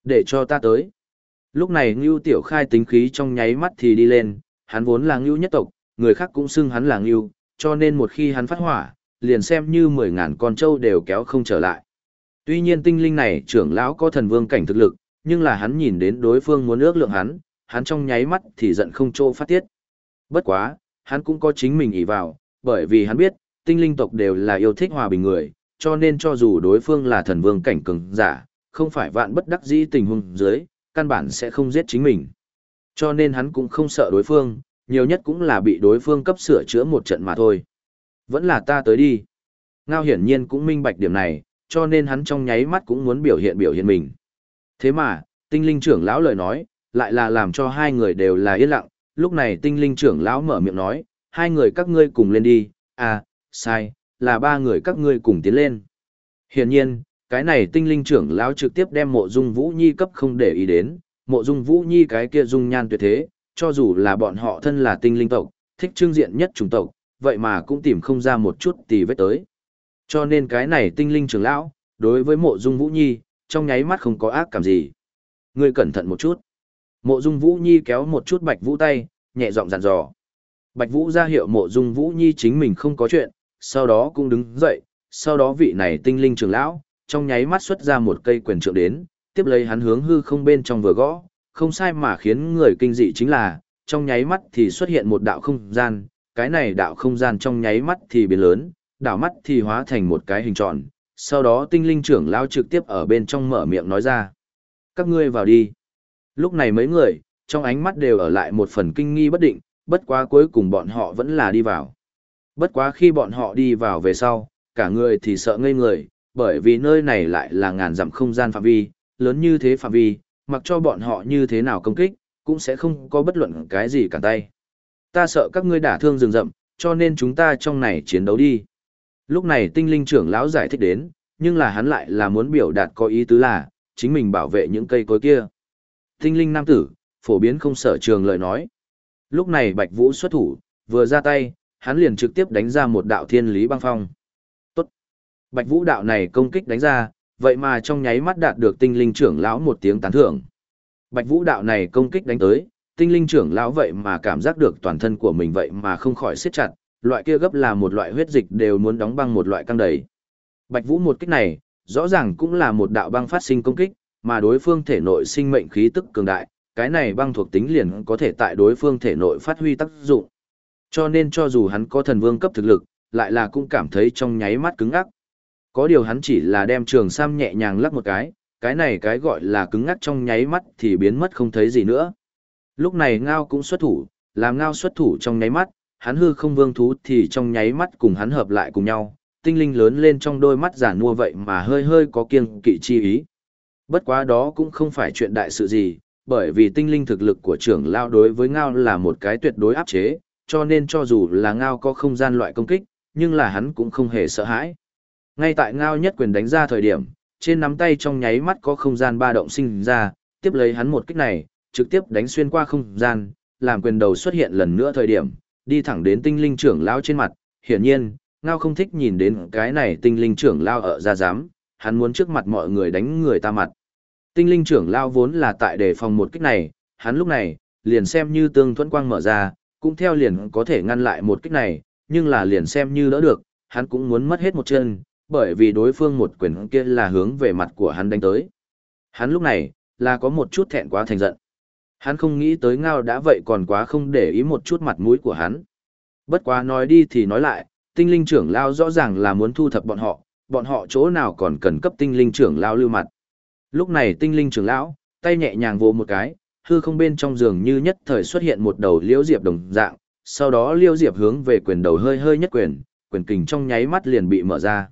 Để cho ta tới. Lúc này Ngưu Tiểu Khai tính khí trong nháy mắt thì đi lên, hắn vốn là Ngưu nhất tộc, người khác cũng xưng hắn là Ngưu, cho nên một khi hắn phát hỏa, liền xem như mười ngàn con trâu đều kéo không trở lại. Tuy nhiên tinh linh này trưởng lão có thần vương cảnh thực lực, nhưng là hắn nhìn đến đối phương muốn ước lượng hắn, hắn trong nháy mắt thì giận không trô phát tiết. Bất quá, hắn cũng có chính mình ý vào, bởi vì hắn biết, tinh linh tộc đều là yêu thích hòa bình người, cho nên cho dù đối phương là thần vương cảnh cường giả, không phải vạn bất đắc dĩ tình huống dưới, căn bản sẽ không giết chính mình. Cho nên hắn cũng không sợ đối phương, nhiều nhất cũng là bị đối phương cấp sửa chữa một trận mà thôi. Vẫn là ta tới đi. Ngao hiển nhiên cũng minh bạch điểm này, cho nên hắn trong nháy mắt cũng muốn biểu hiện biểu hiện mình. Thế mà, tinh linh trưởng lão lời nói, lại là làm cho hai người đều là yên lặng, lúc này tinh linh trưởng lão mở miệng nói, hai người các ngươi cùng lên đi, à, sai, là ba người các ngươi cùng tiến lên. Hiển nhiên, cái này tinh linh trưởng lão trực tiếp đem mộ dung vũ nhi cấp không để ý đến, mộ dung vũ nhi cái kia dung nhan tuyệt thế, cho dù là bọn họ thân là tinh linh tộc, thích trương diện nhất chủng tộc, vậy mà cũng tìm không ra một chút tì vết tới. Cho nên cái này tinh linh trưởng lão, đối với mộ dung vũ nhi, trong nháy mắt không có ác cảm gì. Ngươi cẩn thận một chút. Mộ dung vũ nhi kéo một chút bạch vũ tay, nhẹ giọng dặn dò. Bạch Vũ ra hiệu mộ dung Vũ Nhi chính mình không có chuyện, sau đó cũng đứng dậy, sau đó vị này tinh linh trưởng lão, trong nháy mắt xuất ra một cây quyền trượng đến, tiếp lấy hắn hướng hư không bên trong vừa gõ, không sai mà khiến người kinh dị chính là, trong nháy mắt thì xuất hiện một đạo không gian, cái này đạo không gian trong nháy mắt thì biến lớn, đảo mắt thì hóa thành một cái hình tròn, sau đó tinh linh trưởng lão trực tiếp ở bên trong mở miệng nói ra. Các ngươi vào đi. Lúc này mấy người, trong ánh mắt đều ở lại một phần kinh nghi bất định, bất quá cuối cùng bọn họ vẫn là đi vào. Bất quá khi bọn họ đi vào về sau, cả người thì sợ ngây người, bởi vì nơi này lại là ngàn dặm không gian phạm vi, lớn như thế phạm vi, mặc cho bọn họ như thế nào công kích, cũng sẽ không có bất luận cái gì cả tay. Ta sợ các ngươi đả thương rừng rậm, cho nên chúng ta trong này chiến đấu đi. Lúc này tinh linh trưởng lão giải thích đến, nhưng là hắn lại là muốn biểu đạt có ý tứ là, chính mình bảo vệ những cây cối kia. Tinh linh nam tử, phổ biến không sở trường lời nói. Lúc này Bạch Vũ xuất thủ, vừa ra tay, hắn liền trực tiếp đánh ra một đạo thiên lý băng phong. Tốt. Bạch Vũ đạo này công kích đánh ra, vậy mà trong nháy mắt đạt được tinh linh trưởng lão một tiếng tán thưởng. Bạch Vũ đạo này công kích đánh tới, tinh linh trưởng lão vậy mà cảm giác được toàn thân của mình vậy mà không khỏi siết chặt, loại kia gấp là một loại huyết dịch đều muốn đóng băng một loại căng đầy. Bạch Vũ một kích này, rõ ràng cũng là một đạo băng phát sinh công kích, mà đối phương thể nội sinh mệnh khí tức cường đại, cái này băng thuộc tính liền có thể tại đối phương thể nội phát huy tác dụng. Cho nên cho dù hắn có thần vương cấp thực lực, lại là cũng cảm thấy trong nháy mắt cứng ngắc. Có điều hắn chỉ là đem trường sam nhẹ nhàng lắc một cái, cái này cái gọi là cứng ngắc trong nháy mắt thì biến mất không thấy gì nữa. Lúc này ngao cũng xuất thủ, làm ngao xuất thủ trong nháy mắt, hắn hư không vương thú thì trong nháy mắt cùng hắn hợp lại cùng nhau, tinh linh lớn lên trong đôi mắt giả nua vậy mà hơi hơi có kiêng kỵ chi ý. Bất quá đó cũng không phải chuyện đại sự gì, bởi vì tinh linh thực lực của trưởng lao đối với ngao là một cái tuyệt đối áp chế, cho nên cho dù là ngao có không gian loại công kích, nhưng là hắn cũng không hề sợ hãi. Ngay tại ngao nhất quyền đánh ra thời điểm, trên nắm tay trong nháy mắt có không gian ba động sinh ra, tiếp lấy hắn một kích này, trực tiếp đánh xuyên qua không gian, làm quyền đầu xuất hiện lần nữa thời điểm, đi thẳng đến tinh linh trưởng lao trên mặt, hiển nhiên, ngao không thích nhìn đến cái này tinh linh trưởng lao ở ra giám, hắn muốn trước mặt mọi người đánh người ta mặt. Tinh linh trưởng lao vốn là tại đề phòng một kích này, hắn lúc này, liền xem như tương thuẫn quang mở ra, cũng theo liền có thể ngăn lại một kích này, nhưng là liền xem như đỡ được, hắn cũng muốn mất hết một chân, bởi vì đối phương một quyền kia là hướng về mặt của hắn đánh tới. Hắn lúc này, là có một chút thẹn quá thành giận. Hắn không nghĩ tới ngao đã vậy còn quá không để ý một chút mặt mũi của hắn. Bất quá nói đi thì nói lại, tinh linh trưởng lao rõ ràng là muốn thu thập bọn họ, bọn họ chỗ nào còn cần cấp tinh linh trưởng lao lưu mặt. Lúc này tinh linh trưởng lão, tay nhẹ nhàng vỗ một cái, hư không bên trong giường như nhất thời xuất hiện một đầu liễu diệp đồng dạng, sau đó liễu diệp hướng về quyền đầu hơi hơi nhất quyền, quyền kình trong nháy mắt liền bị mở ra.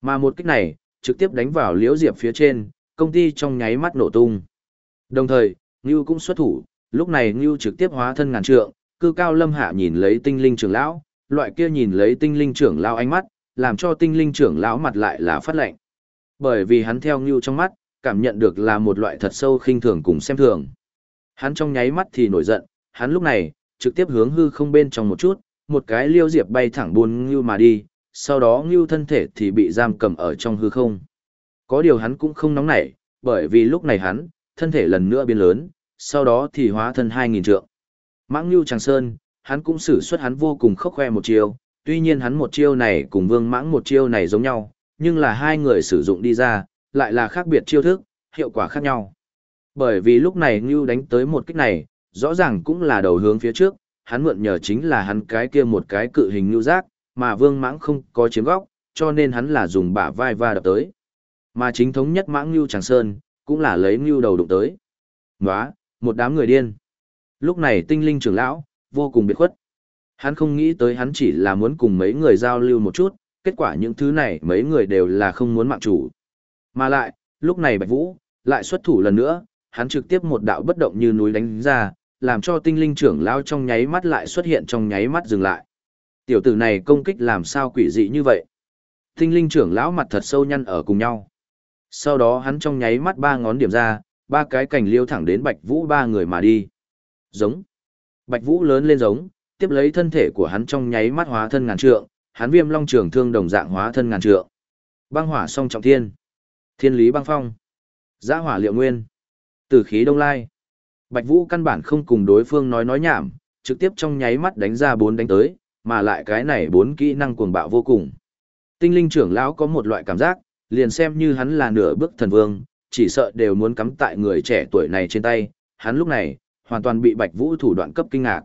Mà một kích này, trực tiếp đánh vào liễu diệp phía trên, công ty trong nháy mắt nổ tung. Đồng thời, Ngưu cũng xuất thủ, lúc này Ngưu trực tiếp hóa thân ngàn trượng, cư cao lâm hạ nhìn lấy tinh linh trưởng lão, loại kia nhìn lấy tinh linh trưởng lão ánh mắt, làm cho tinh linh trưởng lão mặt lại là phát lạnh. Bởi vì hắn theo Ngưu trong mắt, cảm nhận được là một loại thật sâu khinh thường cùng xem thường. Hắn trong nháy mắt thì nổi giận, hắn lúc này, trực tiếp hướng hư không bên trong một chút, một cái liêu diệp bay thẳng buôn Ngưu mà đi, sau đó Ngưu thân thể thì bị giam cầm ở trong hư không. Có điều hắn cũng không nóng nảy, bởi vì lúc này hắn, thân thể lần nữa biến lớn, sau đó thì hóa thân 2.000 trượng. Mãng Ngưu Tràng Sơn, hắn cũng sử xuất hắn vô cùng khốc khoe một chiêu, tuy nhiên hắn một chiêu này cùng Vương Mãng một chiêu này giống nhau, nhưng là hai người sử dụng đi ra, lại là khác biệt chiêu thức, hiệu quả khác nhau. Bởi vì lúc này Ngưu đánh tới một kích này, rõ ràng cũng là đầu hướng phía trước, hắn mượn nhờ chính là hắn cái kia một cái cự hình Ngưu giác, mà Vương Mãng không có chiếm góc, cho nên hắn là dùng bả vai va đập tới. Mà chính thống nhất Mãng Ngưu Tràng Sơn, cũng là lấy Ngưu đầu đụng tới. Nóa, một đám người điên. Lúc này tinh linh trưởng lão, vô cùng biệt khuất. Hắn không nghĩ tới hắn chỉ là muốn cùng mấy người giao lưu một chút, kết quả những thứ này mấy người đều là không muốn mạng chủ. Mà lại, lúc này Bạch Vũ, lại xuất thủ lần nữa, hắn trực tiếp một đạo bất động như núi đánh ra, làm cho tinh linh trưởng lão trong nháy mắt lại xuất hiện trong nháy mắt dừng lại. Tiểu tử này công kích làm sao quỷ dị như vậy? Tinh linh trưởng lão mặt thật sâu nhăn ở cùng nhau. Sau đó hắn trong nháy mắt ba ngón điểm ra, ba cái cành liêu thẳng đến Bạch Vũ ba người mà đi. Giống. Bạch Vũ lớn lên giống, tiếp lấy thân thể của hắn trong nháy mắt hóa thân ngàn trượng, hắn viêm long trường thương đồng dạng hóa thân ngàn trượng. Băng hỏa song trọng thiên. Thiên lý băng phong. Giã hỏa liệu nguyên. Tử khí đông lai. Bạch Vũ căn bản không cùng đối phương nói nói nhảm, trực tiếp trong nháy mắt đánh ra bốn đánh tới, mà lại cái này bốn kỹ năng cuồng bạo vô cùng. Tinh linh trưởng lão có một loại cảm giác, liền xem như hắn là nửa bước thần vương, chỉ sợ đều muốn cắm tại người trẻ tuổi này trên tay, hắn lúc này, hoàn toàn bị Bạch Vũ thủ đoạn cấp kinh ngạc.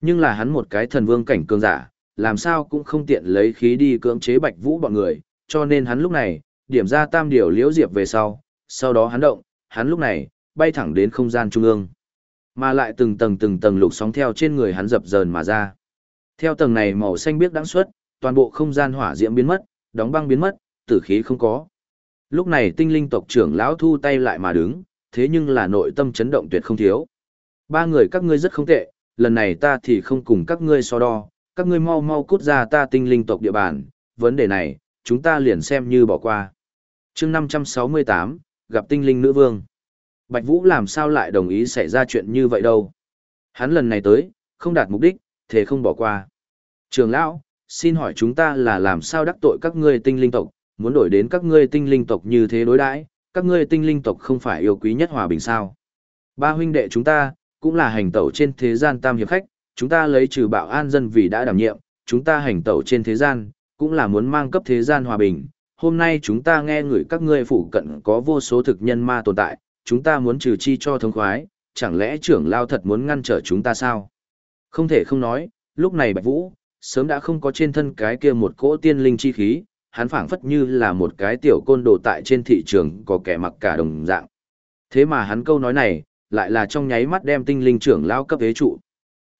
Nhưng là hắn một cái thần vương cảnh cường giả, làm sao cũng không tiện lấy khí đi cưỡng chế Bạch Vũ bọn người, cho nên hắn lúc này, điểm ra tam điều liễu diệp về sau, sau đó hắn động, hắn lúc này, bay thẳng đến không gian trung ương. Mà lại từng tầng từng tầng lục sóng theo trên người hắn dập dờn mà ra. Theo tầng này màu xanh biếc đáng suất, toàn bộ không gian hỏa diễm biến mất, đóng băng biến mất, tử khí không có. Lúc này tinh linh tộc trưởng lão thu tay lại mà đứng, thế nhưng là nội tâm chấn động tuyệt không thiếu. Ba người các ngươi rất không tệ, lần này ta thì không cùng các ngươi so đo, các ngươi mau mau cút ra ta tinh linh tộc địa bàn, vấn đề này, chúng ta liền xem như bỏ qua. chương 568, gặp tinh linh nữ vương. Bạch Vũ làm sao lại đồng ý xảy ra chuyện như vậy đâu. Hắn lần này tới, không đạt mục đích, thế không bỏ qua. Trường lão, xin hỏi chúng ta là làm sao đắc tội các ngươi tinh linh tộc, muốn đổi đến các ngươi tinh linh tộc như thế đối đãi, các ngươi tinh linh tộc không phải yêu quý nhất hòa bình sao? Ba huynh đệ chúng ta, cũng là hành tẩu trên thế gian tam hiệp khách, chúng ta lấy trừ bạo an dân vì đã đảm nhiệm, chúng ta hành tẩu trên thế gian, cũng là muốn mang cấp thế gian hòa bình. Hôm nay chúng ta nghe người các ngươi phụ cận có vô số thực nhân ma tồn tại, chúng ta muốn trừ chi cho thống khoái, chẳng lẽ trưởng lao thật muốn ngăn trở chúng ta sao? Không thể không nói, lúc này Bạch Vũ, sớm đã không có trên thân cái kia một cỗ tiên linh chi khí, hắn phảng phất như là một cái tiểu côn đồ tại trên thị trường có kẻ mặc cả đồng dạng. Thế mà hắn câu nói này, lại là trong nháy mắt đem tinh linh trưởng lão cấp thế trụ.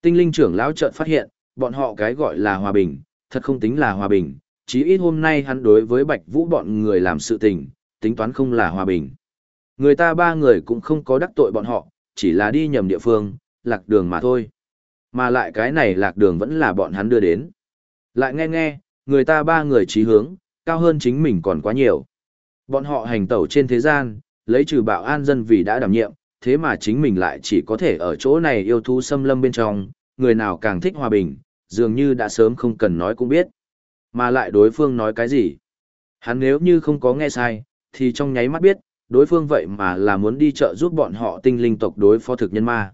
Tinh linh trưởng lão chợt phát hiện, bọn họ cái gọi là hòa bình, thật không tính là hòa bình, chí ít hôm nay hắn đối với Bạch Vũ bọn người làm sự tình, tính toán không là hòa bình. Người ta ba người cũng không có đắc tội bọn họ, chỉ là đi nhầm địa phương, lạc đường mà thôi. Mà lại cái này lạc đường vẫn là bọn hắn đưa đến. Lại nghe nghe, người ta ba người trí hướng, cao hơn chính mình còn quá nhiều. Bọn họ hành tẩu trên thế gian, lấy trừ bạo an dân vì đã đảm nhiệm, thế mà chính mình lại chỉ có thể ở chỗ này yêu thú xâm lâm bên trong, người nào càng thích hòa bình, dường như đã sớm không cần nói cũng biết. Mà lại đối phương nói cái gì? Hắn nếu như không có nghe sai, thì trong nháy mắt biết, đối phương vậy mà là muốn đi chợ giúp bọn họ tinh linh tộc đối phó thực nhân ma.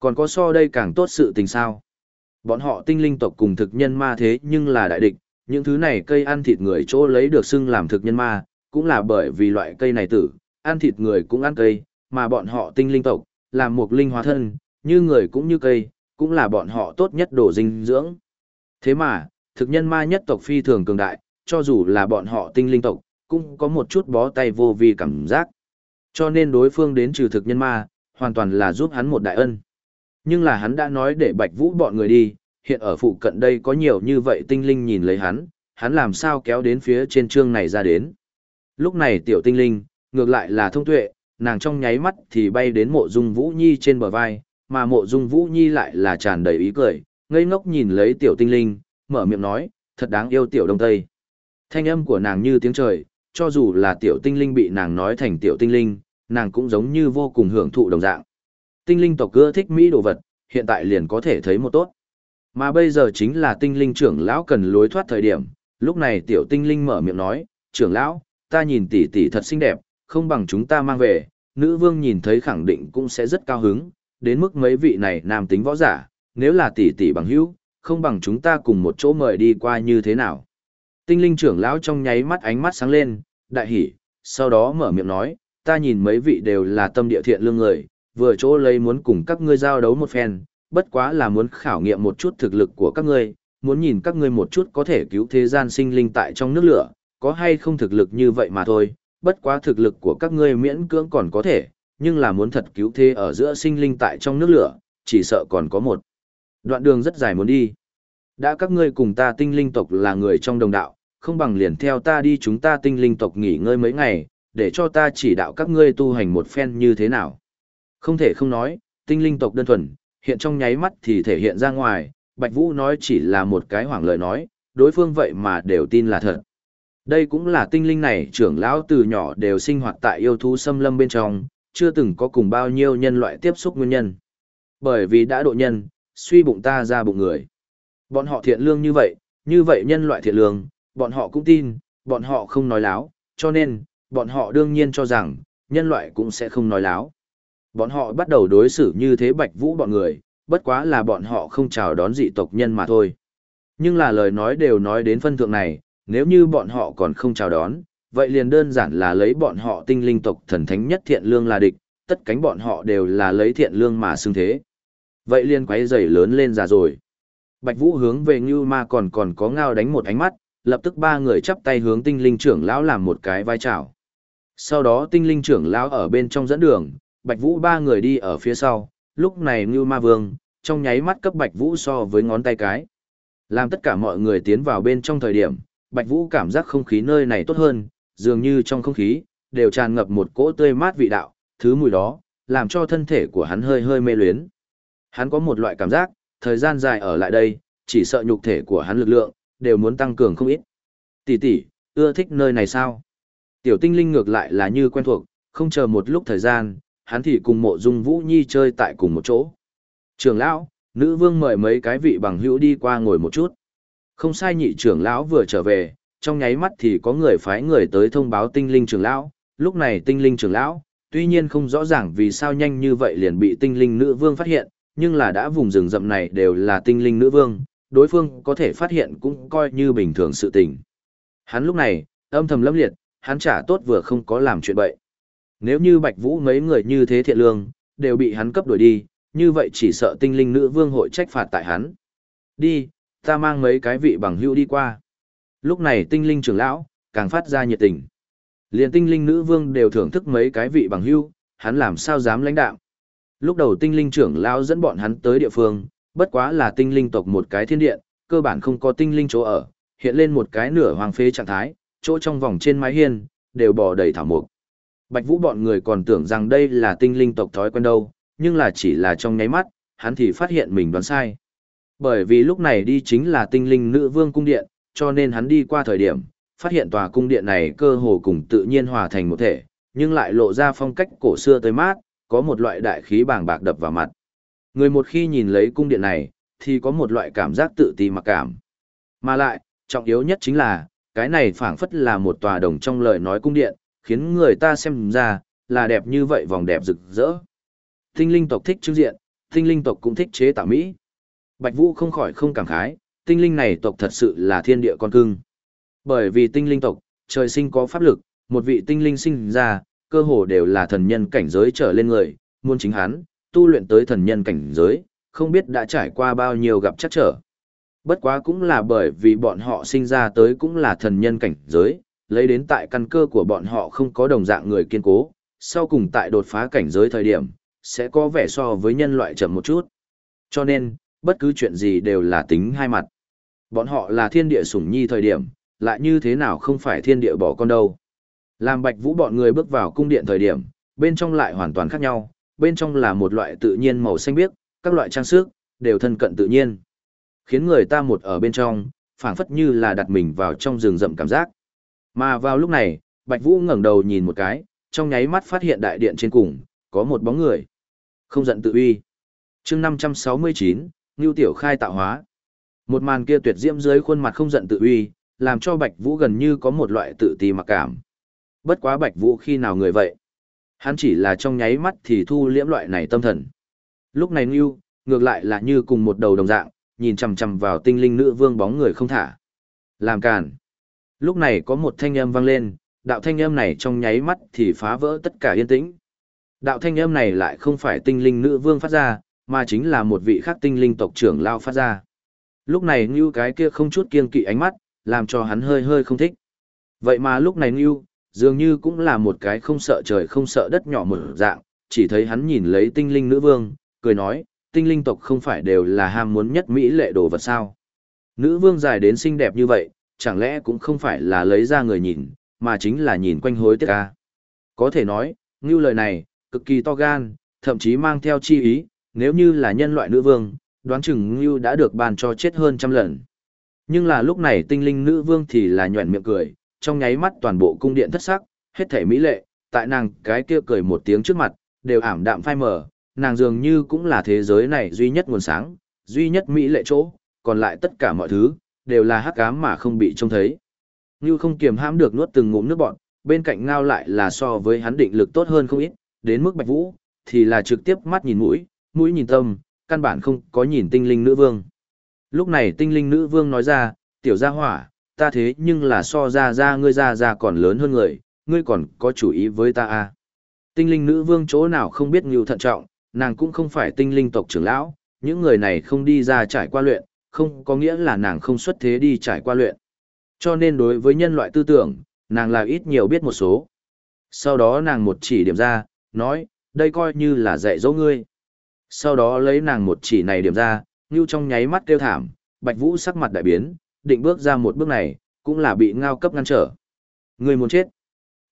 Còn có so đây càng tốt sự tình sao? Bọn họ tinh linh tộc cùng thực nhân ma thế nhưng là đại địch, những thứ này cây ăn thịt người chỗ lấy được xưng làm thực nhân ma, cũng là bởi vì loại cây này tử, ăn thịt người cũng ăn cây, mà bọn họ tinh linh tộc, làm một linh hóa thân, như người cũng như cây, cũng là bọn họ tốt nhất đồ dinh dưỡng. Thế mà, thực nhân ma nhất tộc phi thường cường đại, cho dù là bọn họ tinh linh tộc, cũng có một chút bó tay vô vi cảm giác. Cho nên đối phương đến trừ thực nhân ma, hoàn toàn là giúp hắn một đại ân. Nhưng là hắn đã nói để Bạch Vũ bọn người đi, hiện ở phụ cận đây có nhiều như vậy tinh linh nhìn lấy hắn, hắn làm sao kéo đến phía trên trương này ra đến. Lúc này tiểu tinh linh, ngược lại là thông tuệ, nàng trong nháy mắt thì bay đến mộ dung Vũ Nhi trên bờ vai, mà mộ dung Vũ Nhi lại là tràn đầy ý cười, ngây ngốc nhìn lấy tiểu tinh linh, mở miệng nói, thật đáng yêu tiểu đông tây. Thanh âm của nàng như tiếng trời, cho dù là tiểu tinh linh bị nàng nói thành tiểu tinh linh, nàng cũng giống như vô cùng hưởng thụ đồng dạng. Tinh linh tộc cưa thích Mỹ đồ vật, hiện tại liền có thể thấy một tốt. Mà bây giờ chính là tinh linh trưởng lão cần lối thoát thời điểm, lúc này tiểu tinh linh mở miệng nói, trưởng lão, ta nhìn tỷ tỷ thật xinh đẹp, không bằng chúng ta mang về, nữ vương nhìn thấy khẳng định cũng sẽ rất cao hứng, đến mức mấy vị này nam tính võ giả, nếu là tỷ tỷ bằng hữu, không bằng chúng ta cùng một chỗ mời đi qua như thế nào. Tinh linh trưởng lão trong nháy mắt ánh mắt sáng lên, đại hỉ, sau đó mở miệng nói, ta nhìn mấy vị đều là tâm địa thiện lương người, vừa chỗ lấy muốn cùng các ngươi giao đấu một phen, bất quá là muốn khảo nghiệm một chút thực lực của các ngươi, muốn nhìn các ngươi một chút có thể cứu thế gian sinh linh tại trong nước lửa, có hay không thực lực như vậy mà thôi, bất quá thực lực của các ngươi miễn cưỡng còn có thể, nhưng là muốn thật cứu thế ở giữa sinh linh tại trong nước lửa, chỉ sợ còn có một đoạn đường rất dài muốn đi. Đã các ngươi cùng ta tinh linh tộc là người trong đồng đạo, không bằng liền theo ta đi chúng ta tinh linh tộc nghỉ ngơi mấy ngày, để cho ta chỉ đạo các ngươi tu hành một phen như thế nào. Không thể không nói, tinh linh tộc đơn thuần, hiện trong nháy mắt thì thể hiện ra ngoài, Bạch Vũ nói chỉ là một cái hoảng lời nói, đối phương vậy mà đều tin là thật. Đây cũng là tinh linh này trưởng lão từ nhỏ đều sinh hoạt tại yêu thú xâm lâm bên trong, chưa từng có cùng bao nhiêu nhân loại tiếp xúc nguyên nhân. Bởi vì đã độ nhân, suy bụng ta ra bụng người. Bọn họ thiện lương như vậy, như vậy nhân loại thiện lương, bọn họ cũng tin, bọn họ không nói láo, cho nên, bọn họ đương nhiên cho rằng, nhân loại cũng sẽ không nói láo. Bọn họ bắt đầu đối xử như thế Bạch Vũ bọn người, bất quá là bọn họ không chào đón dị tộc nhân mà thôi. Nhưng là lời nói đều nói đến phân thượng này, nếu như bọn họ còn không chào đón, vậy liền đơn giản là lấy bọn họ tinh linh tộc thần thánh nhất thiện lương là địch, tất cánh bọn họ đều là lấy thiện lương mà xưng thế. Vậy liền quấy rầy lớn lên ra rồi. Bạch Vũ hướng về Như Ma còn còn có ngao đánh một ánh mắt, lập tức ba người chắp tay hướng tinh linh trưởng lão làm một cái vai chào. Sau đó tinh linh trưởng lão ở bên trong dẫn đường, Bạch Vũ ba người đi ở phía sau, lúc này Ngưu Ma Vương, trong nháy mắt cấp Bạch Vũ so với ngón tay cái. Làm tất cả mọi người tiến vào bên trong thời điểm, Bạch Vũ cảm giác không khí nơi này tốt hơn, dường như trong không khí, đều tràn ngập một cỗ tươi mát vị đạo, thứ mùi đó, làm cho thân thể của hắn hơi hơi mê luyến. Hắn có một loại cảm giác, thời gian dài ở lại đây, chỉ sợ nhục thể của hắn lực lượng, đều muốn tăng cường không ít. Tỷ tỷ, ưa thích nơi này sao? Tiểu tinh linh ngược lại là như quen thuộc, không chờ một lúc thời gian, hắn thì cùng mộ dung vũ nhi chơi tại cùng một chỗ. Trường lão, nữ vương mời mấy cái vị bằng hữu đi qua ngồi một chút. Không sai nhị trưởng lão vừa trở về, trong nháy mắt thì có người phái người tới thông báo tinh linh trưởng lão, lúc này tinh linh trưởng lão, tuy nhiên không rõ ràng vì sao nhanh như vậy liền bị tinh linh nữ vương phát hiện, nhưng là đã vùng rừng rậm này đều là tinh linh nữ vương, đối phương có thể phát hiện cũng coi như bình thường sự tình. Hắn lúc này, âm thầm lâm liệt, hắn trả tốt vừa không có làm chuyện bậy. Nếu như Bạch Vũ mấy người như thế thiện lương, đều bị hắn cấp đuổi đi, như vậy chỉ sợ tinh linh nữ vương hội trách phạt tại hắn. Đi, ta mang mấy cái vị bằng hữu đi qua. Lúc này tinh linh trưởng lão, càng phát ra nhiệt tình. Liền tinh linh nữ vương đều thưởng thức mấy cái vị bằng hữu, hắn làm sao dám lãnh đạo. Lúc đầu tinh linh trưởng lão dẫn bọn hắn tới địa phương, bất quá là tinh linh tộc một cái thiên điện, cơ bản không có tinh linh chỗ ở, hiện lên một cái nửa hoàng phế trạng thái, chỗ trong vòng trên mái hiên, đều bò đầy thảo mục. Bạch Vũ bọn người còn tưởng rằng đây là tinh linh tộc thói quen đâu, nhưng là chỉ là trong nháy mắt, hắn thì phát hiện mình đoán sai. Bởi vì lúc này đi chính là tinh linh nữ vương cung điện, cho nên hắn đi qua thời điểm, phát hiện tòa cung điện này cơ hồ cùng tự nhiên hòa thành một thể, nhưng lại lộ ra phong cách cổ xưa tới mát, có một loại đại khí bàng bạc đập vào mặt. Người một khi nhìn lấy cung điện này, thì có một loại cảm giác tự ti mặc cảm. Mà lại, trọng yếu nhất chính là, cái này phảng phất là một tòa đồng trong lời nói cung điện, khiến người ta xem ra, là đẹp như vậy vòng đẹp rực rỡ. Tinh linh tộc thích trưng diện, tinh linh tộc cũng thích chế tạo Mỹ. Bạch Vũ không khỏi không cảm khái, tinh linh này tộc thật sự là thiên địa con cưng. Bởi vì tinh linh tộc, trời sinh có pháp lực, một vị tinh linh sinh ra, cơ hồ đều là thần nhân cảnh giới trở lên người, muốn chính hắn, tu luyện tới thần nhân cảnh giới, không biết đã trải qua bao nhiêu gặp chắc trở. Bất quá cũng là bởi vì bọn họ sinh ra tới cũng là thần nhân cảnh giới, lấy đến tại căn cơ của bọn họ không có đồng dạng người kiên cố, sau cùng tại đột phá cảnh giới thời điểm, sẽ có vẻ so với nhân loại chậm một chút. Cho nên, bất cứ chuyện gì đều là tính hai mặt. Bọn họ là thiên địa sủng nhi thời điểm, lại như thế nào không phải thiên địa bỏ con đâu. Làm bạch vũ bọn người bước vào cung điện thời điểm, bên trong lại hoàn toàn khác nhau, bên trong là một loại tự nhiên màu xanh biếc, các loại trang sức, đều thân cận tự nhiên. Khiến người ta một ở bên trong, phảng phất như là đặt mình vào trong rừng rậm cảm giác. Mà vào lúc này, Bạch Vũ ngẩng đầu nhìn một cái, trong nháy mắt phát hiện đại điện trên cùng, có một bóng người. Không giận tự uy. chương 569, Ngưu Tiểu Khai tạo hóa. Một màn kia tuyệt diễm dưới khuôn mặt không giận tự uy, làm cho Bạch Vũ gần như có một loại tự ti mặc cảm. Bất quá Bạch Vũ khi nào người vậy? Hắn chỉ là trong nháy mắt thì thu liễm loại này tâm thần. Lúc này Ngưu, ngược lại là như cùng một đầu đồng dạng, nhìn chằm chằm vào tinh linh nữ vương bóng người không thả. Làm càn. Lúc này có một thanh âm vang lên, đạo thanh âm này trong nháy mắt thì phá vỡ tất cả yên tĩnh. Đạo thanh âm này lại không phải tinh linh nữ vương phát ra, mà chính là một vị khác tinh linh tộc trưởng lao phát ra. Lúc này Ngưu cái kia không chút kiên kỵ ánh mắt, làm cho hắn hơi hơi không thích. Vậy mà lúc này Ngưu, dường như cũng là một cái không sợ trời không sợ đất nhỏ một dạng, chỉ thấy hắn nhìn lấy tinh linh nữ vương, cười nói, tinh linh tộc không phải đều là ham muốn nhất mỹ lệ đồ vật sao. Nữ vương dài đến xinh đẹp như vậy, chẳng lẽ cũng không phải là lấy ra người nhìn, mà chính là nhìn quanh hối tiếc ca. Có thể nói, ngưu lời này, cực kỳ to gan, thậm chí mang theo chi ý, nếu như là nhân loại nữ vương, đoán chừng ngưu đã được ban cho chết hơn trăm lần. Nhưng là lúc này tinh linh nữ vương thì là nhuẩn miệng cười, trong nháy mắt toàn bộ cung điện thất sắc, hết thể mỹ lệ, tại nàng cái kia cười một tiếng trước mặt, đều ảm đạm phai mờ, nàng dường như cũng là thế giới này duy nhất nguồn sáng, duy nhất mỹ lệ chỗ, còn lại tất cả mọi thứ, đều là hắc ám mà không bị trông thấy. Như không kiềm hãm được nuốt từng ngụm nước bọn, bên cạnh ngao lại là so với hắn định lực tốt hơn không ít, đến mức bạch vũ, thì là trực tiếp mắt nhìn mũi, mũi nhìn tâm, căn bản không có nhìn tinh linh nữ vương. Lúc này tinh linh nữ vương nói ra, tiểu gia hỏa, ta thế nhưng là so ra ra ngươi ra ra còn lớn hơn người, ngươi còn có chủ ý với ta à. Tinh linh nữ vương chỗ nào không biết nhiều thận trọng, nàng cũng không phải tinh linh tộc trưởng lão, những người này không đi ra trải qua luyện, không có nghĩa là nàng không xuất thế đi trải qua luyện. Cho nên đối với nhân loại tư tưởng, nàng là ít nhiều biết một số. Sau đó nàng một chỉ điểm ra, nói, đây coi như là dạy dỗ ngươi. Sau đó lấy nàng một chỉ này điểm ra, như trong nháy mắt kêu thảm, Bạch Vũ sắc mặt đại biến, định bước ra một bước này, cũng là bị ngao cấp ngăn trở. Ngươi muốn chết.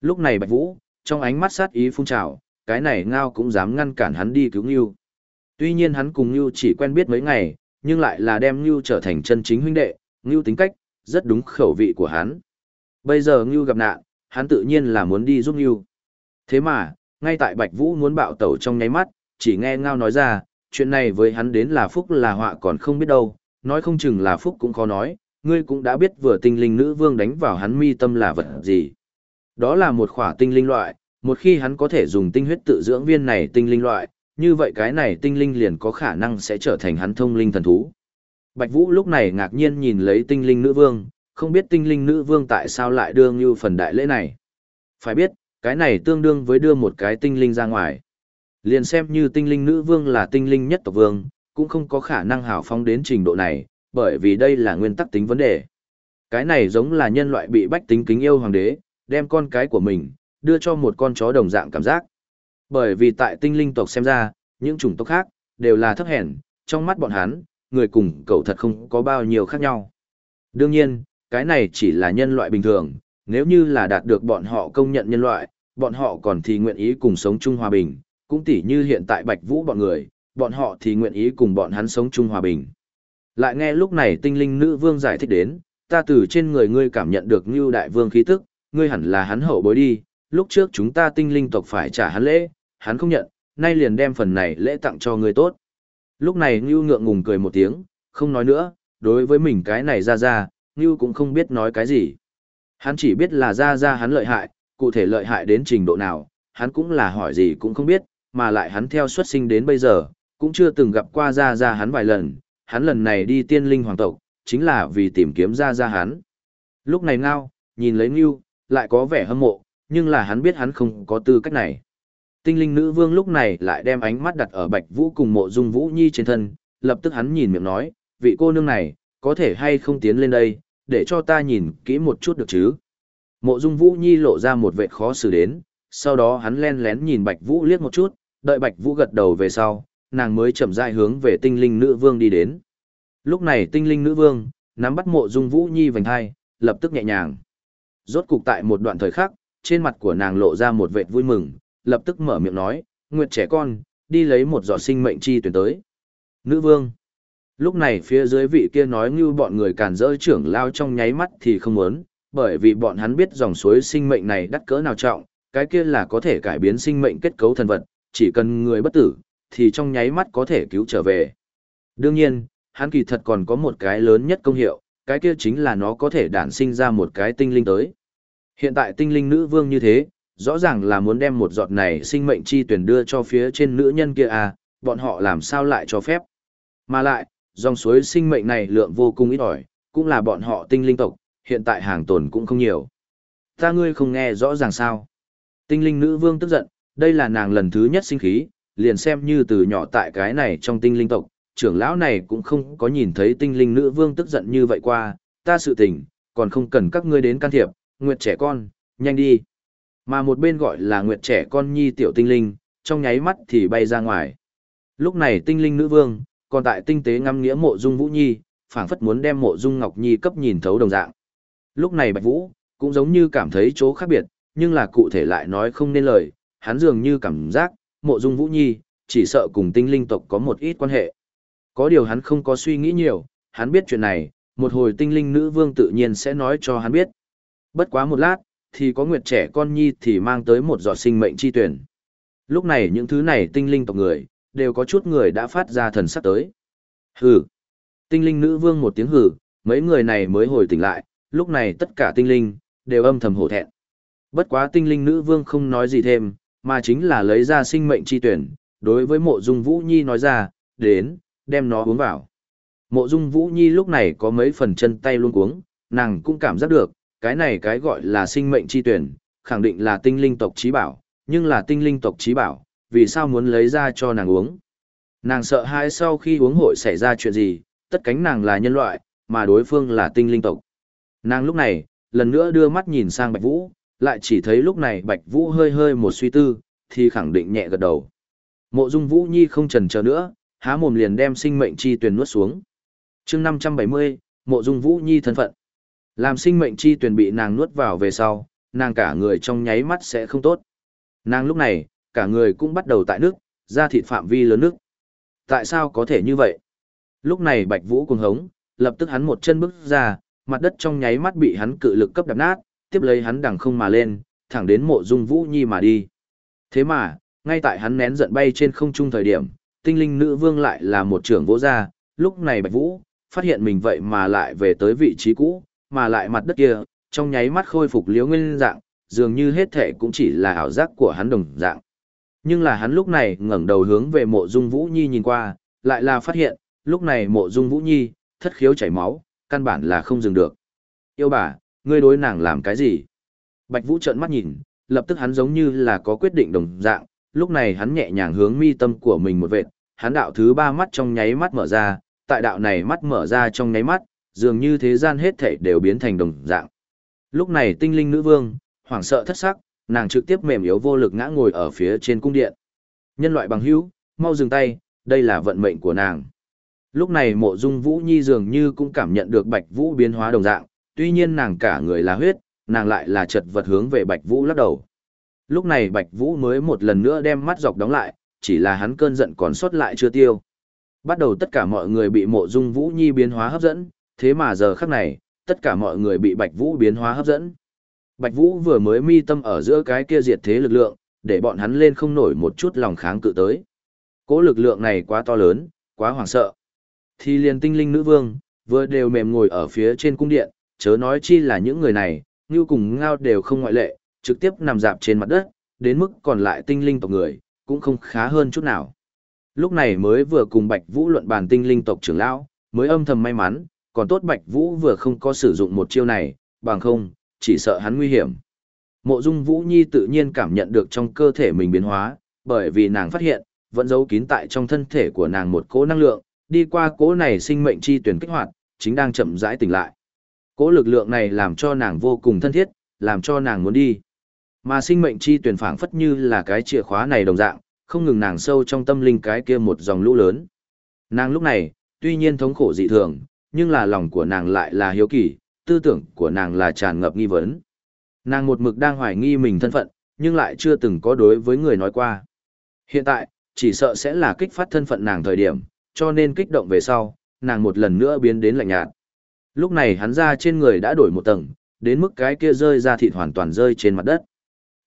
Lúc này Bạch Vũ, trong ánh mắt sát ý phun trào, cái này ngao cũng dám ngăn cản hắn đi cứu Ngưu. Tuy nhiên hắn cùng Ngưu chỉ quen biết mấy ngày, nhưng lại là đem Ngưu trở thành chân chính huynh đệ, Ngưu tính cách, rất đúng khẩu vị của hắn. Bây giờ Ngưu gặp nạn, hắn tự nhiên là muốn đi giúp Ngưu. Thế mà, ngay tại Bạch Vũ muốn bạo tẩu trong nháy mắt, chỉ nghe Ngao nói ra, chuyện này với hắn đến là phúc là họa còn không biết đâu, nói không chừng là phúc cũng khó nói, ngươi cũng đã biết vừa tinh linh nữ vương đánh vào hắn mi tâm là vật gì. Đó là một khỏa tinh linh loại, một khi hắn có thể dùng tinh huyết tự dưỡng viên này tinh linh loại, như vậy cái này tinh linh liền có khả năng sẽ trở thành hắn thông linh thần thú. Bạch Vũ lúc này ngạc nhiên nhìn lấy tinh linh nữ vương, không biết tinh linh nữ vương tại sao lại đưa như phần đại lễ này. Phải biết, cái này tương đương với đưa một cái tinh linh ra ngoài. Liền xem như tinh linh nữ vương là tinh linh nhất tộc vương, cũng không có khả năng hào phóng đến trình độ này, bởi vì đây là nguyên tắc tính vấn đề. Cái này giống là nhân loại bị bách tính kính yêu hoàng đế, đem con cái của mình, đưa cho một con chó đồng dạng cảm giác. Bởi vì tại tinh linh tộc xem ra, những chủng tộc khác, đều là thấp hèn, trong mắt bọn hắn, người cùng cậu thật không có bao nhiêu khác nhau. Đương nhiên, cái này chỉ là nhân loại bình thường, nếu như là đạt được bọn họ công nhận nhân loại, bọn họ còn thì nguyện ý cùng sống chung hòa bình, cũng tỉ như hiện tại Bạch Vũ bọn người, bọn họ thì nguyện ý cùng bọn hắn sống chung hòa bình. Lại nghe lúc này tinh linh nữ vương giải thích đến, ta từ trên người ngươi cảm nhận được như đại vương khí tức, ngươi hẳn là hắn hậu bối đi, lúc trước chúng ta tinh linh tộc phải trả hắn lễ, hắn không nhận, nay liền đem phần này lễ tặng cho người tốt. Lúc này Ngưu ngượng ngùng cười một tiếng, không nói nữa, đối với mình cái này ra ra, Ngưu cũng không biết nói cái gì. Hắn chỉ biết là ra ra hắn lợi hại, cụ thể lợi hại đến trình độ nào, hắn cũng là hỏi gì cũng không biết, mà lại hắn theo xuất sinh đến bây giờ, cũng chưa từng gặp qua ra ra hắn vài lần, hắn lần này đi tiên linh hoàng tộc, chính là vì tìm kiếm ra ra hắn. Lúc này ngao, nhìn lấy Ngưu, lại có vẻ hâm mộ, nhưng là hắn biết hắn không có tư cách này. Tinh linh nữ vương lúc này lại đem ánh mắt đặt ở Bạch Vũ cùng mộ dung Vũ Nhi trên thân, lập tức hắn nhìn miệng nói, vị cô nương này, có thể hay không tiến lên đây, để cho ta nhìn kỹ một chút được chứ. Mộ dung Vũ Nhi lộ ra một vệ khó xử đến, sau đó hắn len lén nhìn Bạch Vũ liếc một chút, đợi Bạch Vũ gật đầu về sau, nàng mới chậm rãi hướng về tinh linh nữ vương đi đến. Lúc này tinh linh nữ vương, nắm bắt mộ dung Vũ Nhi vành hai, lập tức nhẹ nhàng. Rốt cục tại một đoạn thời khắc, trên mặt của nàng lộ ra một vệt vui mừng, lập tức mở miệng nói, Nguyệt trẻ con, đi lấy một giọt sinh mệnh chi tuyển tới. Nữ vương. Lúc này phía dưới vị kia nói như bọn người càn rỡ trưởng lao trong nháy mắt thì không muốn, bởi vì bọn hắn biết dòng suối sinh mệnh này đắt cỡ nào trọng, cái kia là có thể cải biến sinh mệnh kết cấu thần vật, chỉ cần người bất tử, thì trong nháy mắt có thể cứu trở về. Đương nhiên, hắn kỳ thật còn có một cái lớn nhất công hiệu, cái kia chính là nó có thể đản sinh ra một cái tinh linh tới. Hiện tại tinh linh nữ vương như thế, rõ ràng là muốn đem một giọt này sinh mệnh chi tuyển đưa cho phía trên nữ nhân kia à, bọn họ làm sao lại cho phép. Mà lại, dòng suối sinh mệnh này lượng vô cùng ít ỏi, cũng là bọn họ tinh linh tộc, hiện tại hàng tồn cũng không nhiều. Ta ngươi không nghe rõ ràng sao. Tinh linh nữ vương tức giận, đây là nàng lần thứ nhất sinh khí, liền xem như từ nhỏ tại cái này trong tinh linh tộc, trưởng lão này cũng không có nhìn thấy tinh linh nữ vương tức giận như vậy qua, ta sự tình, còn không cần các ngươi đến can thiệp, nguyệt trẻ con, nhanh đi. Mà một bên gọi là nguyệt trẻ con nhi tiểu tinh linh, trong nháy mắt thì bay ra ngoài. Lúc này tinh linh nữ vương, còn tại tinh tế ngắm nghĩa mộ dung vũ nhi, phảng phất muốn đem mộ dung ngọc nhi cấp nhìn thấu đồng dạng. Lúc này bạch vũ, cũng giống như cảm thấy chỗ khác biệt, nhưng là cụ thể lại nói không nên lời, hắn dường như cảm giác, mộ dung vũ nhi, chỉ sợ cùng tinh linh tộc có một ít quan hệ. Có điều hắn không có suy nghĩ nhiều, hắn biết chuyện này, một hồi tinh linh nữ vương tự nhiên sẽ nói cho hắn biết. Bất quá một lát, thì có nguyệt trẻ con nhi thì mang tới một giọt sinh mệnh chi tuyển. Lúc này những thứ này tinh linh tộc người, đều có chút người đã phát ra thần sắc tới. Hừ. Tinh linh nữ vương một tiếng hừ, mấy người này mới hồi tỉnh lại, lúc này tất cả tinh linh, đều âm thầm hổ thẹn. Bất quá tinh linh nữ vương không nói gì thêm, mà chính là lấy ra sinh mệnh chi tuyển, đối với mộ dung vũ nhi nói ra, đến, đem nó uống vào. Mộ dung Vũ Nhi lúc này có mấy phần chân tay luôn cuống, nàng cũng cảm giác được, cái này cái gọi là sinh mệnh chi tuyển, khẳng định là tinh linh tộc trí bảo, nhưng là tinh linh tộc trí bảo, vì sao muốn lấy ra cho nàng uống. Nàng sợ hãi sau khi uống hội xảy ra chuyện gì, tất cánh nàng là nhân loại, mà đối phương là tinh linh tộc. Nàng lúc này, lần nữa đưa mắt nhìn sang Bạch Vũ, lại chỉ thấy lúc này Bạch Vũ hơi hơi một suy tư, thì khẳng định nhẹ gật đầu. Mộ Dung Vũ Nhi không chần chờ nữa, há mồm liền đem sinh mệnh chi tuyển nuốt xuống. Chương 570, Mộ Dung Vũ Nhi thân phận. Làm sinh mệnh chi tuyển bị nàng nuốt vào về sau, nàng cả người trong nháy mắt sẽ không tốt. Nàng lúc này, cả người cũng bắt đầu tại nước, ra thịt phạm vi lớn nước. Tại sao có thể như vậy? Lúc này Bạch Vũ cuồng hống, lập tức hắn một chân bước ra, mặt đất trong nháy mắt bị hắn cự lực cấp đập nát, tiếp lấy hắn đằng không mà lên, thẳng đến mộ dung Vũ Nhi mà đi. Thế mà, ngay tại hắn nén giận bay trên không trung thời điểm, tinh linh nữ vương lại là một trưởng vỗ ra, lúc này Bạch Vũ, phát hiện mình vậy mà lại về tới vị trí cũ, mà lại mặt đất kia, trong nháy mắt khôi phục liếu nguyên dạng, dường như hết thể cũng chỉ là ảo giác của hắn đồng dạng. Nhưng là hắn lúc này ngẩng đầu hướng về mộ dung Vũ Nhi nhìn qua, lại là phát hiện, lúc này mộ dung Vũ Nhi, thất khiếu chảy máu, căn bản là không dừng được. Yêu bà, ngươi đối nàng làm cái gì? Bạch Vũ trợn mắt nhìn, lập tức hắn giống như là có quyết định đồng dạng, lúc này hắn nhẹ nhàng hướng mi tâm của mình một vệt, hắn đạo thứ ba mắt trong nháy mắt mở ra, tại đạo này mắt mở ra trong nháy mắt, dường như thế gian hết thảy đều biến thành đồng dạng. Lúc này tinh linh nữ vương, hoảng sợ thất sắc, nàng trực tiếp mềm yếu vô lực ngã ngồi ở phía trên cung điện. Nhân loại bằng hữu, mau dừng tay, đây là vận mệnh của nàng. Lúc này mộ dung vũ nhi dường như cũng cảm nhận được bạch vũ biến hóa đồng dạng, tuy nhiên nàng cả người là huyết, nàng lại là chật vật hướng về bạch vũ lắc đầu. Lúc này bạch vũ mới một lần nữa đem mắt dọc đóng lại, chỉ là hắn cơn giận còn sót lại chưa tiêu. Bắt đầu tất cả mọi người bị mộ dung vũ nhi biến hóa hấp dẫn, thế mà giờ khắc này, tất cả mọi người bị bạch vũ biến hóa hấp dẫn. Bạch vũ vừa mới mi tâm ở giữa cái kia diệt thế lực lượng, để bọn hắn lên không nổi một chút lòng kháng cự tới. Cố lực lượng này quá to lớn, quá hoảng sợ. Thì liền tinh linh nữ vương, vừa đều mềm ngồi ở phía trên cung điện, chớ nói chi là những người này, như cùng ngao đều không ngoại lệ, trực tiếp nằm dạp trên mặt đất, đến mức còn lại tinh linh tộc người, cũng không khá hơn chút nào. Lúc này mới vừa cùng Bạch Vũ luận bàn tinh linh tộc trưởng lão, mới âm thầm may mắn, còn tốt Bạch Vũ vừa không có sử dụng một chiêu này, bằng không, chỉ sợ hắn nguy hiểm. Mộ Dung Vũ Nhi tự nhiên cảm nhận được trong cơ thể mình biến hóa, bởi vì nàng phát hiện, vẫn giấu kín tại trong thân thể của nàng một cỗ năng lượng, đi qua cỗ này sinh mệnh chi tuyển kích hoạt, chính đang chậm rãi tỉnh lại. Cỗ lực lượng này làm cho nàng vô cùng thân thiết, làm cho nàng muốn đi. Mà sinh mệnh chi tuyển phảng phất như là cái chìa khóa này đồng dạng, không ngừng nàng sâu trong tâm linh cái kia một dòng lũ lớn. Nàng lúc này, tuy nhiên thống khổ dị thường, nhưng là lòng của nàng lại là hiếu kỳ, tư tưởng của nàng là tràn ngập nghi vấn. Nàng một mực đang hoài nghi mình thân phận, nhưng lại chưa từng có đối với người nói qua. Hiện tại, chỉ sợ sẽ là kích phát thân phận nàng thời điểm, cho nên kích động về sau, nàng một lần nữa biến đến lạnh nhạt. Lúc này hắn ra trên người đã đổi một tầng, đến mức cái kia rơi ra thịt hoàn toàn rơi trên mặt đất.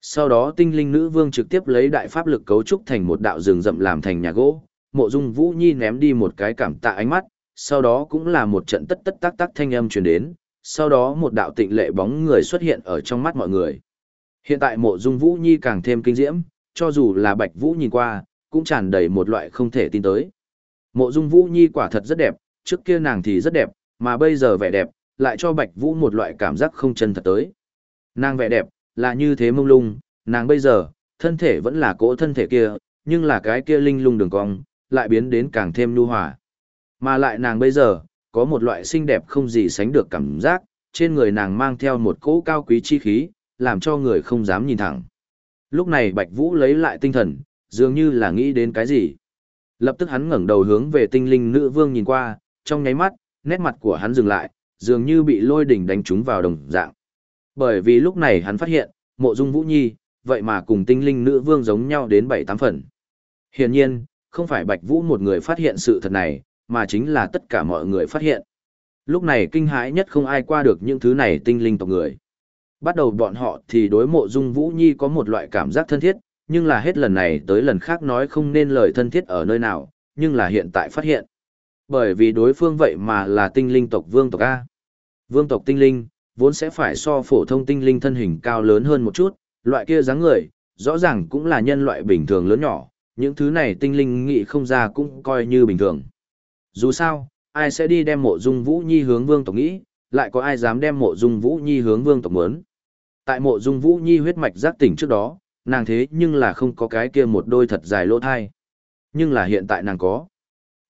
Sau đó tinh linh nữ vương trực tiếp lấy đại pháp lực cấu trúc thành một đạo rừng rậm làm thành nhà gỗ, mộ dung vũ nhi ném đi một cái cảm tạ ánh mắt, sau đó cũng là một trận tất tất tác tác thanh âm truyền đến, sau đó một đạo tịnh lệ bóng người xuất hiện ở trong mắt mọi người. Hiện tại mộ dung vũ nhi càng thêm kinh diễm, cho dù là bạch vũ nhìn qua, cũng tràn đầy một loại không thể tin tới. Mộ dung vũ nhi quả thật rất đẹp, trước kia nàng thì rất đẹp, mà bây giờ vẻ đẹp, lại cho bạch vũ một loại cảm giác không chân thật tới. Nàng vẻ đẹp, là như thế mông lung, nàng bây giờ, thân thể vẫn là cỗ thân thể kia, nhưng là cái kia linh lung đường cong, lại biến đến càng thêm nhu hòa. Mà lại nàng bây giờ, có một loại xinh đẹp không gì sánh được cảm giác, trên người nàng mang theo một cỗ cao quý chi khí, làm cho người không dám nhìn thẳng. Lúc này Bạch Vũ lấy lại tinh thần, dường như là nghĩ đến cái gì. Lập tức hắn ngẩng đầu hướng về tinh linh nữ vương nhìn qua, trong nháy mắt, nét mặt của hắn dừng lại, dường như bị lôi đỉnh đánh trúng vào đồng dạng. Bởi vì lúc này hắn phát hiện, mộ dung vũ nhi, vậy mà cùng tinh linh nữ vương giống nhau đến bảy tám phần. Hiển nhiên, không phải Bạch Vũ một người phát hiện sự thật này, mà chính là tất cả mọi người phát hiện. Lúc này kinh hãi nhất không ai qua được những thứ này tinh linh tộc người. Bắt đầu bọn họ thì đối mộ dung Vũ Nhi có một loại cảm giác thân thiết, nhưng là hết lần này tới lần khác nói không nên lời thân thiết ở nơi nào, nhưng là hiện tại phát hiện. Bởi vì đối phương vậy mà là tinh linh tộc vương tộc A. Vương tộc tinh linh, vốn sẽ phải so phổ thông tinh linh thân hình cao lớn hơn một chút, loại kia dáng người, rõ ràng cũng là nhân loại bình thường lớn nhỏ, những thứ này tinh linh nghị không ra cũng coi như bình thường. Dù sao, ai sẽ đi đem mộ dung Vũ Nhi hướng vương tộc nghĩ, lại có ai dám đem mộ dung Vũ Nhi hướng vương tộc muốn. Tại mộ dung Vũ Nhi huyết mạch giác tỉnh trước đó, nàng thế nhưng là không có cái kia một đôi thật dài lỗ thai. Nhưng là hiện tại nàng có.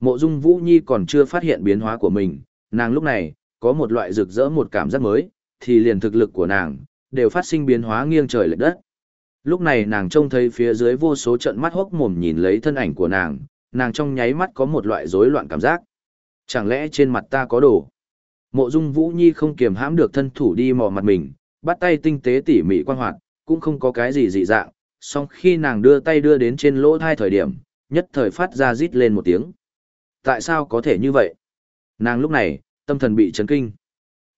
Mộ dung Vũ Nhi còn chưa phát hiện biến hóa của mình, nàng lúc này, có một loại rực rỡ một cảm giác mới, thì liền thực lực của nàng, đều phát sinh biến hóa nghiêng trời lệch đất. Lúc này nàng trông thấy phía dưới vô số trận mắt hốc mồm nhìn lấy thân ảnh của nàng, nàng trong nháy mắt có một loại rối loạn cảm giác. Chẳng lẽ trên mặt ta có đồ? Mộ Dung Vũ Nhi không kiềm hãm được thân thủ đi mò mặt mình, bắt tay tinh tế tỉ mỉ quan hoạt, cũng không có cái gì dị dạng, song khi nàng đưa tay đưa đến trên lỗ thai thời điểm, nhất thời phát ra rít lên một tiếng. Tại sao có thể như vậy? Nàng lúc này, tâm thần bị chấn kinh.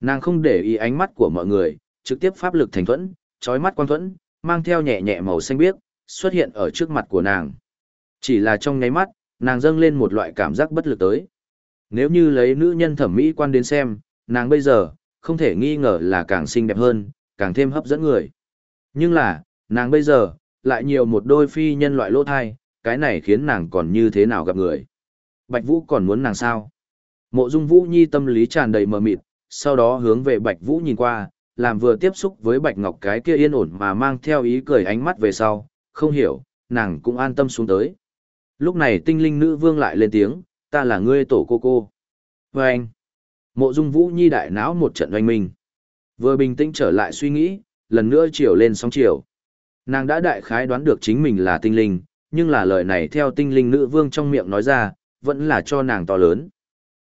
Nàng không để ý ánh mắt của mọi người, trực tiếp pháp lực thành thuẫn, trói mắt quan thuẫn, mang theo nhẹ nhẹ màu xanh biếc, xuất hiện ở trước mặt của nàng. Chỉ là trong nháy mắt, nàng dâng lên một loại cảm giác bất lực tới. Nếu như lấy nữ nhân thẩm mỹ quan đến xem, nàng bây giờ, không thể nghi ngờ là càng xinh đẹp hơn, càng thêm hấp dẫn người. Nhưng là, nàng bây giờ, lại nhiều một đôi phi nhân loại lỗ thai, cái này khiến nàng còn như thế nào gặp người. Bạch Vũ còn muốn nàng sao? Mộ Dung Vũ Nhi tâm lý tràn đầy mờ mịt, sau đó hướng về Bạch Vũ nhìn qua, làm vừa tiếp xúc với Bạch Ngọc cái kia yên ổn mà mang theo ý cười ánh mắt về sau, không hiểu, nàng cũng an tâm xuống tới. Lúc này tinh linh nữ vương lại lên tiếng, ta là ngươi tổ cô cô. Và anh, mộ dung vũ nhi đại não một trận oanh minh. Vừa bình tĩnh trở lại suy nghĩ, lần nữa chiều lên sóng chiều. Nàng đã đại khái đoán được chính mình là tinh linh, nhưng là lời này theo tinh linh nữ vương trong miệng nói ra, vẫn là cho nàng to lớn.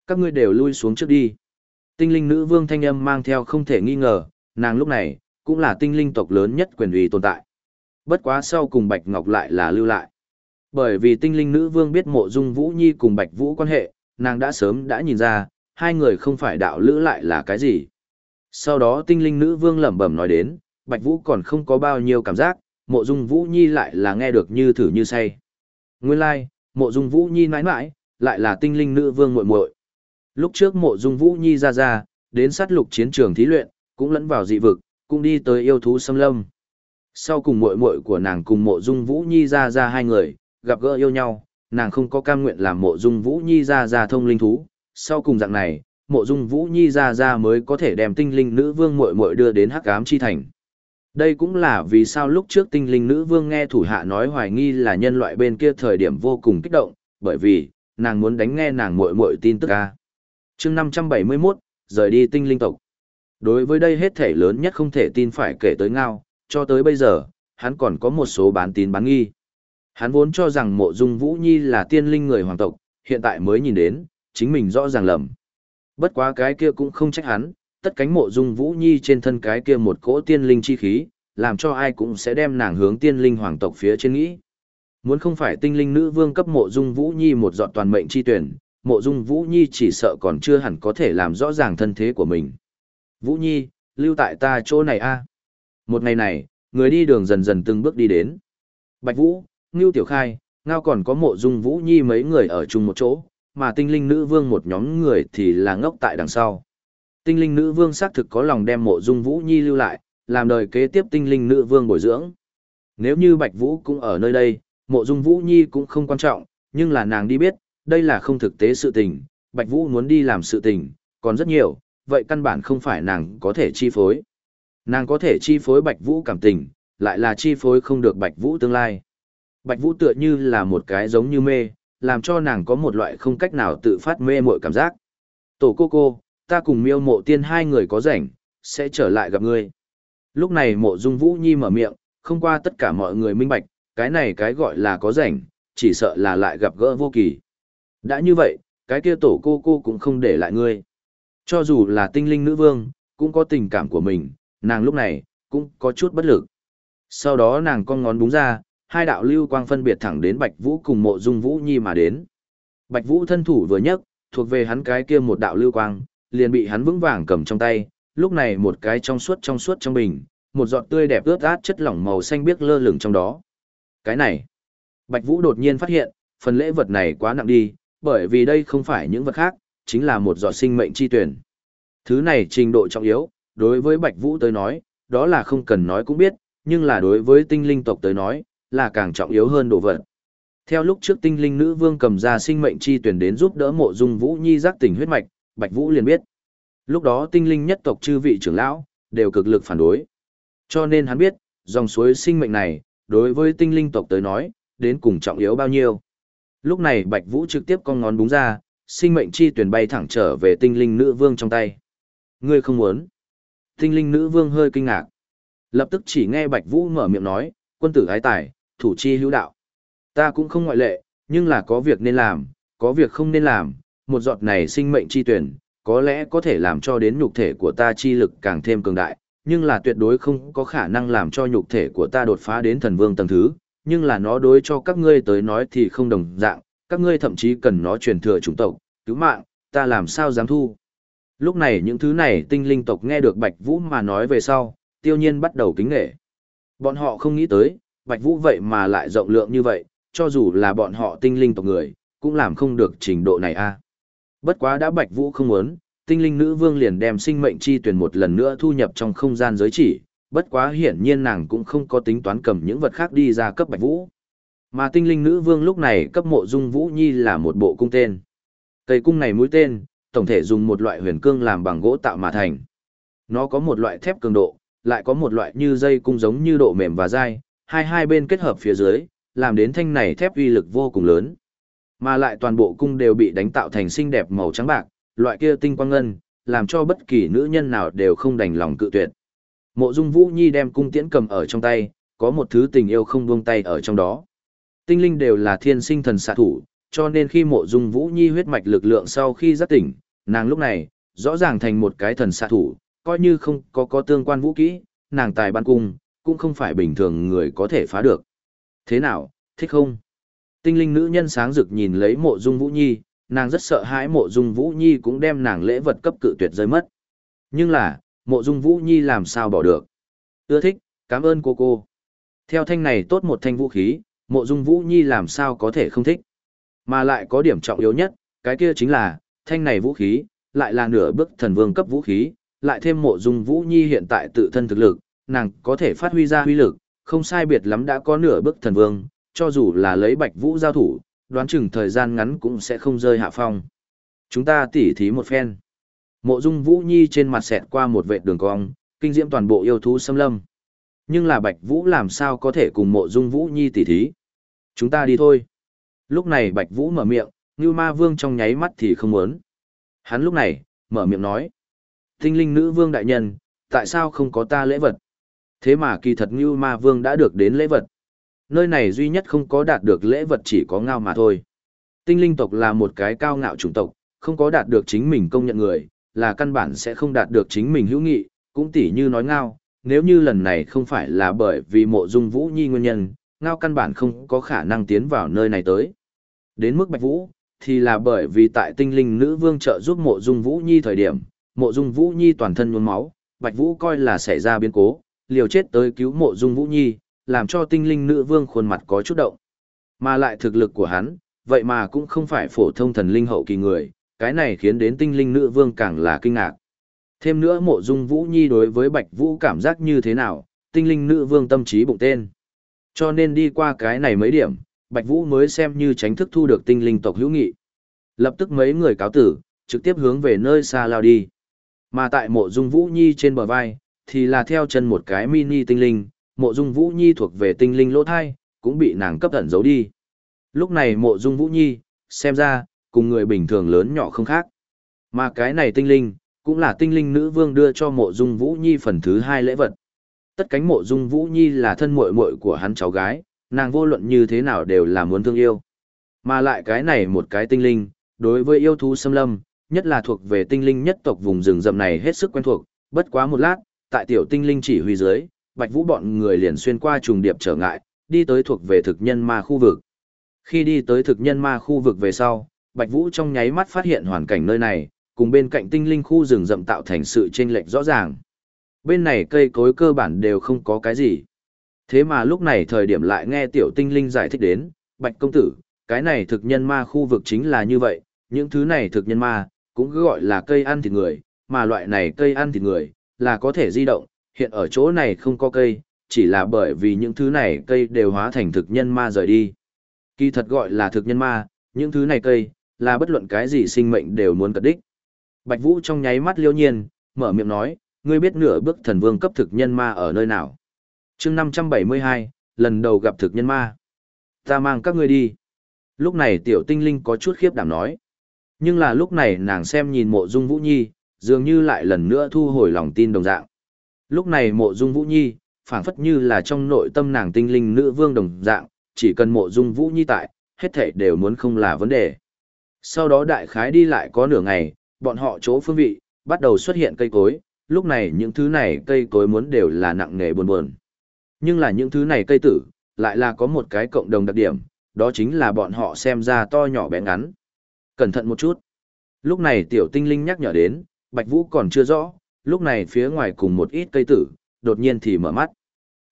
Các ngươi đều lui xuống trước đi. Tinh linh nữ vương thanh âm mang theo không thể nghi ngờ, nàng lúc này, cũng là tinh linh tộc lớn nhất quyền uy tồn tại. Bất quá sau cùng Bạch Ngọc lại là lưu lại. Bởi vì tinh linh nữ vương biết mộ dung Vũ Nhi cùng Bạch Vũ quan hệ, nàng đã sớm đã nhìn ra, hai người không phải đạo lữ lại là cái gì. Sau đó tinh linh nữ vương lẩm bẩm nói đến, Bạch Vũ còn không có bao nhiêu cảm giác, mộ dung Vũ Nhi lại là nghe được như thử như say. Nguyên lai, like, mộ dung Vũ Nhi mãi mãi, lại là tinh linh nữ vương muội muội. Lúc trước mộ dung Vũ Nhi ra ra, đến sát lục chiến trường thí luyện, cũng lẫn vào dị vực, cũng đi tới yêu thú xâm lâm. Sau cùng muội muội của nàng cùng mộ dung Vũ Nhi ra ra hai người, gặp gỡ yêu nhau, nàng không có cam nguyện làm mộ dung Vũ Nhi ra ra thông linh thú. Sau cùng dạng này, mộ dung Vũ Nhi ra ra mới có thể đem tinh linh nữ vương muội muội đưa đến hắc ám chi thành. Đây cũng là vì sao lúc trước tinh linh nữ vương nghe thủ hạ nói hoài nghi là nhân loại bên kia thời điểm vô cùng kích động, bởi vì, nàng muốn đánh nghe nàng muội muội tin tức ca. chương 571, rời đi tinh linh tộc. Đối với đây hết thể lớn nhất không thể tin phải kể tới ngao, cho tới bây giờ, hắn còn có một số bán tín bán nghi. Hắn vốn cho rằng mộ dung Vũ Nhi là tiên linh người hoàng tộc, hiện tại mới nhìn đến, chính mình rõ ràng lầm. Bất quá cái kia cũng không trách hắn, tất cánh mộ dung Vũ Nhi trên thân cái kia một cỗ tiên linh chi khí, làm cho ai cũng sẽ đem nàng hướng tiên linh hoàng tộc phía trên nghĩ. Muốn không phải tinh linh nữ vương cấp mộ dung Vũ Nhi một dọn toàn mệnh chi tuyển, mộ dung Vũ Nhi chỉ sợ còn chưa hẳn có thể làm rõ ràng thân thế của mình. Vũ Nhi, lưu tại ta chỗ này a. Một ngày này, người đi đường dần dần từng bước đi đến. Bạch Vũ, Ngưu Tiểu Khai, Ngao còn có mộ dung Vũ Nhi mấy người ở chung một chỗ, mà tinh linh nữ vương một nhóm người thì là ngốc tại đằng sau. Tinh linh nữ vương xác thực có lòng đem mộ dung Vũ Nhi lưu lại, làm đời kế tiếp tinh linh nữ vương bồi dưỡng. Nếu như Bạch Vũ cũng ở nơi đây, mộ dung Vũ Nhi cũng không quan trọng, nhưng là nàng đi biết, đây là không thực tế sự tình, Bạch Vũ muốn đi làm sự tình, còn rất nhiều, vậy căn bản không phải nàng có thể chi phối. Nàng có thể chi phối Bạch Vũ cảm tình, lại là chi phối không được Bạch Vũ tương lai. Bạch Vũ tựa như là một cái giống như mê, làm cho nàng có một loại không cách nào tự phát mê mội cảm giác. Tổ cô cô, ta cùng miêu mộ tiên hai người có rảnh, sẽ trở lại gặp ngươi. Lúc này mộ dung Vũ Nhi mở miệng, không qua tất cả mọi người minh bạch, cái này cái gọi là có rảnh, chỉ sợ là lại gặp gỡ vô kỳ. Đã như vậy, cái kia tổ cô cô cũng không để lại ngươi. Cho dù là tinh linh nữ vương, cũng có tình cảm của mình, nàng lúc này, cũng có chút bất lực. Sau đó nàng con ngón búng ra, hai đạo lưu quang phân biệt thẳng đến Bạch Vũ cùng mộ dung Vũ Nhi mà đến. Bạch Vũ thân thủ vừa nhấc, thuộc về hắn cái kia một đạo lưu quang, liền bị hắn vững vàng cầm trong tay, lúc này một cái trong suốt trong suốt trong bình, một giọt tươi đẹp ướt át chất lỏng màu xanh biếc lơ lửng trong đó. Cái này, Bạch Vũ đột nhiên phát hiện, phần lễ vật này quá nặng đi, bởi vì đây không phải những vật khác, chính là một giọt sinh mệnh chi tuyển. Thứ này trình độ trọng yếu, đối với Bạch Vũ tới nói, đó là không cần nói cũng biết, nhưng là đối với tinh linh tộc tới nói, là càng trọng yếu hơn đồ vật. Theo lúc trước tinh linh nữ vương cầm ra sinh mệnh chi tuyển đến giúp đỡ mộ dung Vũ Nhi giác tỉnh huyết mạch, Bạch Vũ liền biết. Lúc đó tinh linh nhất tộc chư vị trưởng lão, đều cực lực phản đối. Cho nên hắn biết, dòng suối sinh mệnh này, đối với tinh linh tộc tới nói, đến cùng trọng yếu bao nhiêu. Lúc này Bạch Vũ trực tiếp con ngón búng ra, sinh mệnh chi tuyển bay thẳng trở về tinh linh nữ vương trong tay. Ngươi không muốn. Tinh linh nữ vương hơi kinh ngạc. Lập tức chỉ nghe Bạch Vũ mở miệng nói, quân tử ái tài, thủ chi hữu đạo. Ta cũng không ngoại lệ, nhưng là có việc nên làm, có việc không nên làm, một giọt này sinh mệnh chi tuyển, có lẽ có thể làm cho đến nhục thể của ta chi lực càng thêm cường đại, nhưng là tuyệt đối không có khả năng làm cho nhục thể của ta đột phá đến thần vương tầng thứ, nhưng là nó đối cho các ngươi tới nói thì không đồng dạng, các ngươi thậm chí cần nó truyền thừa chủng tộc, cứu mạng, ta làm sao dám thu. Lúc này những thứ này tinh linh tộc nghe được Bạch Vũ mà nói về sau, tiêu nhiên bắt đầu kính nghệ. Bọn họ không nghĩ tới, Bạch Vũ vậy mà lại rộng lượng như vậy, cho dù là bọn họ tinh linh tộc người, cũng làm không được trình độ này a. Bất quá đã Bạch Vũ không muốn, tinh linh nữ vương liền đem sinh mệnh chi tuyển một lần nữa thu nhập trong không gian giới chỉ, bất quá hiển nhiên nàng cũng không có tính toán cầm những vật khác đi ra cấp Bạch Vũ. Mà tinh linh nữ vương lúc này cấp mộ dung Vũ Nhi là một bộ cung tên. Cây cung này mũi tên, tổng thể dùng một loại huyền cương làm bằng gỗ tạo mà thành. Nó có một loại thép cường độ, lại có một loại như dây cung giống như độ mềm và dai, hai hai bên kết hợp phía dưới, làm đến thanh này thép uy lực vô cùng lớn. Mà lại toàn bộ cung đều bị đánh tạo thành xinh đẹp màu trắng bạc, loại kia tinh quang ngân, làm cho bất kỳ nữ nhân nào đều không đành lòng cự tuyệt. Mộ Dung Vũ Nhi đem cung tiễn cầm ở trong tay, có một thứ tình yêu không buông tay ở trong đó. Tinh linh đều là thiên sinh thần xạ thủ, cho nên khi Mộ Dung Vũ Nhi huyết mạch lực lượng sau khi giác tỉnh, nàng lúc này rõ ràng thành một cái thần xạ thủ, coi như không có có tương quan vũ kỹ, nàng tài ban cung, cũng không phải bình thường người có thể phá được. Thế nào, thích không? Tinh linh nữ nhân sáng rực nhìn lấy mộ dung Vũ Nhi, nàng rất sợ hãi mộ dung Vũ Nhi cũng đem nàng lễ vật cấp cự tuyệt rơi mất. Nhưng là, mộ dung Vũ Nhi làm sao bỏ được? Ưa thích, cảm ơn cô cô. Theo thanh này tốt một thanh vũ khí, mộ dung Vũ Nhi làm sao có thể không thích. Mà lại có điểm trọng yếu nhất, cái kia chính là, thanh này vũ khí, lại là nửa bước thần vương cấp vũ khí, lại thêm mộ dung Vũ Nhi hiện tại tự thân thực lực, nàng có thể phát huy ra huy lực, không sai biệt lắm đã có nửa bước thần vương, cho dù là lấy Bạch Vũ giao thủ, đoán chừng thời gian ngắn cũng sẽ không rơi hạ phong. Chúng ta tỉ thí một phen. Mộ Dung Vũ Nhi trên mặt xẹt qua một vệt đường cong, kinh diễm toàn bộ yêu thú xâm lâm. Nhưng là Bạch Vũ làm sao có thể cùng Mộ Dung Vũ Nhi tỉ thí? Chúng ta đi thôi. Lúc này Bạch Vũ mở miệng, Như Ma Vương trong nháy mắt thì không muốn. Hắn lúc này, mở miệng nói. Tinh linh nữ vương đại nhân, tại sao không có ta lễ vật? Thế mà kỳ thật Như Ma Vương đã được đến lễ vật. Nơi này duy nhất không có đạt được lễ vật chỉ có ngao mà thôi. Tinh linh tộc là một cái cao ngạo chủng tộc, không có đạt được chính mình công nhận người, là căn bản sẽ không đạt được chính mình hữu nghị, cũng tỉ như nói ngao, nếu như lần này không phải là bởi vì mộ dung vũ nhi nguyên nhân, ngao căn bản không có khả năng tiến vào nơi này tới. Đến mức bạch vũ, thì là bởi vì tại tinh linh nữ vương trợ giúp mộ dung vũ nhi thời điểm, mộ dung vũ nhi toàn thân nhuôn máu, bạch vũ coi là xảy ra biến cố, liều chết tới cứu mộ dung vũ nhi, làm cho tinh linh nữ vương khuôn mặt có chút động. Mà lại thực lực của hắn, vậy mà cũng không phải phổ thông thần linh hậu kỳ người, cái này khiến đến tinh linh nữ vương càng là kinh ngạc. Thêm nữa mộ dung vũ nhi đối với bạch vũ cảm giác như thế nào, tinh linh nữ vương tâm trí bụng tên. Cho nên đi qua cái này mấy điểm, bạch vũ mới xem như tránh thức thu được tinh linh tộc hữu nghị. Lập tức mấy người cáo tử, trực tiếp hướng về nơi xa lao đi. Mà tại mộ dung vũ nhi trên bờ vai, thì là theo chân một cái mini tinh linh, mộ dung vũ nhi thuộc về tinh linh lỗ thai, cũng bị nàng cấp ẩn giấu đi. Lúc này mộ dung vũ nhi, xem ra, cùng người bình thường lớn nhỏ không khác. Mà cái này tinh linh, cũng là tinh linh nữ vương đưa cho mộ dung vũ nhi phần thứ hai lễ vật. Tất cánh mộ dung vũ nhi là thân muội muội của hắn cháu gái, nàng vô luận như thế nào đều là muốn thương yêu. Mà lại cái này một cái tinh linh, đối với yêu thú xâm lâm, nhất là thuộc về tinh linh nhất tộc vùng rừng rậm này hết sức quen thuộc, bất quá một lát, tại tiểu tinh linh chỉ huy dưới, Bạch Vũ bọn người liền xuyên qua trùng điệp trở ngại, đi tới thuộc về thực nhân ma khu vực. Khi đi tới thực nhân ma khu vực về sau, Bạch Vũ trong nháy mắt phát hiện hoàn cảnh nơi này, cùng bên cạnh tinh linh khu rừng rậm tạo thành sự chênh lệch rõ ràng. Bên này cây cối cơ bản đều không có cái gì. Thế mà lúc này thời điểm lại nghe tiểu tinh linh giải thích đến, Bạch công tử, cái này thực nhân ma khu vực chính là như vậy, những thứ này thực nhân ma, cũng cứ gọi là cây ăn thịt người, mà loại này cây ăn thịt người, là có thể di động, hiện ở chỗ này không có cây, chỉ là bởi vì những thứ này cây đều hóa thành thực nhân ma rời đi. Kỳ thật gọi là thực nhân ma, những thứ này cây, là bất luận cái gì sinh mệnh đều muốn cật đích. Bạch Vũ trong nháy mắt liêu nhiên, mở miệng nói, ngươi biết nửa bước thần vương cấp thực nhân ma ở nơi nào. chương 572, lần đầu gặp thực nhân ma. Ta mang các ngươi đi. Lúc này tiểu tinh linh có chút khiếp đảm nói. Nhưng là lúc này nàng xem nhìn mộ dung Vũ Nhi, dường như lại lần nữa thu hồi lòng tin đồng dạng. Lúc này mộ dung Vũ Nhi, phảng phất như là trong nội tâm nàng tinh linh nữ vương đồng dạng, chỉ cần mộ dung Vũ Nhi tại, hết thảy đều muốn không là vấn đề. Sau đó đại khái đi lại có nửa ngày, bọn họ chỗ phương vị, bắt đầu xuất hiện cây cối, lúc này những thứ này cây cối muốn đều là nặng nề buồn buồn. Nhưng là những thứ này cây tử, lại là có một cái cộng đồng đặc điểm, đó chính là bọn họ xem ra to nhỏ bé ngắn. Cẩn thận một chút. Lúc này tiểu tinh linh nhắc nhở đến, Bạch Vũ còn chưa rõ, lúc này phía ngoài cùng một ít cây tử, đột nhiên thì mở mắt.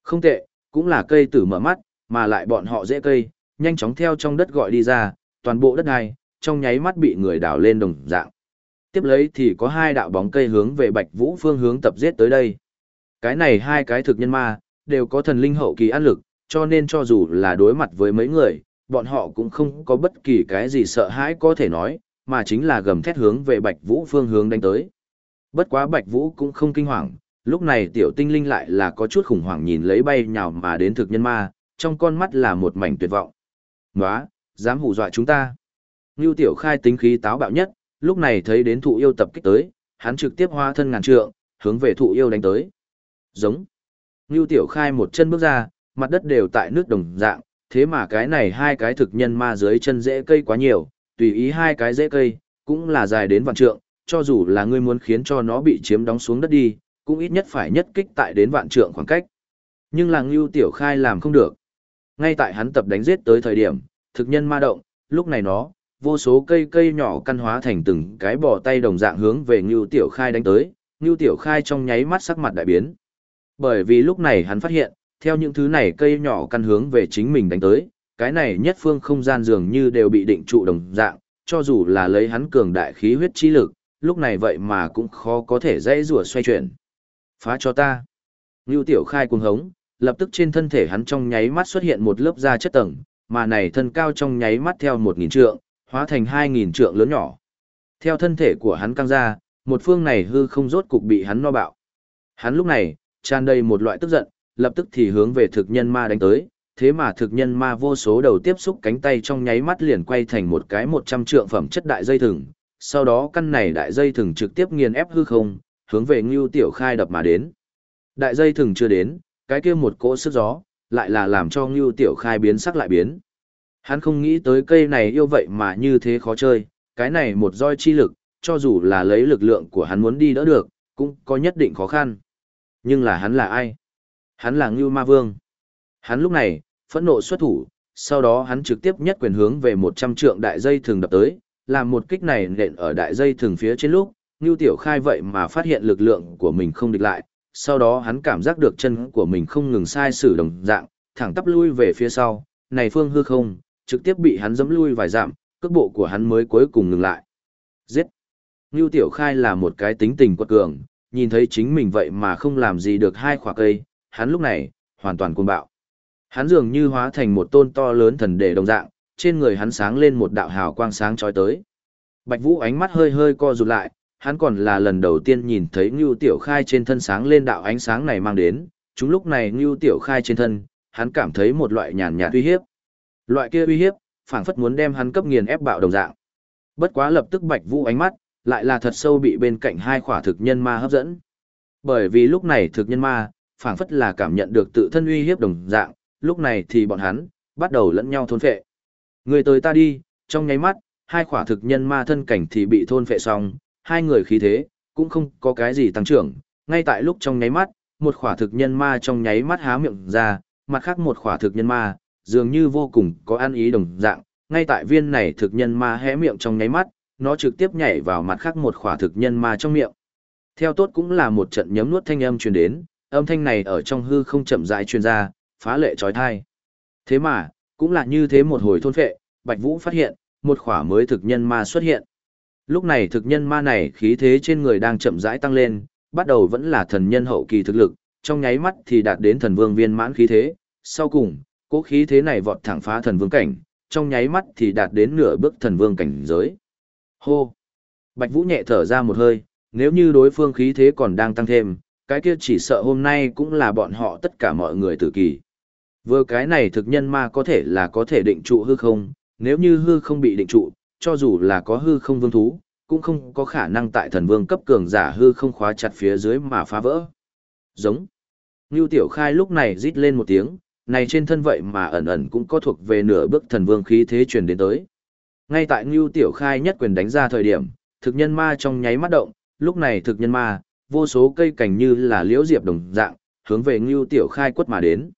Không tệ, cũng là cây tử mở mắt, mà lại bọn họ dễ cây, nhanh chóng theo trong đất gọi đi ra, toàn bộ đất này, trong nháy mắt bị người đào lên đồng dạng. Tiếp lấy thì có hai đạo bóng cây hướng về Bạch Vũ phương hướng tập giết tới đây. Cái này hai cái thực nhân ma, đều có thần linh hậu kỳ ăn lực, cho nên cho dù là đối mặt với mấy người, bọn họ cũng không có bất kỳ cái gì sợ hãi có thể nói, mà chính là gầm thét hướng về Bạch Vũ phương hướng đánh tới. Bất quá Bạch Vũ cũng không kinh hoàng, lúc này tiểu tinh linh lại là có chút khủng hoảng nhìn lấy bay nhào mà đến thực nhân ma, trong con mắt là một mảnh tuyệt vọng. Nóa, dám hù dọa chúng ta. Ngưu tiểu khai tính khí táo bạo nhất, lúc này thấy đến thụ yêu tập kích tới, hắn trực tiếp hóa thân ngàn trượng, hướng về thụ yêu đánh tới. Giống. Ngưu tiểu khai một chân bước ra, mặt đất đều tại nước đồng dạng, thế mà cái này hai cái thực nhân ma dưới chân dễ cây quá nhiều, tùy ý hai cái rễ cây, cũng là dài đến vạn trượng, cho dù là ngươi muốn khiến cho nó bị chiếm đóng xuống đất đi, cũng ít nhất phải nhất kích tại đến vạn trượng khoảng cách. Nhưng là Ngưu Tiểu Khai làm không được. Ngay tại hắn tập đánh giết tới thời điểm, thực nhân ma động, lúc này nó, vô số cây cây nhỏ căn hóa thành từng cái bò tay đồng dạng hướng về Ngưu Tiểu Khai đánh tới, Ngưu Tiểu Khai trong nháy mắt sắc mặt đại biến. Bởi vì lúc này hắn phát hiện, theo những thứ này cây nhỏ căn hướng về chính mình đánh tới, cái này nhất phương không gian dường như đều bị định trụ đồng dạng, cho dù là lấy hắn cường đại khí huyết chi lực, lúc này vậy mà cũng khó có thể dây rùa xoay chuyển. Phá cho ta. Ngưu Tiểu Khai cuồng hống, lập tức trên thân thể hắn trong nháy mắt xuất hiện một lớp da chất tầng, mà này thân cao trong nháy mắt theo một nghìn trượng, hóa thành hai nghìn trượng lớn nhỏ. Theo thân thể của hắn căng ra, một phương này hư không rốt cục bị hắn no bạo. Hắn lúc này, tràn đầy một loại tức giận, lập tức thì hướng về thực nhân ma đánh tới, thế mà thực nhân ma vô số đầu tiếp xúc cánh tay trong nháy mắt liền quay thành một cái một trăm trượng phẩm chất đại dây thừng, sau đó căn này đại dây thừng trực tiếp nghiền ép hư không, hướng về Ngưu Tiểu Khai đập mà đến. Đại dây thừng chưa đến, cái kia một cỗ sức gió, lại là làm cho Ngưu Tiểu Khai biến sắc lại biến. Hắn không nghĩ tới cây này yêu vậy mà như thế khó chơi, cái này một roi chi lực, cho dù là lấy lực lượng của hắn muốn đi đỡ được, cũng có nhất định khó khăn. Nhưng là hắn là ai? Hắn là Ngưu Ma Vương. Hắn lúc này, phẫn nộ xuất thủ, sau đó hắn trực tiếp nhất quyền hướng về 100 trượng đại dây thường đập tới, làm một kích này nện ở đại dây thường phía trên lúc, Nưu Tiểu Khai vậy mà phát hiện lực lượng của mình không địch lại, sau đó hắn cảm giác được chân của mình không ngừng sai sử đồng dạng, thẳng tắp lui về phía sau, này phương hư không, trực tiếp bị hắn dẫm lui vài dặm, cước bộ của hắn mới cuối cùng ngừng lại. Giết! Nưu Tiểu Khai là một cái tính tình quật cường, nhìn thấy chính mình vậy mà không làm gì được hai khỏa cây, hắn lúc này, hoàn toàn cuồng bạo. Hắn dường như hóa thành một tôn to lớn thần đề đồng dạng, trên người hắn sáng lên một đạo hào quang sáng chói tới. Bạch Vũ ánh mắt hơi hơi co rụt lại, hắn còn là lần đầu tiên nhìn thấy Ngưu Tiểu Khai trên thân sáng lên đạo ánh sáng này mang đến, chúng lúc này Ngưu Tiểu Khai trên thân, hắn cảm thấy một loại nhàn nhạt uy hiếp. Loại kia uy hiếp, phảng phất muốn đem hắn cấp nghiền ép bạo đồng dạng. Bất quá lập tức Bạch Vũ ánh mắt, lại là thật sâu bị bên cạnh hai khỏa thực nhân ma hấp dẫn. Bởi vì lúc này thực nhân ma, phảng phất là cảm nhận được tự thân uy hiếp đồng dạng, lúc này thì bọn hắn, bắt đầu lẫn nhau thôn phệ. Người tới ta đi, trong nháy mắt, hai khỏa thực nhân ma thân cảnh thì bị thôn phệ xong, hai người khí thế, cũng không có cái gì tăng trưởng, ngay tại lúc trong nháy mắt, một khỏa thực nhân ma trong nháy mắt há miệng ra, mặt khác một khỏa thực nhân ma, dường như vô cùng có ăn ý đồng dạng, ngay tại viên này thực nhân ma hé miệng trong nháy mắt, nó trực tiếp nhảy vào mặt khác một khỏa thực nhân ma trong miệng. Theo tốt cũng là một trận nhấm nuốt thanh âm truyền đến, âm thanh này ở trong hư không chậm rãi truyền ra, phá lệ trói thai. Thế mà, cũng là như thế một hồi thôn phệ, Bạch Vũ phát hiện, một khỏa mới thực nhân ma xuất hiện. Lúc này thực nhân ma này khí thế trên người đang chậm rãi tăng lên, bắt đầu vẫn là thần nhân hậu kỳ thực lực, trong nháy mắt thì đạt đến thần vương viên mãn khí thế, sau cùng, cố khí thế này vọt thẳng phá thần vương cảnh, trong nháy mắt thì đạt đến nửa bước thần vương cảnh giới. Hô! Bạch Vũ nhẹ thở ra một hơi, nếu như đối phương khí thế còn đang tăng thêm, cái kia chỉ sợ hôm nay cũng là bọn họ tất cả mọi người tử kỳ. Vừa cái này thực nhân ma có thể là có thể định trụ hư không, nếu như hư không bị định trụ, cho dù là có hư không vương thú, cũng không có khả năng tại thần vương cấp cường giả hư không khóa chặt phía dưới mà phá vỡ. Giống. Ngưu Tiểu Khai lúc này rít lên một tiếng, này trên thân vậy mà ẩn ẩn cũng có thuộc về nửa bước thần vương khí thế truyền đến tới. Ngay tại Ngưu Tiểu Khai nhất quyền đánh ra thời điểm, thực nhân ma trong nháy mắt động, lúc này thực nhân ma, vô số cây cảnh như là liễu diệp đồng dạng, hướng về Ngưu Tiểu Khai quất mà đến.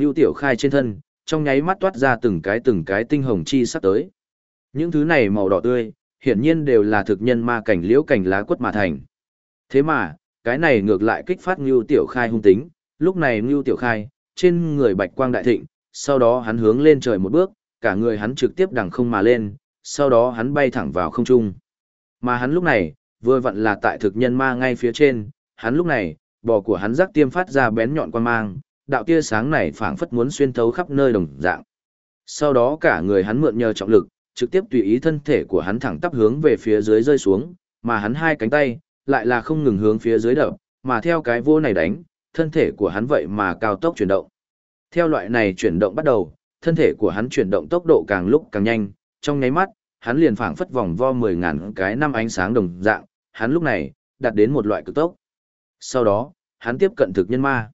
Ngưu Tiểu Khai trên thân, trong nháy mắt toát ra từng cái từng cái tinh hồng chi sắp tới. Những thứ này màu đỏ tươi, hiển nhiên đều là thực nhân ma cảnh liễu cảnh lá quất mà thành. Thế mà, cái này ngược lại kích phát Ngưu Tiểu Khai hung tính, lúc này Ngưu Tiểu Khai, trên người bạch quang đại thịnh, sau đó hắn hướng lên trời một bước, cả người hắn trực tiếp đằng không mà lên, sau đó hắn bay thẳng vào không trung. Mà hắn lúc này, vừa vặn là tại thực nhân ma ngay phía trên, hắn lúc này, bò của hắn rắc tiêm phát ra bén nhọn quan mang, đạo tia sáng này phảng phất muốn xuyên thấu khắp nơi đồng dạng. Sau đó cả người hắn mượn nhờ trọng lực, trực tiếp tùy ý thân thể của hắn thẳng tắp hướng về phía dưới rơi xuống, mà hắn hai cánh tay lại là không ngừng hướng phía dưới đập, mà theo cái vô này đánh, thân thể của hắn vậy mà cao tốc chuyển động. Theo loại này chuyển động bắt đầu, thân thể của hắn chuyển động tốc độ càng lúc càng nhanh, trong nháy mắt, hắn liền phảng phất vòng vo 10 ngàn cái năm ánh sáng đồng dạng, hắn lúc này, đạt đến một loại cực tốc. Sau đó, hắn tiếp cận thực nhân ma.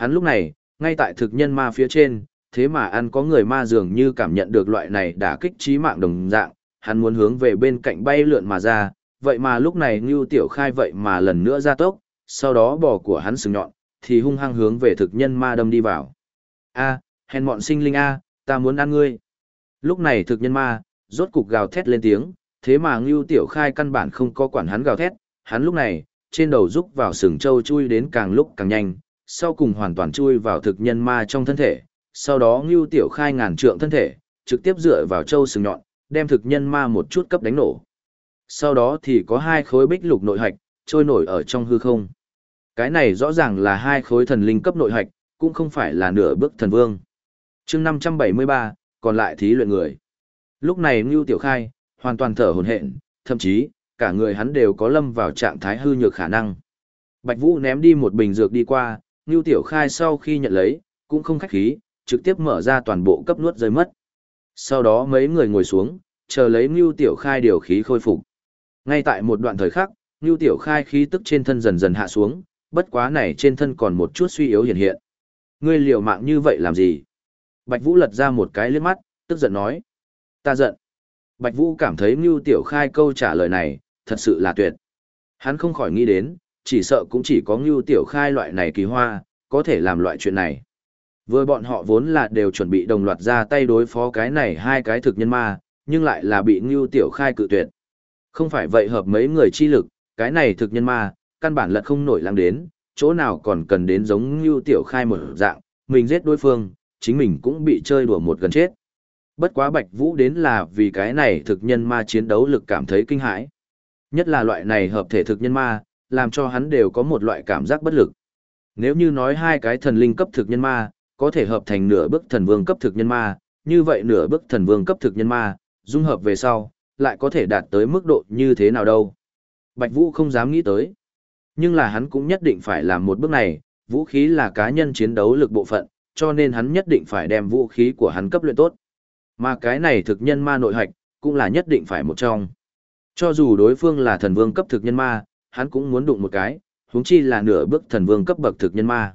Hắn lúc này, ngay tại thực nhân ma phía trên, thế mà ăn có người ma dường như cảm nhận được loại này đã kích trí mạng đồng dạng, hắn muốn hướng về bên cạnh bay lượn mà ra, vậy mà lúc này Ngưu Tiểu Khai vậy mà lần nữa ra tốc, sau đó bò của hắn sừng nhọn, thì hung hăng hướng về thực nhân ma đâm đi vào. A, hèn mọn sinh linh A, ta muốn ăn ngươi. Lúc này thực nhân ma, rốt cục gào thét lên tiếng, thế mà Ngưu Tiểu Khai căn bản không có quản hắn gào thét, hắn lúc này, trên đầu rúc vào sừng trâu chui đến càng lúc càng nhanh, sau cùng hoàn toàn chui vào thực nhân ma trong thân thể, sau đó Ngưu Tiểu Khai ngàn trượng thân thể, trực tiếp dựa vào châu sừng nhọn, đem thực nhân ma một chút cấp đánh nổ. Sau đó thì có hai khối bích lục nội hạch, trôi nổi ở trong hư không. Cái này rõ ràng là hai khối thần linh cấp nội hạch, cũng không phải là nửa bước thần vương. chương 573, còn lại thí luyện người. Lúc này Ngưu Tiểu Khai, hoàn toàn thở hồn hện, thậm chí, cả người hắn đều có lâm vào trạng thái hư nhược khả năng. Bạch Vũ ném đi một bình dược đi qua, Ngưu Tiểu Khai sau khi nhận lấy, cũng không khách khí, trực tiếp mở ra toàn bộ cấp nuốt rơi mất. Sau đó mấy người ngồi xuống, chờ lấy Ngưu Tiểu Khai điều khí khôi phục. Ngay tại một đoạn thời khắc, Ngưu Tiểu Khai khí tức trên thân dần dần hạ xuống, bất quá này trên thân còn một chút suy yếu hiện hiện. Ngươi liều mạng như vậy làm gì? Bạch Vũ lật ra một cái liếc mắt, tức giận nói. Ta giận. Bạch Vũ cảm thấy Ngưu Tiểu Khai câu trả lời này, thật sự là tuyệt. Hắn không khỏi nghĩ đến, chỉ sợ cũng chỉ có Ngưu Tiểu Khai loại này kỳ hoa, có thể làm loại chuyện này. Vừa bọn họ vốn là đều chuẩn bị đồng loạt ra tay đối phó cái này hai cái thực nhân ma, nhưng lại là bị Ngưu Tiểu Khai cự tuyệt. Không phải vậy hợp mấy người chi lực, cái này thực nhân ma, căn bản lật không nổi lăng đến, chỗ nào còn cần đến giống Ngưu Tiểu Khai một dạng, mình giết đối phương, chính mình cũng bị chơi đùa một gần chết. Bất quá Bạch Vũ đến là vì cái này thực nhân ma chiến đấu lực cảm thấy kinh hãi. Nhất là loại này hợp thể thực nhân ma, làm cho hắn đều có một loại cảm giác bất lực. Nếu như nói hai cái thần linh cấp thực nhân ma, có thể hợp thành nửa bước thần vương cấp thực nhân ma, như vậy nửa bước thần vương cấp thực nhân ma, dung hợp về sau, lại có thể đạt tới mức độ như thế nào đâu. Bạch Vũ không dám nghĩ tới. Nhưng là hắn cũng nhất định phải làm một bước này, vũ khí là cá nhân chiến đấu lực bộ phận, cho nên hắn nhất định phải đem vũ khí của hắn cấp luyện tốt. Mà cái này thực nhân ma nội hạch, cũng là nhất định phải một trong. Cho dù đối phương là thần vương cấp thực nhân ma, hắn cũng muốn đụng một cái, huống chi là nửa bước thần vương cấp bậc thực nhân ma.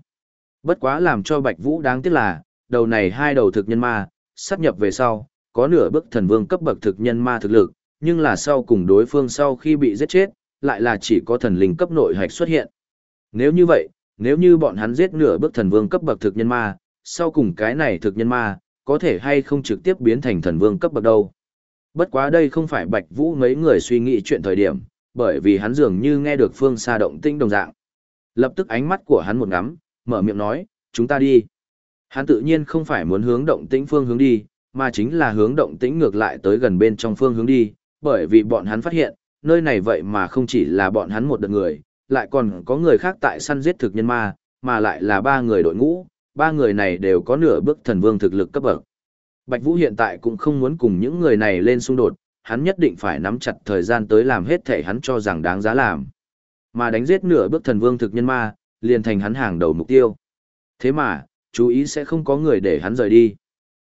Bất quá làm cho Bạch Vũ đáng tiếc là, đầu này hai đầu thực nhân ma, sắp nhập về sau, có nửa bước thần vương cấp bậc thực nhân ma thực lực, nhưng là sau cùng đối phương sau khi bị giết chết, lại là chỉ có thần linh cấp nội hạch xuất hiện. Nếu như vậy, nếu như bọn hắn giết nửa bước thần vương cấp bậc thực nhân ma, sau cùng cái này thực nhân ma, có thể hay không trực tiếp biến thành thần vương cấp bậc đâu. Bất quá đây không phải Bạch Vũ mấy người suy nghĩ chuyện thời điểm, bởi vì hắn dường như nghe được phương xa động tinh đồng dạng. Lập tức ánh mắt của hắn một ngắm, mở miệng nói, chúng ta đi. Hắn tự nhiên không phải muốn hướng động tĩnh phương hướng đi, mà chính là hướng động tĩnh ngược lại tới gần bên trong phương hướng đi, bởi vì bọn hắn phát hiện, nơi này vậy mà không chỉ là bọn hắn một đợt người, lại còn có người khác tại săn giết thực nhân ma, mà lại là ba người đội ngũ, ba người này đều có nửa bước thần vương thực lực cấp bậc. Bạch Vũ hiện tại cũng không muốn cùng những người này lên xung đột, hắn nhất định phải nắm chặt thời gian tới làm hết thể hắn cho rằng đáng giá làm. Mà đánh giết nửa bước thần vương thực nhân ma, liền thành hắn hàng đầu mục tiêu. Thế mà, chú ý sẽ không có người để hắn rời đi.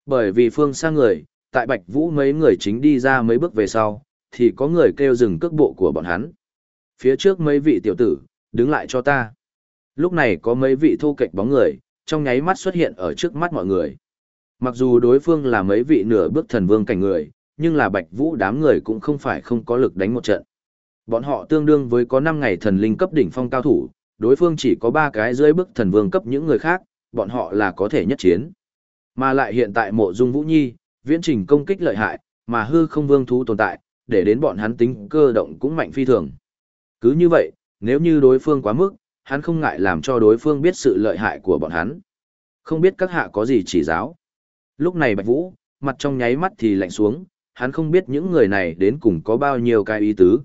Bởi vì phương xa người, tại Bạch Vũ mấy người chính đi ra mấy bước về sau, thì có người kêu dừng cước bộ của bọn hắn. Phía trước mấy vị tiểu tử, đứng lại cho ta. Lúc này có mấy vị thu kịch bóng người, trong nháy mắt xuất hiện ở trước mắt mọi người. Mặc dù đối phương là mấy vị nửa bước thần vương cảnh người, nhưng là Bạch Vũ đám người cũng không phải không có lực đánh một trận. Bọn họ tương đương với có 5 ngày thần linh cấp đỉnh phong cao thủ, đối phương chỉ có 3 cái dưới bức thần vương cấp những người khác, bọn họ là có thể nhất chiến. Mà lại hiện tại mộ dung Vũ Nhi, viễn trình công kích lợi hại, mà hư không vương thú tồn tại, để đến bọn hắn tính cơ động cũng mạnh phi thường. Cứ như vậy, nếu như đối phương quá mức, hắn không ngại làm cho đối phương biết sự lợi hại của bọn hắn. Không biết các hạ có gì chỉ giáo. Lúc này Bạch Vũ, mặt trong nháy mắt thì lạnh xuống, hắn không biết những người này đến cùng có bao nhiêu cái ý tứ.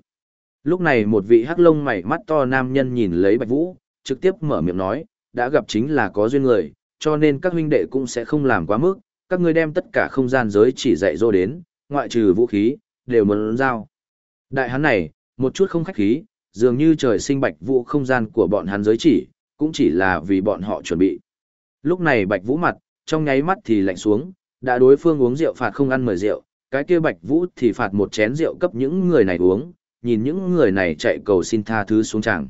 Lúc này một vị hắc lông mày mắt to nam nhân nhìn lấy Bạch Vũ, trực tiếp mở miệng nói, đã gặp chính là có duyên người, cho nên các huynh đệ cũng sẽ không làm quá mức, các ngươi đem tất cả không gian giới chỉ dạy dỗ đến, ngoại trừ vũ khí, đều muốn giao. Đại hắn này, một chút không khách khí, dường như trời sinh Bạch Vũ không gian của bọn hắn giới chỉ, cũng chỉ là vì bọn họ chuẩn bị. Lúc này Bạch Vũ mặt, trong nháy mắt thì lạnh xuống, đã đối phương uống rượu phạt không ăn mời rượu, cái kia Bạch Vũ thì phạt một chén rượu cấp những người này uống, nhìn những người này chạy cầu xin tha thứ xuống chẳng.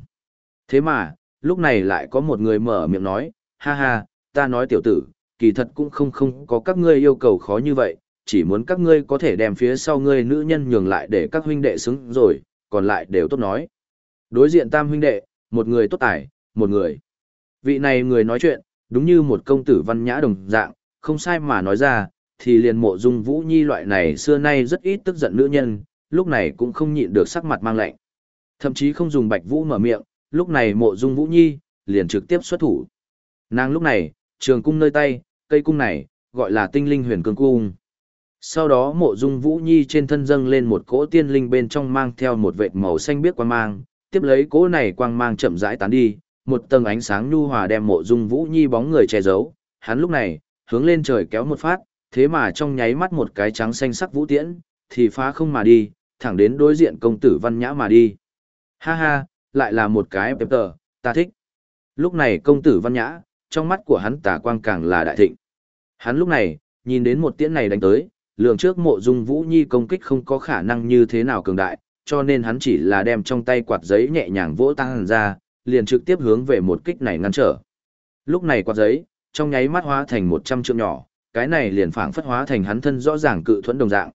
Thế mà, lúc này lại có một người mở miệng nói, ha ha, ta nói tiểu tử, kỳ thật cũng không không có các ngươi yêu cầu khó như vậy, chỉ muốn các ngươi có thể đem phía sau ngươi nữ nhân nhường lại để các huynh đệ xứng rồi, còn lại đều tốt nói. Đối diện tam huynh đệ, một người tốt tài, một người. Vị này người nói chuyện, đúng như một công tử văn nhã đồng dạng, không sai mà nói ra, thì liền mộ dung vũ nhi loại này xưa nay rất ít tức giận nữ nhân, lúc này cũng không nhịn được sắc mặt mang lạnh. Thậm chí không dùng bạch vũ mở miệng, lúc này mộ dung vũ nhi, liền trực tiếp xuất thủ. Nàng lúc này, trường cung nơi tay, cây cung này, gọi là tinh linh huyền cương cung. Sau đó mộ dung vũ nhi trên thân dâng lên một cỗ tiên linh bên trong mang theo một vệt màu xanh biếc quang mang, tiếp lấy cỗ này quang mang chậm rãi tán đi, một tầng ánh sáng nhu hòa đem mộ dung vũ nhi bóng người che giấu, hắn lúc này, hướng lên trời kéo một phát, thế mà trong nháy mắt một cái trắng xanh sắc vũ tiễn, thì phá không mà đi, thẳng đến đối diện công tử văn nhã mà đi. Ha ha, lại là một cái bếp tờ, ta thích. Lúc này công tử văn nhã, trong mắt của hắn tà quang càng là đại thịnh. Hắn lúc này, nhìn đến một tiễn này đánh tới, lượng trước mộ dung vũ nhi công kích không có khả năng như thế nào cường đại, cho nên hắn chỉ là đem trong tay quạt giấy nhẹ nhàng vỗ tăng ra, liền trực tiếp hướng về một kích này ngăn trở. Lúc này quạt giấy, trong nháy mắt hóa thành một trăm trượng nhỏ, cái này liền phảng phất hóa thành hắn thân rõ ràng cự thuẫn đồng dạng.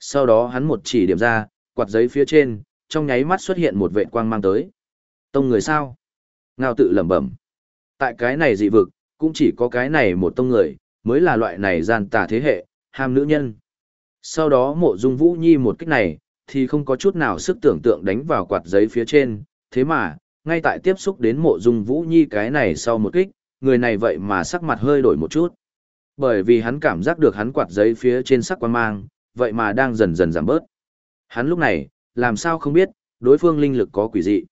Sau đó hắn một chỉ điểm ra, quạt giấy phía trên, trong nháy mắt xuất hiện một vệ quang mang tới. Tông người sao? Ngao tự lẩm bẩm. Tại cái này dị vực, cũng chỉ có cái này một tông người, mới là loại này gian tà thế hệ, ham nữ nhân. Sau đó mộ dung vũ nhi một kích này, thì không có chút nào sức tưởng tượng đánh vào quạt giấy phía trên, thế mà, ngay tại tiếp xúc đến mộ dung vũ nhi cái này sau một kích, người này vậy mà sắc mặt hơi đổi một chút. Bởi vì hắn cảm giác được hắn quạt giấy phía trên sắc quan mang, vậy mà đang dần dần giảm bớt. Hắn lúc này, làm sao không biết, đối phương linh lực có quỷ dị.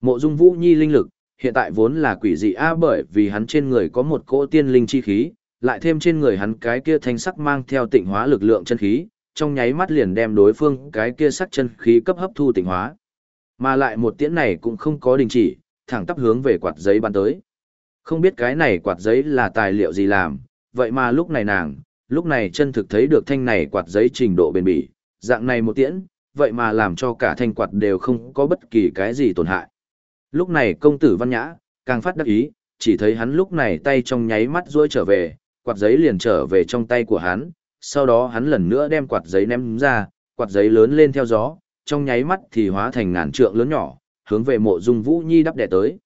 Mộ dung vũ nhi linh lực, hiện tại vốn là quỷ dị a bởi vì hắn trên người có một cỗ tiên linh chi khí, lại thêm trên người hắn cái kia thanh sắc mang theo tịnh hóa lực lượng chân khí, trong nháy mắt liền đem đối phương cái kia sắc chân khí cấp hấp thu tịnh hóa. Mà lại một tiễn này cũng không có đình chỉ, thẳng tắp hướng về quạt giấy bắn tới. Không biết cái này quạt giấy là tài liệu gì làm, vậy mà lúc này nàng, lúc này chân thực thấy được thanh này quạt giấy trình độ bền bỉ, dạng này một tiễn, vậy mà làm cho cả thanh quạt đều không có bất kỳ cái gì tổn hại. Lúc này công tử văn nhã, càng phát đắc ý, chỉ thấy hắn lúc này tay trong nháy mắt duỗi trở về, quạt giấy liền trở về trong tay của hắn, sau đó hắn lần nữa đem quạt giấy ném ra, quạt giấy lớn lên theo gió, trong nháy mắt thì hóa thành ngàn trượng lớn nhỏ, hướng về mộ dung vũ nhi đắp đẻ tới.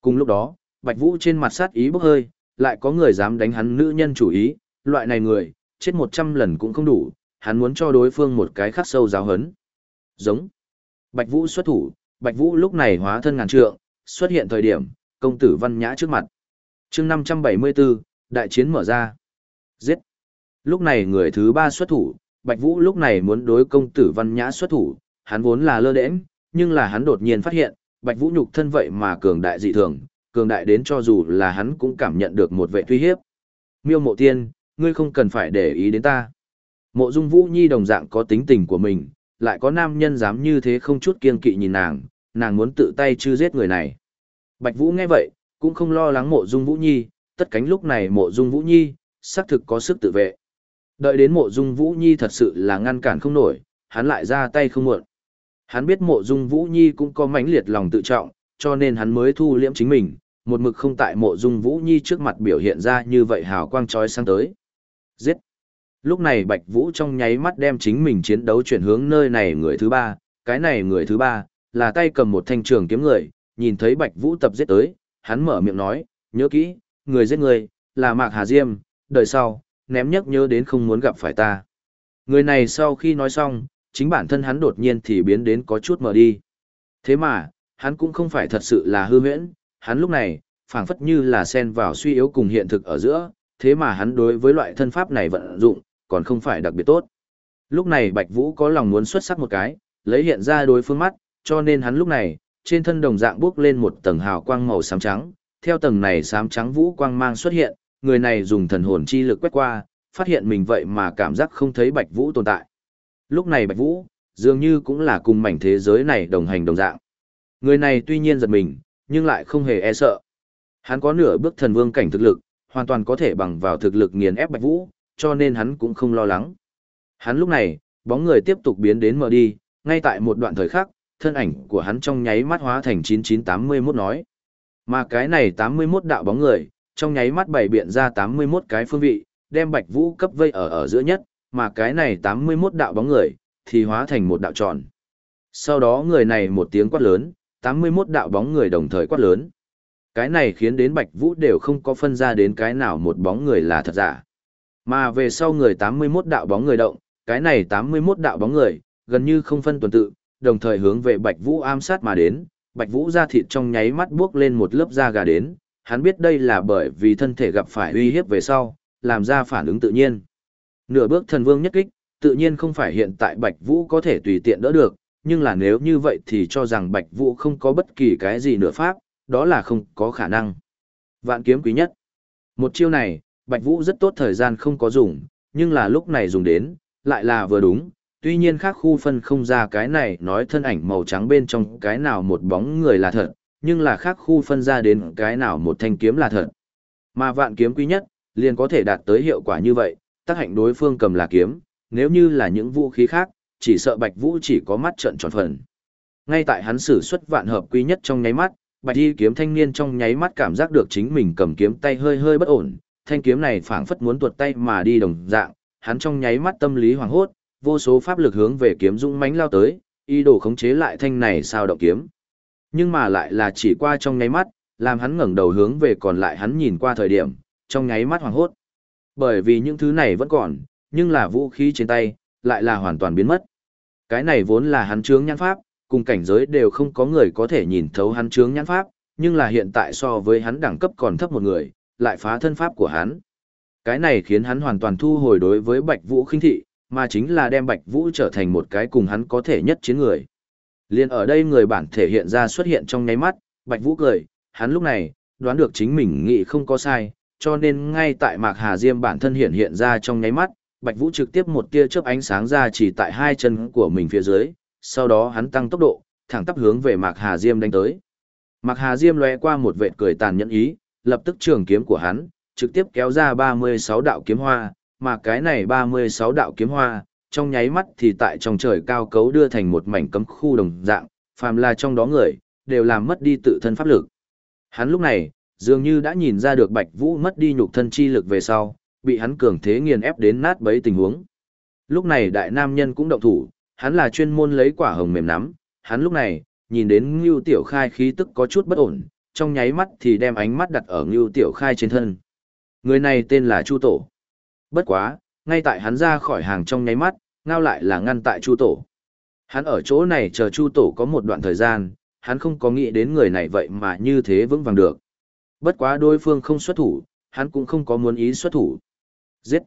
Cùng lúc đó, bạch vũ trên mặt sát ý bốc hơi, lại có người dám đánh hắn nữ nhân chủ ý, loại này người, chết một trăm lần cũng không đủ, hắn muốn cho đối phương một cái khắc sâu giáo hấn. Giống. Bạch vũ xuất thủ, bạch vũ lúc này hóa thân ngàn trượng, xuất hiện thời điểm, công tử văn nhã trước mặt. chương 574, đại chiến mở ra. Giết. Lúc này người thứ ba xuất thủ, Bạch Vũ lúc này muốn đối công tử văn nhã xuất thủ, hắn vốn là lơ đễnh, nhưng là hắn đột nhiên phát hiện, Bạch Vũ nhục thân vậy mà cường đại dị thường, cường đại đến cho dù là hắn cũng cảm nhận được một vệ uy hiếp. Miêu Mộ Tiên, ngươi không cần phải để ý đến ta. Mộ Dung Vũ Nhi đồng dạng có tính tình của mình, lại có nam nhân dám như thế không chút kiên kỵ nhìn nàng, nàng muốn tự tay chư giết người này. Bạch Vũ nghe vậy, cũng không lo lắng Mộ Dung Vũ Nhi, tất cánh lúc này Mộ Dung Vũ Nhi, xác thực có sức tự vệ. Đợi đến Mộ Dung Vũ Nhi thật sự là ngăn cản không nổi, hắn lại ra tay không muộn. Hắn biết Mộ Dung Vũ Nhi cũng có mãnh liệt lòng tự trọng, cho nên hắn mới thu liễm chính mình, một mực không tại Mộ Dung Vũ Nhi trước mặt biểu hiện ra như vậy hào quang chói sáng tới. Giết! Lúc này Bạch Vũ trong nháy mắt đem chính mình chiến đấu chuyển hướng nơi này người thứ ba, cái này người thứ ba, là tay cầm một thanh trường kiếm người, nhìn thấy Bạch Vũ tập giết tới, hắn mở miệng nói, nhớ kỹ, người giết người, là Mạc Hà Diêm, đời sau, ném nhắc nhớ đến không muốn gặp phải ta. Người này sau khi nói xong, chính bản thân hắn đột nhiên thì biến đến có chút mở đi. Thế mà, hắn cũng không phải thật sự là hư huyễn, hắn lúc này, phảng phất như là xen vào suy yếu cùng hiện thực ở giữa, thế mà hắn đối với loại thân pháp này vận dụng, còn không phải đặc biệt tốt. Lúc này Bạch Vũ có lòng muốn xuất sắc một cái, lấy hiện ra đối phương mắt, cho nên hắn lúc này, trên thân đồng dạng bước lên một tầng hào quang màu xám trắng, theo tầng này xám trắng vũ quang mang xuất hiện, người này dùng thần hồn chi lực quét qua, phát hiện mình vậy mà cảm giác không thấy Bạch Vũ tồn tại. Lúc này Bạch Vũ, dường như cũng là cùng mảnh thế giới này đồng hành đồng dạng. Người này tuy nhiên giật mình, nhưng lại không hề e sợ. Hắn có nửa bước thần vương cảnh thực lực, hoàn toàn có thể bằng vào thực lực nghiền ép Bạch Vũ, cho nên hắn cũng không lo lắng. Hắn lúc này, bóng người tiếp tục biến đến mờ đi, ngay tại một đoạn thời khắc, thân ảnh của hắn trong nháy mắt hóa thành 9981 nói. Mà cái này 81 đạo bóng người, trong nháy mắt bày biện ra 81 cái phương vị, đem Bạch Vũ cấp vây ở ở giữa nhất, mà cái này 81 đạo bóng người, thì hóa thành một đạo tròn. Sau đó người này một tiếng quát lớn, 81 đạo bóng người đồng thời quát lớn. Cái này khiến đến Bạch Vũ đều không có phân ra đến cái nào một bóng người là thật giả. Mà về sau người 81 đạo bóng người động, cái này 81 đạo bóng người, gần như không phân tuần tự, đồng thời hướng về Bạch Vũ ám sát mà đến, Bạch Vũ ra thịt trong nháy mắt bước lên một lớp da gà đến, hắn biết đây là bởi vì thân thể gặp phải uy hiếp về sau, làm ra phản ứng tự nhiên. Nửa bước thần vương nhất kích, tự nhiên không phải hiện tại Bạch Vũ có thể tùy tiện đỡ được, nhưng là nếu như vậy thì cho rằng Bạch Vũ không có bất kỳ cái gì nửa pháp, đó là không có khả năng. Vạn kiếm quý nhất. Một chiêu này, Bạch Vũ rất tốt thời gian không có dùng, nhưng là lúc này dùng đến, lại là vừa đúng, tuy nhiên khác khu phân không ra cái này nói thân ảnh màu trắng bên trong cái nào một bóng người là thật, nhưng là khác khu phân ra đến cái nào một thanh kiếm là thật. Mà vạn kiếm quý nhất, liền có thể đạt tới hiệu quả như vậy, tác hạnh đối phương cầm là kiếm, nếu như là những vũ khí khác, chỉ sợ Bạch Vũ chỉ có mắt trợn tròn phần. Ngay tại hắn sử xuất vạn hợp quý nhất trong nháy mắt, Bạch Y kiếm thanh niên trong nháy mắt cảm giác được chính mình cầm kiếm tay hơi hơi bất ổn, thanh kiếm này phảng phất muốn tuột tay mà đi đồng dạng, hắn trong nháy mắt tâm lý hoảng hốt, vô số pháp lực hướng về kiếm dũng mãnh lao tới, ý đồ khống chế lại thanh này sao động kiếm. Nhưng mà lại là chỉ qua trong nháy mắt, làm hắn ngẩng đầu hướng về còn lại hắn nhìn qua thời điểm, trong nháy mắt hoảng hốt. Bởi vì những thứ này vẫn còn, nhưng là vũ khí trên tay, lại là hoàn toàn biến mất. Cái này vốn là hắn chướng nhãn pháp, cùng cảnh giới đều không có người có thể nhìn thấu hắn chướng nhãn pháp, nhưng là hiện tại so với hắn đẳng cấp còn thấp một người, lại phá thân pháp của hắn. Cái này khiến hắn hoàn toàn thu hồi đối với Bạch Vũ khinh thị, mà chính là đem Bạch Vũ trở thành một cái cùng hắn có thể nhất chiến người. Liên ở đây người bản thể hiện ra xuất hiện trong nháy mắt, Bạch Vũ cười, hắn lúc này, đoán được chính mình nghĩ không có sai, cho nên ngay tại Mạc Hà Diêm bản thân hiện hiện ra trong nháy mắt, Bạch Vũ trực tiếp một tia chớp ánh sáng ra chỉ tại hai chân của mình phía dưới, sau đó hắn tăng tốc độ, thẳng tắp hướng về Mạc Hà Diêm đánh tới. Mạc Hà Diêm lóe qua một vệt cười tàn nhẫn ý, lập tức trường kiếm của hắn, trực tiếp kéo ra 36 đạo kiếm hoa, mà cái này 36 đạo kiếm hoa, trong nháy mắt thì tại trong trời cao cấu đưa thành một mảnh cấm khu đồng dạng, phàm là trong đó người, đều làm mất đi tự thân pháp lực. Hắn lúc này, dường như đã nhìn ra được Bạch Vũ mất đi nhục thân chi lực về sau, bị hắn cường thế nghiền ép đến nát bấy tình huống. Lúc này đại nam nhân cũng động thủ, hắn là chuyên môn lấy quả hồng mềm nắm, hắn lúc này, nhìn đến Ngưu Tiểu Khai khí tức có chút bất ổn, trong nháy mắt thì đem ánh mắt đặt ở Ngưu Tiểu Khai trên thân. Người này tên là Chu Tổ. Bất quá, ngay tại hắn ra khỏi hàng trong nháy mắt, ngao lại là ngăn tại Chu Tổ. Hắn ở chỗ này chờ Chu Tổ có một đoạn thời gian, hắn không có nghĩ đến người này vậy mà như thế vững vàng được. Bất quá đối phương không xuất thủ, hắn cũng không có muốn ý xuất thủ. Giết!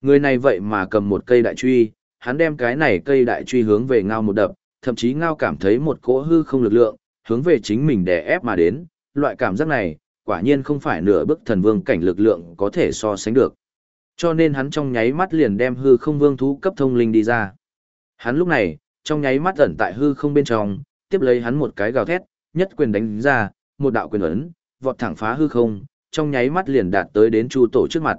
Người này vậy mà cầm một cây đại truy, hắn đem cái này cây đại truy hướng về ngao một đập, thậm chí ngao cảm thấy một cỗ hư không lực lượng, hướng về chính mình đè ép mà đến, loại cảm giác này, quả nhiên không phải nửa bức thần vương cảnh lực lượng có thể so sánh được. Cho nên hắn trong nháy mắt liền đem hư không vương thú cấp thông linh đi ra. Hắn lúc này, trong nháy mắt ẩn tại hư không bên trong, tiếp lấy hắn một cái gào thét, nhất quyền đánh ra, một đạo quyền ấn, vọt thẳng phá hư không, trong nháy mắt liền đạt tới đến Chu Tổ trước mặt.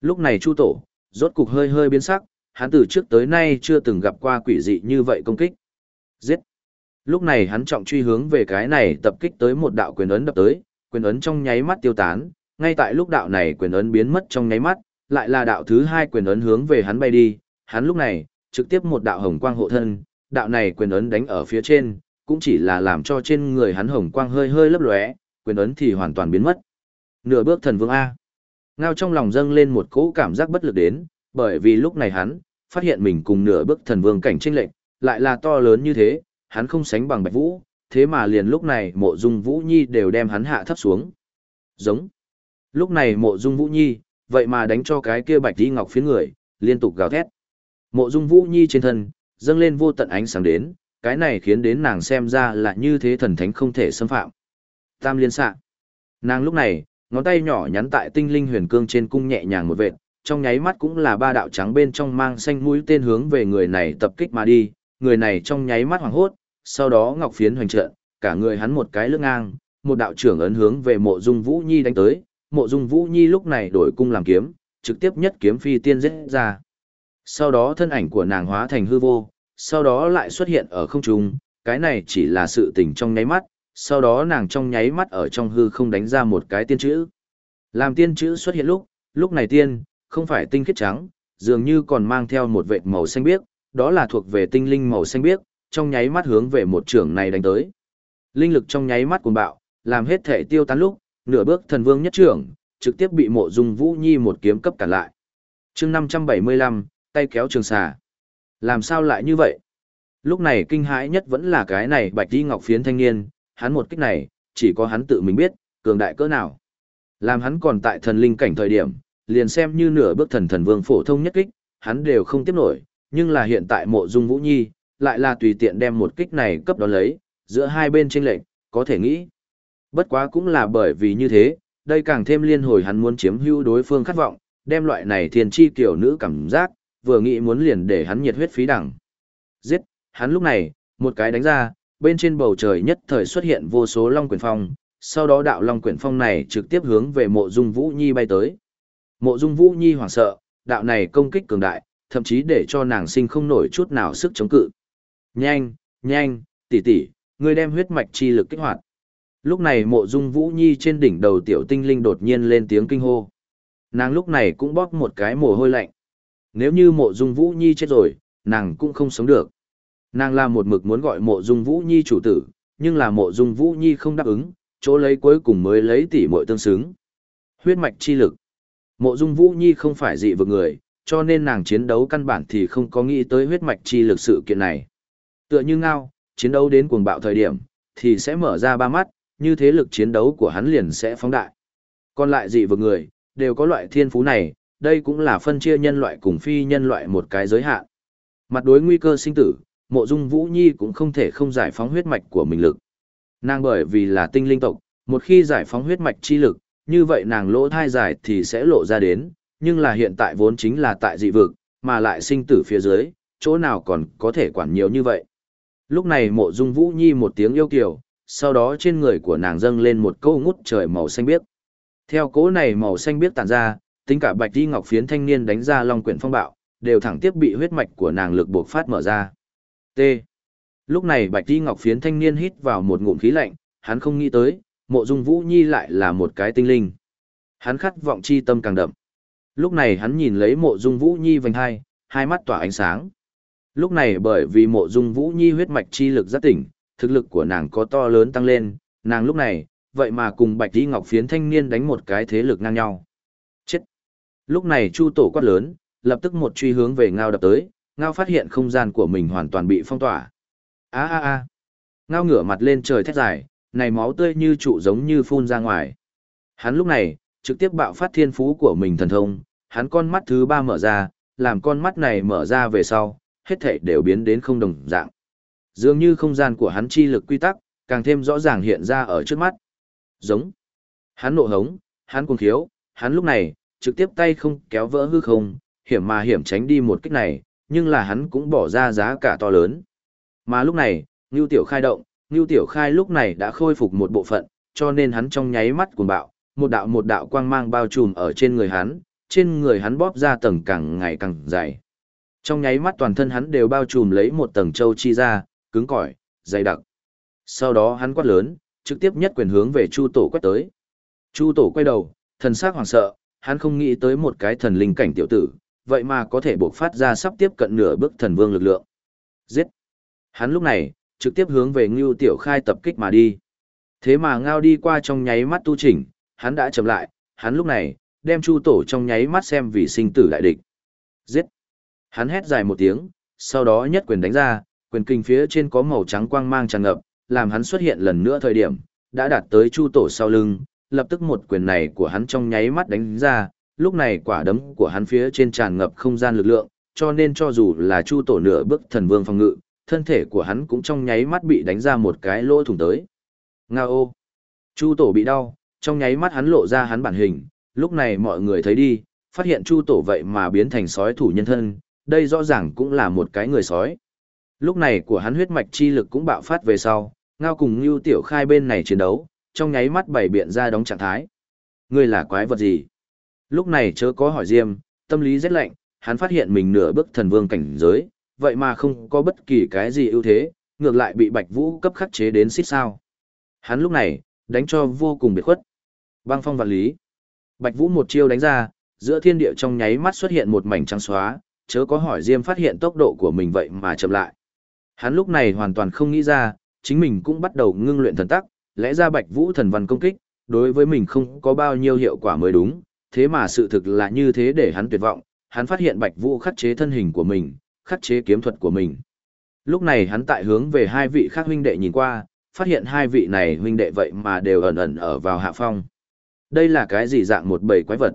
Lúc này Chu Tổ, rốt cục hơi hơi biến sắc, hắn từ trước tới nay chưa từng gặp qua quỷ dị như vậy công kích. Giết! Lúc này hắn trọng truy hướng về cái này tập kích tới một đạo quyền ấn đập tới, quyền ấn trong nháy mắt tiêu tán, ngay tại lúc đạo này quyền ấn biến mất trong nháy mắt, lại là đạo thứ hai quyền ấn hướng về hắn bay đi, hắn lúc này, trực tiếp một đạo hồng quang hộ thân, đạo này quyền ấn đánh ở phía trên, cũng chỉ là làm cho trên người hắn hồng quang hơi hơi lấp lóe, quyền ấn thì hoàn toàn biến mất. Nửa bước thần vương A. Ngao trong lòng dâng lên một cỗ cảm giác bất lực đến, bởi vì lúc này hắn, phát hiện mình cùng nửa bước thần vương cảnh tranh lệnh, lại là to lớn như thế, hắn không sánh bằng Bạch Vũ, thế mà liền lúc này mộ dung Vũ Nhi đều đem hắn hạ thấp xuống. Giống. Lúc này mộ dung Vũ Nhi, vậy mà đánh cho cái kia Bạch Đi Ngọc phía người, liên tục gào thét. Mộ dung Vũ Nhi trên thân, dâng lên vô tận ánh sáng đến, cái này khiến đến nàng xem ra là như thế thần thánh không thể xâm phạm. Tam liên xạ. Nàng lúc này, ngón tay nhỏ nhắn tại tinh linh huyền cương trên cung nhẹ nhàng một vệt, trong nháy mắt cũng là ba đạo trắng bên trong mang xanh mũi tên hướng về người này tập kích mà đi, người này trong nháy mắt hoảng hốt, sau đó ngọc phiến hoành trận, cả người hắn một cái lưng ngang, một đạo trưởng ấn hướng về mộ dung Vũ Nhi đánh tới, mộ dung Vũ Nhi lúc này đổi cung làm kiếm, trực tiếp nhất kiếm phi tiên giết ra. Sau đó thân ảnh của nàng hóa thành hư vô, sau đó lại xuất hiện ở không trung, cái này chỉ là sự tình trong nháy mắt, sau đó nàng trong nháy mắt ở trong hư không đánh ra một cái tiên chữ. Làm tiên chữ xuất hiện lúc, lúc này tiên, không phải tinh khiết trắng, dường như còn mang theo một vệt màu xanh biếc, đó là thuộc về tinh linh màu xanh biếc, trong nháy mắt hướng về một trưởng này đánh tới. Linh lực trong nháy mắt cuồng bạo, làm hết thể tiêu tán lúc, nửa bước thần vương nhất trưởng, trực tiếp bị mộ dung vũ nhi một kiếm cấp cản lại. chương 575, tay kéo trường xà. Làm sao lại như vậy? Lúc này kinh hãi nhất vẫn là cái này bạch đi ngọc phiến thanh niên, hắn một kích này, chỉ có hắn tự mình biết, cường đại cỡ nào. Làm hắn còn tại thần linh cảnh thời điểm, liền xem như nửa bước thần thần vương phổ thông nhất kích, hắn đều không tiếp nổi, nhưng là hiện tại mộ dung vũ nhi, lại là tùy tiện đem một kích này cấp đón lấy, giữa hai bên tranh lệnh, có thể nghĩ. Bất quá cũng là bởi vì như thế, đây càng thêm liên hồi hắn muốn chiếm hữu đối phương khát vọng, đem loại này thiên chi kiểu nữ cảm giác, vừa nghĩ muốn liền để hắn nhiệt huyết phí đẳng. Giết, hắn lúc này, một cái đánh ra, bên trên bầu trời nhất thời xuất hiện vô số long quyển phong, sau đó đạo long quyển phong này trực tiếp hướng về mộ dung vũ nhi bay tới. Mộ dung vũ nhi hoảng sợ, đạo này công kích cường đại, thậm chí để cho nàng sinh không nổi chút nào sức chống cự. Nhanh, nhanh, tỷ tỷ, ngươi đem huyết mạch chi lực kích hoạt. Lúc này mộ dung vũ nhi trên đỉnh đầu tiểu tinh linh đột nhiên lên tiếng kinh hô. Nàng lúc này cũng bóp một cái mồ hôi lạnh. Nếu như mộ dung vũ nhi chết rồi, nàng cũng không sống được. Nàng là một mực muốn gọi mộ dung vũ nhi chủ tử, nhưng là mộ dung vũ nhi không đáp ứng, chỗ lấy cuối cùng mới lấy tỷ muội tương xứng. Huyết mạch chi lực. Mộ dung vũ nhi không phải dị vực người, cho nên nàng chiến đấu căn bản thì không có nghĩ tới huyết mạch chi lực sự kiện này. Tựa như ngao, chiến đấu đến cuồng bạo thời điểm, thì sẽ mở ra ba mắt, như thế lực chiến đấu của hắn liền sẽ phóng đại. Còn lại dị vực người, đều có loại thiên phú này, đây cũng là phân chia nhân loại cùng phi nhân loại một cái giới hạn. Mặt đối nguy cơ sinh tử, mộ dung vũ nhi cũng không thể không giải phóng huyết mạch của mình lực. Nàng bởi vì là tinh linh tộc, một khi giải phóng huyết mạch chi lực, như vậy nàng lỗ thai giải thì sẽ lộ ra đến, nhưng là hiện tại vốn chính là tại dị vực, mà lại sinh tử phía dưới, chỗ nào còn có thể quản nhiều như vậy. Lúc này mộ dung vũ nhi một tiếng yêu kiều, sau đó trên người của nàng dâng lên một câu ngút trời màu xanh biếc. Theo cỗ này màu xanh biếc tản ra, tính cả bạch đi ngọc phiến thanh niên đánh ra long quyển phong bạo, đều thẳng tiếp bị huyết mạch của nàng lực buộc phát mở ra. T. Lúc này bạch Ti ngọc phiến thanh niên hít vào một ngụm khí lạnh, hắn không nghĩ tới, mộ dung vũ nhi lại là một cái tinh linh. Hắn khát vọng chi tâm càng đậm. Lúc này hắn nhìn lấy mộ dung vũ nhi vành hai, hai mắt tỏa ánh sáng. Lúc này bởi vì mộ dung vũ nhi huyết mạch chi lực rất tỉnh, thực lực của nàng có to lớn tăng lên, nàng lúc này, vậy mà cùng bạch Ti ngọc phiến thanh niên đánh một cái thế lực ngang nhau. Chết! Lúc này chu tổ quát lớn, lập tức một truy hướng về ngao đập tới, ngao phát hiện không gian của mình hoàn toàn bị phong tỏa. a a a Ngao ngửa mặt lên trời thét dài, này máu tươi như trụ giống như phun ra ngoài. Hắn lúc này, trực tiếp bạo phát thiên phú của mình thần thông, hắn con mắt thứ ba mở ra, làm con mắt này mở ra về sau, hết thảy đều biến đến không đồng dạng. Dường như không gian của hắn chi lực quy tắc, càng thêm rõ ràng hiện ra ở trước mắt. Giống. Hắn nộ hống, hắn cuồng khiếu, hắn lúc này, trực tiếp tay không kéo vỡ hư không, hiểm mà hiểm tránh đi một kích này, nhưng là hắn cũng bỏ ra giá cả to lớn. Mà lúc này, Ngưu Tiểu Khai động, Ngưu Tiểu Khai lúc này đã khôi phục một bộ phận, cho nên hắn trong nháy mắt cuồng bạo, một đạo một đạo quang mang bao trùm ở trên người hắn, trên người hắn bóp ra tầng càng ngày càng dày. Trong nháy mắt toàn thân hắn đều bao trùm lấy một tầng châu chi ra, cứng cỏi, dày đặc. Sau đó hắn quát lớn, trực tiếp nhất quyền hướng về Chu Tổ quét tới. Chu Tổ quay đầu, thần sắc hoảng sợ, hắn không nghĩ tới một cái thần linh cảnh tiểu tử, vậy mà có thể buộc phát ra sắp tiếp cận nửa bước thần vương lực lượng. Giết! Hắn lúc này, trực tiếp hướng về Ngưu Tiểu Khai tập kích mà đi. Thế mà ngao đi qua trong nháy mắt tu chỉnh, hắn đã chậm lại, hắn lúc này, đem Chu Tổ trong nháy mắt xem vì sinh tử đại địch. Giết! Hắn hét dài một tiếng, sau đó nhất quyền đánh ra, quyền kinh phía trên có màu trắng quang mang tràn ngập, làm hắn xuất hiện lần nữa thời điểm, đã đạt tới Chu Tổ sau lưng, lập tức một quyền này của hắn trong nháy mắt đánh ra, lúc này quả đấm của hắn phía trên tràn ngập không gian lực lượng, cho nên cho dù là Chu Tổ nửa bước thần vương phòng ngự, thân thể của hắn cũng trong nháy mắt bị đánh ra một cái lỗ thủng tới. Ngao! Chu Tổ bị đau, trong nháy mắt hắn lộ ra hắn bản hình, lúc này mọi người thấy đi, phát hiện Chu Tổ vậy mà biến thành sói thủ nhân thân, đây rõ ràng cũng là một cái người sói. Lúc này của hắn huyết mạch chi lực cũng bạo phát về sau, ngao cùng Ngưu Tiểu Khai bên này chiến đấu, trong nháy mắt bảy biện ra đóng trạng thái. Ngươi là quái vật gì? Lúc này chớ có hỏi Diêm, tâm lý rất lạnh, hắn phát hiện mình nửa bước thần vương cảnh giới, vậy mà không có bất kỳ cái gì ưu thế, ngược lại bị Bạch Vũ cấp khắc chế đến xít sao. Hắn lúc này, đánh cho vô cùng biệt khuất. Băng phong vạn lý. Bạch Vũ một chiêu đánh ra, giữa thiên địa trong nháy mắt xuất hiện một mảnh trắng xóa, chớ có hỏi Diêm phát hiện tốc độ của mình vậy mà chậm lại. Hắn lúc này hoàn toàn không nghĩ ra, chính mình cũng bắt đầu ngưng luyện thần tắc, lẽ ra Bạch Vũ thần văn công kích, đối với mình không có bao nhiêu hiệu quả mới đúng, thế mà sự thực là như thế để hắn tuyệt vọng, hắn phát hiện Bạch Vũ khắc chế thân hình của mình, khắc chế kiếm thuật của mình. Lúc này hắn tại hướng về hai vị khác huynh đệ nhìn qua, phát hiện hai vị này huynh đệ vậy mà đều ẩn ẩn ở vào hạ phong. Đây là cái gì dạng một bầy quái vật?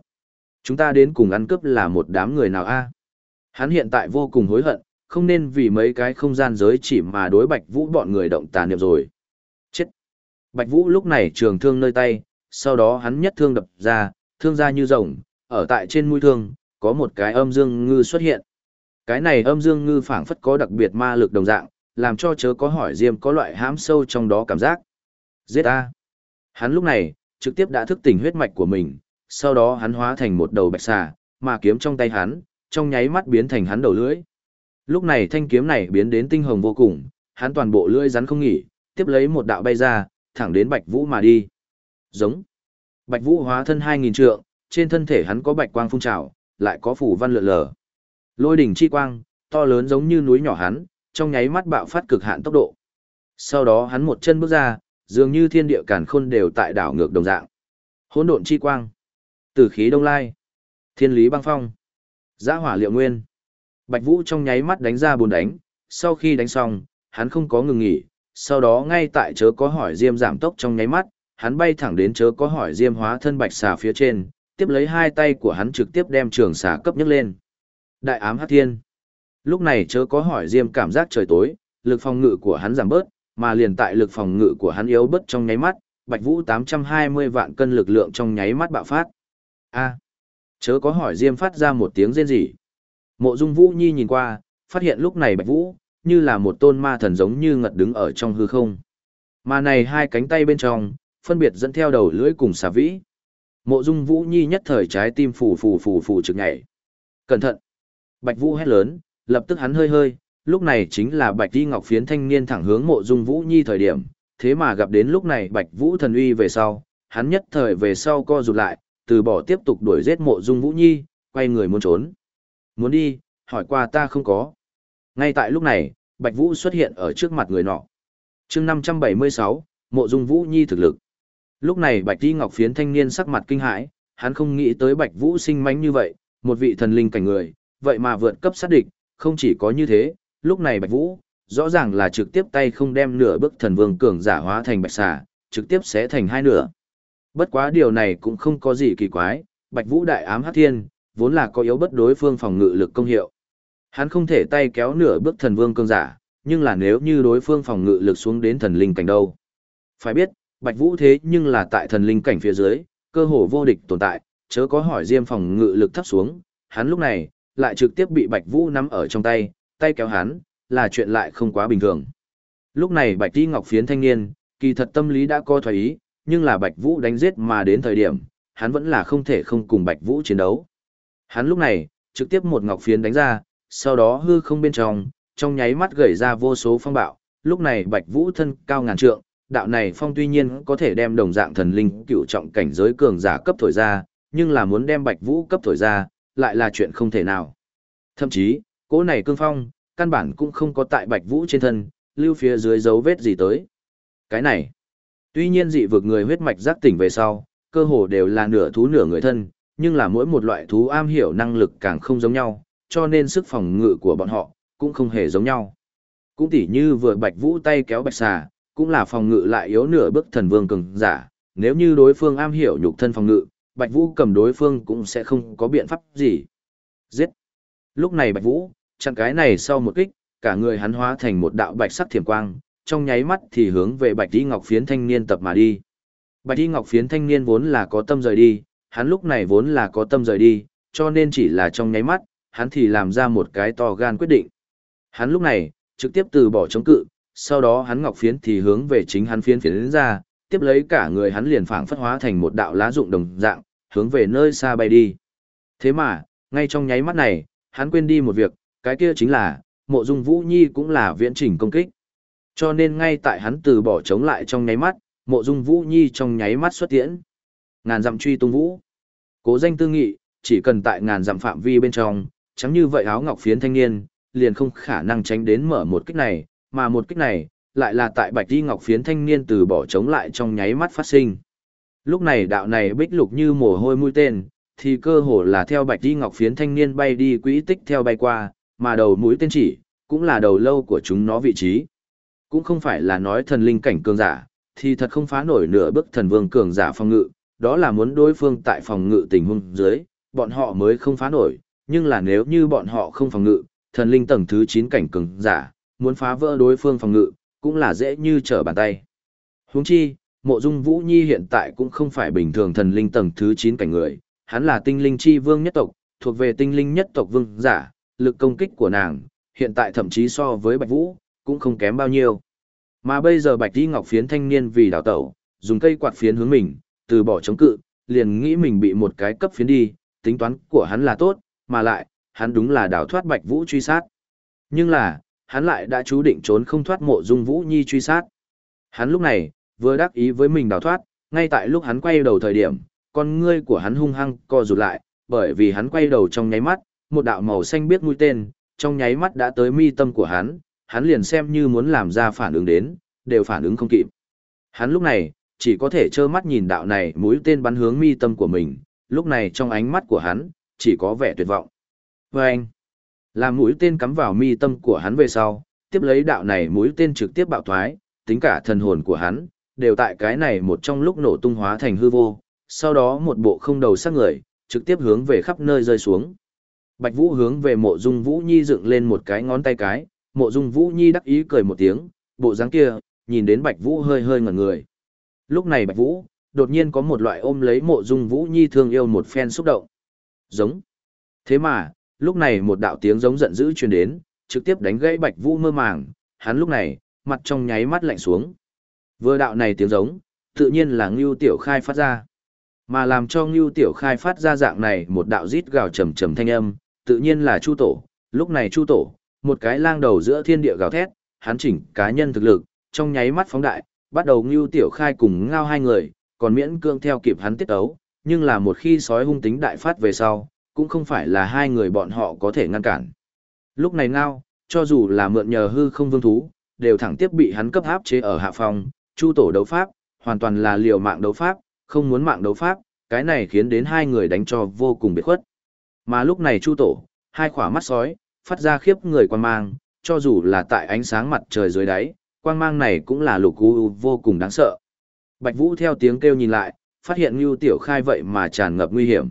Chúng ta đến cùng ăn cướp là một đám người nào a? Hắn hiện tại vô cùng hối hận, không nên vì mấy cái không gian giới chỉ mà đối Bạch Vũ bọn người động tà niệm rồi. Chết! Bạch Vũ lúc này trường thương nơi tay, sau đó hắn nhất thương đập ra, thương ra như rồng, ở tại trên mũi thương, có một cái âm dương ngư xuất hiện. Cái này âm dương ngư phảng phất có đặc biệt ma lực đồng dạng, làm cho chớ có hỏi diêm có loại hãm sâu trong đó cảm giác. Giết a! Hắn lúc này, trực tiếp đã thức tỉnh huyết mạch của mình, sau đó hắn hóa thành một đầu bạch xà, mà kiếm trong tay hắn, trong nháy mắt biến thành hắn đầu lưỡi. Lúc này thanh kiếm này biến đến tinh hồng vô cùng, hắn toàn bộ lưỡi rắn không nghỉ, tiếp lấy một đạo bay ra, thẳng đến Bạch Vũ mà đi. Giống. Bạch Vũ hóa thân 2000 trượng, trên thân thể hắn có bạch quang phun trào, lại có phủ văn lượn lờ. Lôi đỉnh chi quang, to lớn giống như núi nhỏ hắn, trong nháy mắt bạo phát cực hạn tốc độ. Sau đó hắn một chân bước ra, dường như thiên địa càn khôn đều tại đảo ngược đồng dạng. Hỗn độn chi quang, tử khí đông lai, thiên lý băng phong, Giá hỏa liệu nguyên. Bạch Vũ trong nháy mắt đánh ra bốn đánh, sau khi đánh xong, hắn không có ngừng nghỉ, sau đó ngay tại chớ có hỏi diêm giảm tốc trong nháy mắt, hắn bay thẳng đến chớ có hỏi diêm hóa thân bạch xà phía trên, tiếp lấy hai tay của hắn trực tiếp đem trường xà cấp nhấc lên. Đại ám hắc thiên. Lúc này chớ có hỏi diêm cảm giác trời tối, lực phòng ngự của hắn giảm bớt, mà liền tại lực phòng ngự của hắn yếu bớt trong nháy mắt, Bạch Vũ 820 vạn cân lực lượng trong nháy mắt bạo phát. A. Chớ có hỏi diêm phát ra một tiếng rên rỉ. Mộ Dung Vũ Nhi nhìn qua, phát hiện lúc này Bạch Vũ, như là một tôn ma thần giống như ngật đứng ở trong hư không. Mà này hai cánh tay bên trong, phân biệt dẫn theo đầu lưỡi cùng xà vĩ. Mộ Dung Vũ Nhi nhất thời trái tim phù phù phù phù trực nhảy. Cẩn thận! Bạch Vũ hét lớn, lập tức hắn hơi hơi, lúc này chính là Bạch Di Ngọc phiến thanh niên thẳng hướng Mộ Dung Vũ Nhi thời điểm, thế mà gặp đến lúc này Bạch Vũ thần uy về sau, hắn nhất thời về sau co rụt lại, từ bỏ tiếp tục đuổi giết Mộ Dung Vũ Nhi, quay người muốn trốn. Muốn đi, hỏi qua ta không có. Ngay tại lúc này, Bạch Vũ xuất hiện ở trước mặt người nọ. chương 576, Mộ Dung Vũ Nhi thực lực. Lúc này Bạch Di Ngọc phiến thanh niên sắc mặt kinh hãi, hắn không nghĩ tới Bạch Vũ sinh mánh như vậy, một vị thần linh cảnh người, vậy mà vượt cấp sát địch, không chỉ có như thế, lúc này Bạch Vũ, rõ ràng là trực tiếp tay không đem nửa bức thần vương cường giả hóa thành bạch xà, trực tiếp sẽ thành hai nửa. Bất quá điều này cũng không có gì kỳ quái, Bạch Vũ đại ám hắc thiên, vốn là có yếu bất đối phương phòng ngự lực công hiệu. Hắn không thể tay kéo nửa bước thần vương cường giả, nhưng là nếu như đối phương phòng ngự lực xuống đến thần linh cảnh đâu. Phải biết, Bạch Vũ thế nhưng là tại thần linh cảnh phía dưới, cơ hồ vô địch tồn tại, chớ có hỏi Diêm phòng ngự lực thấp xuống, hắn lúc này, lại trực tiếp bị Bạch Vũ nắm ở trong tay, tay kéo hắn, là chuyện lại không quá bình thường. Lúc này Bạch Ti Ngọc phiến thanh niên, kỳ thật tâm lý đã có thoái ý, nhưng là Bạch Vũ đánh giết mà đến thời điểm, hắn vẫn là không thể không cùng Bạch Vũ chiến đấu. Hắn lúc này, trực tiếp một ngọc phiến đánh ra, sau đó hư không bên trong, trong nháy mắt gửi ra vô số phong bạo, lúc này Bạch Vũ thân cao ngàn trượng, đạo này phong tuy nhiên có thể đem đồng dạng thần linh cựu trọng cảnh giới cường giả cấp thổi ra, nhưng là muốn đem Bạch Vũ cấp thổi ra, lại là chuyện không thể nào. Thậm chí, cỗ này cương phong, căn bản cũng không có tại Bạch Vũ trên thân, lưu phía dưới dấu vết gì tới. Cái này, tuy nhiên dị vực người huyết mạch giác tỉnh về sau, cơ hồ đều là nửa thú nửa người thân, nhưng là mỗi một loại thú am hiểu năng lực càng không giống nhau, cho nên sức phòng ngự của bọn họ cũng không hề giống nhau. Cũng tỉ như vừa Bạch Vũ tay kéo Bạch Xà, cũng là phòng ngự lại yếu nửa bước thần vương cường giả, nếu như đối phương am hiểu nhục thân phòng ngự, Bạch Vũ cầm đối phương cũng sẽ không có biện pháp gì. Giết. Lúc này Bạch Vũ, chặn cái này sau một kích, cả người hắn hóa thành một đạo bạch sắc thiểm quang, trong nháy mắt thì hướng về Bạch Y Ngọc Phiến thanh niên tập mà đi. Bạch Y Ngọc Phiến thanh niên vốn là có tâm rời đi, hắn lúc này vốn là có tâm rời đi, cho nên chỉ là trong nháy mắt, hắn thì làm ra một cái to gan quyết định. Hắn lúc này, trực tiếp từ bỏ chống cự, sau đó hắn ngọc phiến thì hướng về chính hắn phiến phiến ra, tiếp lấy cả người hắn liền phảng phất hóa thành một đạo lá dụng đồng dạng, hướng về nơi xa bay đi. Thế mà, ngay trong nháy mắt này, hắn quên đi một việc, cái kia chính là, mộ dung Vũ Nhi cũng là viễn trình công kích. Cho nên ngay tại hắn từ bỏ chống lại trong nháy mắt, mộ dung Vũ Nhi trong nháy mắt xuất tiễn. Ngàn dặm truy tung vũ. Cố danh tư nghị, chỉ cần tại ngàn dặm phạm vi bên trong, chẳng như vậy áo ngọc phiến thanh niên, liền không khả năng tránh đến mở một kích này, mà một kích này, lại là tại bạch đi ngọc phiến thanh niên từ bỏ chống lại trong nháy mắt phát sinh. Lúc này đạo này bích lục như mồ hôi mũi tên, thì cơ hồ là theo bạch đi ngọc phiến thanh niên bay đi quỹ tích theo bay qua, mà đầu mũi tên chỉ, cũng là đầu lâu của chúng nó vị trí. Cũng không phải là nói thần linh cảnh cường giả, thì thật không phá nổi nửa bức thần vương cường giả phòng ngự, đó là muốn đối phương tại phòng ngự tình huống dưới, bọn họ mới không phá nổi, nhưng là nếu như bọn họ không phòng ngự, thần linh tầng thứ 9 cảnh cường giả, muốn phá vỡ đối phương phòng ngự, cũng là dễ như trở bàn tay. Huống chi, mộ dung Vũ Nhi hiện tại cũng không phải bình thường thần linh tầng thứ 9 cảnh người, hắn là tinh linh chi vương nhất tộc, thuộc về tinh linh nhất tộc vương giả, lực công kích của nàng, hiện tại thậm chí so với Bạch Vũ, cũng không kém bao nhiêu. Mà bây giờ Bạch Đi Ngọc phiến thanh niên vì đào tẩu, dùng cây quạt phiến hướng mình, từ bỏ chống cự, liền nghĩ mình bị một cái cấp phiến đi, tính toán của hắn là tốt, mà lại, hắn đúng là đào thoát Bạch Vũ truy sát. Nhưng là, hắn lại đã chú định trốn không thoát mộ dung Vũ Nhi truy sát. Hắn lúc này, vừa đắc ý với mình đào thoát, ngay tại lúc hắn quay đầu thời điểm, con ngươi của hắn hung hăng co rụt lại, bởi vì hắn quay đầu trong nháy mắt, một đạo màu xanh biết mũi tên, trong nháy mắt đã tới mi tâm của hắn, hắn liền xem như muốn làm ra phản ứng đến, đều phản ứng không kịp. Hắn lúc này, chỉ có thể trơ mắt nhìn đạo này mũi tên bắn hướng mi tâm của mình, lúc này trong ánh mắt của hắn, chỉ có vẻ tuyệt vọng. Vâng! anh, làm mũi tên cắm vào mi tâm của hắn về sau, tiếp lấy đạo này mũi tên trực tiếp bạo thoái, tính cả thần hồn của hắn, đều tại cái này một trong lúc nổ tung hóa thành hư vô, sau đó một bộ không đầu sắc người, trực tiếp hướng về khắp nơi rơi xuống. Bạch Vũ hướng về mộ dung Vũ Nhi dựng lên một cái ngón tay cái, mộ dung Vũ Nhi đắc ý cười một tiếng, bộ dáng kia, nhìn đến Bạch Vũ hơi hơi ngẩn người. Lúc này Bạch Vũ, đột nhiên có một loại ôm lấy mộ dung Vũ Nhi thương yêu một phen xúc động. Giống. Thế mà, lúc này một đạo tiếng giống giận dữ truyền đến, trực tiếp đánh gãy Bạch Vũ mơ màng, hắn lúc này, mặt trong nháy mắt lạnh xuống. Vừa đạo này tiếng giống, tự nhiên là Ngưu Tiểu Khai phát ra. Mà làm cho Ngưu Tiểu Khai phát ra dạng này một đạo rít gào trầm trầm thanh âm, tự nhiên là Chu Tổ. Lúc này Chu Tổ, một cái lang đầu giữa thiên địa gào thét, hắn chỉnh cá nhân thực lực, trong nháy mắt phóng đại, bắt đầu Ngưu Tiểu Khai cùng ngao hai người, còn miễn cương theo kịp hắn tiết ấu, nhưng là một khi sói hung tính đại phát về sau, cũng không phải là hai người bọn họ có thể ngăn cản. Lúc này ngao, cho dù là mượn nhờ hư không vương thú, đều thẳng tiếp bị hắn cấp áp chế ở hạ phòng, chu tổ đấu pháp, hoàn toàn là liều mạng đấu pháp, không muốn mạng đấu pháp, cái này khiến đến hai người đánh cho vô cùng biệt khuất. Mà lúc này chu tổ, hai khỏa mắt sói, phát ra khiếp người quan mang, cho dù là tại ánh sáng mặt trời dưới đáy, quang mang này cũng là lục u vô cùng đáng sợ. Bạch Vũ theo tiếng kêu nhìn lại, phát hiện Ngưu Tiểu Khai vậy mà tràn ngập nguy hiểm.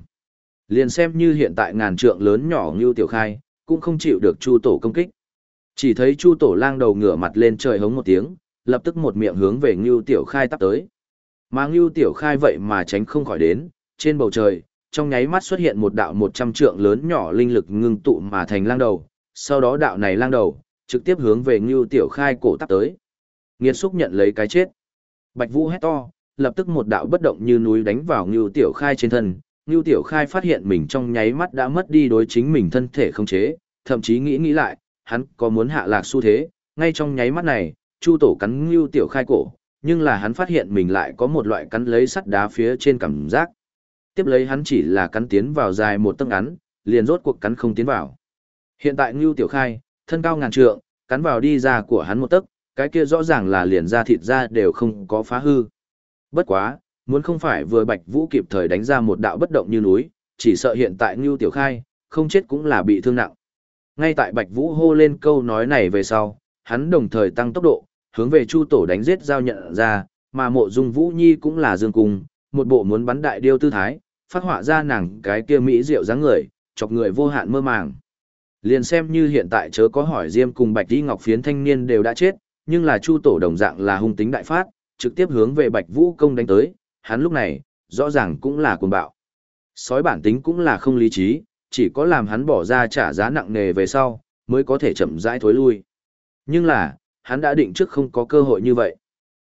Liền xem như hiện tại ngàn trượng lớn nhỏ như Tiểu Khai, cũng không chịu được Chu Tổ công kích. Chỉ thấy Chu Tổ lang đầu ngửa mặt lên trời hống một tiếng, lập tức một miệng hướng về Ngưu Tiểu Khai tắp tới. Mà Ngưu Tiểu Khai vậy mà tránh không khỏi đến, trên bầu trời, trong nháy mắt xuất hiện một đạo một trăm trượng lớn nhỏ linh lực ngưng tụ mà thành lang đầu, sau đó đạo này lang đầu, trực tiếp hướng về Ngưu Tiểu Khai cổ tắp tới. Nghiệt xúc nhận lấy cái chết. Bạch Vũ hét to, lập tức một đạo bất động như núi đánh vào Ngưu Tiểu Khai trên thân. Ngưu Tiểu Khai phát hiện mình trong nháy mắt đã mất đi đối chính mình thân thể không chế, thậm chí nghĩ nghĩ lại, hắn có muốn hạ lạc xu thế, ngay trong nháy mắt này, Chu Tổ cắn Ngưu Tiểu Khai cổ, nhưng là hắn phát hiện mình lại có một loại cắn lấy sắt đá phía trên cảm giác. Tiếp lấy hắn chỉ là cắn tiến vào dài một tấc ngắn, liền rốt cuộc cắn không tiến vào. Hiện tại Ngưu Tiểu Khai, thân cao ngàn trượng, cắn vào đi ra của hắn một tấc, cái kia rõ ràng là liền ra thịt ra đều không có phá hư. Bất quá, muốn không phải vừa Bạch Vũ kịp thời đánh ra một đạo bất động như núi, chỉ sợ hiện tại Ngưu Tiểu Khai, không chết cũng là bị thương nặng. Ngay tại Bạch Vũ hô lên câu nói này về sau, hắn đồng thời tăng tốc độ, hướng về Chu Tổ đánh giết giao nhận ra, mà mộ dung Vũ Nhi cũng là dương cung, một bộ muốn bắn đại điêu tư thái, phát họa ra nàng cái kia mỹ diệu dáng người, chọc người vô hạn mơ màng. Liền xem như hiện tại chớ có hỏi Diêm cùng Bạch Đi Ngọc phiến thanh niên đều đã chết, nhưng là Chu Tổ đồng dạng là hung tính đại phát, trực tiếp hướng về Bạch Vũ công đánh tới, hắn lúc này, rõ ràng cũng là cuồng bạo. Sói bản tính cũng là không lý trí, chỉ có làm hắn bỏ ra trả giá nặng nề về sau, mới có thể chậm rãi thối lui. Nhưng là, hắn đã định trước không có cơ hội như vậy.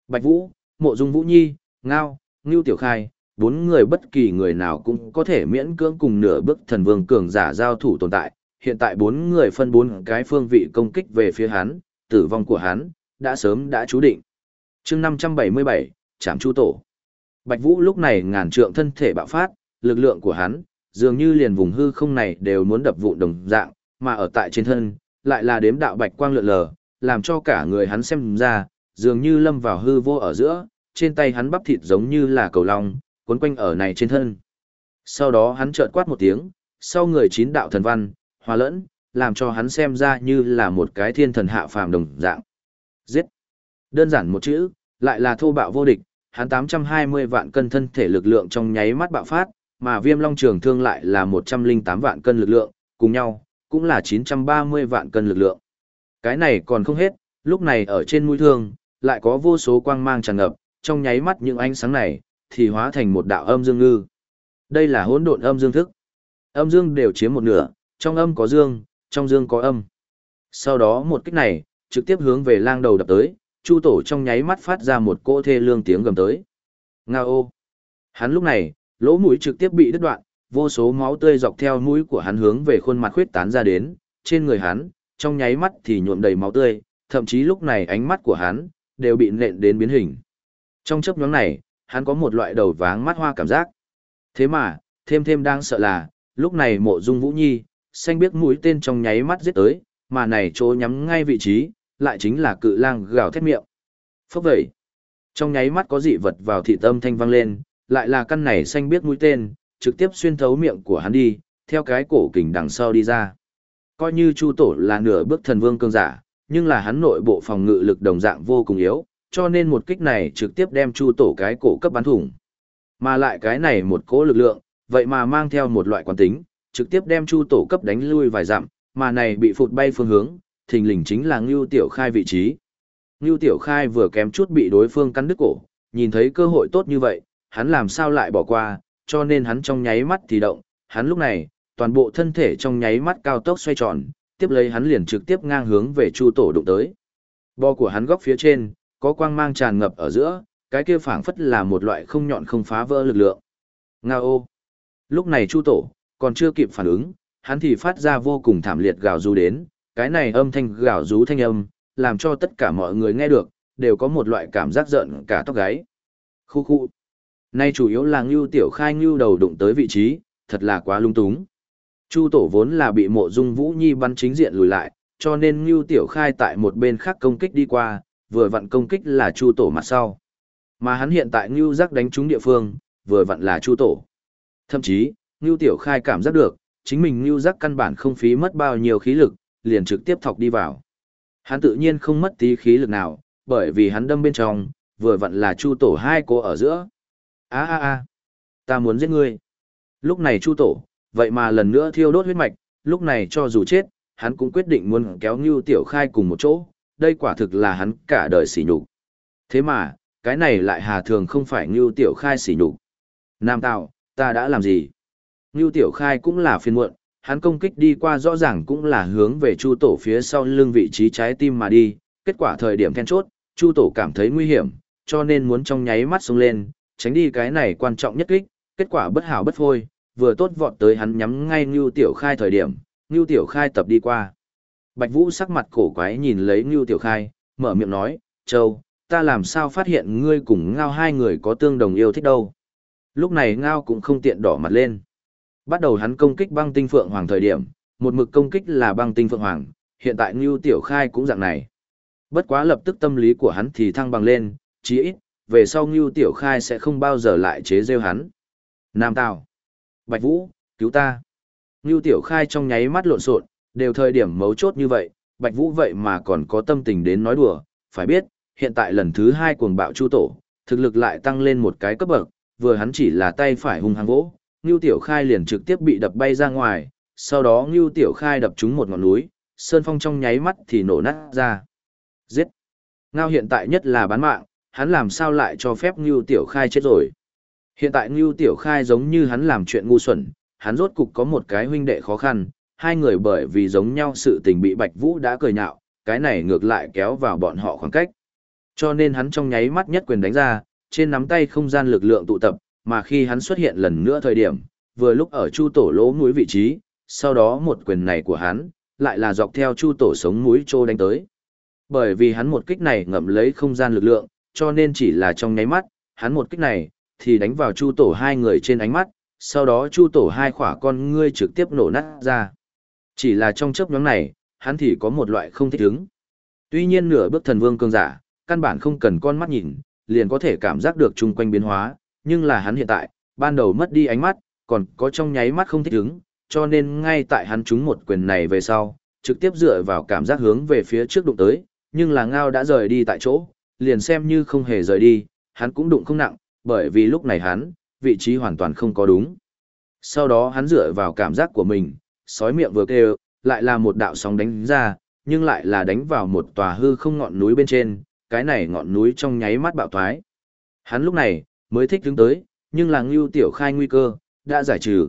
Bạch Vũ, Mộ Dung Vũ Nhi, Ngao, Ngưu Tiểu Khai, bốn người bất kỳ người nào cũng có thể miễn cưỡng cùng nửa bước thần vương cường giả giao thủ tồn tại. Hiện tại bốn người phân bốn cái phương vị công kích về phía hắn, tử vong của hắn, đã sớm đã chú định. chương 577, Trảm Chu Tổ. Bạch Vũ lúc này ngàn trượng thân thể bạo phát, lực lượng của hắn, dường như liền vùng hư không này đều muốn đập vụn đồng dạng, mà ở tại trên thân, lại là đếm đạo bạch quang lượn lờ, làm cho cả người hắn xem ra, dường như lâm vào hư vô ở giữa, trên tay hắn bắp thịt giống như là cầu long, cuốn quanh ở này trên thân. Sau đó hắn chợt quát một tiếng, sau người chín đạo thần văn, hòa lẫn, làm cho hắn xem ra như là một cái thiên thần hạ phàm đồng dạng. Giết. Đơn giản một chữ, lại là thô bạo vô địch, hắn 820 vạn cân thân thể lực lượng trong nháy mắt bạo phát, mà viêm long trường thương lại là 108 vạn cân lực lượng, cùng nhau, cũng là 930 vạn cân lực lượng. Cái này còn không hết, lúc này ở trên mũi thương, lại có vô số quang mang tràn ngập, trong nháy mắt những ánh sáng này, thì hóa thành một đạo âm dương ngư. Đây là hỗn độn âm dương thức. Âm dương đều chiếm một nửa, trong âm có dương, trong dương có âm. Sau đó một kích này, trực tiếp hướng về lang đầu đập tới, Chu tổ trong nháy mắt phát ra một cỗ thê lương tiếng gầm tới. Nga ô! Hắn lúc này, lỗ mũi trực tiếp bị đứt đoạn, vô số máu tươi dọc theo mũi của hắn hướng về khuôn mặt khuyết tán ra đến, trên người hắn, trong nháy mắt thì nhuộm đầy máu tươi, thậm chí lúc này ánh mắt của hắn, đều bị nện đến biến hình. Trong chấp nhóm này, hắn có một loại đầu váng mắt hoa cảm giác. Thế mà, thêm thêm đang sợ là, lúc này mộ dung vũ nhi, xanh biết mũi tên trong nháy mắt giết tới, mà này chỗ nhắm ngay vị trí, lại chính là cự lang gào thét miệng. Phốc vậy. Trong nháy mắt có dị vật vào thị tâm thanh vang lên, lại là căn này xanh biết mũi tên, trực tiếp xuyên thấu miệng của hắn đi, theo cái cổ kình đằng sau đi ra. Coi như Chu Tổ là nửa bước thần vương cương giả, nhưng là hắn nội bộ phòng ngự lực đồng dạng vô cùng yếu, cho nên một kích này trực tiếp đem Chu Tổ cái cổ cấp bắn thủng. Mà lại cái này một cỗ lực lượng, vậy mà mang theo một loại quán tính, trực tiếp đem Chu Tổ cấp đánh lui vài dặm, mà này bị phụt bay phương hướng, thình lình chính là Ngưu Tiểu Khai vị trí. Ngưu Tiểu Khai vừa kém chút bị đối phương cắn đứt cổ, nhìn thấy cơ hội tốt như vậy, hắn làm sao lại bỏ qua, cho nên hắn trong nháy mắt thì động, hắn lúc này, toàn bộ thân thể trong nháy mắt cao tốc xoay tròn, tiếp lấy hắn liền trực tiếp ngang hướng về Chu Tổ đụng tới. Bo của hắn góc phía trên, có quang mang tràn ngập ở giữa, cái kia phảng phất là một loại không nhọn không phá vỡ lực lượng. Ngao. Lúc này Chu Tổ còn chưa kịp phản ứng, hắn thì phát ra vô cùng thảm liệt gào rú đến, cái này âm thanh gào rú thanh âm, làm cho tất cả mọi người nghe được, đều có một loại cảm giác giận cả tóc gáy. Khu khu. Nay chủ yếu là Ngưu Tiểu Khai Ngưu đầu đụng tới vị trí, thật là quá lung túng. Chu tổ vốn là bị mộ dung Vũ Nhi bắn chính diện lùi lại, cho nên Ngưu Tiểu Khai tại một bên khác công kích đi qua, vừa vặn công kích là Chu tổ mặt sau. Mà hắn hiện tại Ngưu giác đánh trúng địa phương, vừa vặn là Chu tổ. Thậm chí, Ngưu Tiểu Khai cảm giác được, chính mình Ngưu giác căn bản không phí mất bao nhiêu khí lực, liền trực tiếp thọc đi vào. Hắn tự nhiên không mất tí khí lực nào, bởi vì hắn đâm bên trong, vừa vặn là Chu tổ hai cô ở giữa. A a a, ta muốn giết ngươi. Lúc này Chu tổ, vậy mà lần nữa thiêu đốt huyết mạch, lúc này cho dù chết, hắn cũng quyết định muốn kéo Ngưu Tiểu Khai cùng một chỗ, đây quả thực là hắn cả đời sỉ nhục. Thế mà, cái này lại hà thường không phải Ngưu Tiểu Khai sỉ nhục. Nam Tạo, ta đã làm gì? Ngưu Tiểu Khai cũng là phiền muộn, hắn công kích đi qua rõ ràng cũng là hướng về Chu Tổ phía sau lưng vị trí trái tim mà đi, kết quả thời điểm then chốt, Chu Tổ cảm thấy nguy hiểm, cho nên muốn trong nháy mắt xuống lên, tránh đi cái này quan trọng nhất kích, kết quả bất hảo bất phôi, vừa tốt vọt tới hắn nhắm ngay Ngưu Tiểu Khai thời điểm, Ngưu Tiểu Khai tập đi qua. Bạch Vũ sắc mặt cổ quái nhìn lấy Ngưu Tiểu Khai, mở miệng nói, Châu, ta làm sao phát hiện ngươi cùng Ngao hai người có tương đồng yêu thích đâu. Lúc này Ngao cũng không tiện đỏ mặt lên. Bắt đầu hắn công kích băng tinh phượng hoàng thời điểm, một mực công kích là băng tinh phượng hoàng, hiện tại Ngưu Tiểu Khai cũng dạng này. Bất quá lập tức tâm lý của hắn thì thăng bằng lên, chí ít, về sau Ngưu Tiểu Khai sẽ không bao giờ lại chế rêu hắn. Nam Tào, Bạch Vũ, cứu ta. Ngưu Tiểu Khai trong nháy mắt lộn xộn, đều thời điểm mấu chốt như vậy, Bạch Vũ vậy mà còn có tâm tình đến nói đùa, phải biết, hiện tại lần thứ hai cuồng bạo chu tổ, thực lực lại tăng lên một cái cấp bậc, vừa hắn chỉ là tay phải hung hăng vỗ, Ngưu Tiểu Khai liền trực tiếp bị đập bay ra ngoài, sau đó Ngưu Tiểu Khai đập trúng một ngọn núi, sơn phong trong nháy mắt thì nổ nát ra. Giết! Ngao hiện tại nhất là bán mạng, hắn làm sao lại cho phép Ngưu Tiểu Khai chết rồi. Hiện tại Ngưu Tiểu Khai giống như hắn làm chuyện ngu xuẩn, hắn rốt cục có một cái huynh đệ khó khăn, hai người bởi vì giống nhau sự tình bị Bạch Vũ đã cười nhạo, cái này ngược lại kéo vào bọn họ khoảng cách. Cho nên hắn trong nháy mắt nhất quyền đánh ra, trên nắm tay không gian lực lượng tụ tập, mà khi hắn xuất hiện lần nữa thời điểm, vừa lúc ở chu tổ lỗ mũi vị trí, sau đó một quyền này của hắn, lại là dọc theo chu tổ sống mũi trô đánh tới. Bởi vì hắn một kích này ngậm lấy không gian lực lượng, cho nên chỉ là trong nháy mắt, hắn một kích này, thì đánh vào chu tổ hai người trên ánh mắt, sau đó chu tổ hai khỏa con ngươi trực tiếp nổ nát ra. Chỉ là trong chớp nhóm này, hắn thì có một loại không thích ứng. Tuy nhiên nửa bước thần vương cường giả, căn bản không cần con mắt nhìn, liền có thể cảm giác được chung quanh biến hóa, nhưng là hắn hiện tại, ban đầu mất đi ánh mắt, còn có trong nháy mắt không thích ứng, cho nên ngay tại hắn trúng một quyền này về sau, trực tiếp dựa vào cảm giác hướng về phía trước đụng tới, nhưng là ngao đã rời đi tại chỗ, liền xem như không hề rời đi, hắn cũng đụng không nặng, bởi vì lúc này hắn, vị trí hoàn toàn không có đúng. Sau đó hắn dựa vào cảm giác của mình, sói miệng vừa kêu, lại là một đạo sóng đánh ra, nhưng lại là đánh vào một tòa hư không ngọn núi bên trên, cái này ngọn núi trong nháy mắt bạo thoái. Hắn lúc này, mới thích đứng tới, nhưng là ngưu tiểu khai nguy cơ, đã giải trừ.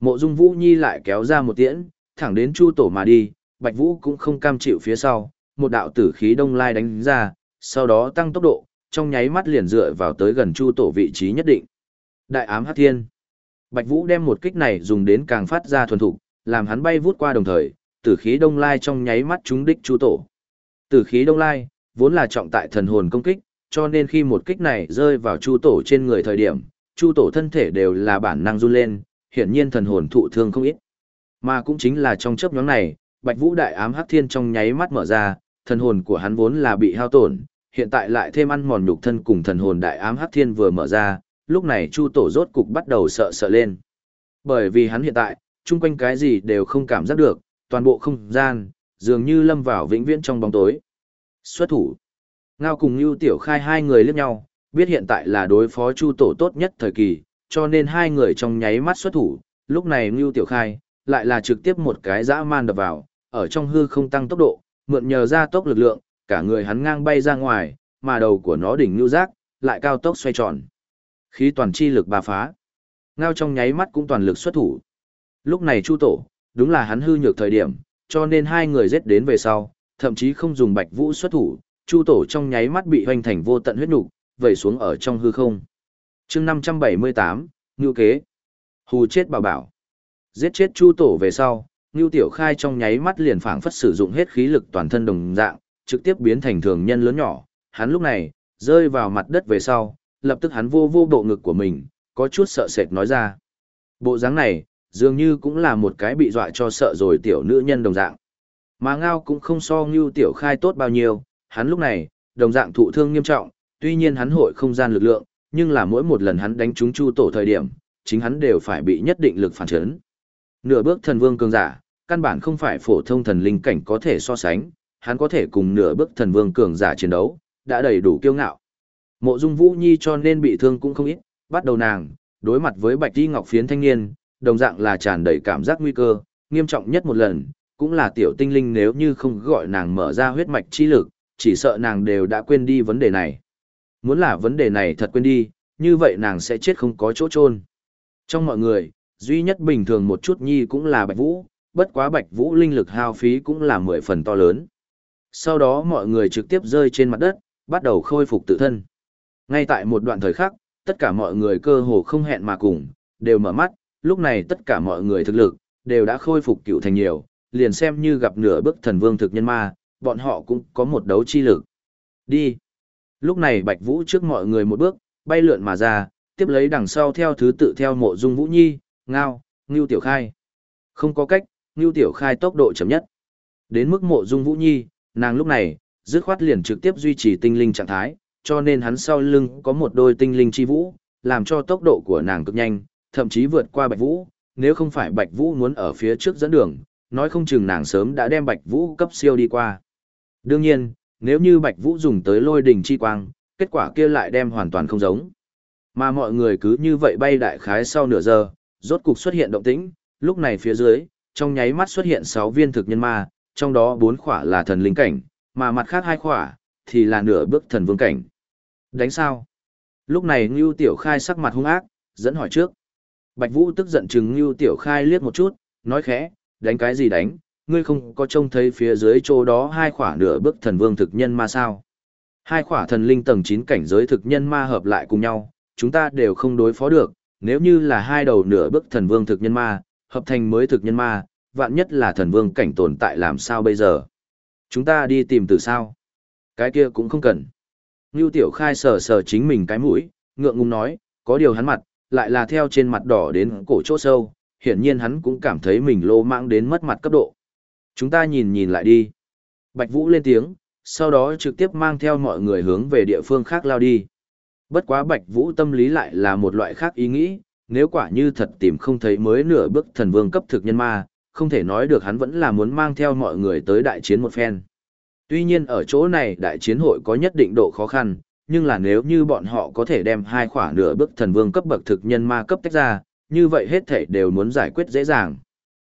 Mộ dung vũ nhi lại kéo ra một tiễn, thẳng đến chu tổ mà đi, bạch vũ cũng không cam chịu phía sau, một đạo tử khí đông lai đánh ra, sau đó tăng tốc độ, trong nháy mắt liền dựa vào tới gần chu tổ vị trí nhất định. Đại ám hát thiên. Bạch vũ đem một kích này dùng đến càng phát ra thuần thục, làm hắn bay vút qua đồng thời, tử khí đông lai trong nháy mắt trúng đích chu tổ. Tử khí đông lai, vốn là trọng tại thần hồn công kích, cho nên khi một kích này rơi vào chu tổ trên người thời điểm, chu tổ thân thể đều là bản năng run lên, hiển nhiên thần hồn thụ thương không ít. Mà cũng chính là trong chớp nhoáng này, Bạch Vũ đại ám hắc thiên trong nháy mắt mở ra, thần hồn của hắn vốn là bị hao tổn, hiện tại lại thêm ăn mòn nhục thân cùng thần hồn đại ám hắc thiên vừa mở ra, lúc này Chu tổ rốt cục bắt đầu sợ sợ lên. Bởi vì hắn hiện tại, chung quanh cái gì đều không cảm giác được, toàn bộ không gian, dường như lâm vào vĩnh viễn trong bóng tối. Xuất thủ. Ngao cùng Nưu Tiểu Khai hai người liếc nhau, biết hiện tại là đối phó Chu Tổ tốt nhất thời kỳ, cho nên hai người trong nháy mắt xuất thủ, lúc này Nưu Tiểu Khai lại là trực tiếp một cái dã man đập vào, ở trong hư không tăng tốc độ, mượn nhờ ra tốc lực lượng, cả người hắn ngang bay ra ngoài, mà đầu của nó đỉnh Nưu giác, lại cao tốc xoay tròn. Khí toàn chi lực ba phá. Ngao trong nháy mắt cũng toàn lực xuất thủ. Lúc này Chu Tổ, đúng là hắn hư nhược thời điểm, cho nên hai người giết đến về sau, thậm chí không dùng Bạch Vũ xuất thủ, Chu Tổ trong nháy mắt bị hoành thành vô tận huyết nục, vẩy xuống ở trong hư không. Chương 578, Ngưu kế. Hù chết bảo bảo. Giết chết Chu Tổ về sau, Ngưu Tiểu Khai trong nháy mắt liền phảng phất sử dụng hết khí lực toàn thân đồng dạng, trực tiếp biến thành thường nhân lớn nhỏ. Hắn lúc này, rơi vào mặt đất về sau, lập tức hắn vô vô bộ ngực của mình, có chút sợ sệt nói ra. Bộ dáng này, dường như cũng là một cái bị dọa cho sợ rồi tiểu nữ nhân đồng dạng. Mà Ngao cũng không so Ngưu Tiểu Khai tốt bao nhiêu, hắn lúc này, đồng dạng thụ thương nghiêm trọng, tuy nhiên hắn hội không gian lực lượng, nhưng là mỗi một lần hắn đánh trúng chu tổ thời điểm, chính hắn đều phải bị nhất định lực phản chấn. Nửa bước thần vương cường giả, căn bản không phải phổ thông thần linh cảnh có thể so sánh, hắn có thể cùng nửa bước thần vương cường giả chiến đấu, đã đầy đủ kiêu ngạo. Mộ Dung Vũ Nhi cho nên bị thương cũng không ít, bắt đầu nàng, đối mặt với Bạch Ti Ngọc phiến thanh niên, đồng dạng là tràn đầy cảm giác nguy cơ, nghiêm trọng nhất một lần, cũng là tiểu tinh linh nếu như không gọi nàng mở ra huyết mạch chi lực, chỉ sợ nàng đều đã quên đi vấn đề này. Muốn là vấn đề này thật quên đi, như vậy nàng sẽ chết không có chỗ chôn. Trong mọi người, Duy nhất bình thường một chút nhi cũng là Bạch Vũ, bất quá Bạch Vũ linh lực hao phí cũng là mười phần to lớn. Sau đó mọi người trực tiếp rơi trên mặt đất, bắt đầu khôi phục tự thân. Ngay tại một đoạn thời khắc, tất cả mọi người cơ hồ không hẹn mà cùng, đều mở mắt, lúc này tất cả mọi người thực lực, đều đã khôi phục cựu thành nhiều, liền xem như gặp nửa bước thần vương thực nhân ma, bọn họ cũng có một đấu chi lực. Đi. Lúc này Bạch Vũ trước mọi người một bước, bay lượn mà ra, tiếp lấy đằng sau theo thứ tự theo mộ dung Vũ Nhi, Ngao, Ngưu Tiểu Khai. Không có cách, Ngưu Tiểu Khai tốc độ chậm nhất. Đến mức mộ dung Vũ Nhi, nàng lúc này, dứt khoát liền trực tiếp duy trì tinh linh trạng thái, cho nên hắn sau lưng có một đôi tinh linh chi vũ, làm cho tốc độ của nàng cực nhanh, thậm chí vượt qua Bạch Vũ, nếu không phải Bạch Vũ muốn ở phía trước dẫn đường, nói không chừng nàng sớm đã đem Bạch Vũ cấp siêu đi qua. Đương nhiên, nếu như Bạch Vũ dùng tới lôi đỉnh chi quang, kết quả kia lại đem hoàn toàn không giống. Mà mọi người cứ như vậy bay đại khái sau nửa giờ, rốt cục xuất hiện động tĩnh, lúc này phía dưới, trong nháy mắt xuất hiện 6 viên thực nhân ma, trong đó 4 khỏa là thần linh cảnh, mà mặt khác hai khỏa, thì là nửa bước thần vương cảnh. Đánh sao? Lúc này Ngưu Tiểu Khai sắc mặt hung ác, dẫn hỏi trước. Bạch Vũ tức giận chừng Ngưu Tiểu Khai liếc một chút, nói khẽ, đánh cái gì đánh, ngươi không có trông thấy phía dưới chỗ đó hai khỏa nửa bước thần vương thực nhân ma sao. Hai khỏa thần linh tầng 9 cảnh giới thực nhân ma hợp lại cùng nhau, chúng ta đều không đối phó được, nếu như là hai đầu nửa bước thần vương thực nhân ma, hợp thành mới thực nhân ma, vạn nhất là thần vương cảnh tồn tại làm sao bây giờ. Chúng ta đi tìm từ sao. Cái kia cũng không cần. Ngưu Tiểu Khai sờ sờ chính mình cái mũi, ngượng ngùng nói, có điều hắn mặt, lại là theo trên mặt đỏ đến cổ chỗ sâu, hiển nhiên hắn cũng cảm thấy mình lô mạng đến mất mặt cấp độ. Chúng ta nhìn nhìn lại đi. Bạch Vũ lên tiếng, sau đó trực tiếp mang theo mọi người hướng về địa phương khác lao đi. Bất quá Bạch Vũ tâm lý lại là một loại khác ý nghĩ, nếu quả như thật tìm không thấy mới nửa bước thần vương cấp thực nhân ma, không thể nói được hắn vẫn là muốn mang theo mọi người tới đại chiến một phen. Tuy nhiên ở chỗ này đại chiến hội có nhất định độ khó khăn, nhưng là nếu như bọn họ có thể đem hai khỏa nửa bước thần vương cấp bậc thực nhân ma cấp tách ra, như vậy hết thể đều muốn giải quyết dễ dàng.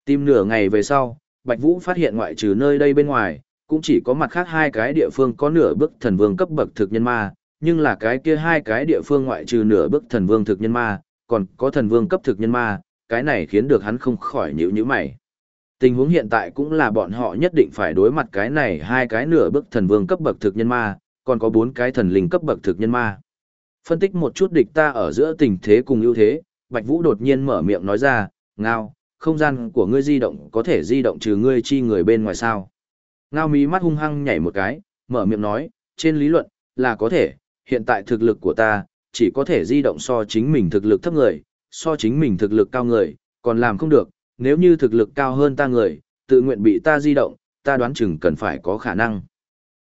Tìm nửa ngày về sau, Bạch Vũ phát hiện ngoại trừ nơi đây bên ngoài, cũng chỉ có mặt khác hai cái địa phương có nửa bước thần vương cấp bậc thực nhân ma, nhưng là cái kia hai cái địa phương ngoại trừ nửa bước thần vương thực nhân ma, còn có thần vương cấp thực nhân ma, cái này khiến được hắn không khỏi nhíu nhíu mày. Tình huống hiện tại cũng là bọn họ nhất định phải đối mặt cái này hai cái nửa bước thần vương cấp bậc thực nhân ma, còn có bốn cái thần linh cấp bậc thực nhân ma. Phân tích một chút địch ta ở giữa tình thế cùng ưu thế, Bạch Vũ đột nhiên mở miệng nói ra, ngao, không gian của ngươi di động có thể di động trừ ngươi chi người bên ngoài sao. Ngao mí mắt hung hăng nhảy một cái, mở miệng nói, trên lý luận, là có thể, hiện tại thực lực của ta, chỉ có thể di động so chính mình thực lực thấp người, so chính mình thực lực cao người, còn làm không được, nếu như thực lực cao hơn ta người, tự nguyện bị ta di động, ta đoán chừng cần phải có khả năng.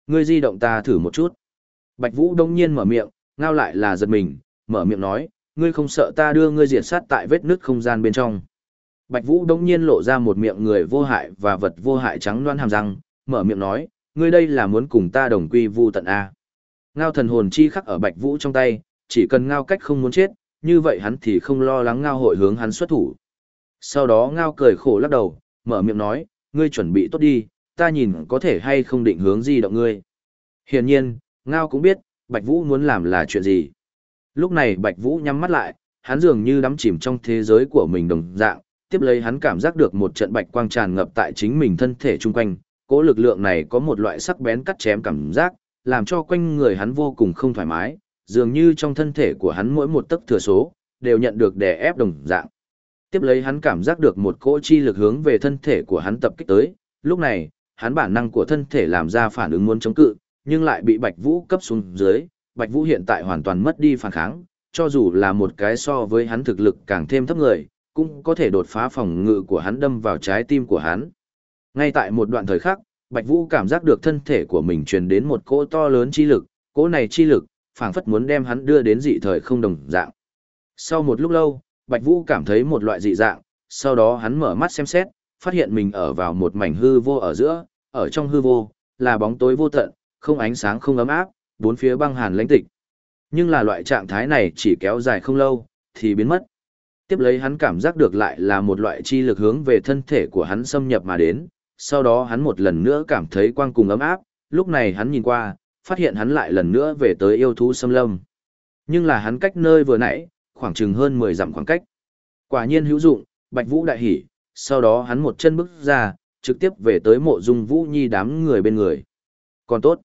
Ngươi di động ta thử một chút. Bạch Vũ đông nhiên mở miệng, ngao lại là giật mình, mở miệng nói, ngươi không sợ ta đưa ngươi diệt sát tại vết nứt không gian bên trong. Bạch Vũ đông nhiên lộ ra một miệng người vô hại và vật vô hại trắng loan hàm răng, mở miệng nói, ngươi đây là muốn cùng ta đồng quy vu tận A. Ngao thần hồn chi khắc ở Bạch Vũ trong tay, chỉ cần ngao cách không muốn chết, như vậy hắn thì không lo lắng ngao hội hướng hắn xuất thủ. Sau đó ngao cười khổ lắc đầu, mở miệng nói, ngươi chuẩn bị tốt đi, ta nhìn có thể hay không định hướng gì động ngươi. Hiển nhiên, ngao cũng biết, Bạch Vũ muốn làm là chuyện gì. Lúc này Bạch Vũ nhắm mắt lại, hắn dường như đắm chìm trong thế giới của mình đồng dạng, tiếp lấy hắn cảm giác được một trận bạch quang tràn ngập tại chính mình thân thể chung quanh, cỗ lực lượng này có một loại sắc bén cắt chém cảm giác, làm cho quanh người hắn vô cùng không thoải mái, dường như trong thân thể của hắn mỗi một tấc thừa số, đều nhận được đè ép đồng dạng. Tiếp lấy hắn cảm giác được một cỗ chi lực hướng về thân thể của hắn tập kích tới, lúc này, hắn bản năng của thân thể làm ra phản ứng muốn chống cự, nhưng lại bị Bạch Vũ cấp xuống dưới, Bạch Vũ hiện tại hoàn toàn mất đi phản kháng, cho dù là một cái so với hắn thực lực càng thêm thấp người, cũng có thể đột phá phòng ngự của hắn đâm vào trái tim của hắn. Ngay tại một đoạn thời khắc, Bạch Vũ cảm giác được thân thể của mình truyền đến một cỗ to lớn chi lực, cỗ này chi lực, phảng phất muốn đem hắn đưa đến dị thời không đồng dạng. Sau một lúc lâu, Bạch Vũ cảm thấy một loại dị dạng, sau đó hắn mở mắt xem xét, phát hiện mình ở vào một mảnh hư vô ở giữa, ở trong hư vô, là bóng tối vô tận, không ánh sáng không ấm áp, bốn phía băng hàn lãnh tịch. Nhưng là loại trạng thái này chỉ kéo dài không lâu, thì biến mất. Tiếp lấy hắn cảm giác được lại là một loại chi lực hướng về thân thể của hắn xâm nhập mà đến, sau đó hắn một lần nữa cảm thấy quang cùng ấm áp, lúc này hắn nhìn qua, phát hiện hắn lại lần nữa về tới yêu thú xâm lâm. Nhưng là hắn cách nơi vừa nãy, khoảng chừng hơn 10 dặm khoảng cách. Quả nhiên hữu dụng, Bạch Vũ đại hỉ, sau đó hắn một chân bước ra, trực tiếp về tới mộ dung Vũ Nhi đám người bên người. Còn tốt.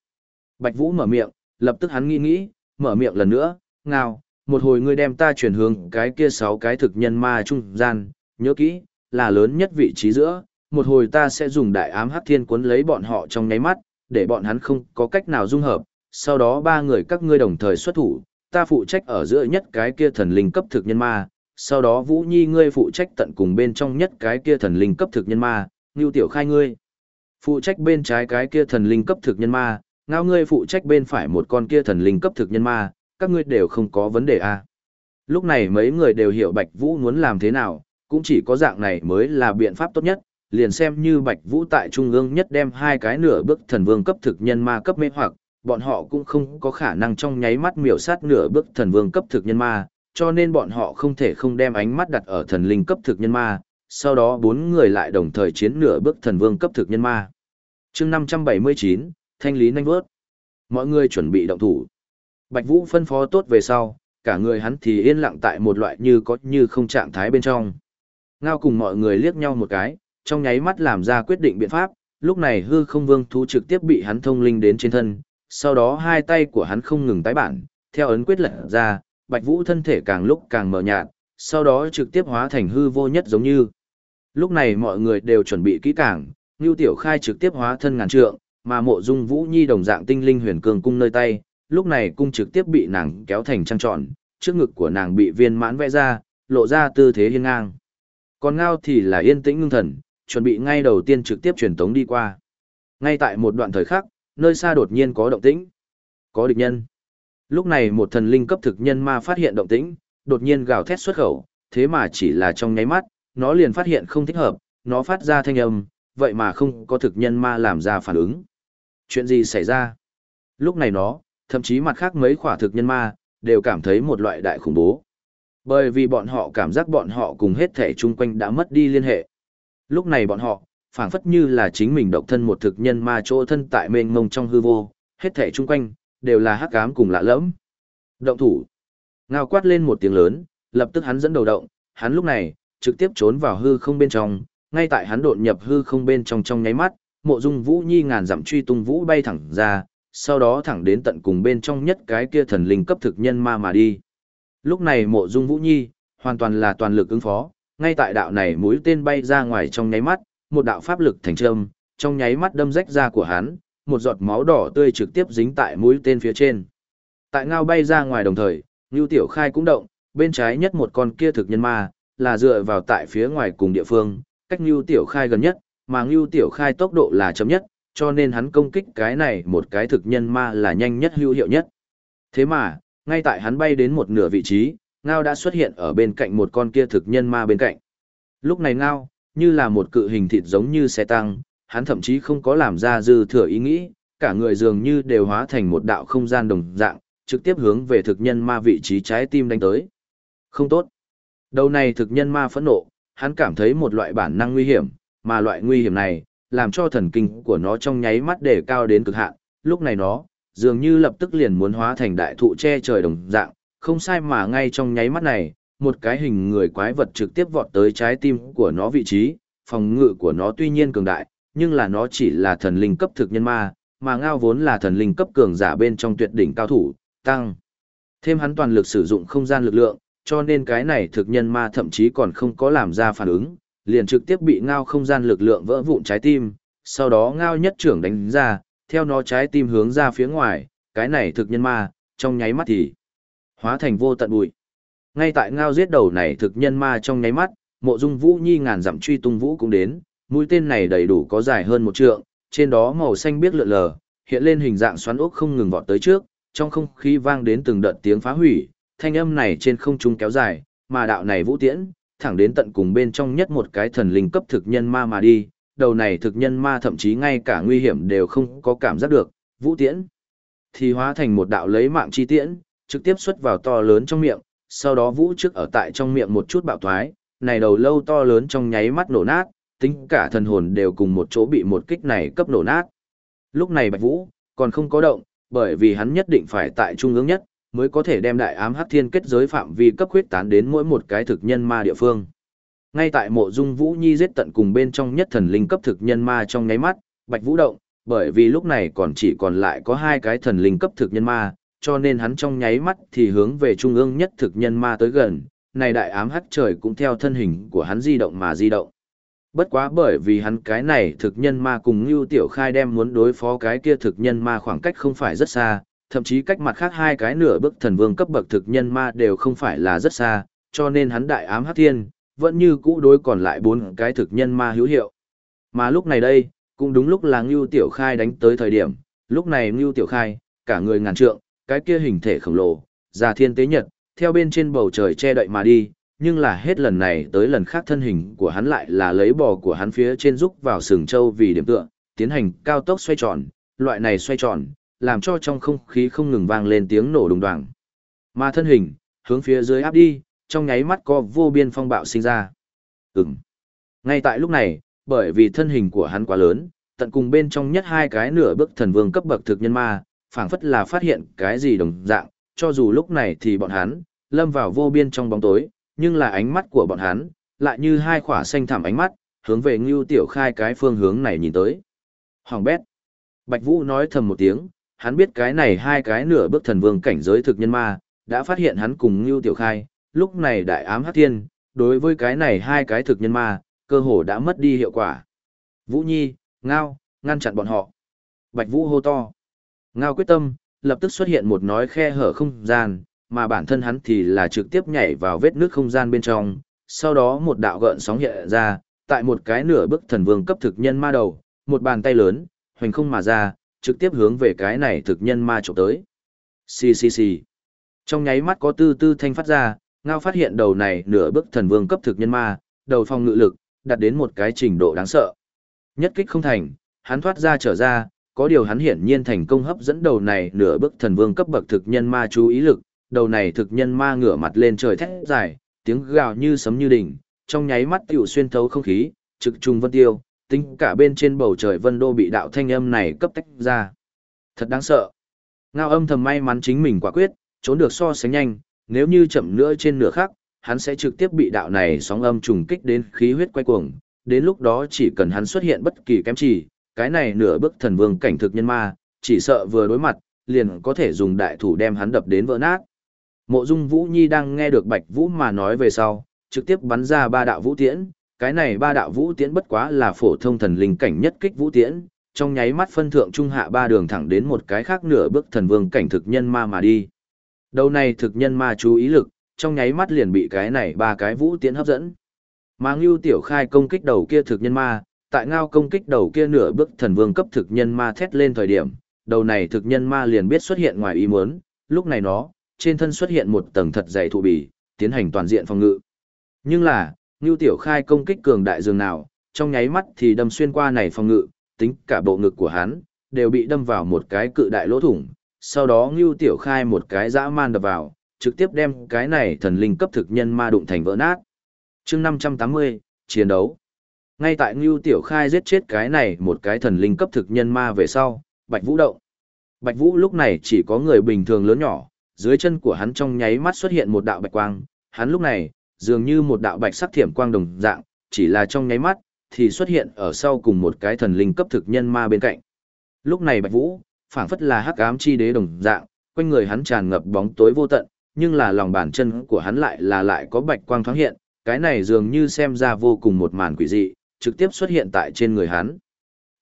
Bạch Vũ mở miệng, lập tức hắn nghĩ nghĩ, mở miệng lần nữa, ngao, một hồi ngươi đem ta chuyển hướng cái kia sáu cái thực nhân ma trung gian, nhớ kỹ, là lớn nhất vị trí giữa, một hồi ta sẽ dùng đại ám hắc thiên cuốn lấy bọn họ trong nháy mắt, để bọn hắn không có cách nào dung hợp, sau đó ba người các ngươi đồng thời xuất thủ, ta phụ trách ở giữa nhất cái kia thần linh cấp thực nhân ma, sau đó Vũ Nhi ngươi phụ trách tận cùng bên trong nhất cái kia thần linh cấp thực nhân ma, Ngưu Tiểu Khai ngươi phụ trách bên trái cái kia thần linh cấp thực nhân ma, ngao ngươi phụ trách bên phải một con kia thần linh cấp thực nhân ma, các ngươi đều không có vấn đề à. Lúc này mấy người đều hiểu Bạch Vũ muốn làm thế nào, cũng chỉ có dạng này mới là biện pháp tốt nhất, liền xem như Bạch Vũ tại trung ương nhất đem hai cái nửa bước thần vương cấp thực nhân ma cấp mê hoặc, bọn họ cũng không có khả năng trong nháy mắt miểu sát nửa bước thần vương cấp thực nhân ma, cho nên bọn họ không thể không đem ánh mắt đặt ở thần linh cấp thực nhân ma, sau đó bốn người lại đồng thời chiến nửa bước thần vương cấp thực nhân ma. chương 579, thanh lý nhanh vớt. Mọi người chuẩn bị động thủ. Bạch Vũ phân phó tốt về sau, cả người hắn thì yên lặng tại một loại như có như không trạng thái bên trong. Ngao cùng mọi người liếc nhau một cái, trong nháy mắt làm ra quyết định biện pháp, lúc này hư không vương thú trực tiếp bị hắn thông linh đến trên thân, sau đó hai tay của hắn không ngừng tái bản, theo ấn quyết lật ra, Bạch Vũ thân thể càng lúc càng mờ nhạt, sau đó trực tiếp hóa thành hư vô nhất giống như. Lúc này mọi người đều chuẩn bị kỹ càng, Nưu Tiểu Khai trực tiếp hóa thân ngàn trượng, mà mộ dung Vũ Nhi đồng dạng tinh linh huyền cường cung nơi tay, lúc này cung trực tiếp bị nàng kéo thành trăng tròn, trước ngực của nàng bị viên mãn vẽ ra, lộ ra tư thế hiên ngang. Còn ngao thì là yên tĩnh ngưng thần, chuẩn bị ngay đầu tiên trực tiếp truyền tống đi qua. Ngay tại một đoạn thời khắc, nơi xa đột nhiên có động tĩnh. Có địch nhân. Lúc này một thần linh cấp thực nhân ma phát hiện động tĩnh, đột nhiên gào thét xuất khẩu, thế mà chỉ là trong nháy mắt, nó liền phát hiện không thích hợp, nó phát ra thanh âm, vậy mà không có thực nhân ma làm ra phản ứng. Chuyện gì xảy ra? Lúc này nó, thậm chí mặt khác mấy khỏa thực nhân ma, đều cảm thấy một loại đại khủng bố. Bởi vì bọn họ cảm giác bọn họ cùng hết thể chung quanh đã mất đi liên hệ. Lúc này bọn họ, phảng phất như là chính mình độc thân một thực nhân ma chỗ thân tại mênh mông trong hư vô, hết thể chung quanh, đều là hắc ám cùng lạ lẫm. Động thủ. Ngao quát lên một tiếng lớn, lập tức hắn dẫn đầu động, hắn lúc này, trực tiếp trốn vào hư không bên trong, ngay tại hắn đột nhập hư không bên trong trong nháy mắt, mộ dung vũ nhi ngàn dặm truy tung vũ bay thẳng ra, sau đó thẳng đến tận cùng bên trong nhất cái kia thần linh cấp thực nhân ma mà đi. Lúc này mộ dung vũ nhi, hoàn toàn là toàn lực ứng phó, ngay tại đạo này mũi tên bay ra ngoài trong nháy mắt, một đạo pháp lực thành trâm, trong nháy mắt đâm rách ra của hắn, một giọt máu đỏ tươi trực tiếp dính tại mũi tên phía trên. Tại ngao bay ra ngoài đồng thời, Ngưu Tiểu Khai cũng động, bên trái nhất một con kia thực nhân ma, là dựa vào tại phía ngoài cùng địa phương, cách Ngưu Tiểu Khai gần nhất, mà Ngưu Tiểu Khai tốc độ là chậm nhất, cho nên hắn công kích cái này một cái thực nhân ma là nhanh nhất hữu hiệu nhất. Thế mà, ngay tại hắn bay đến một nửa vị trí, Ngao đã xuất hiện ở bên cạnh một con kia thực nhân ma bên cạnh. Lúc này Ngao, như là một cự hình thịt giống như xe tăng, hắn thậm chí không có làm ra dư thừa ý nghĩ, cả người dường như đều hóa thành một đạo không gian đồng dạng, trực tiếp hướng về thực nhân ma vị trí trái tim đánh tới. Không tốt. Đầu này thực nhân ma phẫn nộ, hắn cảm thấy một loại bản năng nguy hiểm, mà loại nguy hiểm này, làm cho thần kinh của nó trong nháy mắt để cao đến cực hạn, lúc này nó, dường như lập tức liền muốn hóa thành đại thụ che trời đồng dạng, không sai mà ngay trong nháy mắt này, một cái hình người quái vật trực tiếp vọt tới trái tim của nó vị trí, phòng ngự của nó tuy nhiên cường đại, nhưng là nó chỉ là thần linh cấp thực nhân ma, mà ngao vốn là thần linh cấp cường giả bên trong tuyệt đỉnh cao thủ, tăng. Thêm hắn toàn lực sử dụng không gian lực lượng, cho nên cái này thực nhân ma thậm chí còn không có làm ra phản ứng, liền trực tiếp bị ngao không gian lực lượng vỡ vụn trái tim, sau đó ngao nhất trưởng đánh ra, theo nó trái tim hướng ra phía ngoài, cái này thực nhân ma, trong nháy mắt thì hóa thành vô tận bụi. Ngay tại ngao giết đầu này thực nhân ma trong nháy mắt, mộ dung vũ nhi ngàn dặm truy tung vũ cũng đến, mũi tên này đầy đủ có dài hơn một trượng, trên đó màu xanh biếc lượn lờ, hiện lên hình dạng xoắn ốc không ngừng vọt tới trước, trong không khí vang đến từng đợt tiếng phá hủy, thanh âm này trên không trung kéo dài, mà đạo này vũ tiễn, thẳng đến tận cùng bên trong nhất một cái thần linh cấp thực nhân ma mà đi, đầu này thực nhân ma thậm chí ngay cả nguy hiểm đều không có cảm giác được, vũ tiễn thì hóa thành một đạo lấy mạng chi tiễn, trực tiếp xuất vào to lớn trong miệng, sau đó vũ trước ở tại trong miệng một chút bạo thoái, này đầu lâu to lớn trong nháy mắt nổ nát, tính cả thần hồn đều cùng một chỗ bị một kích này cấp nổ nát. Lúc này Bạch Vũ còn không có động, bởi vì hắn nhất định phải tại trung ương nhất, mới có thể đem đại ám hắc thiên kết giới phạm vi cấp huyết tán đến mỗi một cái thực nhân ma địa phương. Ngay tại mộ dung Vũ Nhi giết tận cùng bên trong nhất thần linh cấp thực nhân ma trong nháy mắt, Bạch Vũ động, bởi vì lúc này còn chỉ còn lại có hai cái thần linh cấp thực nhân ma, cho nên hắn trong nháy mắt thì hướng về trung ương nhất thực nhân ma tới gần, này đại ám hắc trời cũng theo thân hình của hắn di động mà di động. Bất quá bởi vì hắn cái này thực nhân ma cùng Ngưu Tiểu Khai đem muốn đối phó cái kia thực nhân ma khoảng cách không phải rất xa, thậm chí cách mặt khác hai cái nửa bước thần vương cấp bậc thực nhân ma đều không phải là rất xa, cho nên hắn đại ám hắc thiên, vẫn như cũ đối còn lại bốn cái thực nhân ma hữu hiệu. Mà lúc này đây, cũng đúng lúc là Ngưu Tiểu Khai đánh tới thời điểm, lúc này Ngưu Tiểu Khai, cả người ngàn trượng, cái kia hình thể khổng lồ, già thiên tế nhật, theo bên trên bầu trời che đậy mà đi, nhưng là hết lần này tới lần khác thân hình của hắn lại là lấy bò của hắn phía trên rúc vào sừng châu vì điểm tựa, tiến hành cao tốc xoay tròn, loại này xoay tròn, làm cho trong không khí không ngừng vang lên tiếng nổ đùng đoàng. Mà thân hình, hướng phía dưới áp đi, trong nháy mắt có vô biên phong bạo sinh ra. Ừm. Ngay tại lúc này, bởi vì thân hình của hắn quá lớn, tận cùng bên trong nhất hai cái nửa bước thần vương cấp bậc thực nhân ma, phảng phất là phát hiện cái gì đồng dạng, cho dù lúc này thì bọn hắn, lâm vào vô biên trong bóng tối, nhưng là ánh mắt của bọn hắn, lại như hai khỏa xanh thẳm ánh mắt, hướng về Ngưu Tiểu Khai cái phương hướng này nhìn tới. Hoàng bét. Bạch Vũ nói thầm một tiếng, hắn biết cái này hai cái nửa bước thần vương cảnh giới thực nhân ma, đã phát hiện hắn cùng Ngưu Tiểu Khai, lúc này đại ám hắc thiên, đối với cái này hai cái thực nhân ma, cơ hồ đã mất đi hiệu quả. Vũ Nhi, Ngao, ngăn chặn bọn họ. Bạch Vũ hô to. Ngao quyết tâm, lập tức xuất hiện một nói khe hở không gian, mà bản thân hắn thì là trực tiếp nhảy vào vết nước không gian bên trong, sau đó một đạo gợn sóng hiện ra, tại một cái nửa bước thần vương cấp thực nhân ma đầu, một bàn tay lớn, hoành không mà ra, trực tiếp hướng về cái này thực nhân ma trộm tới. Xì xì xì. Trong nháy mắt có tư tư thanh phát ra, ngao phát hiện đầu này nửa bức thần vương cấp thực nhân ma, đầu phong ngự lực, đạt đến một cái trình độ đáng sợ. Nhất kích không thành, hắn thoát ra trở ra, có điều hắn hiển nhiên thành công hấp dẫn đầu này nửa bức thần vương cấp bậc thực nhân ma chú ý lực, đầu này thực nhân ma ngửa mặt lên trời thét dài, tiếng gào như sấm như đỉnh, trong nháy mắt tiểu xuyên thấu không khí, trực trung vân tiêu, tính cả bên trên bầu trời vân đô bị đạo thanh âm này cấp tách ra. Thật đáng sợ. Ngao âm thầm may mắn chính mình quả quyết, trốn được so sánh nhanh, nếu như chậm nữa trên nửa khắc, hắn sẽ trực tiếp bị đạo này sóng âm trùng kích đến khí huyết quay cuồng, đến lúc đó chỉ cần hắn xuất hiện bất kỳ kém chỉ, cái này nửa bước thần vương cảnh thực nhân ma, chỉ sợ vừa đối mặt, liền có thể dùng đại thủ đem hắn đập đến vỡ nát. Mộ Dung Vũ Nhi đang nghe được Bạch Vũ mà nói về sau, trực tiếp bắn ra ba đạo vũ tiễn, cái này ba đạo vũ tiễn bất quá là phổ thông thần linh cảnh nhất kích vũ tiễn, trong nháy mắt phân thượng trung hạ ba đường thẳng đến một cái khác nửa bước thần vương cảnh thực nhân ma mà đi. Đầu này thực nhân ma chú ý lực, trong nháy mắt liền bị cái này ba cái vũ tiễn hấp dẫn. Mà Ngưu Tiểu Khai công kích đầu kia thực nhân ma, tại ngao công kích đầu kia nửa bước thần vương cấp thực nhân ma thét lên thời điểm, đầu này thực nhân ma liền biết xuất hiện ngoài ý muốn, lúc này nó, trên thân xuất hiện một tầng thật dày thụ bì, tiến hành toàn diện phòng ngự. Nhưng là, Ngưu Tiểu Khai công kích cường đại dường nào, trong nháy mắt thì đâm xuyên qua này phòng ngự, tính cả bộ ngực của hắn, đều bị đâm vào một cái cự đại lỗ thủng, sau đó Ngưu Tiểu Khai một cái dã man đập vào, trực tiếp đem cái này thần linh cấp thực nhân ma đụng thành vỡ nát. chương 580, chiến đấu. Ngay tại Ngưu Tiểu Khai giết chết cái này một cái thần linh cấp thực nhân ma về sau, Bạch Vũ động. Bạch Vũ lúc này chỉ có người bình thường lớn nhỏ, dưới chân của hắn trong nháy mắt xuất hiện một đạo bạch quang, hắn lúc này, dường như một đạo bạch sắc thiểm quang đồng dạng, chỉ là trong nháy mắt, thì xuất hiện ở sau cùng một cái thần linh cấp thực nhân ma bên cạnh. Lúc này Bạch Vũ, phảng phất là hắc ám chi đế đồng dạng, quanh người hắn tràn ngập bóng tối vô tận, nhưng là lòng bàn chân của hắn lại là lại có bạch quang thoáng hiện, cái này dường như xem ra vô cùng một màn quỷ dị, trực tiếp xuất hiện tại trên người hắn.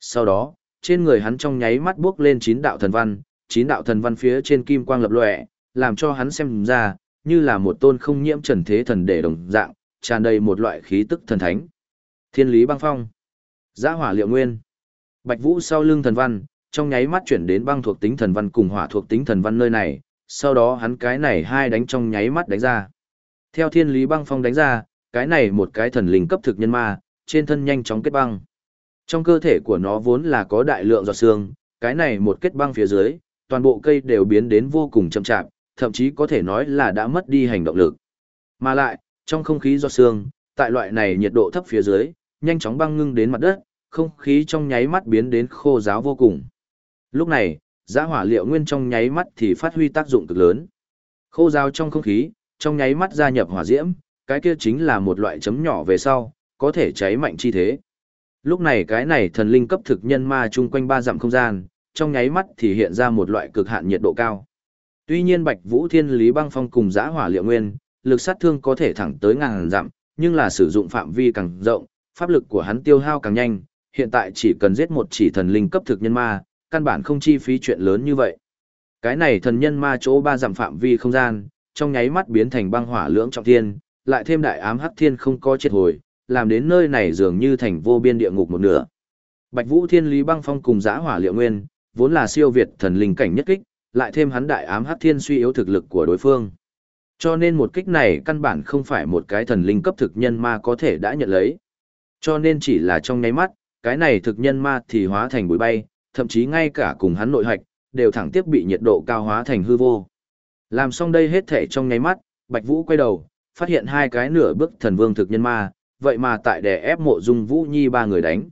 Sau đó, trên người hắn trong nháy mắt bước lên chín đạo thần văn, chín đạo thần văn phía trên kim quang lập lòe, làm cho hắn xem ra như là một tôn không nhiễm trần thế thần để đồng dạng, tràn đầy một loại khí tức thần thánh. Thiên lý băng phong, giã hỏa liệu nguyên. Bạch Vũ sau lưng thần văn, trong nháy mắt chuyển đến băng thuộc tính thần văn cùng hỏa thuộc tính thần văn nơi này, sau đó hắn cái này hai đánh trong nháy mắt đánh ra. Theo thiên lý băng phong đánh ra, cái này một cái thần linh cấp thực nhân ma, trên thân nhanh chóng kết băng. Trong cơ thể của nó vốn là có đại lượng giọt xương, cái này một kết băng phía dưới, toàn bộ cây đều biến đến vô cùng chậm chạp, thậm chí có thể nói là đã mất đi hành động lực. Mà lại, trong không khí giọt xương, tại loại này nhiệt độ thấp phía dưới, nhanh chóng băng ngưng đến mặt đất, không khí trong nháy mắt biến đến khô ráo vô cùng. Lúc này, giá hỏa liệu nguyên trong nháy mắt thì phát huy tác dụng cực lớn. Khô ráo trong không khí, trong nháy mắt gia nhập hỏa diễm, cái kia chính là một loại chấm nhỏ về sau, có thể cháy mạnh chi thế. Lúc này cái này thần linh cấp thực nhân ma chung quanh ba dặm không gian, trong nháy mắt thì hiện ra một loại cực hạn nhiệt độ cao. Tuy nhiên Bạch Vũ Thiên Lý Băng Phong cùng Giã Hỏa Liệu Nguyên, lực sát thương có thể thẳng tới ngàn dặm, nhưng là sử dụng phạm vi càng rộng, pháp lực của hắn tiêu hao càng nhanh, hiện tại chỉ cần giết một chỉ thần linh cấp thực nhân ma, căn bản không chi phí chuyện lớn như vậy. Cái này thần nhân ma chỗ ba dặm phạm vi không gian, trong nháy mắt biến thành băng hỏa lưỡng trọng thiên, lại thêm đại ám hắc thiên không có triệt hồi, làm đến nơi này dường như thành vô biên địa ngục một nửa. Bạch Vũ Thiên Lý Băng Phong cùng Giã Hỏa Liệu Nguyên, vốn là siêu việt thần linh cảnh nhất kích, lại thêm hắn đại ám hắc thiên suy yếu thực lực của đối phương. Cho nên một kích này căn bản không phải một cái thần linh cấp thực nhân ma có thể đã nhận lấy. Cho nên chỉ là trong nháy mắt, cái này thực nhân ma thì hóa thành bụi bay, thậm chí ngay cả cùng hắn nội hoạch đều thẳng tiếp bị nhiệt độ cao hóa thành hư vô. Làm xong đây hết thể trong nháy mắt, Bạch Vũ quay đầu, phát hiện hai cái nửa bước thần vương thực nhân ma, vậy mà tại đè ép mộ dung Vũ Nhi ba người đánh.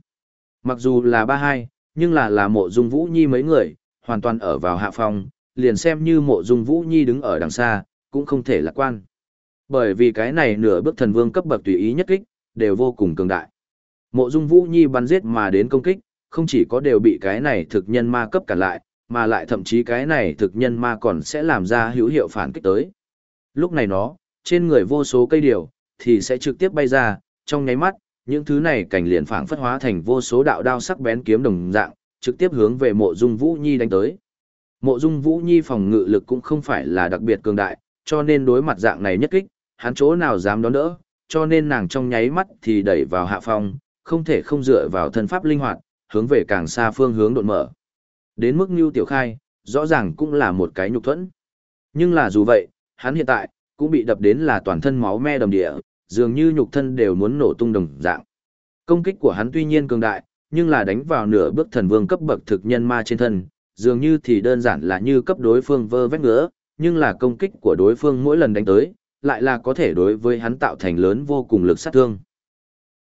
Mặc dù là ba hai, nhưng là là mộ dung Vũ Nhi mấy người, hoàn toàn ở vào hạ phong, liền xem như mộ dung Vũ Nhi đứng ở đằng xa, cũng không thể lạc quan. Bởi vì cái này nửa bước thần vương cấp bậc tùy ý nhất kích, đều vô cùng cường đại. Mộ dung Vũ Nhi bắn giết mà đến công kích, không chỉ có đều bị cái này thực nhân ma cấp cản lại, mà lại thậm chí cái này thực nhân ma còn sẽ làm ra hữu hiệu phản kích tới. Lúc này nó, trên người vô số cây điều, thì sẽ trực tiếp bay ra, trong nháy mắt, những thứ này cảnh liền phản phất hóa thành vô số đạo đao sắc bén kiếm đồng dạng, trực tiếp hướng về mộ dung Vũ Nhi đánh tới. Mộ dung Vũ Nhi phòng ngự lực cũng không phải là đặc biệt cường đại, cho nên đối mặt dạng này nhất kích, hắn chỗ nào dám đón đỡ, cho nên nàng trong nháy mắt thì đẩy vào hạ phong, không thể không dựa vào thân pháp linh hoạt, hướng về càng xa phương hướng đột mở. Đến mức Nưu Tiểu Khai, rõ ràng cũng là một cái nhục thuẫn. Nhưng là dù vậy, hắn hiện tại, cũng bị đập đến là toàn thân máu me đầm địa, dường như nhục thân đều muốn nổ tung đồng dạng. Công kích của hắn tuy nhiên cường đại, nhưng là đánh vào nửa bước thần vương cấp bậc thực nhân ma trên thân, dường như thì đơn giản là như cấp đối phương vơ vét ngứa, nhưng là công kích của đối phương mỗi lần đánh tới, lại là có thể đối với hắn tạo thành lớn vô cùng lực sát thương.